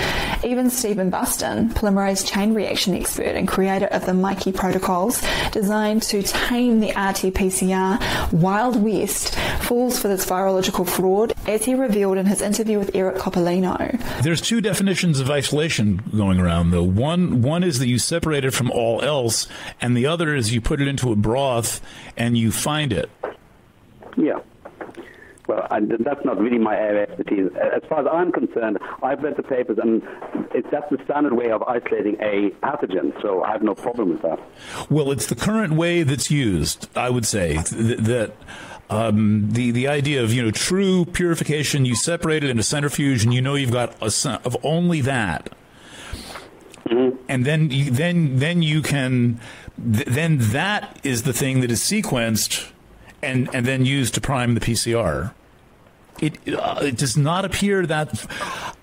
Speaker 46: Even Stephen Buston, polymerase chain reaction expert and creator of the Mikey protocols designed to tame the RT-PCR Wild West, falls for this virological fraud as he revealed in his interview with Eric Coppolino.
Speaker 47: There's two definitions of isolation going around though. One one is that you separate it from all else and the other is you put it into a broth and you find it.
Speaker 48: Yeah. Well, I, that's not really my area of expertise. As far as I'm concerned, I've read the papers, and it, that's the standard way of isolating a pathogen. So I have no problem with that.
Speaker 47: Well, it's the current way that's used. I would say th- that um, the the idea of you know true purification, you separate it in a centrifuge, and you know you've got a of only that,
Speaker 48: mm-hmm.
Speaker 47: and then you, then then you can th- then that is the thing that is sequenced, and and then used to prime the PCR. It uh, it does not appear that,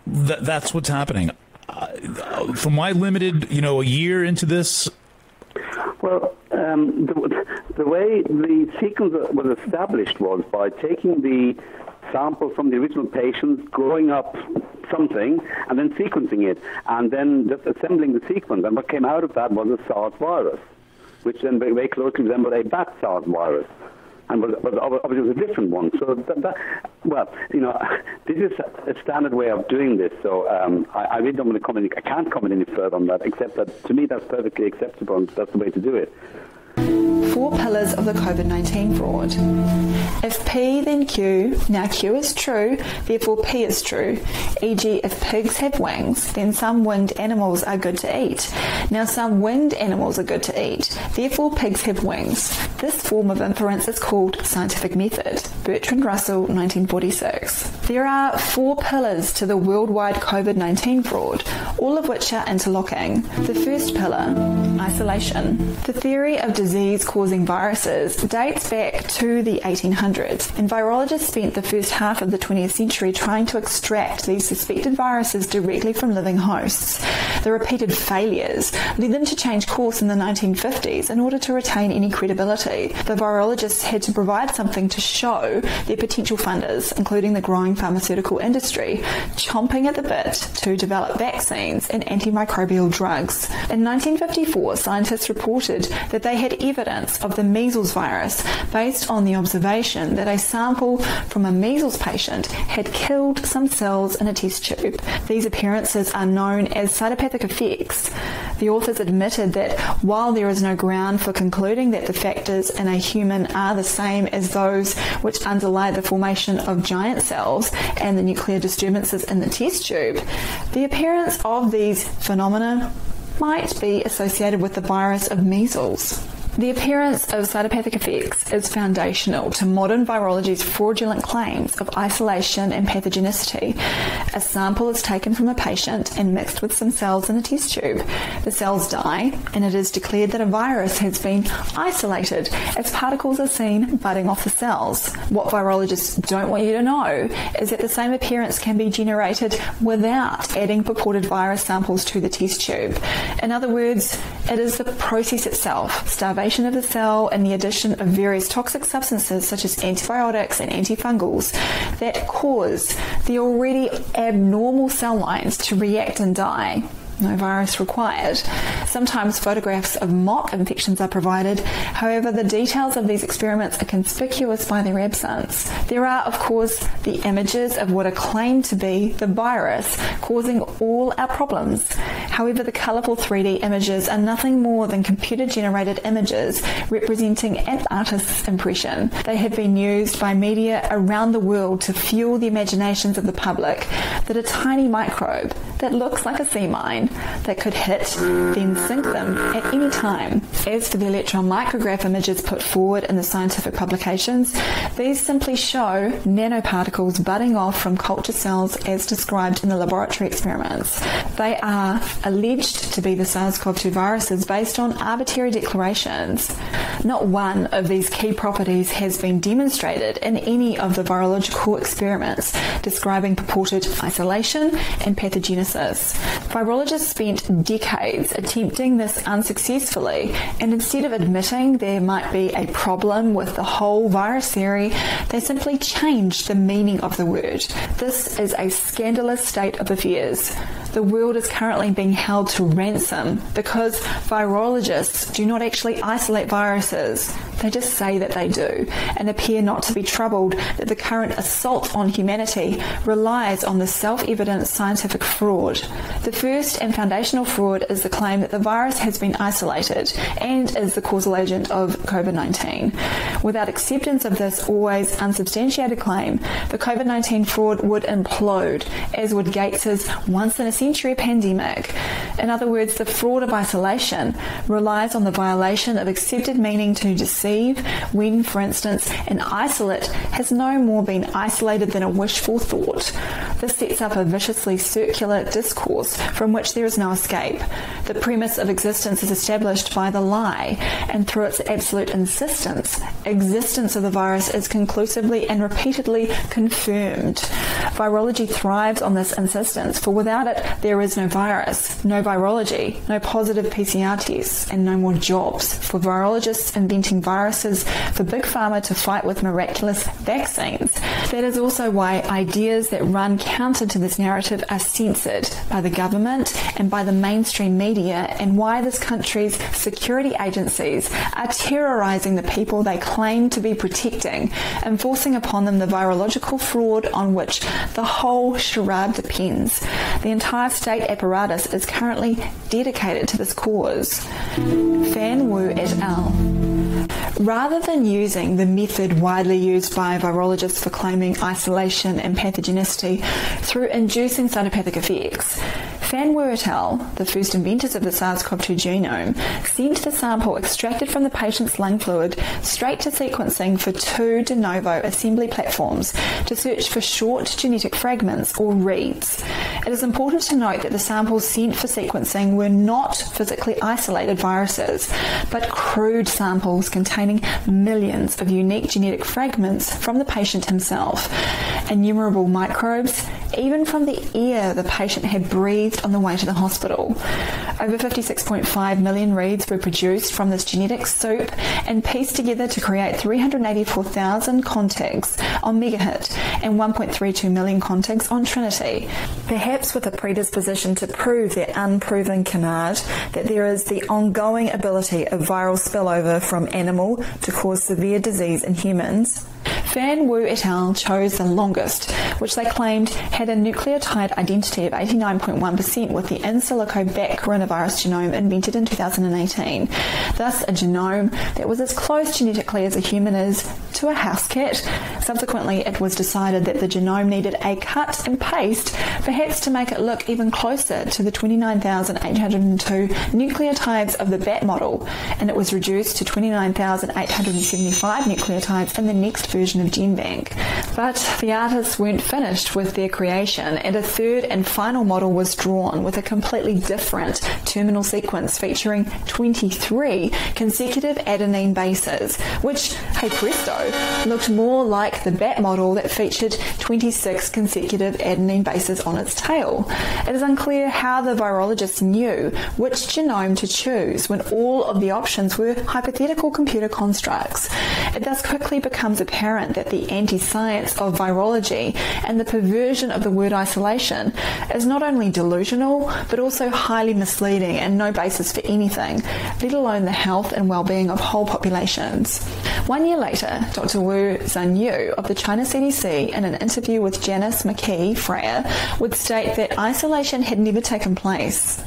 Speaker 47: that that's what's happening. Uh, from my limited, you know, a year into this.
Speaker 48: Well, um, the, the way the sequence was established was by taking the sample from the original patients, growing up something, and then sequencing it, and then just assembling the sequence. And what came out of that was a SARS virus, which then very, closely resembled a bat SARS virus. and but, but obviously was a different one. So that, that, well, you know, this is a standard way of doing this. So um, I, I really don't want to comment. I can't comment any further on that, except that to me that's perfectly acceptable. and That's the way to do it.
Speaker 46: Four pillars of the COVID-19 fraud. If P then Q, now Q is true, therefore P is true. E.g. if pigs have wings, then some winged animals are good to eat. Now some winged animals are good to eat, therefore pigs have wings. This form of inference is called scientific method. Bertrand Russell, 1946. There are four pillars to the worldwide COVID-19 fraud, all of which are interlocking. The first pillar, isolation. The theory of disease causing viruses dates back to the 1800s, and virologists spent the first half of the 20th century trying to extract these suspected viruses directly from living hosts. The repeated failures led them to change course in the 1950s in order to retain any credibility. The virologists had to provide something to show their potential funders, including the growing pharmaceutical industry, chomping at the bit to develop vaccines and antimicrobial drugs. In 1954, scientists reported that they had evidence of the measles virus based on the observation that a sample from a measles patient had killed some cells in a test tube. These appearances are known as cytopathic effects. The authors admitted that while there is no ground for concluding that the factors in a human are the same as those which underlie the formation of giant cells and the nuclear disturbances in the test tube, the appearance of these phenomena might be associated with the virus of measles. The appearance of cytopathic effects is foundational to modern virology's fraudulent claims of isolation and pathogenicity. A sample is taken from a patient and mixed with some cells in a test tube. The cells die and it is declared that a virus has been isolated as particles are seen budding off the cells. What virologists don't want you to know is that the same appearance can be generated without adding purported virus samples to the test tube. In other words, it is the process itself, starvation of the cell and the addition of various toxic substances such as antibiotics and antifungals that cause the already abnormal cell lines to react and die no virus required. Sometimes photographs of mock infections are provided. However, the details of these experiments are conspicuous by their absence. There are, of course, the images of what are claimed to be the virus causing all our problems. However, the colorful 3D images are nothing more than computer-generated images representing an artist's impression. They have been used by media around the world to fuel the imaginations of the public that a tiny microbe that looks like a sea mine that could hit then sink them at any time. As for the electron micrograph images put forward in the scientific publications, these simply show nanoparticles budding off from culture cells as described in the laboratory experiments. They are alleged to be the SARS-CoV-2 viruses based on arbitrary declarations. Not one of these key properties has been demonstrated in any of the virological experiments describing purported isolation and pathogenesis. Virologists spent decades attempting this unsuccessfully and instead of admitting there might be a problem with the whole virus theory, they simply changed the meaning of the word. This is a scandalous state of affairs. The world is currently being held to ransom because virologists do not actually isolate viruses. They just say that they do and appear not to be troubled that the current assault on humanity relies on the self-evident scientific fraud. The first and foundational fraud is the claim that the virus has been isolated and is the causal agent of COVID-19. Without acceptance of this always unsubstantiated claim, the COVID-19 fraud would implode, as would Gates's once in a century pandemic. In other words, the fraud of isolation relies on the violation of accepted meaning to deceive when, for instance, an isolate has no more been isolated than a wishful thought. This sets up a viciously circular discourse from which there is no escape. The premise of existence is established by the lie, and through its absolute insistence, existence of the virus is conclusively and repeatedly confirmed. Virology thrives on this insistence, for without it there is no virus, no virology, no positive PCR tests, and no more jobs. For virologists inventing viruses for big pharma to fight with miraculous vaccines. That is also why ideas that run counter to this narrative are censored by the government and by the mainstream media and why this country's security agencies are terrorizing the people they claim to be protecting and forcing upon them the virological fraud on which the whole charade depends. The entire state apparatus is currently dedicated to this cause. Fan Wu et al. Rather than using the method widely used by virologists for claiming isolation and pathogenicity through inducing cytopathic effects, Fan Wu et al., the first inventors of the SARS-CoV-2 genome, sent the sample extracted from the patient's lung fluid straight to sequencing for two de novo assembly platforms to search for short genetic fragments or reads. It is important to note that the samples sent for sequencing were not physically isolated viruses, but crude samples containing millions of unique genetic fragments from the patient himself, innumerable microbes, even from the air the patient had breathed on the way to the hospital. Over 56.5 million reads were produced from this genetic soup and pieced together to create 384,000 contigs on Megahit and 1.32 million contigs on Trinity. Perhaps with a predisposition to prove their unproven canard that there is the ongoing ability of viral spillover from animal to cause severe disease in humans. Fan Wu et al. chose the longest, which they claimed had a nucleotide identity of 89.1% with the in silico bat coronavirus genome invented in 2018. Thus, a genome that was as close genetically as a human is to a house cat. Subsequently, it was decided that the genome needed a cut and paste, perhaps to make it look even closer to the 29,802 nucleotides of the bat model, and it was reduced to 29,875 nucleotides in the next version of GenBank. But the artists weren't finished with their creation, and a third and final model was drawn with a completely different terminal sequence featuring 23 consecutive adenine bases, which, hey presto, looked more like the bat model that featured 26 consecutive adenine bases on its tail. It is unclear how the virologists knew which genome to choose when all of the options were hypothetical computer constructs. It thus quickly becomes apparent that the anti-science of virology and the perversion of the word isolation is not only delusional but also highly misleading and no basis for anything, let alone the health and well-being of whole populations. One year later, Dr. Wu Zhanyu of the China CDC in an interview with Janice McKee Freyer would state that isolation had never taken place.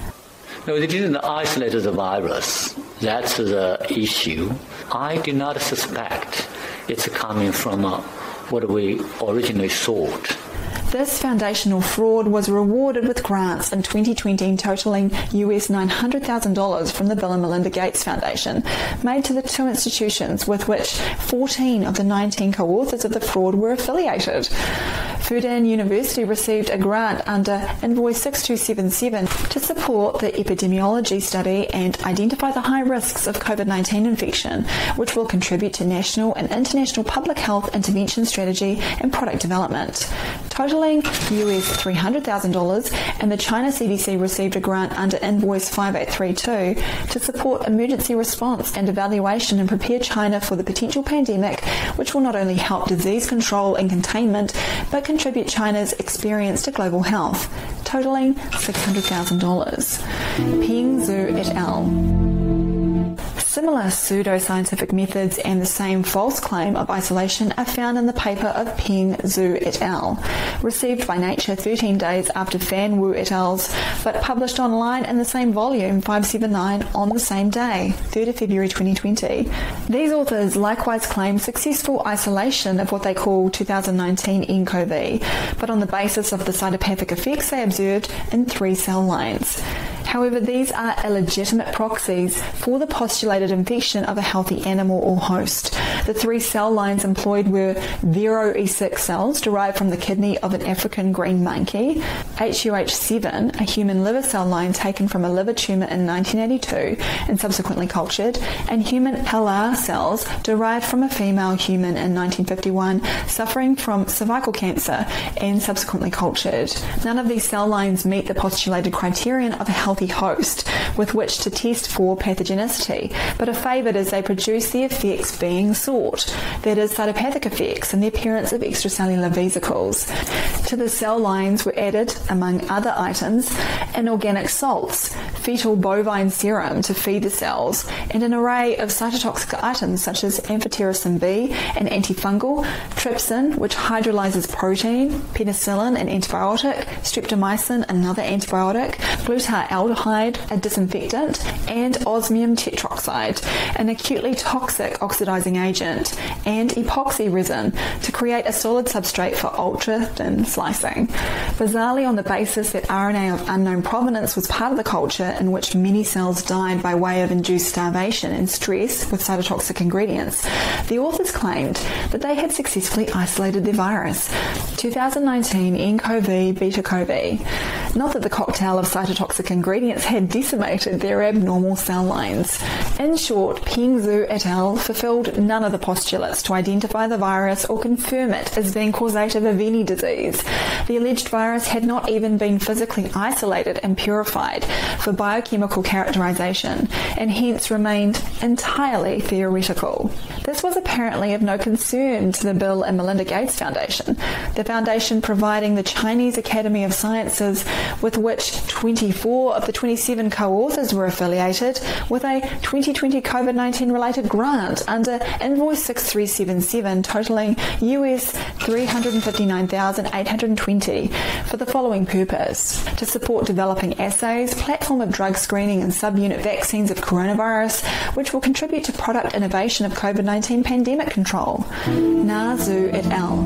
Speaker 49: No, they didn't isolate the virus. That's the issue. I do not suspect it's coming from uh, what we originally thought.
Speaker 46: This foundational fraud was rewarded with grants in 2020 totaling US $900,000 from the Bill and Melinda Gates Foundation, made to the two institutions with which 14 of the 19 co-authors of the fraud were affiliated. Fudan University received a grant under Invoice 6277 to support the epidemiology study and identify the high risks of COVID-19 infection, which will contribute to national and international public health intervention strategy and product development. US $300,000 and the China CDC received a grant under Invoice 5832 to support emergency response and evaluation and prepare China for the potential pandemic, which will not only help disease control and containment, but contribute China's experience to global health, totaling $600,000. Ping Zhu et al. Similar pseudoscientific methods and the same false claim of isolation are found in the paper of Peng Zhu et al., received by Nature 13 days after Fan Wu et al.'s, but published online in the same volume 579 on the same day, 3rd of February 2020. These authors likewise claim successful isolation of what they call 2019 nCoV, but on the basis of the cytopathic effects they observed in three cell lines. However, these are illegitimate proxies for the postulated infection of a healthy animal or host. The three cell lines employed were Vero E6 cells derived from the kidney of an African green monkey, HUH7, a human liver cell line taken from a liver tumor in 1982 and subsequently cultured, and human LR cells derived from a female human in 1951 suffering from cervical cancer and subsequently cultured. None of these cell lines meet the postulated criterion of a healthy healthy host with which to test for pathogenicity, but are favored as they produce the effects being sought, that is cytopathic effects and the appearance of extracellular vesicles. To the cell lines were added, among other items, inorganic salts, fetal bovine serum to feed the cells, and an array of cytotoxic items such as amphotericin B, an antifungal, trypsin, which hydrolyzes protein, penicillin, an antibiotic, streptomycin, another antibiotic, glutaraldehyde, a disinfectant, and osmium tetroxide, an acutely toxic oxidizing agent, and epoxy resin to create a solid substrate for ultra thin slicing. Bizarrely on the basis that RNA of unknown provenance was part of the culture in which many cells died by way of induced starvation and stress with cytotoxic ingredients, the authors claimed that they had successfully isolated the virus. 2019 nCoV beta CoV. Not that the cocktail of cytotoxic ingredients had decimated their abnormal cell lines. In short, Peng Zhu et al. fulfilled none of the postulates to identify the virus or confirm it as being causative of any disease. The alleged virus had not even been physically isolated and purified for biochemical characterization and hence remained entirely theoretical. This was apparently of no concern to the Bill and Melinda Gates Foundation, the foundation providing the Chinese Academy of Sciences with which 24 of the 27 co-authors were affiliated with a 2020 COVID-19 related grant under invoice 6377 totaling US 359,820 for the following purpose: to support developing assays, platform of drug screening and subunit vaccines of coronavirus which will contribute to product innovation of COVID-19 pandemic control. Na Zhu et al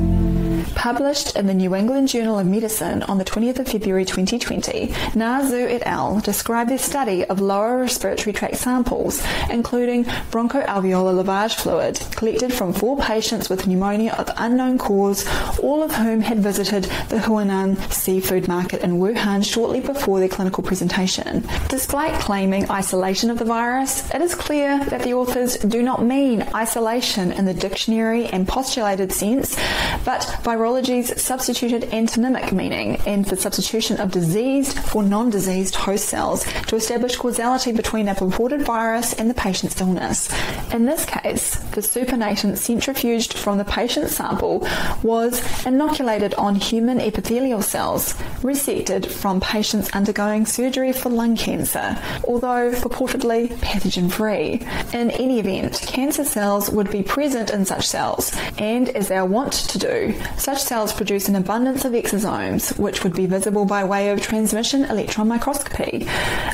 Speaker 46: published in the New England Journal of Medicine on the 20th of February 2020, Na Zhu et al. Described their study of lower respiratory tract samples, including bronchoalveolar lavage fluid, collected from four patients with pneumonia of unknown cause, all of whom had visited the Huanan seafood market in Wuhan shortly before their clinical presentation. Despite claiming isolation of the virus, it is clear that the authors do not mean isolation in the dictionary and postulated sense, but virology's substituted antonymic meaning and the substitution of diseased for non-diseased host cells to establish causality between a purported virus and the patient's illness. In this case, the supernatant centrifuged from the patient's sample was inoculated on human epithelial cells resected from patients undergoing surgery for lung cancer, although purportedly pathogen-free. In any event, cancer cells would be present in such cells, and as they are wont to do, such cells produce an abundance of exosomes which would be visible by way of transmission electron microscopy.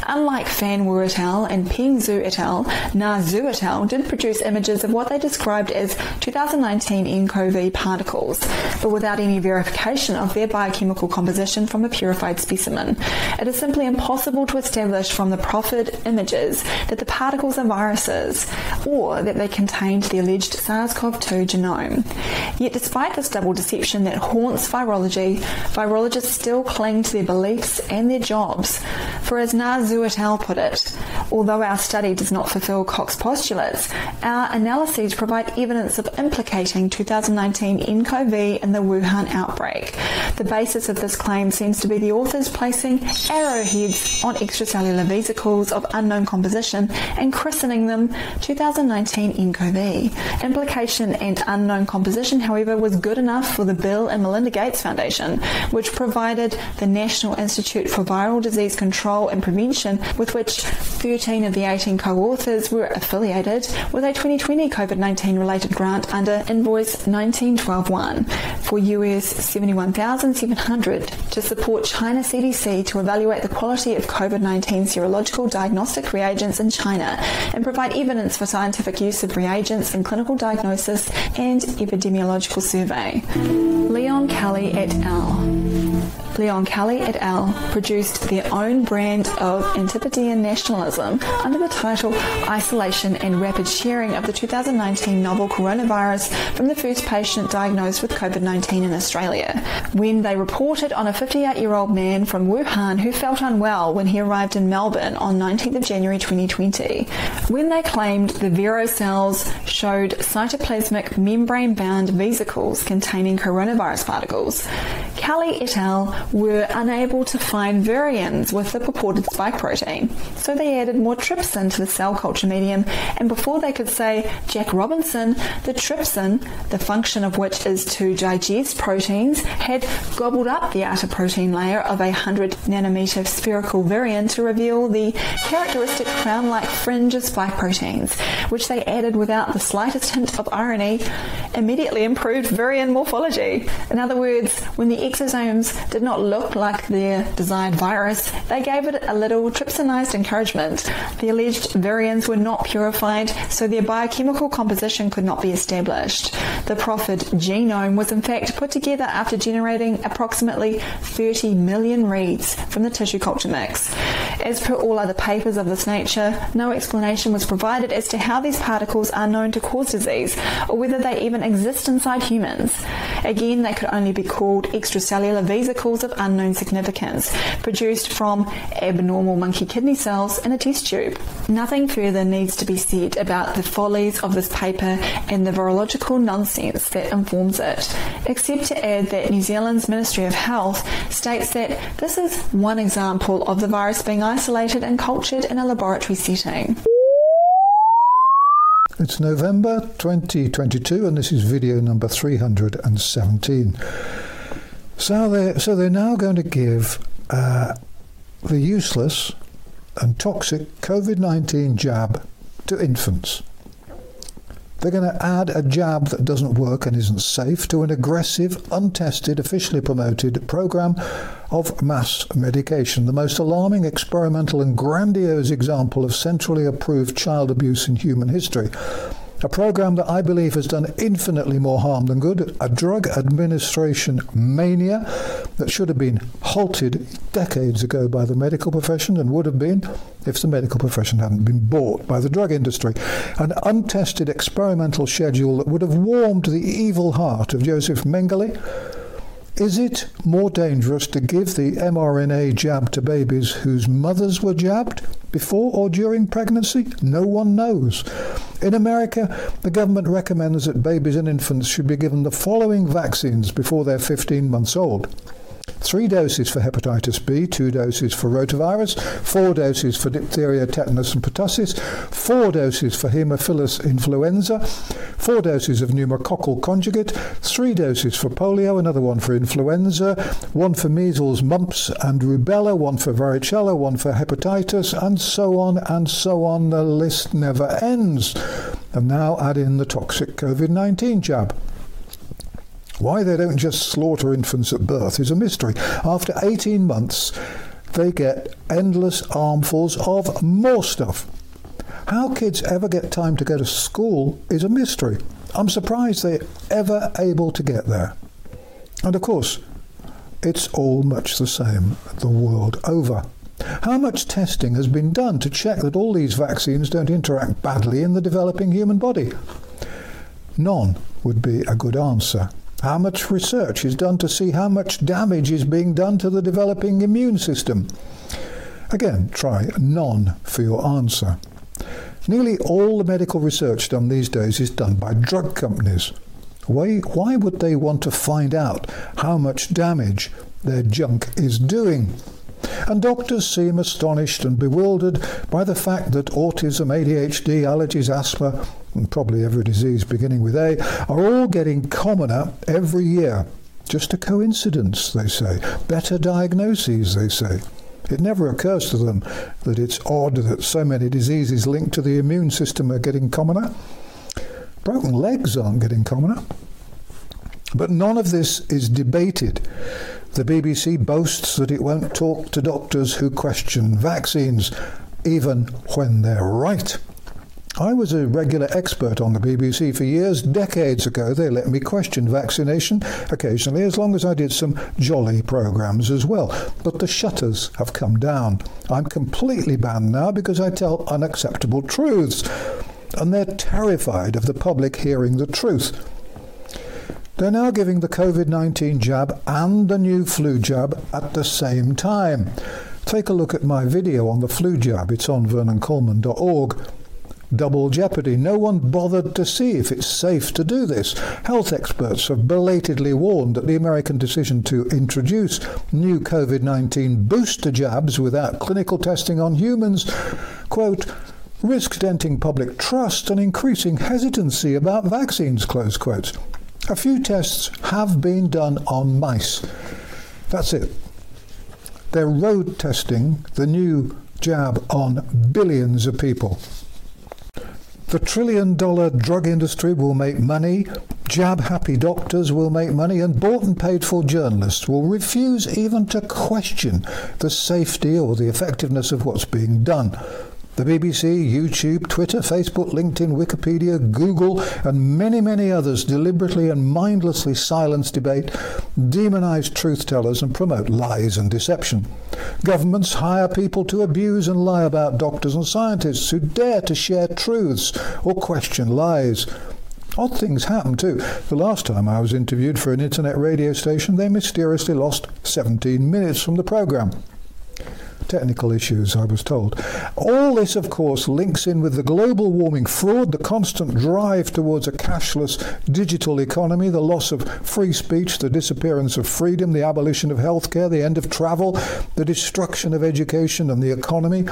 Speaker 46: Unlike Fan Wu et al. and Ping Zhu et al., Na Zhu et al. did produce images of what they described as 2019 nCoV particles, but without any verification of their biochemical composition from a purified specimen. It is simply impossible to establish from the proffered images that the particles are viruses or that they contained the alleged SARS-CoV-2 genome. Yet despite this double deception that haunts virology, virologists still cling to their beliefs and their jobs. For as Na Zhu et al. put it, although our study does not fulfill Koch's postulates, our analyses provide evidence of implicating 2019 nCoV in the Wuhan outbreak. The basis of this claim seems to be the authors placing arrowheads on extracellular vesicles of unknown composition and christening them 2019 nCoV. Implication and unknown composition, however, was good enough for the Bill and Melinda Gates Foundation, which provided the National Institute for Viral Disease Control and Prevention with which 13 of the 18 co-authors were affiliated with a 2020 COVID-19 related grant under invoice 19121 for US 71,700 to support China CDC to evaluate the quality of COVID-19 serological diagnostic reagents in China and provide evidence for scientific use of reagents in clinical diagnosis and epidemiological survey. Leon Caly et al. Leon Caly et al. produced their own brand of Antipodean nationalism under the title Isolation and Rapid Sharing of the 2019 novel coronavirus from the first patient diagnosed with COVID-19 in Australia. When they reported on a 58-year-old man from Wuhan who felt unwell when he arrived in Melbourne on 19th of January 2020. When they claimed the Vero cells showed cytoplasmic membrane-bound vesicles containing coronavirus particles, Caly et al. Were unable to find variants with the purported spike protein, so they added more trypsin to the cell culture medium, and before they could say Jack Robinson, the trypsin, the function of which is to digest proteins, had gobbled up the outer protein layer of a 100 nanometer spherical variant to reveal the characteristic crown-like fringe of spike proteins, which they added without the slightest hint of irony, immediately improved virion morphology. In other words, when the exosomes did not look like their desired virus, they gave it a little trypsinized encouragement. The alleged variants were not purified, so their biochemical composition could not be established. The proffered genome was in fact put together after generating approximately 30 million reads from the tissue culture mix. As per all other papers of this nature, no explanation was provided as to how these particles are known to cause disease or whether they even exist inside humans. Again, they could only be called extracellular vesicles of unknown significance, produced from abnormal monkey kidney cells in a test tube. Nothing further needs to be said about the follies of this paper and the virological nonsense that informs it, except to add that New Zealand's Ministry of Health states that this is one example of the virus being isolated and cultured in a laboratory setting.
Speaker 50: It's November 2022 and this is video number 317. So they're, so they're now going to give uh, the useless and toxic COVID-19 jab to infants. They're going to add a jab that doesn't work and isn't safe to an aggressive, untested, officially promoted program of mass medication, the most alarming, experimental and grandiose example of centrally approved child abuse in human history. A program that I believe has done infinitely more harm than good, a drug administration mania that should have been halted decades ago by the medical profession and would have been if the medical profession hadn't been bought by the drug industry. An untested experimental schedule that would have warmed the evil heart of Joseph Mengele is it more dangerous to give the mRNA jab to babies whose mothers were jabbed before or during pregnancy? No one knows. In America, the government recommends that babies and infants should be given the following vaccines before they're 15 months old three doses for hepatitis B, two doses for rotavirus, four doses for diphtheria, tetanus and pertussis, four doses for Haemophilus influenza, four doses of pneumococcal conjugate, three doses for polio, another one for influenza, one for measles, mumps and rubella, one for varicella, one for hepatitis, and so on and so on. The list never ends. And now add in the toxic COVID-19 jab. Why they don't just slaughter infants at birth is a mystery. After 18 months, they get endless armfuls of more stuff. How kids ever get time to go to school is a mystery. I'm surprised they're ever able to get there. And of course, it's all much the same the world over. How much testing has been done to check that all these vaccines don't interact badly in the developing human body? None would be a good answer. How much research is done to see how much damage is being done to the developing immune system? Again, try none for your answer. Nearly all the medical research done these days is done by drug companies. Why, why would they want to find out how much damage their junk is doing? And doctors seem astonished and bewildered by the fact that autism, ADHD, allergies, asthma, and probably every disease beginning with A, are all getting commoner every year. Just a coincidence, they say. Better diagnoses, they say. It never occurs to them that it's odd that so many diseases linked to the immune system are getting commoner. Broken legs aren't getting commoner. But none of this is debated. The BBC boasts that it won't talk to doctors who question vaccines, even when they're right. I was a regular expert on the BBC for years. Decades ago, they let me question vaccination occasionally, as long as I did some jolly programmes as well. But the shutters have come down. I'm completely banned now because I tell unacceptable truths. And they're terrified of the public hearing the truth. They're now giving the COVID-19 jab and the new flu jab at the same time. Take a look at my video on the flu jab. It's on vernoncoleman.org. double jeopardy. No one bothered to see if it's safe to do this. Health experts have belatedly warned that the American decision to introduce new COVID-19 booster jabs without clinical testing on humans, quote, risks denting public trust and increasing hesitancy about vaccines, close quotes. A few tests have been done on mice. That's it. They're road testing the new jab on billions of people. The trillion dollar drug industry will make money, jab happy doctors will make money, and bought and paid for journalists will refuse even to question the safety or the effectiveness of what's being done. The BBC, YouTube, Twitter, Facebook, LinkedIn, Wikipedia, Google, and many, many others deliberately and mindlessly silence debate, demonize truth tellers, and promote lies and deception. Governments hire people to abuse and lie about doctors and scientists who dare to share truths or question lies. Odd things happen too. The last time I was interviewed for an internet radio station, they mysteriously lost 17 minutes from the programme technical issues, I was told. All this, of course, links in with the global warming fraud, the constant drive towards a cashless digital economy, the loss of free speech, the disappearance of freedom, the abolition of healthcare, the end of travel, the destruction of education and the economy,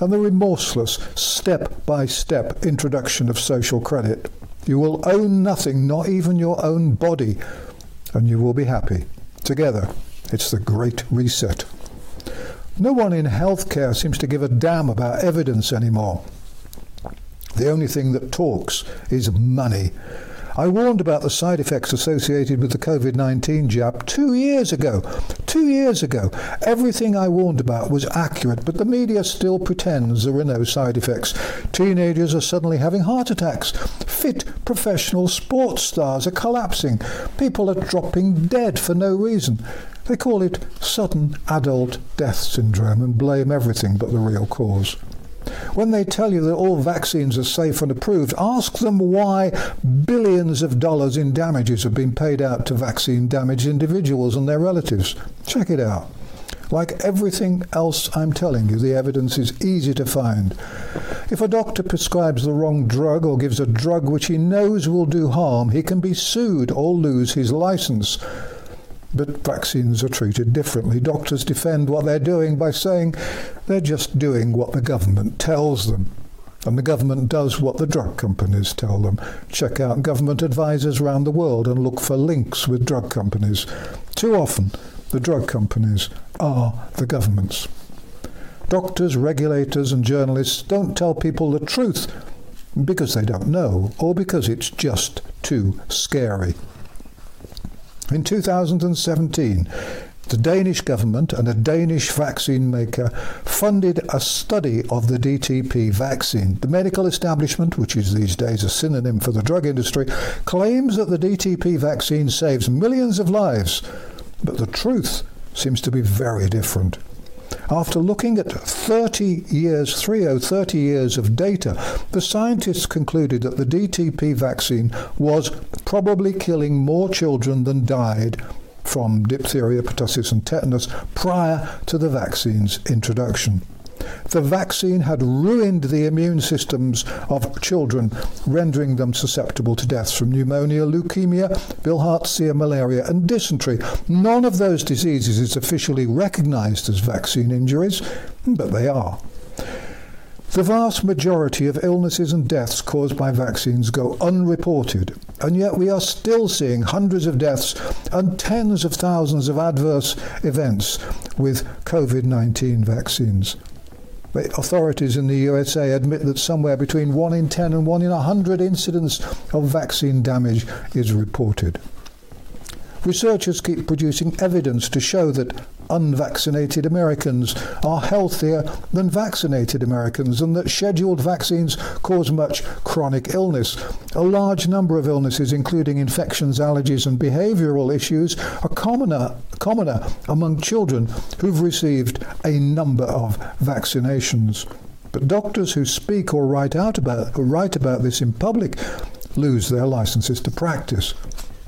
Speaker 50: and the remorseless step by step introduction of social credit. You will own nothing, not even your own body, and you will be happy. Together, it's the Great Reset. No one in healthcare seems to give a damn about evidence anymore. The only thing that talks is money. I warned about the side effects associated with the COVID 19 jab two years ago. Two years ago. Everything I warned about was accurate, but the media still pretends there are no side effects. Teenagers are suddenly having heart attacks. Fit professional sports stars are collapsing. People are dropping dead for no reason. They call it sudden adult death syndrome and blame everything but the real cause. When they tell you that all vaccines are safe and approved, ask them why billions of dollars in damages have been paid out to vaccine damaged individuals and their relatives. Check it out. Like everything else I'm telling you, the evidence is easy to find. If a doctor prescribes the wrong drug or gives a drug which he knows will do harm, he can be sued or lose his license. But vaccines are treated differently. Doctors defend what they're doing by saying they're just doing what the government tells them. And the government does what the drug companies tell them. Check out government advisors around the world and look for links with drug companies. Too often, the drug companies are the governments. Doctors, regulators, and journalists don't tell people the truth because they don't know or because it's just too scary. In 2017, the Danish government and a Danish vaccine maker funded a study of the DTP vaccine. The medical establishment, which is these days a synonym for the drug industry, claims that the DTP vaccine saves millions of lives, but the truth seems to be very different. After looking at 30 years, 30, 30 years of data, the scientists concluded that the DTP vaccine was probably killing more children than died from diphtheria, pertussis and tetanus prior to the vaccine's introduction. The vaccine had ruined the immune systems of children, rendering them susceptible to deaths from pneumonia, leukemia, bilharzia, malaria, and dysentery. None of those diseases is officially recognized as vaccine injuries, but they are. The vast majority of illnesses and deaths caused by vaccines go unreported, and yet we are still seeing hundreds of deaths and tens of thousands of adverse events with COVID 19 vaccines. The authorities in the USA admit that somewhere between 1 in 10 and 1 in 100 incidents of vaccine damage is reported. Researchers keep producing evidence to show that unvaccinated Americans are healthier than vaccinated Americans and that scheduled vaccines cause much chronic illness. A large number of illnesses, including infections, allergies, and behavioral issues, are commoner, commoner among children who've received a number of vaccinations. But doctors who speak or write out about write about this in public lose their licenses to practice.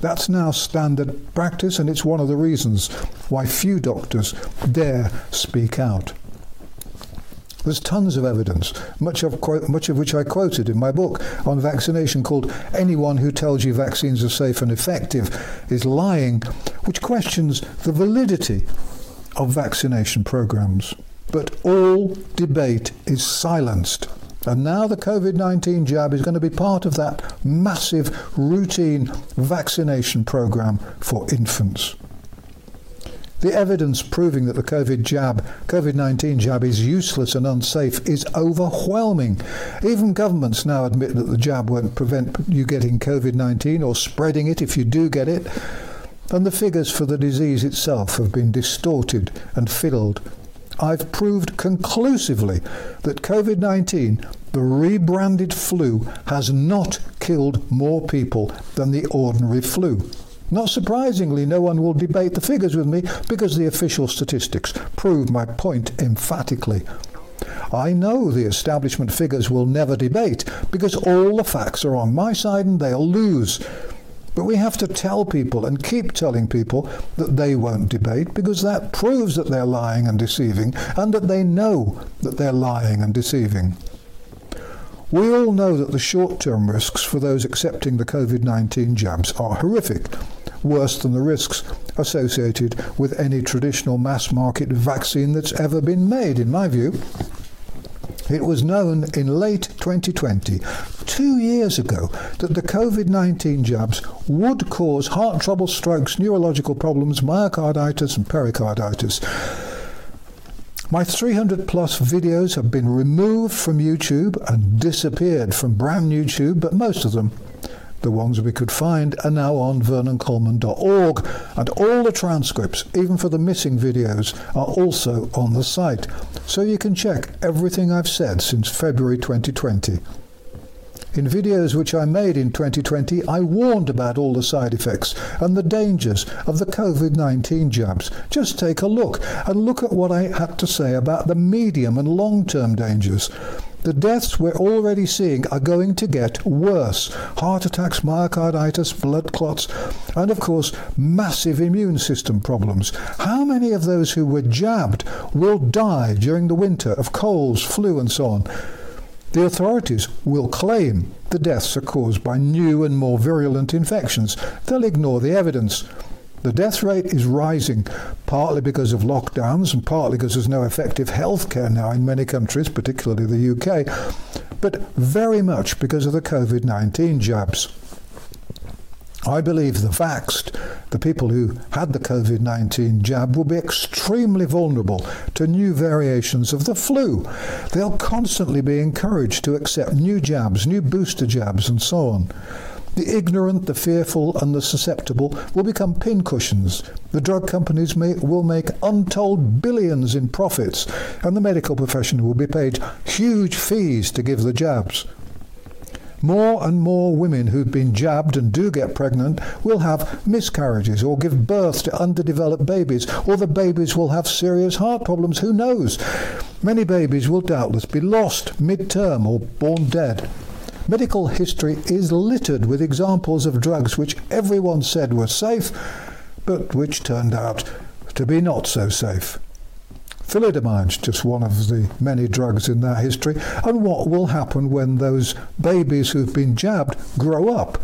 Speaker 50: That's now standard practice, and it's one of the reasons why few doctors dare speak out. There's tons of evidence, much of, much of which I quoted in my book on vaccination called Anyone Who Tells You Vaccines Are Safe and Effective is Lying, which questions the validity of vaccination programs. But all debate is silenced. And now the COVID-19 jab is going to be part of that massive routine vaccination program for infants. The evidence proving that the COVID jab, COVID-19 jab is useless and unsafe is overwhelming. Even governments now admit that the jab won't prevent you getting COVID-19 or spreading it if you do get it. And the figures for the disease itself have been distorted and filled. I've proved conclusively that COVID-19, the rebranded flu, has not killed more people than the ordinary flu. Not surprisingly, no one will debate the figures with me because the official statistics prove my point emphatically. I know the establishment figures will never debate because all the facts are on my side and they'll lose. But we have to tell people and keep telling people that they won't debate because that proves that they're lying and deceiving and that they know that they're lying and deceiving. We all know that the short-term risks for those accepting the COVID-19 jabs are horrific, worse than the risks associated with any traditional mass market vaccine that's ever been made, in my view. It was known in late 2020, two years ago, that the COVID-19 jabs would cause heart trouble, strokes, neurological problems, myocarditis and pericarditis. My 300 plus videos have been removed from YouTube and disappeared from brand new YouTube, but most of them, the ones we could find, are now on vernoncoleman.org, and all the transcripts, even for the missing videos, are also on the site. So you can check everything I've said since February 2020. In videos which I made in 2020, I warned about all the side effects and the dangers of the COVID-19 jabs. Just take a look and look at what I had to say about the medium and long-term dangers. The deaths we're already seeing are going to get worse. Heart attacks, myocarditis, blood clots, and of course, massive immune system problems. How many of those who were jabbed will die during the winter of colds, flu and so on? The authorities will claim the deaths are caused by new and more virulent infections. They'll ignore the evidence. The death rate is rising, partly because of lockdowns and partly because there's no effective health care now in many countries, particularly the UK, but very much because of the COVID-19 jabs. I believe the vaxxed, the people who had the COVID-19 jab, will be extremely vulnerable to new variations of the flu. They'll constantly be encouraged to accept new jabs, new booster jabs and so on. The ignorant, the fearful and the susceptible will become pincushions. The drug companies may, will make untold billions in profits and the medical profession will be paid huge fees to give the jabs. More and more women who've been jabbed and do get pregnant will have miscarriages or give birth to underdeveloped babies, or the babies will have serious heart problems. Who knows? Many babies will doubtless be lost mid-term or born dead. Medical history is littered with examples of drugs which everyone said were safe, but which turned out to be not so safe. Thalidomide's just one of the many drugs in that history. And what will happen when those babies who've been jabbed grow up?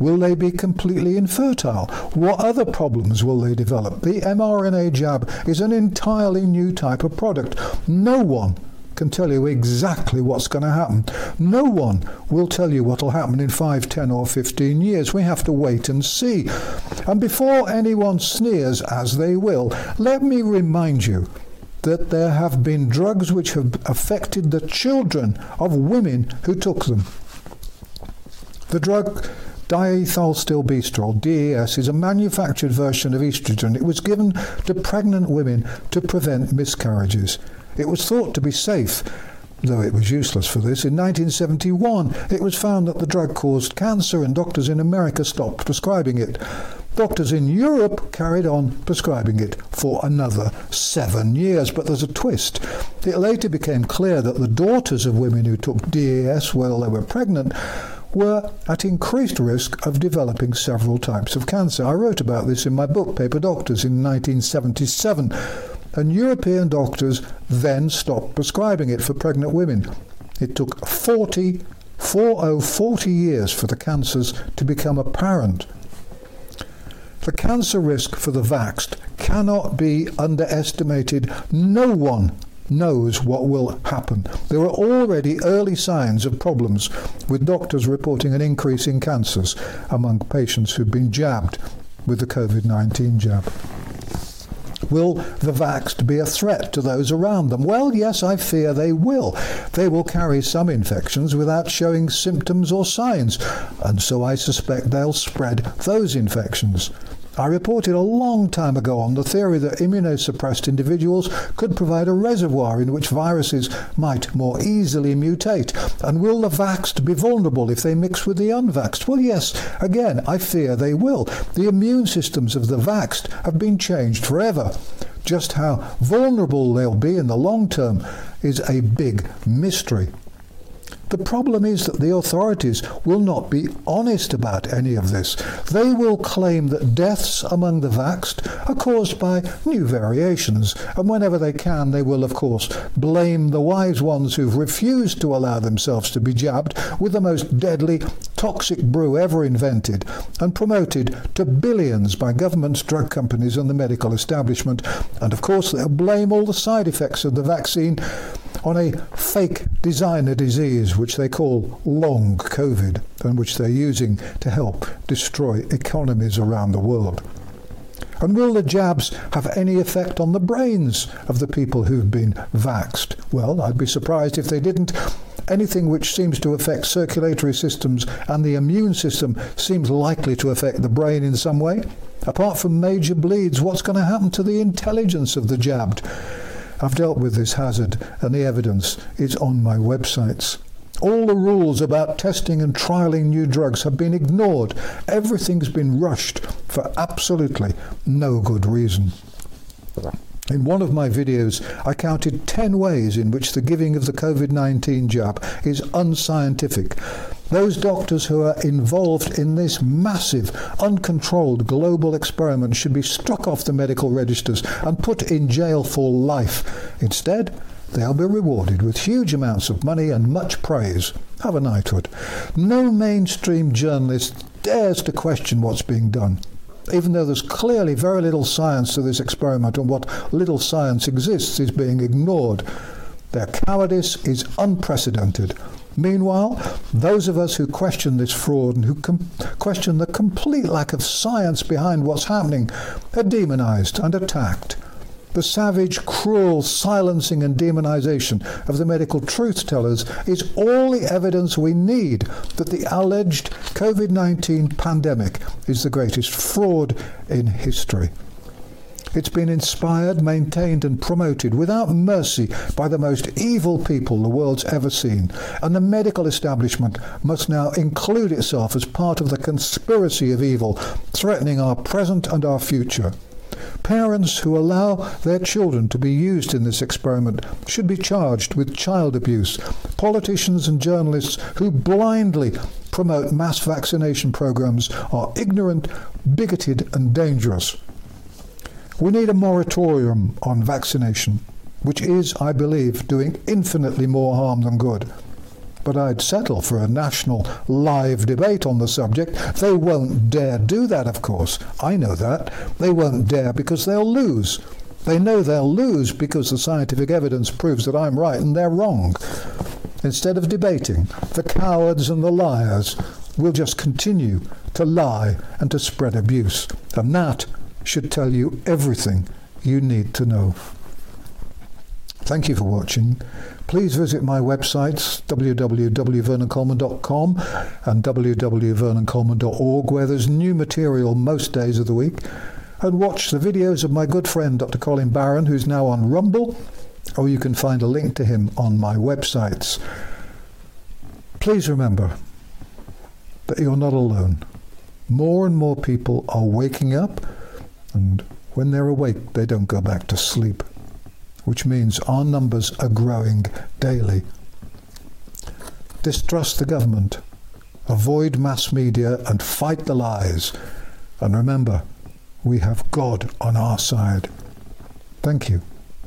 Speaker 50: Will they be completely infertile? What other problems will they develop? The mRNA jab is an entirely new type of product. No one can tell you exactly what's going to happen. No one will tell you what will happen in 5, 10 or 15 years. We have to wait and see. And before anyone sneers, as they will, let me remind you that there have been drugs which have affected the children of women who took them. The drug diethylstilbestrol, DES, is a manufactured version of estrogen. It was given to pregnant women to prevent miscarriages. It was thought to be safe, though it was useless for this. In 1971, it was found that the drug caused cancer and doctors in America stopped prescribing it. Doctors in Europe carried on prescribing it for another seven years. But there's a twist. It later became clear that the daughters of women who took DES while they were pregnant were at increased risk of developing several types of cancer. I wrote about this in my book, Paper Doctors, in 1977. And European doctors then stopped prescribing it for pregnant women. It took 40, 40, 40 years for the cancers to become apparent. The cancer risk for the vaxxed cannot be underestimated. No one knows what will happen. There are already early signs of problems, with doctors reporting an increase in cancers among patients who've been jabbed with the COVID 19 jab. Will the vaxxed be a threat to those around them? Well, yes, I fear they will. They will carry some infections without showing symptoms or signs, and so I suspect they'll spread those infections. I reported a long time ago on the theory that immunosuppressed individuals could provide a reservoir in which viruses might more easily mutate. And will the vaxxed be vulnerable if they mix with the unvaxxed? Well, yes, again, I fear they will. The immune systems of the vaxxed have been changed forever. Just how vulnerable they'll be in the long term is a big mystery. The problem is that the authorities will not be honest about any of this. They will claim that deaths among the vaxxed are caused by new variations, and whenever they can, they will, of course, blame the wise ones who've refused to allow themselves to be jabbed with the most deadly, toxic brew ever invented and promoted to billions by governments, drug companies, and the medical establishment. And of course, they'll blame all the side effects of the vaccine on a fake designer disease which they call long COVID and which they're using to help destroy economies around the world. And will the jabs have any effect on the brains of the people who've been vaxed? Well, I'd be surprised if they didn't. Anything which seems to affect circulatory systems and the immune system seems likely to affect the brain in some way. Apart from major bleeds, what's going to happen to the intelligence of the jabbed? I've dealt with this hazard and the evidence is on my websites. All the rules about testing and trialing new drugs have been ignored. Everything's been rushed for absolutely no good reason. In one of my videos, I counted 10 ways in which the giving of the COVID 19 jab is unscientific. Those doctors who are involved in this massive, uncontrolled global experiment should be struck off the medical registers and put in jail for life. Instead, they'll be rewarded with huge amounts of money and much praise. Have a knighthood. No mainstream journalist dares to question what's being done even though there's clearly very little science to this experiment and what little science exists is being ignored. Their cowardice is unprecedented. Meanwhile, those of us who question this fraud and who question the complete lack of science behind what's happening are demonized and attacked. The savage, cruel silencing and demonization of the medical truth tellers is all the evidence we need that the alleged COVID 19 pandemic is the greatest fraud in history. It's been inspired, maintained, and promoted without mercy by the most evil people the world's ever seen. And the medical establishment must now include itself as part of the conspiracy of evil, threatening our present and our future. Parents who allow their children to be used in this experiment should be charged with child abuse. Politicians and journalists who blindly promote mass vaccination programs are ignorant, bigoted, and dangerous. We need a moratorium on vaccination, which is, I believe, doing infinitely more harm than good but I'd settle for a national live debate on the subject. They won't dare do that, of course. I know that. They won't dare because they'll lose. They know they'll lose because the scientific evidence proves that I'm right and they're wrong. Instead of debating, the cowards and the liars will just continue to lie and to spread abuse. And that should tell you everything you need to know. Thank you for watching please visit my websites www.vernoncoleman.com and www.vernoncoleman.org where there's new material most days of the week and watch the videos of my good friend Dr. Colin Barron who's now on Rumble or you can find a link to him on my websites. Please remember that you're not alone. More and more people are waking up and when they're awake they don't go back to sleep which means our numbers are growing daily. Distrust the government, avoid mass media, and fight the lies. And remember, we have God on our side. Thank you.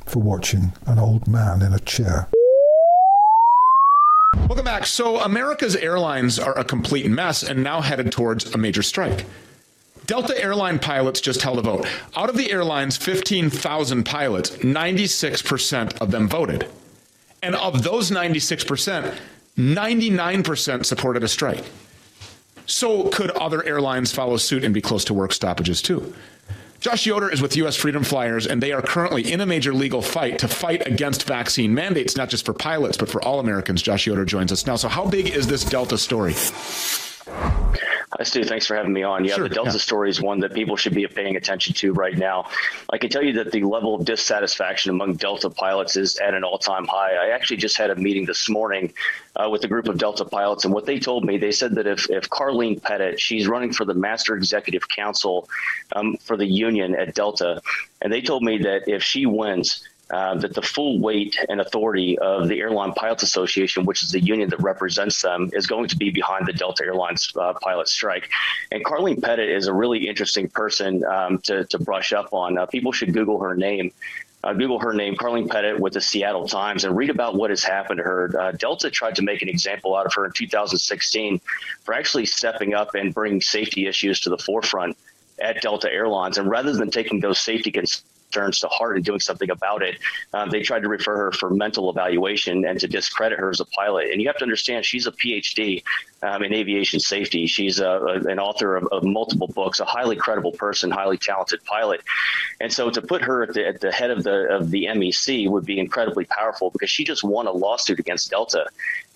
Speaker 50: for watching an old man in a chair.
Speaker 44: Welcome back. So America's airlines are a complete mess and now headed towards a major strike. Delta airline pilots just held a vote. Out of the airline's 15,000 pilots, 96% of them voted. And of those 96%, 99% supported a strike. So could other airlines follow suit and be close to work stoppages too? Josh Yoder is with US Freedom Flyers and they are currently in a major legal fight to fight against vaccine mandates not just for pilots but for all Americans. Josh Yoder joins us now. So how big is this Delta story?
Speaker 51: Hi, Stew. Thanks for having me on. Yeah, sure, the Delta yeah. story is one that people should be paying attention to right now. I can tell you that the level of dissatisfaction among Delta pilots is at an all time high. I actually just had a meeting this morning uh, with a group of Delta pilots, and what they told me, they said that if, if Karlene Petitt, she's running for the Master Executive Council um, for the union at Delta, and they told me that if she wins, uh, that the full weight and authority of the Airline Pilots Association, which is the union that represents them, is going to be behind the Delta Airlines uh, pilot strike. And Karlene Petitt is a really interesting person um, to, to brush up on. Uh, people should Google her name. Uh, Google her name, Karlene Petitt, with the Seattle Times, and read about what has happened to her. Uh, Delta tried to make an example out of her in 2016 for actually stepping up and bringing safety issues to the forefront at Delta Airlines. And rather than taking those safety concerns concerns to heart and doing something about it. Um, they tried to refer her for mental evaluation and to discredit her as a pilot. And you have to understand, she's a PhD um, in aviation safety. She's a, a, an author of, of, multiple books, a highly credible person, highly talented pilot. And so to put her at the, at the head of the of the MEC would be incredibly powerful because she just won a lawsuit against Delta.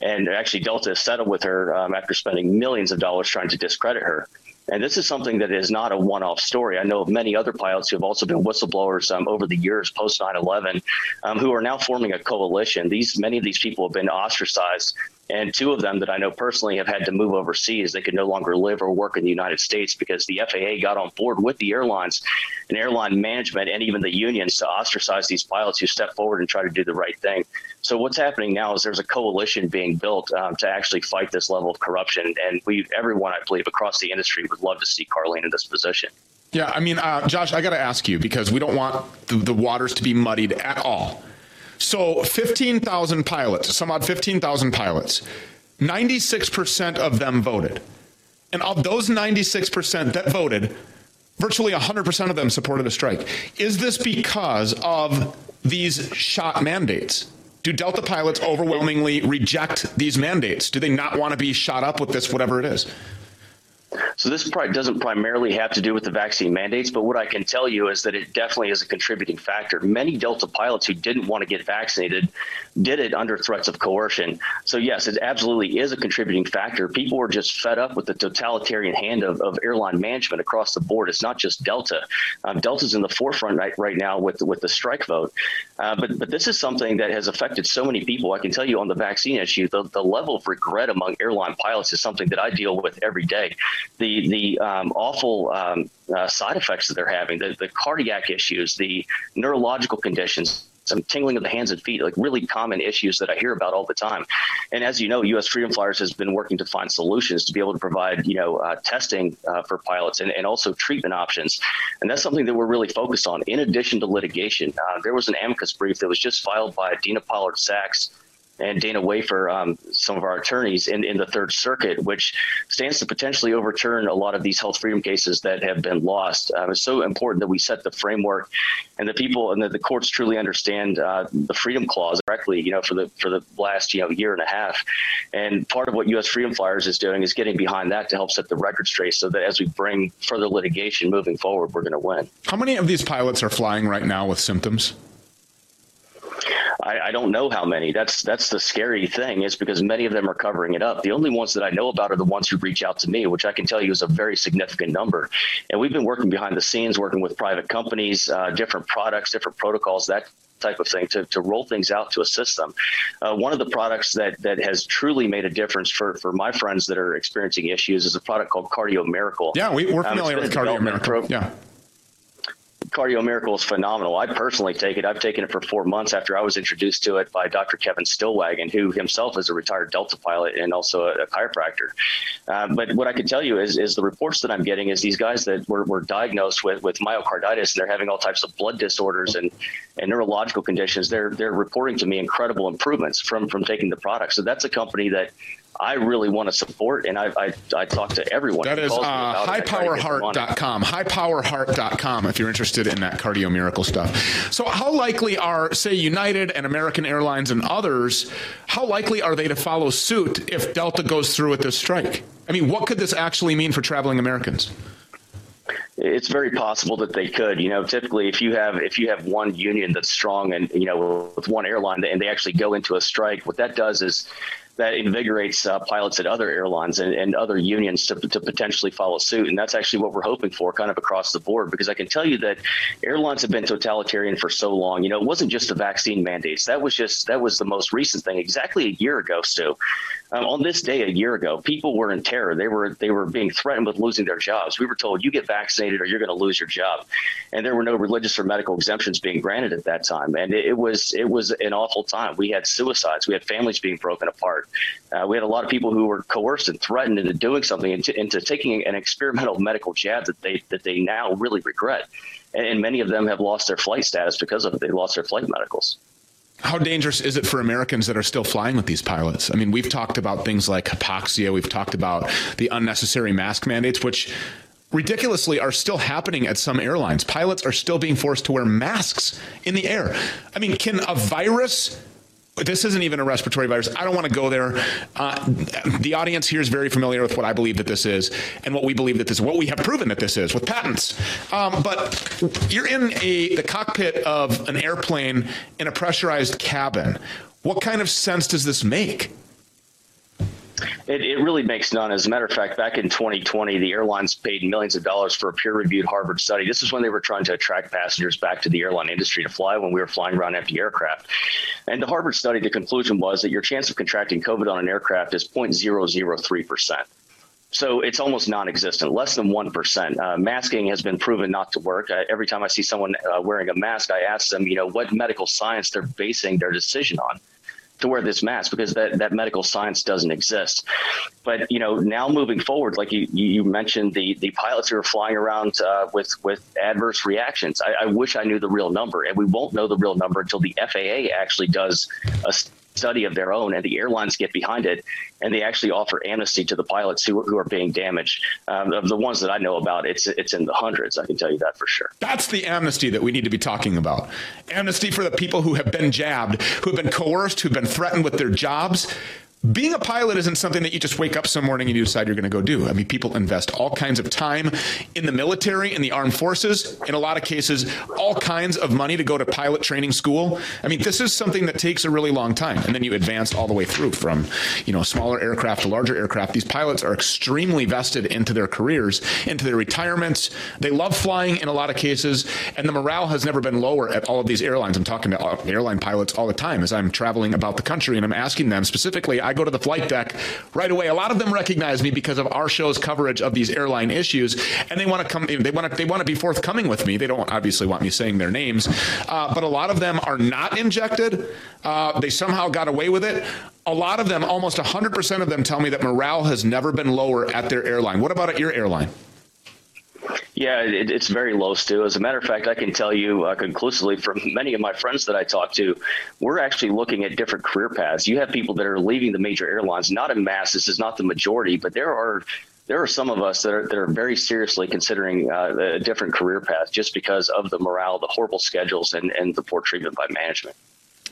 Speaker 51: And actually, Delta settled with her um, after spending millions of dollars trying to discredit her. And this is something that is not a one off story. I know of many other pilots who have also been whistleblowers um, over the years post 9 11 um, who are now forming a coalition. These Many of these people have been ostracized. And two of them that I know personally have had to move overseas. They could no longer live or work in the United States because the FAA got on board with the airlines and airline management and even the unions to ostracize these pilots who step forward and try to do the right thing. So what's happening now is there's a coalition being built um, to actually fight this level of corruption, and we, everyone, I believe, across the industry would love to see Karlene in this position.
Speaker 44: Yeah, I mean, uh, Josh, I got to ask you because we don't want the, the waters to be muddied at all. So 15,000 pilots, some odd 15,000 pilots, 96% of them voted. And of those 96% that voted, virtually 100% of them supported a strike. Is this because of these shot mandates? Do Delta pilots overwhelmingly reject these mandates? Do they not want to be shot up with this whatever it is?
Speaker 51: So this doesn't primarily have to do with the vaccine mandates, but what I can tell you is that it definitely is a contributing factor. Many Delta pilots who didn't want to get vaccinated did it under threats of coercion. So yes, it absolutely is a contributing factor. People are just fed up with the totalitarian hand of, of airline management across the board. It's not just Delta. Um, Delta's in the forefront right, right now with with the strike vote. Uh, but but this is something that has affected so many people. I can tell you on the vaccine issue, the, the level of regret among airline pilots is something that I deal with every day the the um, awful um, uh, side effects that they're having, the, the cardiac issues, the neurological conditions, some tingling of the hands and feet, like really common issues that I hear about all the time. And as you know, U.S. Freedom Flyers has been working to find solutions to be able to provide, you know, uh, testing uh, for pilots and, and also treatment options. And that's something that we're really focused on. In addition to litigation, uh, there was an amicus brief that was just filed by Dina Pollard Sachs and Dana Wefer, um, some of our attorneys in, in the Third Circuit, which stands to potentially overturn a lot of these health freedom cases that have been lost. Um, it's so important that we set the framework and the people and that the courts truly understand uh, the freedom clause correctly, you know, for the for the last, you know, year and a half. And part of what U.S. Freedom Flyers is doing is getting behind that to help set the record straight so that as we bring further litigation moving forward, we're going to win.
Speaker 44: How many of these pilots are flying right now with symptoms?
Speaker 51: I, I, don't know how many. That's that's the scary thing is because many of them are covering it up. The only ones that I know about are the ones who reach out to me, which I can tell you is a very significant number. And we've been working behind the scenes, working with private companies, uh, different products, different protocols, that type of thing to, to roll things out to assist them. Uh, one of the products that that has truly made a difference for for my friends that are experiencing issues is a product called Cardio Miracle.
Speaker 44: Yeah, we, are um, familiar um, with Cardio Miracle. Pro- yeah.
Speaker 51: Cardio Miracle is phenomenal. I personally take it. I've taken it for four months after I was introduced to it by Dr. Kevin Stillwagon, who himself is a retired Delta pilot and also a, a chiropractor. Uh, but what I can tell you is, is the reports that I'm getting is these guys that were, were diagnosed with, with myocarditis and they're having all types of blood disorders and, and neurological conditions. They're they're reporting to me incredible improvements from from taking the product. So that's a company that I really want to support, and I I, I talk to everyone.
Speaker 44: That is uh, highpowerheart.com. Highpowerheart.com if you're interested in that cardio miracle stuff. So how likely are say United and American Airlines and others, how likely are they to follow suit if Delta goes through with this strike? I mean, what could this actually mean for traveling Americans?
Speaker 51: it's very possible that they could you know typically if you have if you have one union that's strong and you know with one airline and they actually go into a strike what that does is that invigorates uh, pilots at other airlines and, and other unions to, to potentially follow suit. And that's actually what we're hoping for kind of across the board, because I can tell you that airlines have been totalitarian for so long. You know, it wasn't just the vaccine mandates. That was just, that was the most recent thing exactly a year ago, Stew. Um, on this day a year ago, people were in terror. They were they were being threatened with losing their jobs. We were told you get vaccinated or you're going to lose your job, and there were no religious or medical exemptions being granted at that time. And it, it was it was an awful time. We had suicides. We had families being broken apart. Uh, we had a lot of people who were coerced and threatened into doing something into, into taking an experimental medical jab that they that they now really regret. And, and many of them have lost their flight status because of it. They lost their flight medicals.
Speaker 44: How dangerous is it for Americans that are still flying with these pilots? I mean, we've talked about things like hypoxia, we've talked about the unnecessary mask mandates which ridiculously are still happening at some airlines. Pilots are still being forced to wear masks in the air. I mean, can a virus this isn't even a respiratory virus. I don't want to go there. Uh, the audience here is very familiar with what I believe that this is and what we believe that this is, what we have proven that this is with patents. Um, but you're in a the cockpit of an airplane in a pressurized cabin. What kind of sense does this make?
Speaker 51: It, it really makes none. As a matter of fact, back in 2020, the airlines paid millions of dollars for a peer-reviewed Harvard study. This is when they were trying to attract passengers back to the airline industry to fly when we were flying around empty aircraft. And the Harvard study, the conclusion was that your chance of contracting COVID on an aircraft is 0.003%. So it's almost non-existent, less than 1%. Uh, masking has been proven not to work. Uh, every time I see someone uh, wearing a mask, I ask them, you know, what medical science they're basing their decision on to wear this mask because that, that medical science doesn't exist. But you know, now moving forward, like you you mentioned the the pilots who are flying around uh, with with adverse reactions. I, I wish I knew the real number, and we won't know the real number until the FAA actually does a study of their own and the airlines get behind it and they actually offer amnesty to the pilots who, who are being damaged. Um, of the ones that I know about it's it's in the hundreds I can tell you that for sure.
Speaker 44: That's the amnesty that we need to be talking about. Amnesty for the people who have been jabbed who have been coerced who've been threatened with their jobs being a pilot isn't something that you just wake up some morning and you decide you're going to go do. I mean, people invest all kinds of time in the military, in the armed forces, in a lot of cases, all kinds of money to go to pilot training school. I mean, this is something that takes a really long time. And then you advance all the way through from, you know, smaller aircraft to larger aircraft. These pilots are extremely vested into their careers, into their retirements. They love flying in a lot of cases, and the morale has never been lower at all of these airlines. I'm talking to airline pilots all the time as I'm traveling about the country and I'm asking them specifically I go to the flight deck right away. A lot of them recognize me because of our show's coverage of these airline issues and they want to come they want to they want to be forthcoming with me. They don't obviously want me saying their names. Uh, but a lot of them are not injected. Uh, they somehow got away with it. A lot of them, almost 100% of them tell me that morale has never been lower at their airline. What about at your airline?
Speaker 51: Yeah, it, it's very low, Stew. As a matter of fact, I can tell you uh, conclusively from many of my friends that I talk to, we're actually looking at different career paths. You have people that are leaving the major airlines, not in mass. This is not the majority, but there are there are some of us that are that are very seriously considering uh, a different career path just because of the morale, the horrible schedules, and and the poor treatment by management.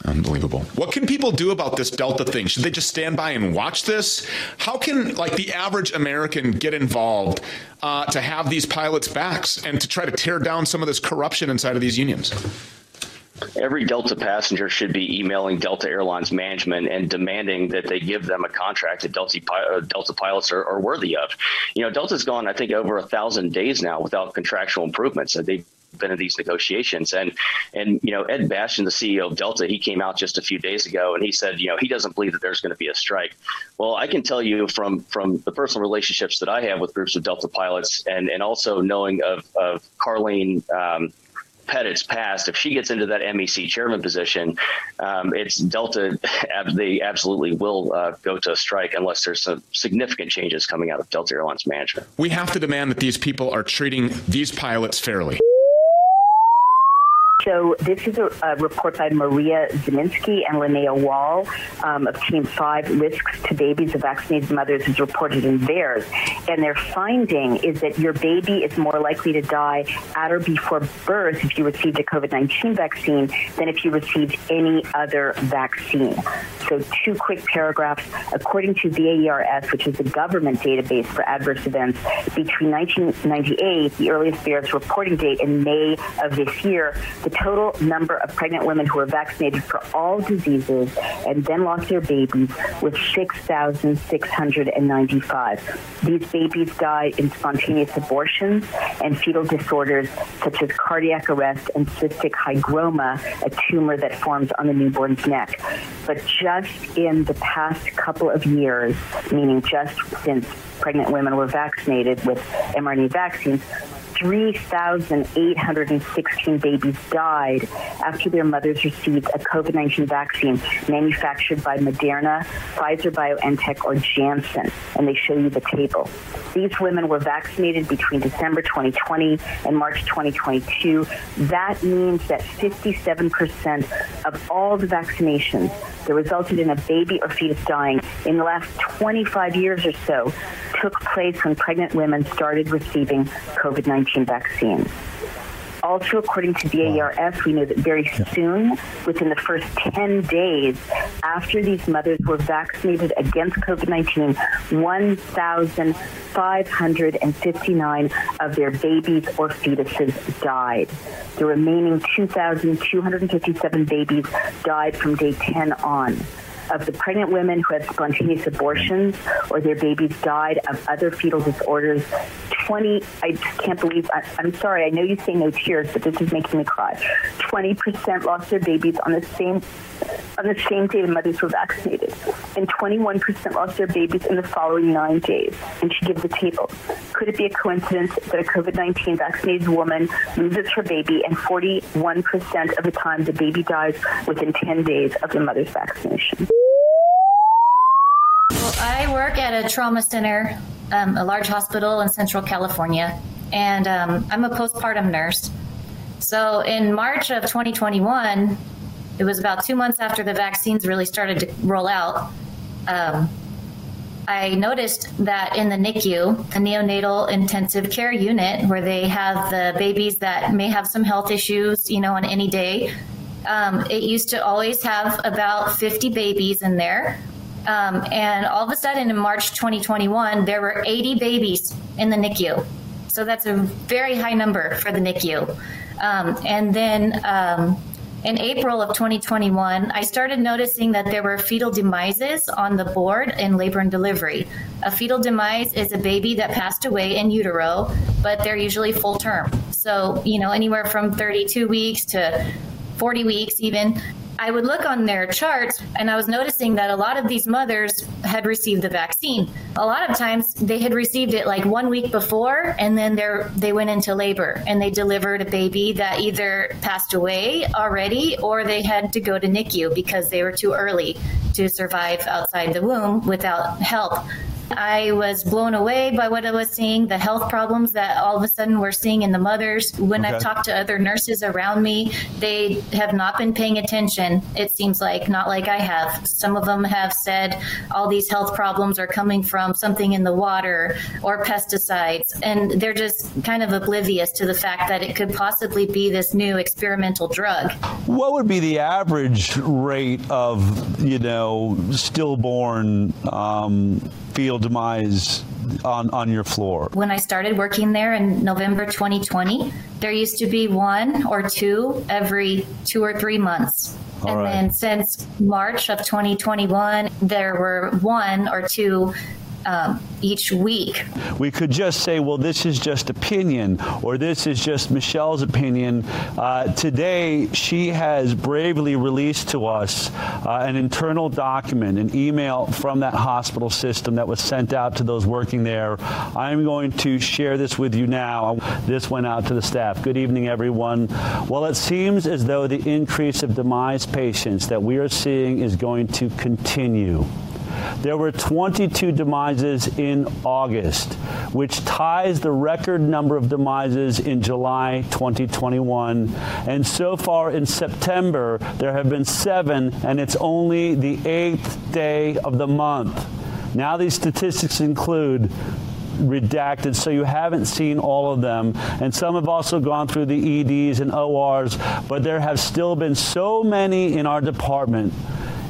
Speaker 44: Unbelievable. What can people do about this Delta thing? Should they just stand by and watch this? How can like the average American get involved uh, to have these pilots' backs and to try to tear down some of this corruption inside of these unions?
Speaker 51: Every Delta passenger should be emailing Delta Airlines management and demanding that they give them a contract that Delta, uh, Delta pilots are, are worthy of. You know, Delta's gone, I think, over a thousand days now without contractual improvements. They've been in these negotiations. And and you know, Ed Bastian, the CEO of Delta, he came out just a few days ago and he said, you know, he doesn't believe that there's going to be a strike. Well, I can tell you from from the personal relationships that I have with groups of Delta pilots, and and also knowing of of Karlene. Um,
Speaker 52: Petitt's past, if she gets into that MEC chairman position, um, it's Delta. They absolutely will uh, go to a strike unless there's some significant changes coming out of Delta Airlines management.
Speaker 44: We have to demand that these people are treating these pilots fairly.
Speaker 51: So this is a, a, report by Maria Zieminski and Linnea Wall um, of Team 5, Risks to Babies of Vaccinated Mothers is reported in VAERS. And their finding is that your baby is more likely to die at or before birth if you received a COVID-19 vaccine than if you received any other vaccine. So two quick paragraphs. According to VAERS, which is the government database for adverse events, between 1998, the earliest VAERS reporting date, in May of this year, the total number of pregnant women who were vaccinated for all diseases and then lost their babies was 6,695. These babies died in spontaneous abortions and fetal disorders such as cardiac arrest and cystic hygroma, a tumor that forms on the newborn's neck. But just in the past couple of years, meaning just since pregnant women were vaccinated with mRNA vaccines, 3,816 babies died after their mothers received a COVID-19 vaccine manufactured by Moderna, Pfizer BioNTech or Janssen and they show you the table. These women were vaccinated between December 2020 and March 2022. That means that 57% of all the vaccinations that resulted in a baby or fetus dying in the last 25 years or so took place when pregnant women started receiving COVID-19 vaccines. Also, according to VAERS, we know that very soon, within the first 10 days after these mothers were vaccinated against COVID-19, 1,559 of their babies or fetuses died. The remaining 2,257 babies died from day 10 on of the pregnant women who had spontaneous abortions or their babies died of other fetal disorders 20 I just can't believe I, am sorry I know you say no tears but this is making me cry. 20% lost their babies on the same on the same day the mothers were vaccinated. And 21% lost their babies in the following 9 days. And she gives a table. Could it be a coincidence that a COVID-19 vaccinated woman loses her baby and 41% of the time the baby dies within 10 days of the mother's vaccination
Speaker 53: I work at a trauma center, um, a large hospital in Central California, and um, I'm a postpartum nurse. So in March of 2021, it was about two months after the vaccines really started to roll out. Um, I noticed that in the NICU, the neonatal intensive care unit, where they have the babies that may have some health issues, you know, on any day, um, it used to always have about 50 babies in there um, and all of a sudden in March 2021, there were 80 babies in the NICU. So that's a very high number for the NICU. Um, and then um, in April of 2021, I started noticing that there were fetal demises on the board in labor and delivery. A fetal demise is a baby that passed away in utero, but they're usually full term. So, you know, anywhere from 32 weeks to 40 weeks even I would look on their charts and I was noticing that a lot of these mothers had received the vaccine. A lot of times they had received it like 1 week before and then they they went into labor and they delivered a baby that either passed away already or they had to go to NICU because they were too early to survive outside the womb without help. I was blown away by what I was seeing, the health problems that all of a sudden we're seeing in the mothers. When okay. I've talked to other nurses around me, they have not been paying attention. It seems like not like I have. Some of them have said all these health problems are coming from something in the water or pesticides and they're just kind of oblivious to the fact that it could possibly be this new experimental drug.
Speaker 54: What would be the average rate of, you know, stillborn um, fetal demise on on your floor?
Speaker 53: When I started working there in November 2020, there used to be one or two every 2 or 3 months. All and right. then since March of 2021, there were one or two um, each week.
Speaker 54: We could just say, well, this is just opinion, or this is just Michelle's opinion. Uh, today, she has bravely released to us uh, an internal document, an email from that hospital system that was sent out to those working there. I'm going to share this with you now. This went out to the staff. Good evening, everyone. Well, it seems as though the increase of demise patients that we are seeing is going to continue. There were 22 demises in August, which ties the record number of demises in July 2021. And so far in September, there have been 7 and it's only the 8th day of the month. Now these statistics include redacted so you haven't seen all of them and some have also gone through the EDs and ORs but there have still been so many in our department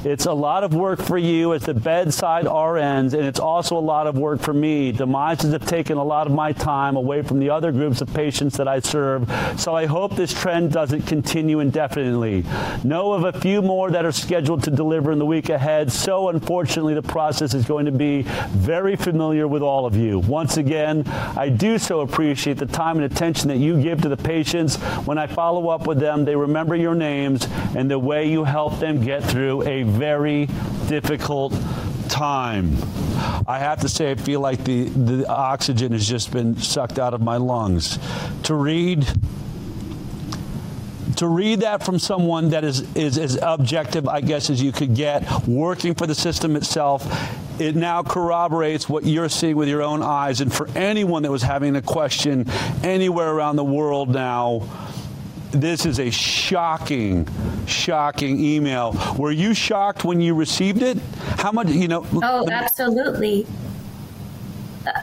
Speaker 54: it's a lot of work for you as the bedside RNs and it's also a lot of work for me. Demises have taken a lot of my time away from the other groups of patients that I serve. So I hope this trend doesn't continue indefinitely. Know of a few more that are scheduled to deliver in the week ahead. So unfortunately the process is going to be very familiar with all of you. Once again, I do so appreciate the time and attention that you give to the patients. When I follow up with them, they remember your names and the way you help them get through a very difficult time. I have to say I feel like the the oxygen has just been sucked out of my lungs. To read to read that from someone that is is as objective I guess as you could get working for the system itself it now corroborates what you're seeing with your own eyes and for anyone that was having a question anywhere around the world now this is a shocking shocking email were you shocked when you received it how much you know
Speaker 53: oh absolutely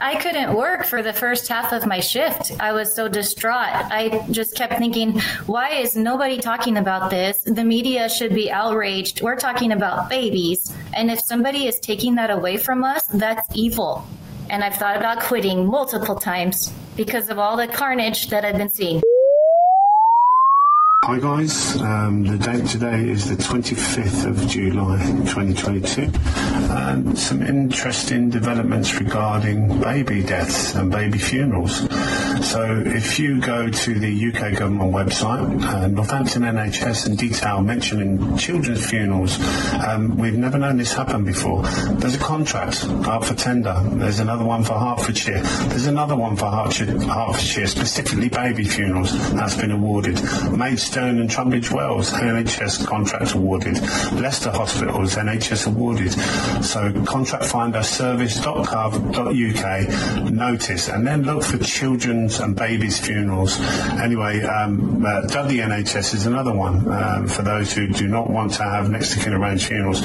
Speaker 53: I couldn't work for the first half of my shift. I was so distraught. I just kept thinking, why is nobody talking about this? The media should be outraged. We're talking about babies. And if somebody is taking that away from us, that's evil. And I've thought about quitting multiple times because of all the carnage that I've been seeing.
Speaker 55: Hi guys, um, the date today is the 25th of July 2022 and some interesting developments regarding baby deaths and baby funerals. So if you go to the UK government website, uh, Northampton NHS and detail mentioning children's funerals, um, we've never known this happen before. There's a contract up for tender. There's another one for Hertfordshire. There's another one for Hertfordshire, Hertfordshire specifically baby funerals that's been awarded. Maidstone and Tunbridge Wells, NHS contracts awarded. Leicester Hospitals, NHS awarded. So contractfinderservice.gov.uk notice and then look for children's and babies funerals. Anyway, um, uh, Dudley NHS is another one um, for those who do not want to have next to kin arranged funerals.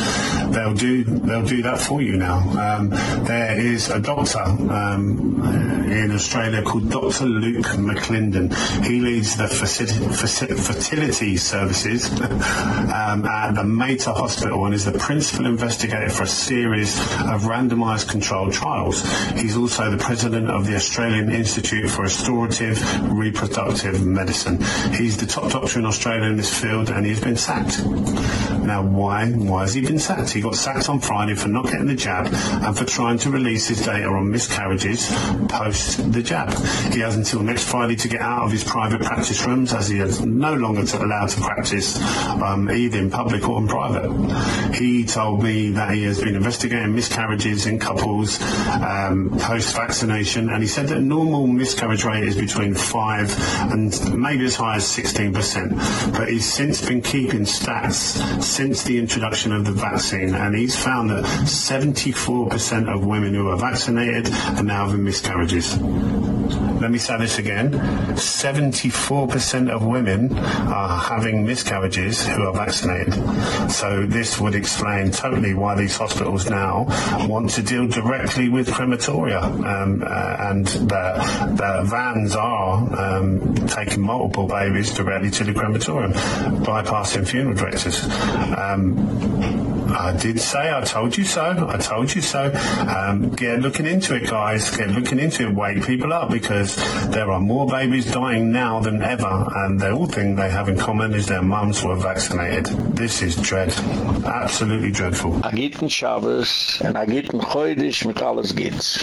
Speaker 55: They'll do they'll do that for you now. Um, there is a doctor um, in Australia called Dr. Luke McLindon. He leads the fertility, services um, at the Mater Hospital and is the principal investigator for a series of randomized controlled trials. He's also the president of the Australian Institute for Restorative Reproductive Medicine. He's the top doctor in Australia in this field and he's been sacked. Now why? Why has he been sacked? He got sacked on Friday for not getting the jab and for trying to release his data on miscarriages post the jab. He has until next Friday to get out of his private practice rooms as he is no longer allowed to practice um, either in public or in private. He told me that he has been investigating miscarriages in couples um, post-vaccination and he said that normal miscarriage rate is between 5 and maybe as high as 16%. But he's since been keeping stats since the introduction of the vaccine and he's found that 74% of women who are vaccinated are now having miscarriages. Let me say this again. 74% of women are having miscarriages who are vaccinated. So this would explain totally why these hospitals now want to deal directly with crematoria um, uh, and the, the vans are um, taking multiple babies directly to the crematorium bypassing funeral directors. Um, I did say, I told you so. I told you so. Um, get looking into it, guys. Get looking into it. Wake people up because there are more babies dying now than ever, and the only thing they have in common is their mums were vaccinated. This is dread. Absolutely dreadful.
Speaker 1: A gitten Shabbos, and a gitten Chodesh mit alles geht's.